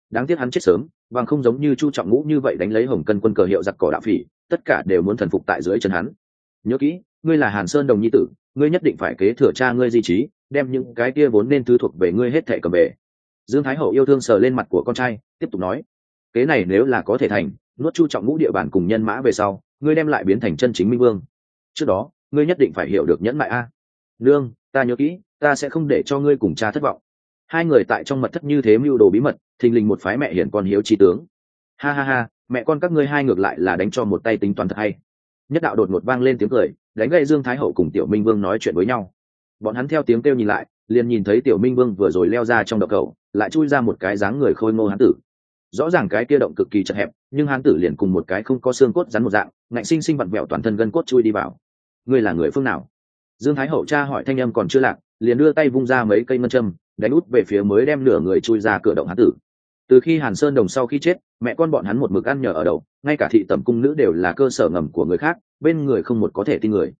Đáng tiếc hắn chết sớm bằng không giống như chu trọng ngũ như vậy đánh lấy hồng cân quân cờ hiệu giặc cỏ đạo phỉ, tất cả đều muốn thần phục tại dưới chân hắn. Nhớ kỹ ngươi là hàn sơn đồng nhi tử, ngươi nhất định phải kế thừa cha ngươi di trí, đem những cái kia vốn nên thứ thuộc về ngươi hết thẻ cầm về. Dương thái hậu yêu thương sờ lên mặt của con trai, tiếp tục nói, kế này nếu là có thể thành, nuốt chu trọng ngũ địa bàn cùng nhân mã về sau, ngươi đem lại biến thành chân chính minh vương. Trước đó, ngươi nhất định phải hiểu được nhẫn mại a. Nương, ta nhớ kỹ, ta sẽ không để cho ngươi cùng cha thất vọng. Hai người tại trong mật thất như thế mưu đồ bí mật, thình lình một phái mẹ hiển con hiếu trí tướng. Ha ha ha, mẹ con các ngươi hai ngược lại là đánh cho một tay tính toàn thật hay. Nhất đạo đột ngột vang lên tiếng cười đánh gậy dương thái hậu cùng tiểu minh vương nói chuyện với nhau. Bọn hắn theo tiếng kêu nhìn lại, liền nhìn thấy tiểu minh vương vừa rồi leo ra trong đậu cầu, lại chui ra một cái dáng người khôi ngô hán tử. Rõ ràng cái kia động cực kỳ chật hẹp, nhưng hán tử liền cùng một cái không có xương cốt rắn một dạng, ngạnh sinh sinh vặn vẹo toàn thân gân cốt chui đi vào. Ngươi là người phương nào? Dương thái hậu cha hỏi thanh âm còn chưa lạc, liền đưa tay vung ra mấy cây ngân châm, đánh út về phía mới đem nửa người chui ra cửa động hán tử. Từ khi hàn sơn đồng sau khi chết mẹ con bọn hắn một mực ăn nhờ ở đầu, ngay cả thị tẩm cung nữ đều là cơ sở ngầm của người khác, bên người không một có thể tin người.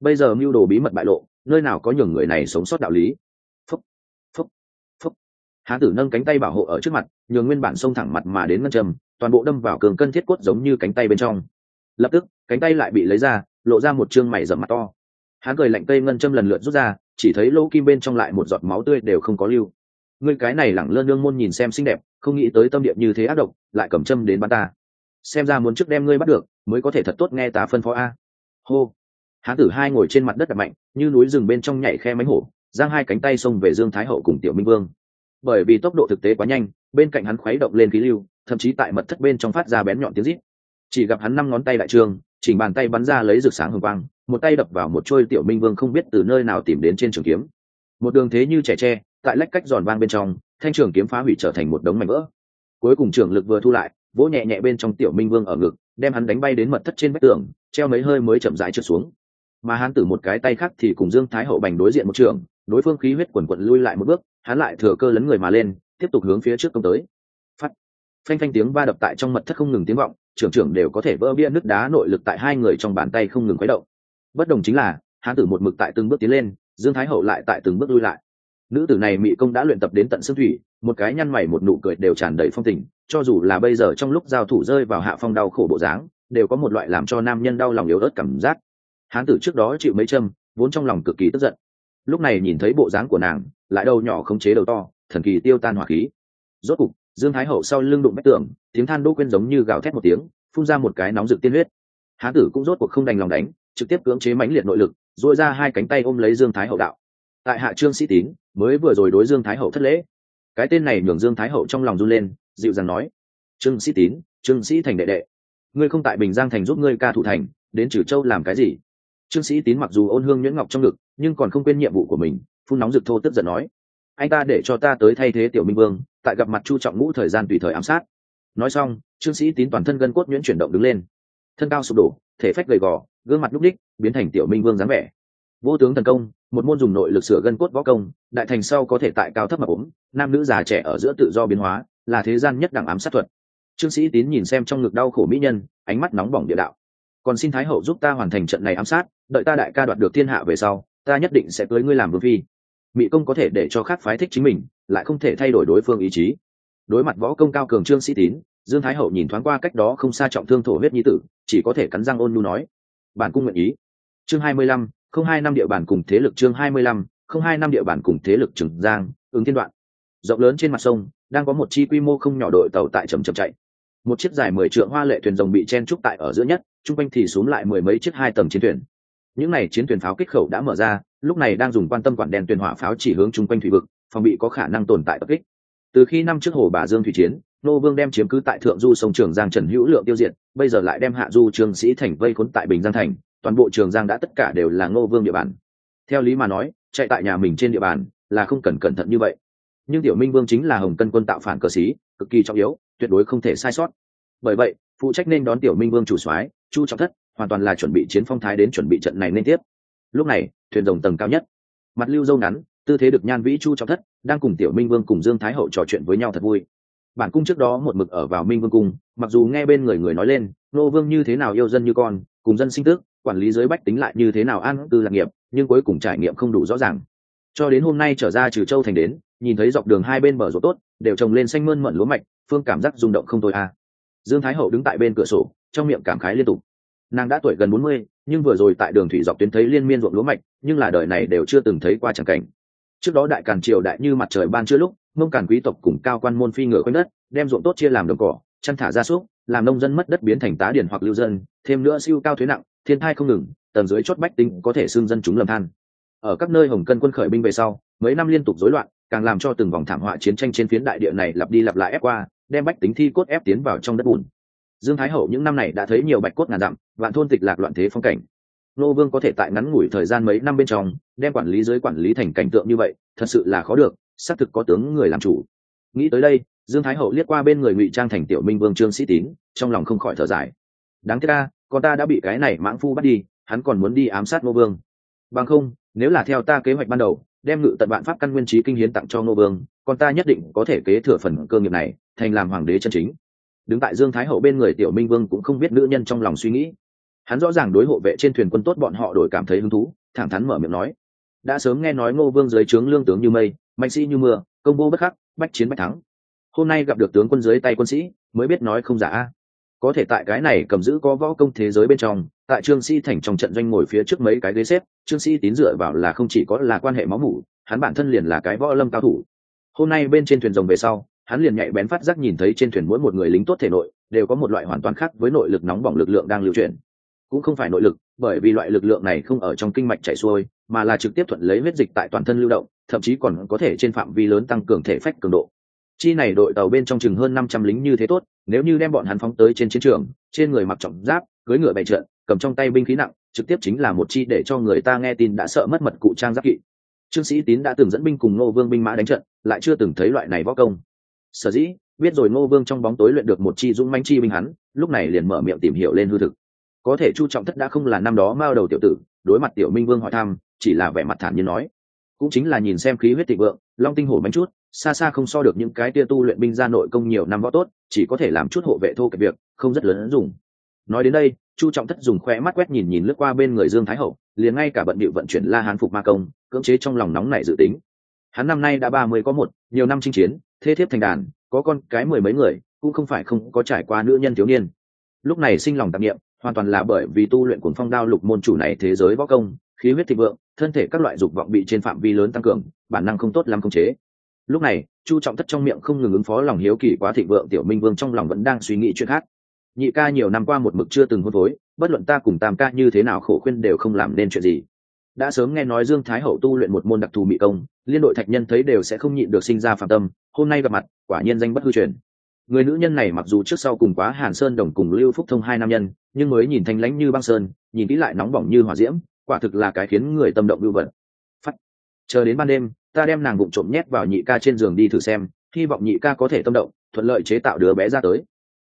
Bây giờ mưu đồ bí mật bại lộ, nơi nào có nhường người này sống sót đạo lý. Phúc phúc phúc. Hán tử nâng cánh tay bảo hộ ở trước mặt, nhường nguyên bản xông thẳng mặt mà đến ngân trầm toàn bộ đâm vào cường cân thiết cốt giống như cánh tay bên trong. Lập tức, cánh tay lại bị lấy ra, lộ ra một chương mày dầm mặt to. Hắn cười lạnh cây ngân châm lần lượt rút ra, chỉ thấy lỗ kim bên trong lại một giọt máu tươi đều không có lưu ngươi cái này lẳng lơ nương môn nhìn xem xinh đẹp, không nghĩ tới tâm điệp như thế ác độc, lại cầm châm đến bắn ta. Xem ra muốn trước đem ngươi bắt được, mới có thể thật tốt nghe tá phân phó a. Hô. Hán tử hai ngồi trên mặt đất đập mạnh, như núi rừng bên trong nhảy khe mánh hổ, giang hai cánh tay xông về dương thái hậu cùng tiểu minh vương. Bởi vì tốc độ thực tế quá nhanh, bên cạnh hắn khuấy động lên khí lưu, thậm chí tại mật thất bên trong phát ra bén nhọn tiếng rít. Chỉ gặp hắn năm ngón tay đại trường, chỉnh bàn tay bắn ra lấy rực sáng hồng quang, một tay đập vào một trôi tiểu minh vương không biết từ nơi nào tìm đến trên trường kiếm. Một đường thế như trẻ tre tại lách cách giòn vang bên trong, thanh trường kiếm phá hủy trở thành một đống mảnh vỡ. Cuối cùng trường lực vừa thu lại, vỗ nhẹ nhẹ bên trong tiểu minh vương ở ngực, đem hắn đánh bay đến mật thất trên vách tường, treo mấy hơi mới chậm rãi trượt xuống. Mà hắn tử một cái tay khác thì cùng dương thái hậu bành đối diện một trường, đối phương khí huyết quần quận lui lại một bước, hắn lại thừa cơ lấn người mà lên, tiếp tục hướng phía trước công tới. Phát phanh phanh tiếng va đập tại trong mật thất không ngừng tiếng vọng, trưởng trưởng đều có thể vỡ bia nước đá nội lực tại hai người trong bàn tay không ngừng quấy động. Bất đồng chính là, hắn tử một mực tại từng bước tiến lên, dương thái hậu lại tại từng bước lui lại nữ tử này mỹ công đã luyện tập đến tận xương thủy, một cái nhăn mày một nụ cười đều tràn đầy phong tình, cho dù là bây giờ trong lúc giao thủ rơi vào hạ phong đau khổ bộ dáng, đều có một loại làm cho nam nhân đau lòng yếu ớt cảm giác. Hán tử trước đó chịu mấy châm, vốn trong lòng cực kỳ tức giận. Lúc này nhìn thấy bộ dáng của nàng, lại đầu nhỏ khống chế đầu to, thần kỳ tiêu tan hỏa khí. Rốt cục, dương thái hậu sau lưng đụng bách tường, tiếng than đỗ quên giống như gào thét một tiếng, phun ra một cái nóng rực tiên huyết. Hán tử cũng rốt cuộc không đành lòng đánh, trực tiếp cưỡng chế mãnh liệt nội lực dội ra hai cánh tay ôm lấy dương thái hậu đạo tại hạ trương sĩ tín, mới vừa rồi đối dương thái hậu thất lễ. Cái tên này nhường dương thái hậu trong lòng run lên, dịu dàng nói, trương sĩ tín, trương sĩ thành đệ đệ, ngươi không tại bình giang thành giúp ngươi ca thủ thành, đến trừ châu làm cái gì? Trương sĩ tín mặc dù ôn hương nhuyễn ngọc trong ngực, nhưng còn không quên nhiệm vụ của mình, phun nóng rực thô tức giận nói, anh ta để cho ta tới thay thế tiểu minh vương, tại gặp mặt chu trọng ngũ thời gian tùy thời ám sát. Nói xong, trương sĩ tín toàn thân gân cốt nhuyễn chuyển động đứng lên. Thân cao sụp đổ, thể phách gầy gò, gương mặt núc đích biến thành tiểu minh vương dáng vẻ vô tướng thần công, một môn dùng nội lực sửa gân cốt võ công, đại thành sau có thể tại cao thấp mà ốm nam nữ già trẻ ở giữa tự do biến hóa, là thế gian nhất đẳng ám sát thuật. Trương sĩ tín nhìn xem trong ngực đau khổ mỹ nhân, ánh mắt nóng bỏng địa đạo. Còn xin thái hậu giúp ta hoàn thành trận này ám sát, đợi ta đại ca đoạt được thiên hạ về sau, ta nhất định sẽ cưới ngươi làm vương phi. Mỹ công có thể để cho khác phái thích chính mình, lại không thể thay đổi đối phương ý chí. Đối mặt võ công cao cường trương sĩ tín, dương thái hậu nhìn thoáng qua cách đó không xa trọng thương thổ huyết nhi tử, chỉ có thể cắn răng ôn nhu nói, bản cung nguyện ý. Chương hai mươi lăm không hai năm địa bàn cùng thế lực chương hai mươi lăm, không hai năm địa bàn cùng thế lực trừng giang, ứng thiên đoạn. Rộng lớn trên mặt sông, đang có một chi quy mô không nhỏ đội tàu tại chầm chậm chạy. Một chiếc dài mười trượng hoa lệ thuyền rồng bị chen trúc tại ở giữa nhất, chung quanh thì xuống lại mười mấy chiếc hai tầng chiến thuyền. Những n à y chiến thuyền pháo kích khẩu đã mở ra, lúc này đang dùng quan tâm quản đèn tuyển hỏa pháo chỉ hướng chung quanh thủy vực, phòng bị có khả năng tồn tại tập kích. Từ khi năm trước hồ bà dương thủy chiến, nô vương đem chiếm cứ tại thượng du sông trường giang trần hữu lượng tiêu diệt, bây giờ lại đem hạ du trương sĩ thành vây khốn tại bình giang thành toàn bộ trường giang đã tất cả đều là ngô vương địa bàn. Theo lý mà nói, chạy tại nhà mình trên địa bàn là không cần cẩn thận như vậy. Nhưng tiểu minh vương chính là hồng cân quân tạo phản cờ sĩ, cực kỳ trọng yếu, tuyệt đối không thể sai sót. Bởi vậy, phụ trách nên đón tiểu minh vương chủ soái, chu trọng thất, hoàn toàn là chuẩn bị chiến phong thái đến chuẩn bị trận này nên tiếp. Lúc này, thuyền rồng tầng cao nhất. Mặt lưu dâu ngắn, tư thế được nhan vĩ chu trọng thất, đang cùng tiểu minh vương cùng dương thái hậu trò chuyện với nhau thật vui. Bản cung trước đó một mực ở vào minh vương cung, mặc dù nghe bên người người nói lên nô vương như thế nào yêu dân như con, cùng dân sinh tước quản lý giới bách tính lại như thế nào an cư lạc nghiệp, nhưng cuối cùng trải nghiệm không đủ rõ ràng. Cho đến hôm nay trở ra trừ châu thành đến, nhìn thấy dọc đường hai bên bờ ruộng tốt, đều trồng lên xanh mơn mận lúa mạch, phương cảm giác rung động không thôi à. dương thái hậu đứng tại bên cửa sổ, trong miệng cảm khái liên tục. Nàng đã tuổi gần bốn mươi, nhưng vừa rồi tại đường thủy dọc tuyến thấy liên miên ruộng lúa mạch, nhưng là đời này đều chưa từng thấy qua tràng cảnh. Trước đó đại càn triều đại như mặt trời ban chưa lúc, mông càn quý tộc cùng cao quan môn phi ngựa quanh đất, đem ruộng tốt chia làm đồng cỏ, chăn thả ra súc làm nông dân mất đất biến thành tá điển hoặc lưu dân, thêm nữa siêu cao thuế nặng thiên thai không ngừng, tầng dưới chót bách tính có thể xưng dân chúng lầm than. Ở các nơi hồng cân quân khởi binh về sau, mấy năm liên tục rối loạn, càng làm cho từng vòng thảm họa chiến tranh trên phiến đại địa này lặp đi lặp lại ép qua, đem bách tính thi cốt ép tiến vào trong đất bùn. Dương thái hậu những năm này đã thấy nhiều bạch cốt ngàn dặm, vạn thôn tịch lạc loạn thế phong cảnh. Nô vương có thể tại ngắn ngủi thời gian mấy năm bên trong, đem quản lý dưới quản lý thành cảnh tượng như vậy, thật sự là khó được, xác thực có tướng người làm chủ. Nghĩ tới đây, dương thái hậu liếc qua bên người ngụy trang thành tiểu minh vương trương sĩ tín, trong lòng không khỏi thở dài. Đáng tiếc ca con ta đã bị cái này mãng phu bắt đi, hắn còn muốn đi ám sát ngô vương. Bằng không, nếu là theo ta kế hoạch ban đầu, đem ngự tận vạn pháp căn nguyên trí kinh hiến tặng cho ngô vương con ta nhất định có thể kế thừa phần cơ nghiệp này, thành làm hoàng đế chân chính. Đứng tại dương thái hậu bên người tiểu minh vương cũng không biết nữ nhân trong lòng suy nghĩ. Hắn rõ ràng đối hộ vệ trên thuyền quân tốt bọn họ đổi cảm thấy hứng thú, thẳng thắn mở miệng nói. Đã sớm nghe nói ngô vương dưới trướng lương tướng như mây, mạnh sĩ như mưa, công vô bất khắc, bách chiến bách thắng. Hôm nay gặp được tướng quân dưới tay quân sĩ, mới biết nói không giả có thể tại cái này cầm giữ có võ công thế giới bên trong, tại trương sĩ thành trong trận doanh ngồi phía trước mấy cái ghế xếp, trương sĩ tín dựa vào là không chỉ có là quan hệ máu mủ, hắn bản thân liền là cái võ lâm cao thủ. Hôm nay bên trên thuyền rồng về sau, hắn liền nhạy bén phát giác nhìn thấy trên thuyền mỗi một người lính tốt thể nội, đều có một loại hoàn toàn khác với nội lực nóng bỏng lực lượng đang lưu chuyển. Cũng không phải nội lực, bởi vì loại lực lượng này không ở trong kinh mạch chảy xuôi, mà là trực tiếp thuận lấy huyết dịch tại toàn thân lưu động, thậm chí còn có thể trên phạm vi lớn tăng cường thể phách cường độ chi này đội tàu bên trong chừng hơn năm trăm lính như thế tốt, nếu như đem bọn hắn phóng tới trên chiến trường, trên người mặc trọng giáp cưới ngựa bày trợn cầm trong tay binh khí nặng, trực tiếp chính là một chi để cho người ta nghe tin đã sợ mất mật cụ trang giáp kỵ. Trương sĩ tín đã từng dẫn binh cùng ngô vương binh mã đánh trận, lại chưa từng thấy loại này võ công. Sở dĩ, biết rồi ngô vương trong bóng tối luyện được một chi dũng manh chi binh hắn, lúc này liền mở miệng tìm hiểu lên hư thực. Có thể chu trọng thất đã không là năm đó mao đầu tiểu tử, đối mặt tiểu minh vương hỏi thăm, chỉ là vẻ mặt thản nhiên nói. Cũng chính là nhìn xem khí huyết thịnh vượng, long tinh hổ bánh chút xa xa không so được những cái tia tu luyện binh ra nội công nhiều năm võ tốt, chỉ có thể làm chút hộ vệ thô cái việc, không rất lớn dùng nói đến đây, chu trọng thất dùng khoe mắt quét nhìn nhìn lướt qua bên người dương thái hậu, liền ngay cả bận bịu vận chuyển la hán phục ma công, cưỡng chế trong lòng nóng này dự tính. Hắn năm nay đã ba mươi có một, nhiều năm chinh chiến, thế thiếp thành đàn, có con cái mười mấy người, cũng không phải không có trải qua nữ nhân thiếu niên. Lúc này sinh lòng tạp nghiệm hoàn toàn là bởi vì tu luyện cuồng phong đao lục môn chủ này thế giới võ công, khí huyết thịnh vượng, thân thể các loại dục vọng bị trên phạm vi lớn tăng cường, bản năng không tốt làm công chế lúc này, chu trọng thất trong miệng không ngừng ứng phó lòng hiếu kỳ quá thịnh vượng tiểu minh vương trong lòng vẫn đang suy nghĩ chuyện khác. Nhị ca nhiều năm qua một mực chưa từng hôn phối, bất luận ta cùng tam ca như thế nào khổ khuyên đều không làm nên chuyện gì. Đã sớm nghe nói dương thái hậu tu luyện một môn đặc thù mỹ công, liên đội thạch nhân thấy đều sẽ không nhịn được sinh ra phạm tâm, hôm nay gặp mặt, quả nhiên danh bất hư truyền. Người nữ nhân này mặc dù trước sau cùng quá hàn sơn đồng cùng lưu phúc thông hai nam nhân, nhưng mới nhìn thanh lãnh như băng sơn, nhìn kỹ lại nóng bỏng như hỏa diễm, quả thực là cái khiến người tâm động lưu vật chờ đến ban đêm ta đem nàng bụng trộm nhét vào nhị ca trên giường đi thử xem, hy vọng nhị ca có thể tâm động, thuận lợi chế tạo đứa bé ra tới.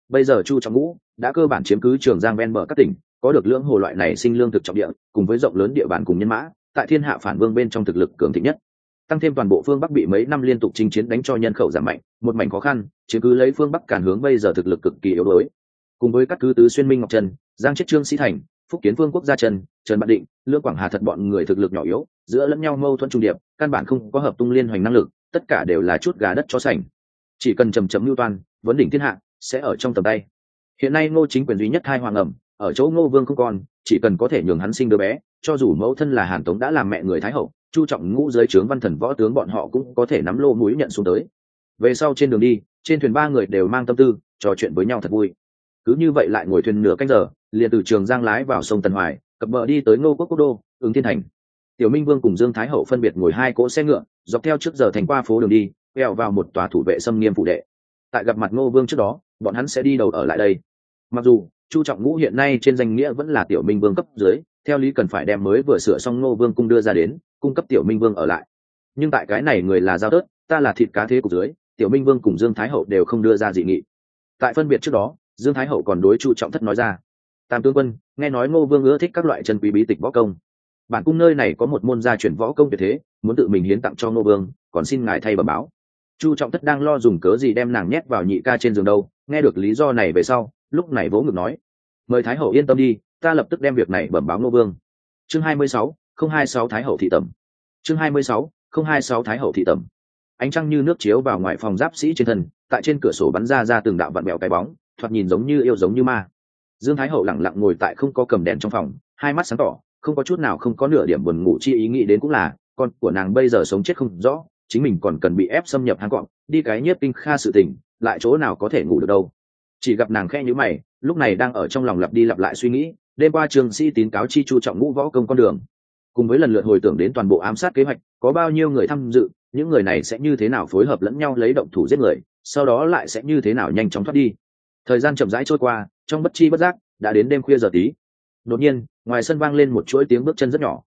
Bây giờ chu trọng ngũ đã cơ bản chiếm cứ trường giang ven bờ các tỉnh, có được lưỡng hồ loại này sinh lương thực trọng địa, cùng với rộng lớn địa bàn cùng nhân mã, tại thiên hạ phản vương bên trong thực lực cường thịnh nhất. Tăng thêm toàn bộ phương bắc bị mấy năm liên tục chinh chiến đánh cho nhân khẩu giảm mạnh, một mảnh khó khăn chứ cứ lấy phương bắc cản hướng bây giờ thực lực cực kỳ yếu đuối. Cùng với các cứ tứ xuyên minh ngọc trần, giang chết trương sĩ thành, phúc kiến vương quốc gia trần trần bạn định, lương quảng hà thật bọn người thực lực nhỏ yếu giữa lẫn nhau mâu thuẫn trung điệp, căn bản không có hợp tung liên hoành năng lực, tất cả đều là chút gà đất cho sành. Chỉ cần trầm trầm lưu toan, vấn đỉnh thiên hạ sẽ ở trong tầm tay. Hiện nay ngô chính quyền duy nhất hai hoàng ẩm, ở chỗ ngô vương không còn, chỉ cần có thể nhường hắn sinh đứa bé, cho dù mẫu thân là hàn tống đã làm mẹ người thái hậu, chu trọng ngũ dưới trướng văn thần võ tướng bọn họ cũng có thể nắm lô mũi nhận xuống tới. Về sau trên đường đi, trên thuyền ba người đều mang tâm tư, trò chuyện với nhau thật vui. Cứ như vậy lại ngồi thuyền nửa canh giờ, liền từ trường giang lái vào sông tần hoài, cập bờ đi tới ngô quốc quốc đô, ứng thiên thành tiểu minh vương cùng dương thái hậu phân biệt ngồi hai cỗ xe ngựa, dọc theo trước giờ thành qua phố đường đi, quẹo vào một tòa thủ vệ xâm nghiêm phụ đệ. Tại gặp mặt ngô vương trước đó, bọn hắn sẽ đi đầu ở lại đây. Mặc dù, chu trọng ngũ hiện nay trên danh nghĩa vẫn là tiểu minh vương cấp dưới, theo lý cần phải đem mới vừa sửa xong ngô vương cung đưa ra đến, cung cấp tiểu minh vương ở lại. Nhưng tại cái này người là giao tớt, ta là thịt cá thế cục dưới, tiểu minh vương cùng dương thái hậu đều không đưa ra dị nghị. Tại phân biệt trước đó, dương thái hậu còn đối chu trọng thất nói ra, tam tướng quân, nghe nói ngô vương ưa thích các loại chân quý bí tịch võ công bản cung nơi này có một môn gia truyền võ công tuyệt thế, muốn tự mình hiến tặng cho ngô vương, còn xin ngài thay bẩm báo. Chu trọng thất đang lo dùng cớ gì đem nàng nhét vào nhị ca trên giường đâu, nghe được lý do này về sau, lúc này vỗ ngực nói, mời thái hậu yên tâm đi, ta lập tức đem việc này bẩm báo ngô vương. Chương hai mươi sáu, không hai sáu thái hậu thị tẩm. Chương hai mươi sáu, không hai sáu thái hậu thị tẩm. Ánh trăng như nước chiếu vào ngoài phòng giáp sĩ trên thân, tại trên cửa sổ bắn ra ra từng đạo vặn mèo cái bóng, thoạt nhìn giống như yêu giống như ma. Dương thái hậu lẳng lặng ngồi tại không có cầm đèn trong phòng, hai mắt sáng tỏ không có chút nào không có nửa điểm buồn ngủ chi ý nghĩ đến cũng là, con của nàng bây giờ sống chết không rõ, chính mình còn cần bị ép xâm nhập hang cọp đi cái nhiếp kinh kha sự tình, lại chỗ nào có thể ngủ được đâu. Chỉ gặp nàng khe nhữ mày, lúc này đang ở trong lòng lặp đi lặp lại suy nghĩ, đêm qua trường sĩ tín cáo chi chu trọng ngũ võ công con đường. Cùng với lần lượt hồi tưởng đến toàn bộ ám sát kế hoạch, có bao nhiêu người tham dự, những người này sẽ như thế nào phối hợp lẫn nhau lấy động thủ giết người, sau đó lại sẽ như thế nào nhanh chóng thoát đi. Thời gian chậm rãi trôi qua, trong bất chi bất giác, đã đến đêm khuya giờ tí đột nhiên, ngoài sân vang lên một chuỗi tiếng bước chân rất nhỏ.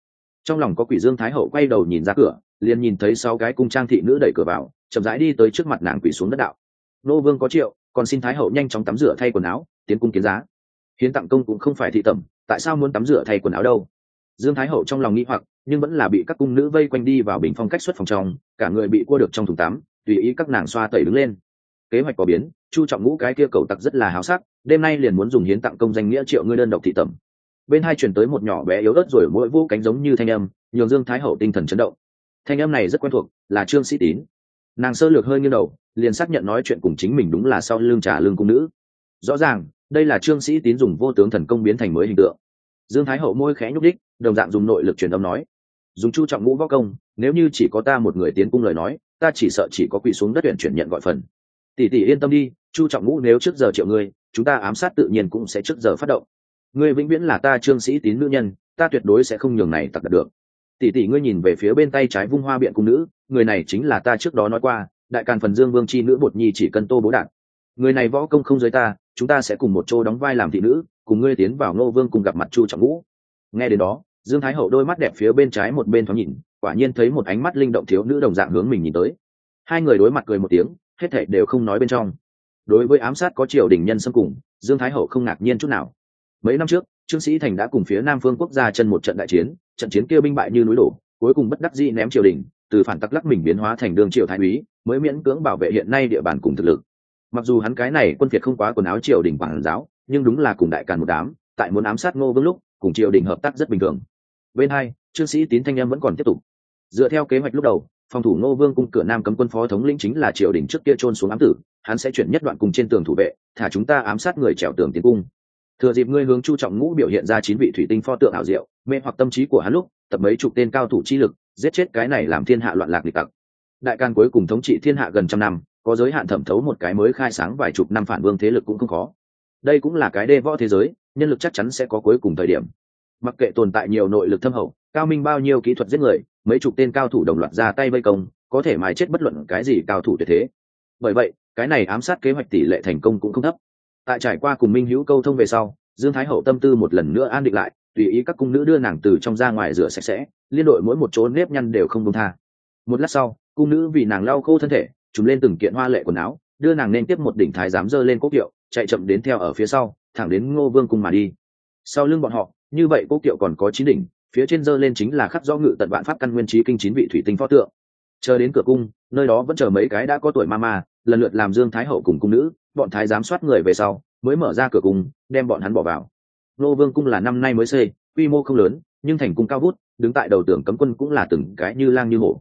Trong lòng có quỷ dương thái hậu quay đầu nhìn ra cửa, liền nhìn thấy sáu cái cung trang thị nữ đẩy cửa vào, chậm rãi đi tới trước mặt nàng quỷ xuống đất đạo. Nô vương có triệu, còn xin thái hậu nhanh chóng tắm rửa thay quần áo, tiến cung kiến giá. Hiến tặng công cũng không phải thị tẩm, tại sao muốn tắm rửa thay quần áo đâu? Dương thái hậu trong lòng nghĩ hoặc, nhưng vẫn là bị các cung nữ vây quanh đi vào bình phong cách xuất phòng trong, cả người bị cua được trong thùng tắm, tùy ý các nàng xoa tẩy đứng lên. Kế hoạch có biến, chu trọng ngũ cái kia cầu tặc rất là háo sắc, đêm nay liền muốn dùng hiến tặng công danh nghĩa triệu ngươi đơn độc thị tẩm bên hai chuyển tới một nhỏ bé yếu ớt rồi mỗi vũ cánh giống như thanh âm, nhường dương thái hậu tinh thần chấn động. Thanh âm này rất quen thuộc, là trương sĩ tín. Nàng sơ lược hơi như đầu, liền xác nhận nói chuyện cùng chính mình đúng là sau lương trả lương cung nữ. Rõ ràng, đây là trương sĩ tín dùng vô tướng thần công biến thành mới hình tượng. Dương thái hậu môi khẽ nhúc đích đồng dạng dùng nội lực truyền âm nói, dùng chu trọng ngũ võ công, nếu như chỉ có ta một người tiến cung lời nói, ta chỉ sợ chỉ có quỳ xuống đất tuyển chuyển nhận gọi phần. Tỷ tỷ yên tâm đi, chu trọng ngũ nếu trước giờ triệu ngươi, chúng ta ám sát tự nhiên cũng sẽ trước giờ phát động ngươi vĩnh viễn là ta trương sĩ tín nữ nhân, ta tuyệt đối sẽ không nhường này tặc được. Tỷ tỷ ngươi nhìn về phía bên tay trái vung hoa biện cung nữ, người này chính là ta trước đó nói qua, đại càn phần dương vương c h i nữ bột nhi chỉ cần tô bố đạt người này võ công không giới ta, chúng ta sẽ cùng một chỗ đóng vai làm thị nữ, cùng ngươi tiến vào ngô vương cùng gặp mặt chu trọng ngũ. Nghe đến đó, dương thái hậu đôi mắt đẹp phía bên trái một bên thoáng nhìn, quả nhiên thấy một ánh mắt linh động thiếu nữ đồng dạng hướng mình nhìn tới. Hai người đối mặt cười một tiếng, hết thảy đều không nói bên trong. Đối với ám sát có triều đình nhân xâm cùng, dương thái hậu không ngạc nhiên chút nào mấy năm trước, trương sĩ thành đã cùng phía nam phương quốc gia chân một trận đại chiến, trận chiến kia binh bại như núi đổ, cuối cùng bất đắc dĩ ném triều đình, từ phản tắc lắc mình biến hóa thành đường triều thái úy, mới miễn cưỡng bảo vệ hiện nay địa bàn cùng thực lực. Mặc dù hắn cái này quân việt không quá quần áo triều đình bản giáo, nhưng đúng là cùng đại càn một đám, tại muốn ám sát ngô vương lúc, cùng triều đình hợp tác rất bình thường. Bên hai, trương sĩ tín thanh em vẫn còn tiếp tục. Dựa theo kế hoạch lúc đầu, phòng thủ ngô vương cung cửa nam cấm quân phó thống lĩnh chính là triều đình trước kia trôn xuống ám tử, hắn sẽ chuyển nhất đoạn cùng trên tường thủ vệ, thả chúng ta ám sát người trèo tường tiến cung thừa dịp ngươi hướng chu trọng ngũ biểu hiện ra chín vị thủy tinh pho tượng ảo diệu, mê hoặc tâm trí của hắn lúc, tập mấy chục tên cao thủ chi lực, giết chết cái này làm thiên hạ loạn lạc địch tặc. Đại can cuối cùng thống trị thiên hạ gần trăm năm, có giới hạn thẩm thấu một cái mới khai sáng vài chục năm phản vương thế lực cũng không khó. Đây cũng là cái đê võ thế giới, nhân lực chắc chắn sẽ có cuối cùng thời điểm. Mặc kệ tồn tại nhiều nội lực thâm hậu, cao minh bao nhiêu kỹ thuật giết người, mấy chục tên cao thủ đồng loạt ra tay vây công, có thể mài chết bất luận cái gì cao thủ tuyệt thế. Bởi vậy, cái này ám sát kế hoạch tỷ lệ thành công cũng không thấp tại trải qua cùng minh hữu câu thông về sau, dương thái hậu tâm tư một lần nữa an định lại, tùy ý các cung nữ đưa nàng từ trong ra ngoài rửa sạch sẽ, liên đội mỗi một chỗ nếp nhăn đều không công tha. Một lát sau, cung nữ vì nàng lau khô thân thể chúng lên từng kiện hoa lệ quần áo, đưa nàng nên tiếp một đỉnh thái giám dơ lên cốc kiệu, chạy chậm đến theo ở phía sau, thẳng đến ngô vương cung mà đi. Sau lưng bọn họ, như vậy cốc kiệu còn có chín đỉnh, phía trên dơ lên chính là khắc do ngự tận vạn pháp căn nguyên trí kinh chín vị thủy tinh pho tượng. Chờ đến cửa cung, nơi đó vẫn chờ mấy cái đã có tuổi ma ma, lần lượt làm dương thái hậu cùng cung nữ bọn thái giám soát người về sau, mới mở ra cửa cung đem bọn hắn bỏ vào. Nô vương cung là năm nay mới xây, quy mô không lớn, nhưng thành cung cao vút, đứng tại đầu tường cấm quân cũng là từng cái như lang như hổ.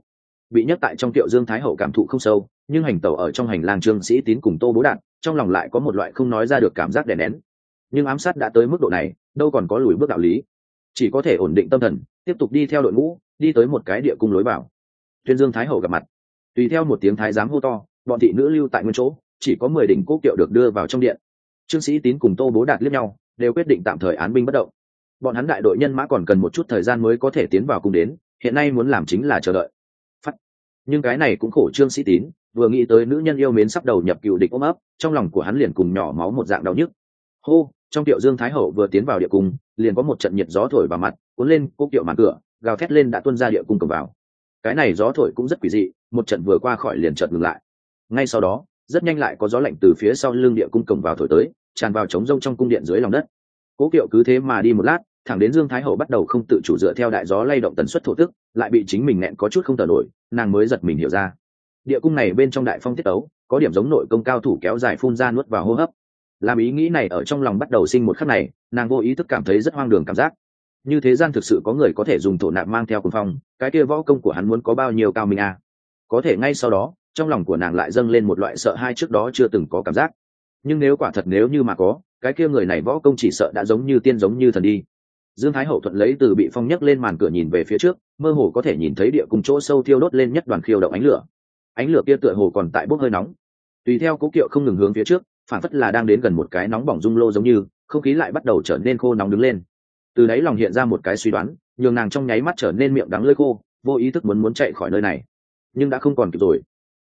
Bị nhất tại trong tiệu dương thái hậu cảm thụ không sâu, nhưng hành tẩu ở trong hành lang trương sĩ tín cùng tô bố đạt, trong lòng lại có một loại không nói ra được cảm giác đè nén. Nhưng ám sát đã tới mức độ này, đâu còn có lùi bước đạo lý. Chỉ có thể ổn định tâm thần, tiếp tục đi theo đội ngũ, đi tới một cái địa cung lối vào. Tuyên dương thái hậu gặp mặt. Tùy theo một tiếng thái giám hô to, bọn thị nữ lưu tại nguyên chỗ chỉ có mười đỉnh cố kiệu được đưa vào trong điện. Trương sĩ tín cùng tô bố đạt liếc nhau, đều quyết định tạm thời án binh bất động. Bọn hắn đại đội nhân mã còn cần một chút thời gian mới có thể tiến vào cung đến, hiện nay muốn làm chính là chờ đợi. Phát. nhưng cái này cũng khổ trương sĩ tín, vừa nghĩ tới nữ nhân yêu mến sắp đầu nhập cựu địch ôm ấp, trong lòng của hắn liền cùng nhỏ máu một dạng đau nhức. Hô, trong tiệu dương thái hậu vừa tiến vào địa cung, liền có một trận nhiệt gió thổi vào mặt, cuốn lên cố kiệu màn cửa, gào thét lên đã tuân ra địa cung cầm vào. Cái này gió thổi cũng rất quỷ dị, một trận vừa qua khỏi liền chợt ngừng lại. Ngay sau đó rất nhanh lại có gió lạnh từ phía sau lưng địa cung cổng vào thổi tới, tràn vào trống rông trong cung điện dưới lòng đất. Cố kiệu cứ thế mà đi một lát, thẳng đến dương thái hậu bắt đầu không tự chủ dựa theo đại gió lay động tần suất thổ tức, lại bị chính mình nẹn có chút không thở nổi, nàng mới giật mình hiểu ra. Địa cung này bên trong đại phong tiết ấu, có điểm giống nội công cao thủ kéo dài phun ra nuốt vào hô hấp. Làm ý nghĩ này ở trong lòng bắt đầu sinh một khắc này, nàng vô ý thức cảm thấy rất hoang đường cảm giác. Như thế gian thực sự có người có thể dùng thổ nạp mang theo cùng phong, cái kia võ công của hắn muốn có bao nhiêu cao minh à. có thể ngay sau đó trong lòng của nàng lại dâng lên một loại sợ hai trước đó chưa từng có cảm giác. Nhưng nếu quả thật nếu như mà có, cái kia người này võ công chỉ sợ đã giống như tiên giống như thần đi. Dương thái hậu thuận lấy từ bị phong nhấc lên màn cửa nhìn về phía trước, mơ hồ có thể nhìn thấy địa cùng chỗ sâu thiêu đốt lên nhất đoàn khiêu động ánh lửa. Ánh lửa kia tựa hồ còn tại bốc hơi nóng. Tùy theo cố kiệu không ngừng hướng phía trước, phản phất là đang đến gần một cái nóng bỏng rung lô giống như, không khí lại bắt đầu trở nên khô nóng đứng lên. Từ đấy lòng hiện ra một cái suy đoán, nhường nàng trong nháy mắt trở nên miệng đắng lơi khô, vô ý thức muốn muốn chạy khỏi nơi này. Nhưng đã không còn kịp rồi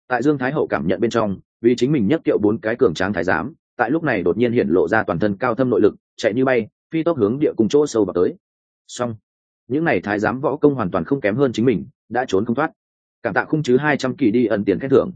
tại dương thái hậu cảm nhận bên trong, vì chính mình nhất kiệu bốn cái cường tráng thái giám, tại lúc này đột nhiên hiện lộ ra toàn thân cao thâm nội lực, chạy như bay, phi tốc hướng địa cùng chỗ sâu vào tới. Xong, những n à y thái giám võ công hoàn toàn không kém hơn chính mình, đã trốn không thoát. Cảm tạ khung chứ hai trăm kỳ đi ẩn tiền khen thưởng.